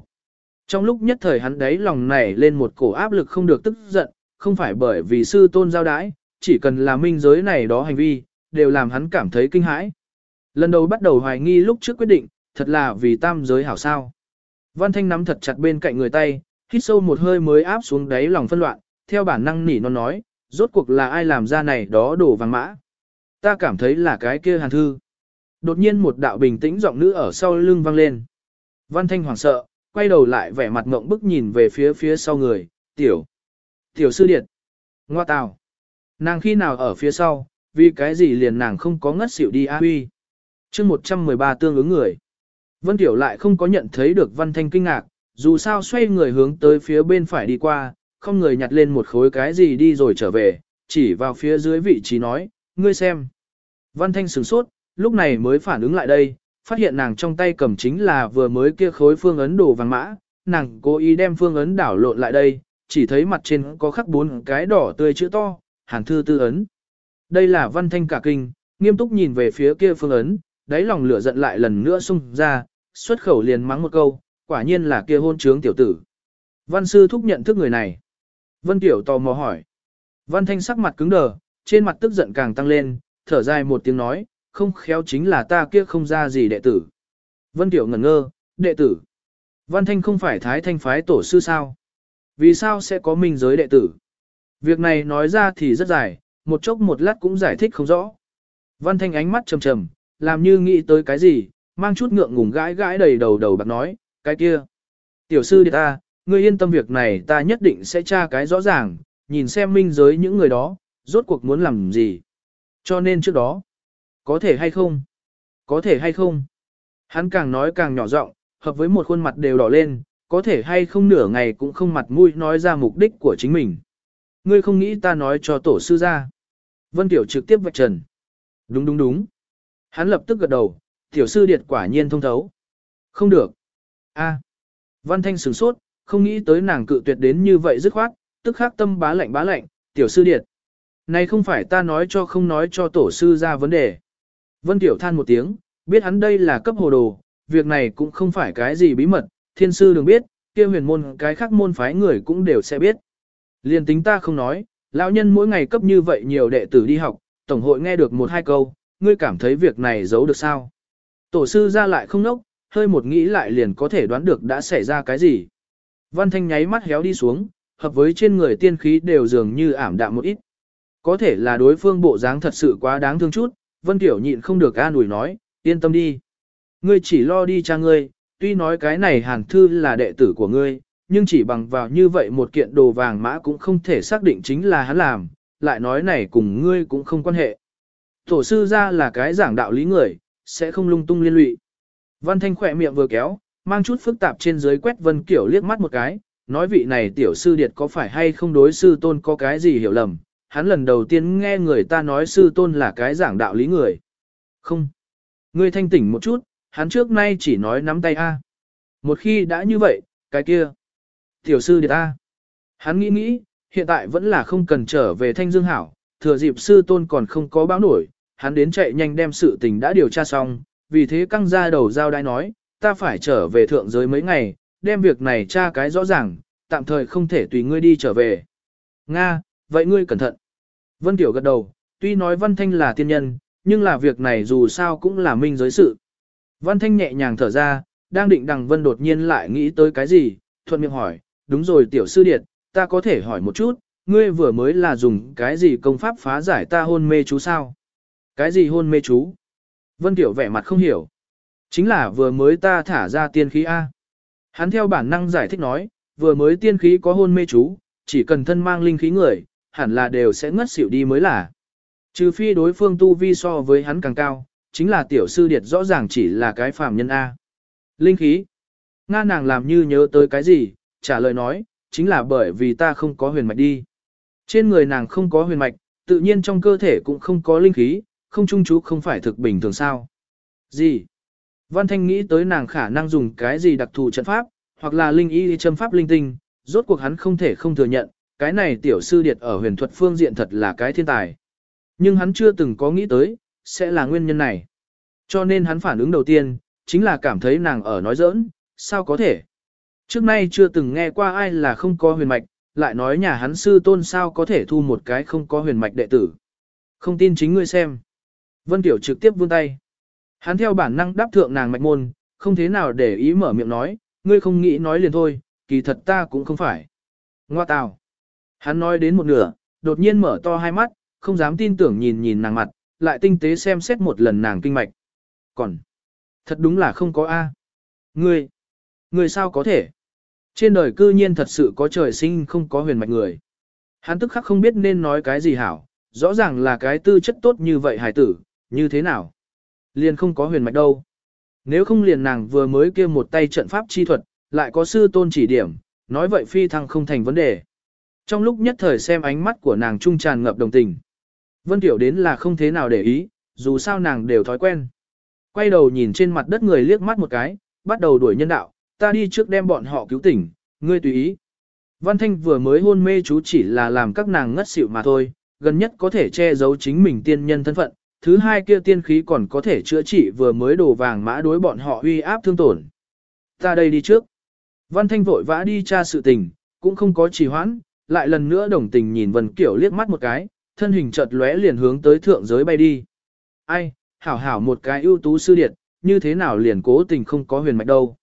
Trong lúc nhất thời hắn đấy lòng này lên một cổ áp lực không được tức giận, không phải bởi vì sư tôn giao đái, chỉ cần là minh giới này đó hành vi, đều làm hắn cảm thấy kinh hãi. Lần đầu bắt đầu hoài nghi lúc trước quyết định, thật là vì tam giới hảo sao. Văn Thanh nắm thật chặt bên cạnh người tay, hít sâu một hơi mới áp xuống đáy lòng phân loạn, theo bản năng nỉ non nói, rốt cuộc là ai làm ra này đó đổ vàng mã. Ta cảm thấy là cái kia hàn thư. Đột nhiên một đạo bình tĩnh giọng nữ ở sau lưng vang lên. Văn Thanh hoảng sợ, quay đầu lại vẻ mặt ngộng bức nhìn về phía phía sau người, tiểu. Tiểu sư điệt. Ngoa tào. Nàng khi nào ở phía sau, vì cái gì liền nàng không có ngất xỉu đi a huy. chương 113 tương ứng người. Vân Tiểu lại không có nhận thấy được Văn Thanh kinh ngạc, dù sao xoay người hướng tới phía bên phải đi qua, không người nhặt lên một khối cái gì đi rồi trở về, chỉ vào phía dưới vị trí nói, ngươi xem. Văn Thanh sửng sốt, lúc này mới phản ứng lại đây, phát hiện nàng trong tay cầm chính là vừa mới kia khối phương ấn đồ vàng mã, nàng cố ý đem phương ấn đảo lộn lại đây, chỉ thấy mặt trên có khắc bốn cái đỏ tươi chữ to, hàn thư tư ấn. Đây là Văn Thanh cả kinh, nghiêm túc nhìn về phía kia phương ấn, đáy lòng lửa giận lại lần nữa xung ra, xuất khẩu liền mắng một câu, quả nhiên là kia hôn trướng tiểu tử. Văn sư thúc nhận thức người này. Vân Tiểu tò mò hỏi. Văn Thanh sắc mặt cứng đờ, trên mặt tức giận càng tăng lên, thở dài một tiếng nói, không khéo chính là ta kia không ra gì đệ tử. Vân Tiểu ngẩn ngơ, đệ tử. Văn Thanh không phải thái thanh phái tổ sư sao? Vì sao sẽ có minh giới đệ tử? Việc này nói ra thì rất dài, một chốc một lát cũng giải thích không rõ. Văn Thanh ánh mắt trầm trầm, làm như nghĩ tới cái gì, mang chút ngượng ngùng gãi gãi đầy đầu đầu bạc nói, cái kia. Tiểu sư đi ta, ngươi yên tâm việc này ta nhất định sẽ tra cái rõ ràng, nhìn xem minh giới những người đó, rốt cuộc muốn làm gì. Cho nên trước đó, có thể hay không? Có thể hay không? Hắn càng nói càng nhỏ giọng, hợp với một khuôn mặt đều đỏ lên, có thể hay không nửa ngày cũng không mặt mũi nói ra mục đích của chính mình. Ngươi không nghĩ ta nói cho tổ sư ra. Vân Tiểu trực tiếp vạch trần. Đúng đúng đúng. Hắn lập tức gật đầu, tiểu sư điệt quả nhiên thông thấu. Không được. A. Văn Thanh sửng sốt, không nghĩ tới nàng cự tuyệt đến như vậy dứt khoát, tức khắc tâm bá lạnh bá lạnh, tiểu sư điệt. Này không phải ta nói cho không nói cho tổ sư ra vấn đề. Vân Tiểu than một tiếng, biết hắn đây là cấp hồ đồ, việc này cũng không phải cái gì bí mật, thiên sư đừng biết, kia huyền môn cái khác môn phái người cũng đều sẽ biết. Liên tính ta không nói, lão nhân mỗi ngày cấp như vậy nhiều đệ tử đi học, tổng hội nghe được một hai câu, ngươi cảm thấy việc này giấu được sao? Tổ sư ra lại không nốc, hơi một nghĩ lại liền có thể đoán được đã xảy ra cái gì. Văn Thanh nháy mắt héo đi xuống, hợp với trên người tiên khí đều dường như ảm đạm một ít. Có thể là đối phương bộ dáng thật sự quá đáng thương chút, Vân Tiểu nhịn không được an ủi nói, yên tâm đi. Ngươi chỉ lo đi cha ngươi, tuy nói cái này hàn thư là đệ tử của ngươi, nhưng chỉ bằng vào như vậy một kiện đồ vàng mã cũng không thể xác định chính là hắn làm, lại nói này cùng ngươi cũng không quan hệ. Tổ sư ra là cái giảng đạo lý người, sẽ không lung tung liên lụy. Văn Thanh khỏe miệng vừa kéo, mang chút phức tạp trên dưới quét Vân Kiểu liếc mắt một cái, nói vị này tiểu sư điệt có phải hay không đối sư tôn có cái gì hiểu lầm, hắn lần đầu tiên nghe người ta nói sư tôn là cái giảng đạo lý người. Không. Ngươi thanh tỉnh một chút, hắn trước nay chỉ nói nắm tay A. Một khi đã như vậy, cái kia. Tiểu sư điệt A. Hắn nghĩ nghĩ, hiện tại vẫn là không cần trở về thanh dương hảo, thừa dịp sư tôn còn không có báo nổi, hắn đến chạy nhanh đem sự tình đã điều tra xong, vì thế căng ra đầu giao đai nói, ta phải trở về thượng giới mấy ngày, đem việc này tra cái rõ ràng, tạm thời không thể tùy ngươi đi trở về. Nga, vậy ngươi cẩn thận. Vân Tiểu gật đầu, tuy nói Văn Thanh là tiên nhân, nhưng là việc này dù sao cũng là minh giới sự. Văn Thanh nhẹ nhàng thở ra, đang định đằng Vân đột nhiên lại nghĩ tới cái gì, thuận miệng hỏi, đúng rồi tiểu sư điệt, ta có thể hỏi một chút, ngươi vừa mới là dùng cái gì công pháp phá giải ta hôn mê chú sao? Cái gì hôn mê chú? Vân Tiểu vẻ mặt không hiểu. Chính là vừa mới ta thả ra tiên khí A. Hắn theo bản năng giải thích nói, vừa mới tiên khí có hôn mê chú, chỉ cần thân mang linh khí người, hẳn là đều sẽ ngất xỉu đi mới là. Trừ phi đối phương tu vi so với hắn càng cao, chính là tiểu sư điệt rõ ràng chỉ là cái phàm nhân A. Linh khí. Nga nàng làm như nhớ tới cái gì, trả lời nói, chính là bởi vì ta không có huyền mạch đi. Trên người nàng không có huyền mạch, tự nhiên trong cơ thể cũng không có linh khí, không trung chú không phải thực bình thường sao. Gì? Văn Thanh nghĩ tới nàng khả năng dùng cái gì đặc thù trận pháp, hoặc là linh y châm pháp linh tinh, rốt cuộc hắn không thể không thừa nhận, cái này tiểu sư điệt ở huyền thuật phương diện thật là cái thiên tài. Nhưng hắn chưa từng có nghĩ tới, sẽ là nguyên nhân này. Cho nên hắn phản ứng đầu tiên, chính là cảm thấy nàng ở nói giỡn, sao có thể. Trước nay chưa từng nghe qua ai là không có huyền mạch, lại nói nhà hắn sư tôn sao có thể thu một cái không có huyền mạch đệ tử. Không tin chính ngươi xem. Vân Tiểu trực tiếp vươn tay. Hắn theo bản năng đáp thượng nàng mạch môn, không thế nào để ý mở miệng nói, ngươi không nghĩ nói liền thôi, kỳ thật ta cũng không phải. Ngoa tào. Hắn nói đến một nửa, đột nhiên mở to hai mắt, không dám tin tưởng nhìn nhìn nàng mặt, lại tinh tế xem xét một lần nàng kinh mạch. Còn, thật đúng là không có A. Ngươi, ngươi sao có thể? Trên đời cư nhiên thật sự có trời sinh không có huyền mạch người. Hắn tức khắc không biết nên nói cái gì hảo, rõ ràng là cái tư chất tốt như vậy hài tử, như thế nào? Liền không có huyền mạch đâu. Nếu không liền nàng vừa mới kia một tay trận pháp chi thuật, lại có sư tôn chỉ điểm, nói vậy phi thăng không thành vấn đề. Trong lúc nhất thời xem ánh mắt của nàng trung tràn ngập đồng tình. Vân Tiểu đến là không thế nào để ý, dù sao nàng đều thói quen. Quay đầu nhìn trên mặt đất người liếc mắt một cái, bắt đầu đuổi nhân đạo, ta đi trước đem bọn họ cứu tỉnh, ngươi tùy ý. Văn Thanh vừa mới hôn mê chú chỉ là làm các nàng ngất xỉu mà thôi, gần nhất có thể che giấu chính mình tiên nhân thân phận, thứ hai kia tiên khí còn có thể chữa trị vừa mới đổ vàng mã đối bọn họ uy áp thương tổn. Ta đây đi trước. Văn Thanh vội vã đi tra sự tình, cũng không có trì hoãn, lại lần nữa đồng tình nhìn Vân Kiểu liếc mắt một cái, thân hình chợt lóe liền hướng tới thượng giới bay đi. Ai, hảo hảo một cái ưu tú sư điệt, như thế nào liền cố tình không có huyền mạch đâu.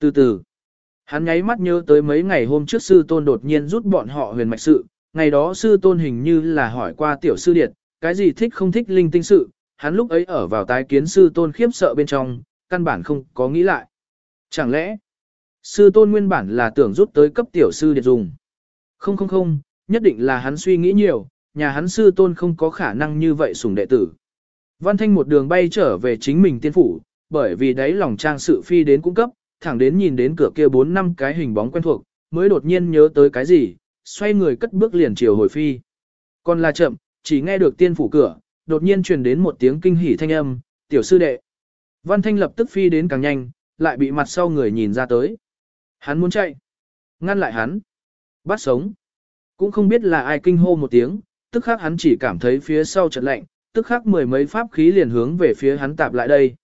Từ từ, hắn nháy mắt nhớ tới mấy ngày hôm trước sư tôn đột nhiên rút bọn họ huyền mạch sự, ngày đó sư tôn hình như là hỏi qua tiểu sư điệt, cái gì thích không thích linh tinh sự, hắn lúc ấy ở vào tái kiến sư tôn khiếp sợ bên trong, căn bản không có nghĩ lại. Chẳng lẽ, sư tôn nguyên bản là tưởng rút tới cấp tiểu sư điệt dùng. Không không không, nhất định là hắn suy nghĩ nhiều, nhà hắn sư tôn không có khả năng như vậy sủng đệ tử. Văn Thanh một đường bay trở về chính mình tiên phủ, bởi vì đấy lòng trang sự phi đến cung cấp, thẳng đến nhìn đến cửa kia bốn năm cái hình bóng quen thuộc, mới đột nhiên nhớ tới cái gì, xoay người cất bước liền chiều hồi phi. Còn là chậm, chỉ nghe được tiên phủ cửa, đột nhiên truyền đến một tiếng kinh hỉ thanh âm, tiểu sư đệ. Văn Thanh lập tức phi đến càng nhanh, lại bị mặt sau người nhìn ra tới. Hắn muốn chạy. Ngăn lại hắn. Bắt sống. Cũng không biết là ai kinh hô một tiếng, tức khắc hắn chỉ cảm thấy phía sau chợt lạnh, tức khắc mười mấy pháp khí liền hướng về phía hắn tạp lại đây.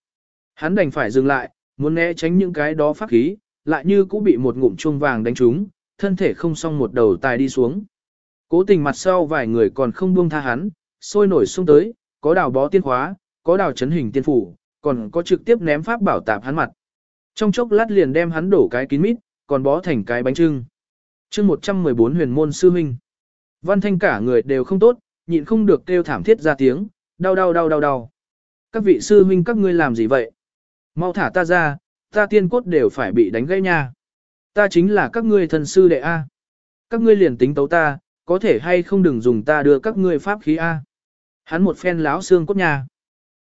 Hắn đành phải dừng lại, muốn né tránh những cái đó pháp khí, lại như cũng bị một ngụm chuông vàng đánh trúng, thân thể không xong một đầu tài đi xuống. Cố tình mặt sau vài người còn không buông tha hắn, sôi nổi xung tới, có đào bó tiên khóa, có đào chấn hình tiên phủ, còn có trực tiếp ném pháp bảo tạp hắn mặt. Trong chốc lát liền đem hắn đổ cái kín mít, còn bó thành cái bánh trưng. chương 114 huyền môn sư huynh. Văn thanh cả người đều không tốt, nhịn không được kêu thảm thiết ra tiếng, đau đau đau đau đau. Các vị sư huynh các ngươi làm gì vậy? Mau thả ta ra, ta tiên cốt đều phải bị đánh gãy nha. Ta chính là các ngươi thần sư đệ A. Các ngươi liền tính tấu ta, có thể hay không đừng dùng ta đưa các ngươi pháp khí A. Hắn một phen láo xương cốt nhà.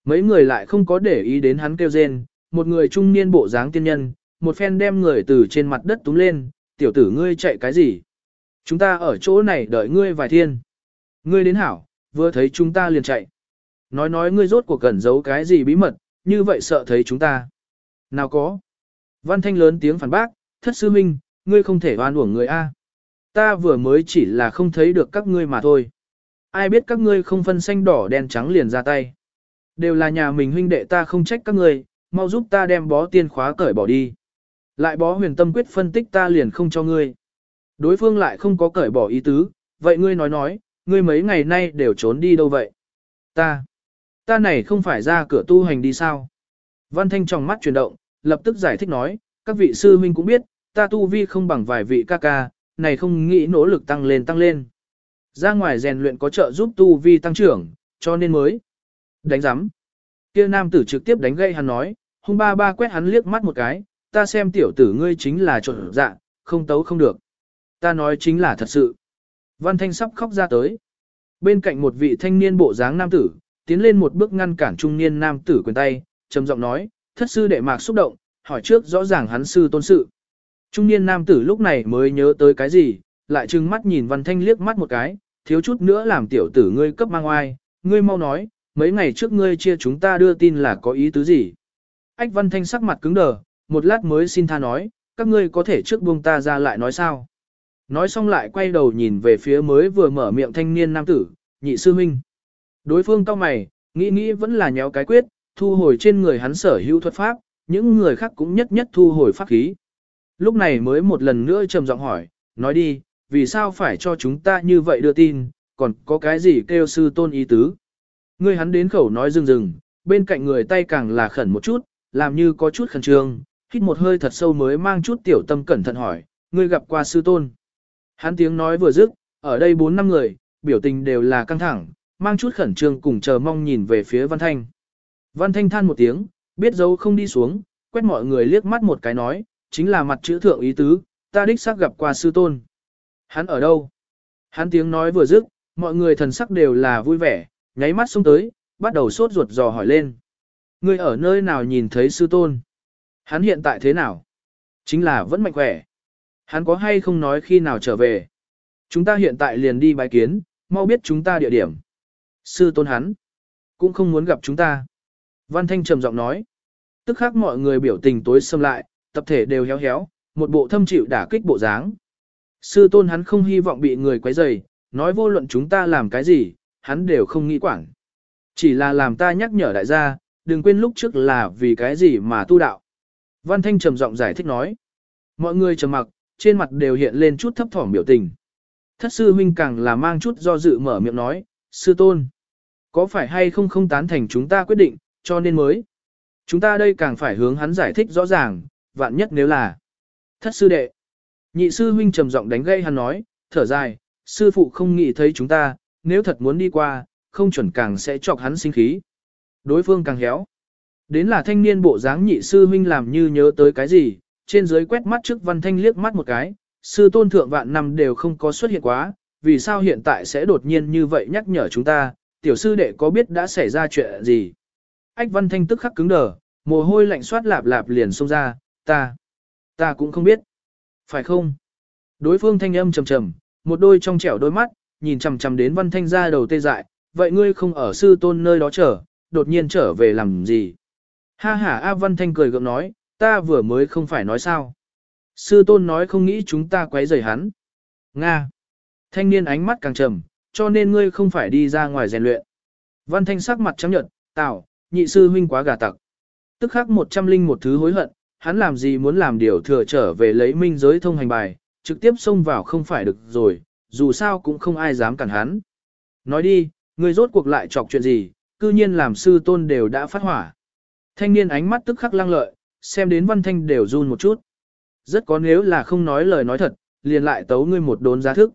Mấy người lại không có để ý đến hắn kêu rên, một người trung niên bộ dáng tiên nhân, một phen đem người từ trên mặt đất túm lên, tiểu tử ngươi chạy cái gì? Chúng ta ở chỗ này đợi ngươi vài thiên. Ngươi đến hảo, vừa thấy chúng ta liền chạy. Nói nói ngươi rốt cuộc cẩn giấu cái gì bí mật, như vậy sợ thấy chúng ta. Nào có. Văn thanh lớn tiếng phản bác, thất sư minh, ngươi không thể oan uổng người A. Ta vừa mới chỉ là không thấy được các ngươi mà thôi. Ai biết các ngươi không phân xanh đỏ đen trắng liền ra tay. Đều là nhà mình huynh đệ ta không trách các ngươi, mau giúp ta đem bó tiên khóa cởi bỏ đi. Lại bó huyền tâm quyết phân tích ta liền không cho ngươi. Đối phương lại không có cởi bỏ ý tứ, vậy ngươi nói nói, ngươi mấy ngày nay đều trốn đi đâu vậy? Ta, ta này không phải ra cửa tu hành đi sao? Văn Thanh trong mắt chuyển động, lập tức giải thích nói, các vị sư huynh cũng biết, ta tu vi không bằng vài vị ca ca, này không nghĩ nỗ lực tăng lên tăng lên. Ra ngoài rèn luyện có trợ giúp tu vi tăng trưởng, cho nên mới. Đánh giắm. Kia nam tử trực tiếp đánh gây hắn nói, hung ba ba quét hắn liếc mắt một cái, ta xem tiểu tử ngươi chính là trộn dạ, không tấu không được. Ta nói chính là thật sự. Văn Thanh sắp khóc ra tới. Bên cạnh một vị thanh niên bộ dáng nam tử, tiến lên một bước ngăn cản trung niên nam tử quyền tay, trầm giọng nói, thất sư đệ mạc xúc động, hỏi trước rõ ràng hắn sư tôn sự. Trung niên nam tử lúc này mới nhớ tới cái gì, lại trừng mắt nhìn Văn Thanh liếc mắt một cái, thiếu chút nữa làm tiểu tử ngươi cấp mang oai, ngươi mau nói, mấy ngày trước ngươi chia chúng ta đưa tin là có ý tứ gì. Ách Văn Thanh sắc mặt cứng đờ, một lát mới xin tha nói, các ngươi có thể trước buông ta ra lại nói sao. Nói xong lại quay đầu nhìn về phía mới vừa mở miệng thanh niên nam tử, nhị sư huynh. Đối phương cao mày, nghĩ nghĩ vẫn là nhéo cái quyết, thu hồi trên người hắn sở hữu thuật pháp, những người khác cũng nhất nhất thu hồi pháp khí. Lúc này mới một lần nữa trầm giọng hỏi, nói đi, vì sao phải cho chúng ta như vậy đưa tin, còn có cái gì kêu sư tôn ý tứ. Người hắn đến khẩu nói rừng rừng, bên cạnh người tay càng là khẩn một chút, làm như có chút khẩn trương, hít một hơi thật sâu mới mang chút tiểu tâm cẩn thận hỏi, ngươi gặp qua sư tôn. Hắn tiếng nói vừa dứt, ở đây bốn năm người, biểu tình đều là căng thẳng, mang chút khẩn trương cùng chờ mong nhìn về phía Văn Thanh. Văn Thanh than một tiếng, biết dấu không đi xuống, quét mọi người liếc mắt một cái nói, chính là mặt chữ thượng ý tứ, ta đích xác gặp qua sư tôn. Hắn ở đâu? Hắn tiếng nói vừa dứt, mọi người thần sắc đều là vui vẻ, nháy mắt xuống tới, bắt đầu sốt ruột dò hỏi lên. Ngươi ở nơi nào nhìn thấy sư tôn? Hắn hiện tại thế nào? Chính là vẫn mạnh khỏe. Hắn có hay không nói khi nào trở về? Chúng ta hiện tại liền đi bái kiến, mau biết chúng ta địa điểm. Sư tôn hắn, cũng không muốn gặp chúng ta. Văn Thanh trầm giọng nói. Tức khác mọi người biểu tình tối xâm lại, tập thể đều héo héo, một bộ thâm chịu đả kích bộ dáng. Sư tôn hắn không hy vọng bị người quấy rầy, nói vô luận chúng ta làm cái gì, hắn đều không nghĩ quản. Chỉ là làm ta nhắc nhở đại gia, đừng quên lúc trước là vì cái gì mà tu đạo. Văn Thanh trầm giọng giải thích nói. Mọi người trầm mặc, trên mặt đều hiện lên chút thấp thỏm biểu tình. Thất sư huynh càng là mang chút do dự mở miệng nói, sư tôn. Có phải hay không không tán thành chúng ta quyết định, cho nên mới. Chúng ta đây càng phải hướng hắn giải thích rõ ràng, vạn nhất nếu là. Thất sư đệ. Nhị sư huynh trầm giọng đánh gây hắn nói, thở dài, sư phụ không nghĩ thấy chúng ta, nếu thật muốn đi qua, không chuẩn càng sẽ chọc hắn sinh khí. Đối phương càng héo. Đến là thanh niên bộ dáng nhị sư huynh làm như nhớ tới cái gì, trên dưới quét mắt trước văn thanh liếc mắt một cái, sư tôn thượng vạn năm đều không có xuất hiện quá, vì sao hiện tại sẽ đột nhiên như vậy nhắc nhở chúng ta, tiểu sư đệ có biết đã xảy ra chuyện gì. Ách văn thanh tức khắc cứng đờ, mồ hôi lạnh xoát lạp lạp liền xông ra, ta, ta cũng không biết. Phải không? Đối phương thanh âm trầm trầm, một đôi trong trẻo đôi mắt, nhìn chằm chằm đến văn thanh ra đầu tê dại, vậy ngươi không ở sư tôn nơi đó chờ, đột nhiên trở về làm gì? Ha ha A Văn Thanh cười gượng nói, ta vừa mới không phải nói sao. Sư tôn nói không nghĩ chúng ta quấy rầy hắn. Nga. Thanh niên ánh mắt càng trầm, cho nên ngươi không phải đi ra ngoài rèn luyện. Văn Thanh sắc mặt trắng nhợt, tạo, nhị sư huynh quá gà tặc. Tức khắc một trăm linh một thứ hối hận, hắn làm gì muốn làm điều thừa trở về lấy minh giới thông hành bài, trực tiếp xông vào không phải được rồi, dù sao cũng không ai dám cản hắn. Nói đi, ngươi rốt cuộc lại chọc chuyện gì, cư nhiên làm sư tôn đều đã phát hỏa. Thanh niên ánh mắt tức khắc lăng lợi, xem đến văn thanh đều run một chút. Rất có nếu là không nói lời nói thật, liền lại tấu ngươi một đốn giá thức.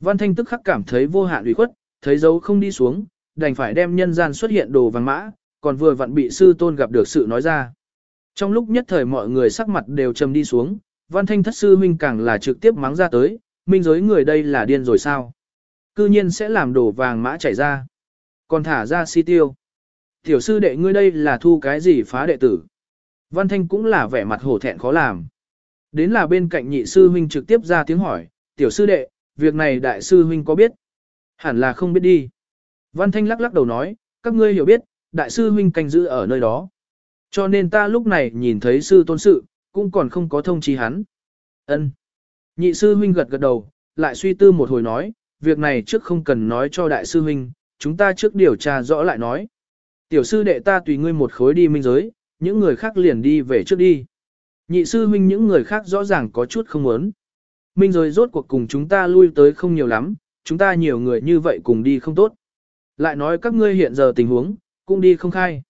Văn thanh tức khắc cảm thấy vô hạn ủy khuất, thấy dấu không đi xuống, đành phải đem nhân gian xuất hiện đồ vàng mã, còn vừa vặn bị sư tôn gặp được sự nói ra. Trong lúc nhất thời mọi người sắc mặt đều trầm đi xuống, văn thanh thất sư huynh càng là trực tiếp mắng ra tới, minh giới người đây là điên rồi sao? Cư nhiên sẽ làm đổ vàng mã chảy ra. Còn thả ra si tiêu. Tiểu sư đệ ngươi đây là thu cái gì phá đệ tử? Văn thanh cũng là vẻ mặt hổ thẹn khó làm. Đến là bên cạnh nhị sư huynh trực tiếp ra tiếng hỏi, tiểu sư đệ, việc này đại sư huynh có biết? Hẳn là không biết đi. Văn thanh lắc lắc đầu nói, các ngươi hiểu biết, đại sư huynh canh giữ ở nơi đó. Cho nên ta lúc này nhìn thấy sư tôn sự, cũng còn không có thông chí hắn. Ân. Nhị sư huynh gật gật đầu, lại suy tư một hồi nói, việc này trước không cần nói cho đại sư huynh, chúng ta trước điều tra rõ lại nói. Tiểu sư đệ ta tùy ngươi một khối đi minh giới, những người khác liền đi về trước đi. Nhị sư huynh những người khác rõ ràng có chút không muốn. Minh giới rốt cuộc cùng chúng ta lui tới không nhiều lắm, chúng ta nhiều người như vậy cùng đi không tốt. Lại nói các ngươi hiện giờ tình huống, cũng đi không khai.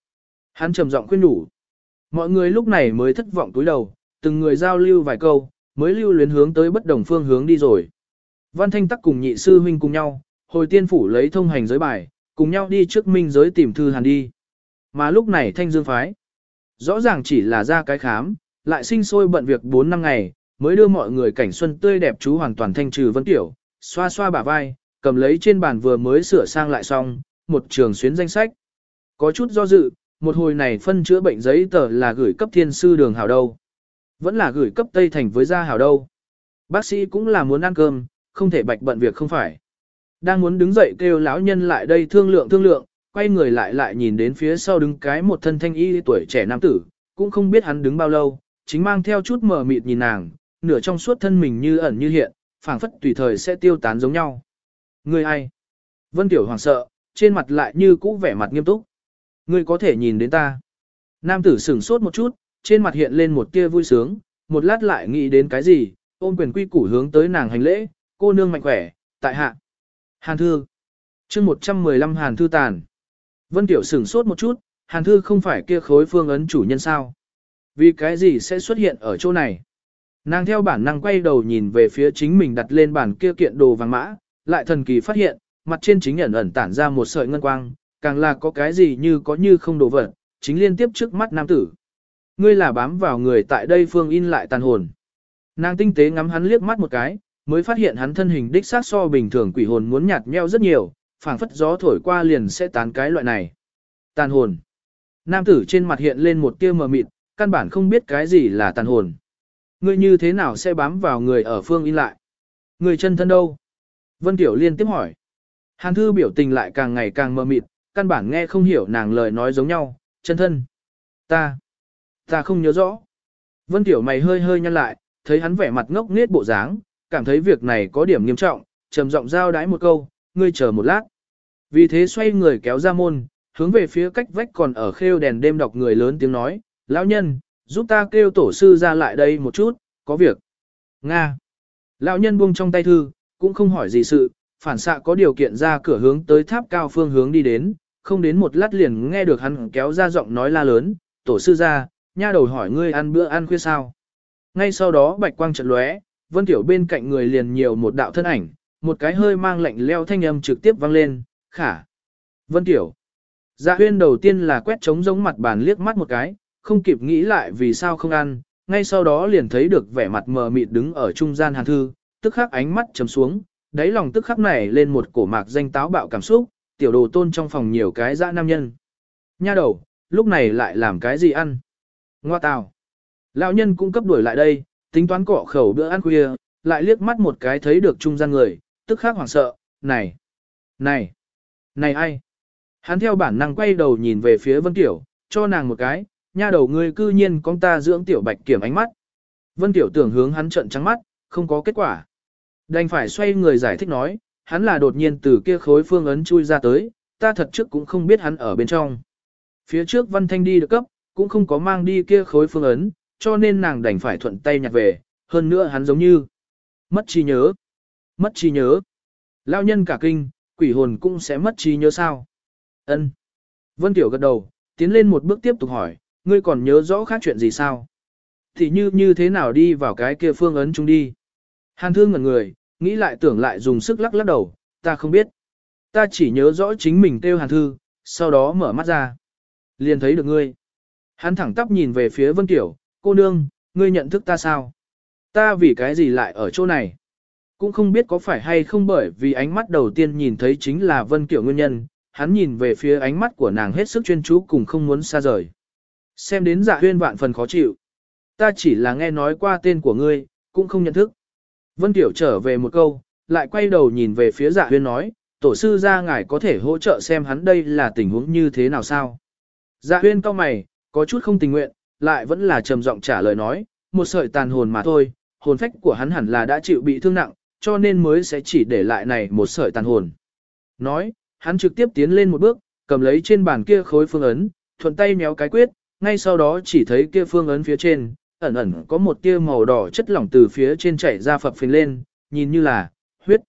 Hắn trầm giọng khuyên nhủ. Mọi người lúc này mới thất vọng túi đầu, từng người giao lưu vài câu, mới lưu luyến hướng tới bất đồng phương hướng đi rồi. Văn Thanh Tắc cùng nhị sư huynh cùng nhau, hồi tiên phủ lấy thông hành giới bài, cùng nhau đi trước minh giới tìm thư hàn đi. Mà lúc này Thanh Dương phái, rõ ràng chỉ là ra cái khám, lại sinh sôi bận việc 4 năm ngày, mới đưa mọi người cảnh xuân tươi đẹp chú hoàn toàn thanh trừ vân tiểu, xoa xoa bả vai, cầm lấy trên bàn vừa mới sửa sang lại xong, một trường xuyến danh sách. Có chút do dự, một hồi này phân chữa bệnh giấy tờ là gửi cấp thiên sư đường hào đâu. Vẫn là gửi cấp Tây Thành với gia hào đâu. Bác sĩ cũng là muốn ăn cơm, không thể bạch bận việc không phải. Đang muốn đứng dậy kêu lão nhân lại đây thương lượng thương lượng, quay người lại lại nhìn đến phía sau đứng cái một thân thanh y tuổi trẻ nam tử, cũng không biết hắn đứng bao lâu, chính mang theo chút mờ mịt nhìn nàng, nửa trong suốt thân mình như ẩn như hiện, phảng phất tùy thời sẽ tiêu tán giống nhau. Người ai? Vân Tiểu hoàng sợ, trên mặt lại như cũ vẻ mặt nghiêm túc. Ngươi có thể nhìn đến ta. Nam tử sửng sốt một chút, trên mặt hiện lên một tia vui sướng, một lát lại nghĩ đến cái gì, ôm quyền quy củ hướng tới nàng hành lễ, cô nương mạnh khỏe, tại hạ. Hàn thư. chương 115 Hàn thư tàn. Vân Tiểu sửng sốt một chút, Hàn thư không phải kia khối phương ấn chủ nhân sao. Vì cái gì sẽ xuất hiện ở chỗ này? Nàng theo bản năng quay đầu nhìn về phía chính mình đặt lên bàn kia kiện đồ vàng mã, lại thần kỳ phát hiện, mặt trên chính ẩn ẩn tản ra một sợi ngân quang, càng là có cái gì như có như không đồ vật, chính liên tiếp trước mắt nam tử. Ngươi là bám vào người tại đây phương in lại tàn hồn. Nàng tinh tế ngắm hắn liếc mắt một cái, mới phát hiện hắn thân hình đích xác so bình thường quỷ hồn muốn nhạt nheo rất nhiều, phảng phất gió thổi qua liền sẽ tán cái loại này. Tàn hồn. Nam tử trên mặt hiện lên một tia mờ mịt, căn bản không biết cái gì là tàn hồn. Ngươi như thế nào sẽ bám vào người ở phương in lại? Người chân thân đâu? Vân Tiểu liên tiếp hỏi. Hàn thư biểu tình lại càng ngày càng mờ mịt, căn bản nghe không hiểu nàng lời nói giống nhau, chân thân. Ta, ta không nhớ rõ. Vân Tiểu mày hơi hơi nhăn lại, thấy hắn vẻ mặt ngốc nghếch bộ dáng, cảm thấy việc này có điểm nghiêm trọng, trầm giọng giao đái một câu, ngươi chờ một lát. Vì thế xoay người kéo ra môn, hướng về phía cách vách còn ở khêu đèn đêm đọc người lớn tiếng nói, lão nhân, giúp ta kêu tổ sư ra lại đây một chút, có việc. Nga. Lão nhân buông trong tay thư, cũng không hỏi gì sự, phản xạ có điều kiện ra cửa hướng tới tháp cao phương hướng đi đến, không đến một lát liền nghe được hắn kéo ra giọng nói la lớn, tổ sư ra, nha đầu hỏi ngươi ăn bữa ăn khuya sao. Ngay sau đó bạch quang trận lóe, vân tiểu bên cạnh người liền nhiều một đạo thân ảnh, một cái hơi mang lạnh leo thanh âm trực tiếp vang lên, khả. Vân tiểu. Dạ huyên đầu tiên là quét trống giống mặt bàn liếc mắt một cái, không kịp nghĩ lại vì sao không ăn, ngay sau đó liền thấy được vẻ mặt mờ mịt đứng ở trung gian hàn thư, tức khắc ánh mắt chấm xuống, đáy lòng tức khắc này lên một cổ mạc danh táo bạo cảm xúc, tiểu đồ tôn trong phòng nhiều cái dã nam nhân. Nha đầu, lúc này lại làm cái gì ăn? Ngoa tào. Lão nhân cũng cấp đuổi lại đây, tính toán cọ khẩu bữa ăn khuya, lại liếc mắt một cái thấy được trung gian người, tức khắc hoảng sợ, này, này, này ai? Hắn theo bản năng quay đầu nhìn về phía Vân Tiểu, cho nàng một cái, nha đầu ngươi cư nhiên con ta dưỡng Tiểu Bạch kiểm ánh mắt. Vân Tiểu tưởng hướng hắn trận trắng mắt, không có kết quả. Đành phải xoay người giải thích nói, hắn là đột nhiên từ kia khối phương ấn chui ra tới, ta thật trước cũng không biết hắn ở bên trong. Phía trước Văn Thanh đi được cấp, cũng không có mang đi kia khối phương ấn, cho nên nàng đành phải thuận tay nhặt về, hơn nữa hắn giống như mất trí nhớ. Mất trí nhớ. Lao nhân cả kinh, quỷ hồn cũng sẽ mất trí nhớ sao? Ân. Vân Tiểu gật đầu, tiến lên một bước tiếp tục hỏi, ngươi còn nhớ rõ khác chuyện gì sao? Thì như như thế nào đi vào cái kia phương ấn chung đi? Hàn thương ngẩn người, nghĩ lại tưởng lại dùng sức lắc lắc đầu, ta không biết. Ta chỉ nhớ rõ chính mình kêu hàn thư, sau đó mở mắt ra. Liền thấy được ngươi. Hắn thẳng tắp nhìn về phía Vân Tiểu, cô nương, ngươi nhận thức ta sao? Ta vì cái gì lại ở chỗ này? Cũng không biết có phải hay không bởi vì ánh mắt đầu tiên nhìn thấy chính là Vân Kiểu nguyên nhân, hắn nhìn về phía ánh mắt của nàng hết sức chuyên chú cùng không muốn xa rời. Xem đến dạ huyên vạn phần khó chịu. Ta chỉ là nghe nói qua tên của ngươi, cũng không nhận thức. Vân Tiểu trở về một câu, lại quay đầu nhìn về phía dạ huyên nói, tổ sư ra ngài có thể hỗ trợ xem hắn đây là tình huống như thế nào sao. Dạ huyên cao mày, có chút không tình nguyện, lại vẫn là trầm giọng trả lời nói, một sợi tàn hồn mà thôi, hồn phách của hắn hẳn là đã chịu bị thương nặng, cho nên mới sẽ chỉ để lại này một sợi tàn hồn. Nói, hắn trực tiếp tiến lên một bước, cầm lấy trên bàn kia khối phương ấn, thuận tay méo cái quyết, ngay sau đó chỉ thấy kia phương ấn phía trên, ẩn ẩn có một tia màu đỏ chất lỏng từ phía trên chảy ra phập phình lên, nhìn như là huyết.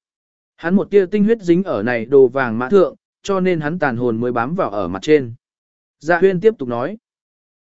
Hắn một tia tinh huyết dính ở này đồ vàng mã thượng, cho nên hắn tàn hồn mới bám vào ở mặt trên. Dạ huyên tiếp tục nói.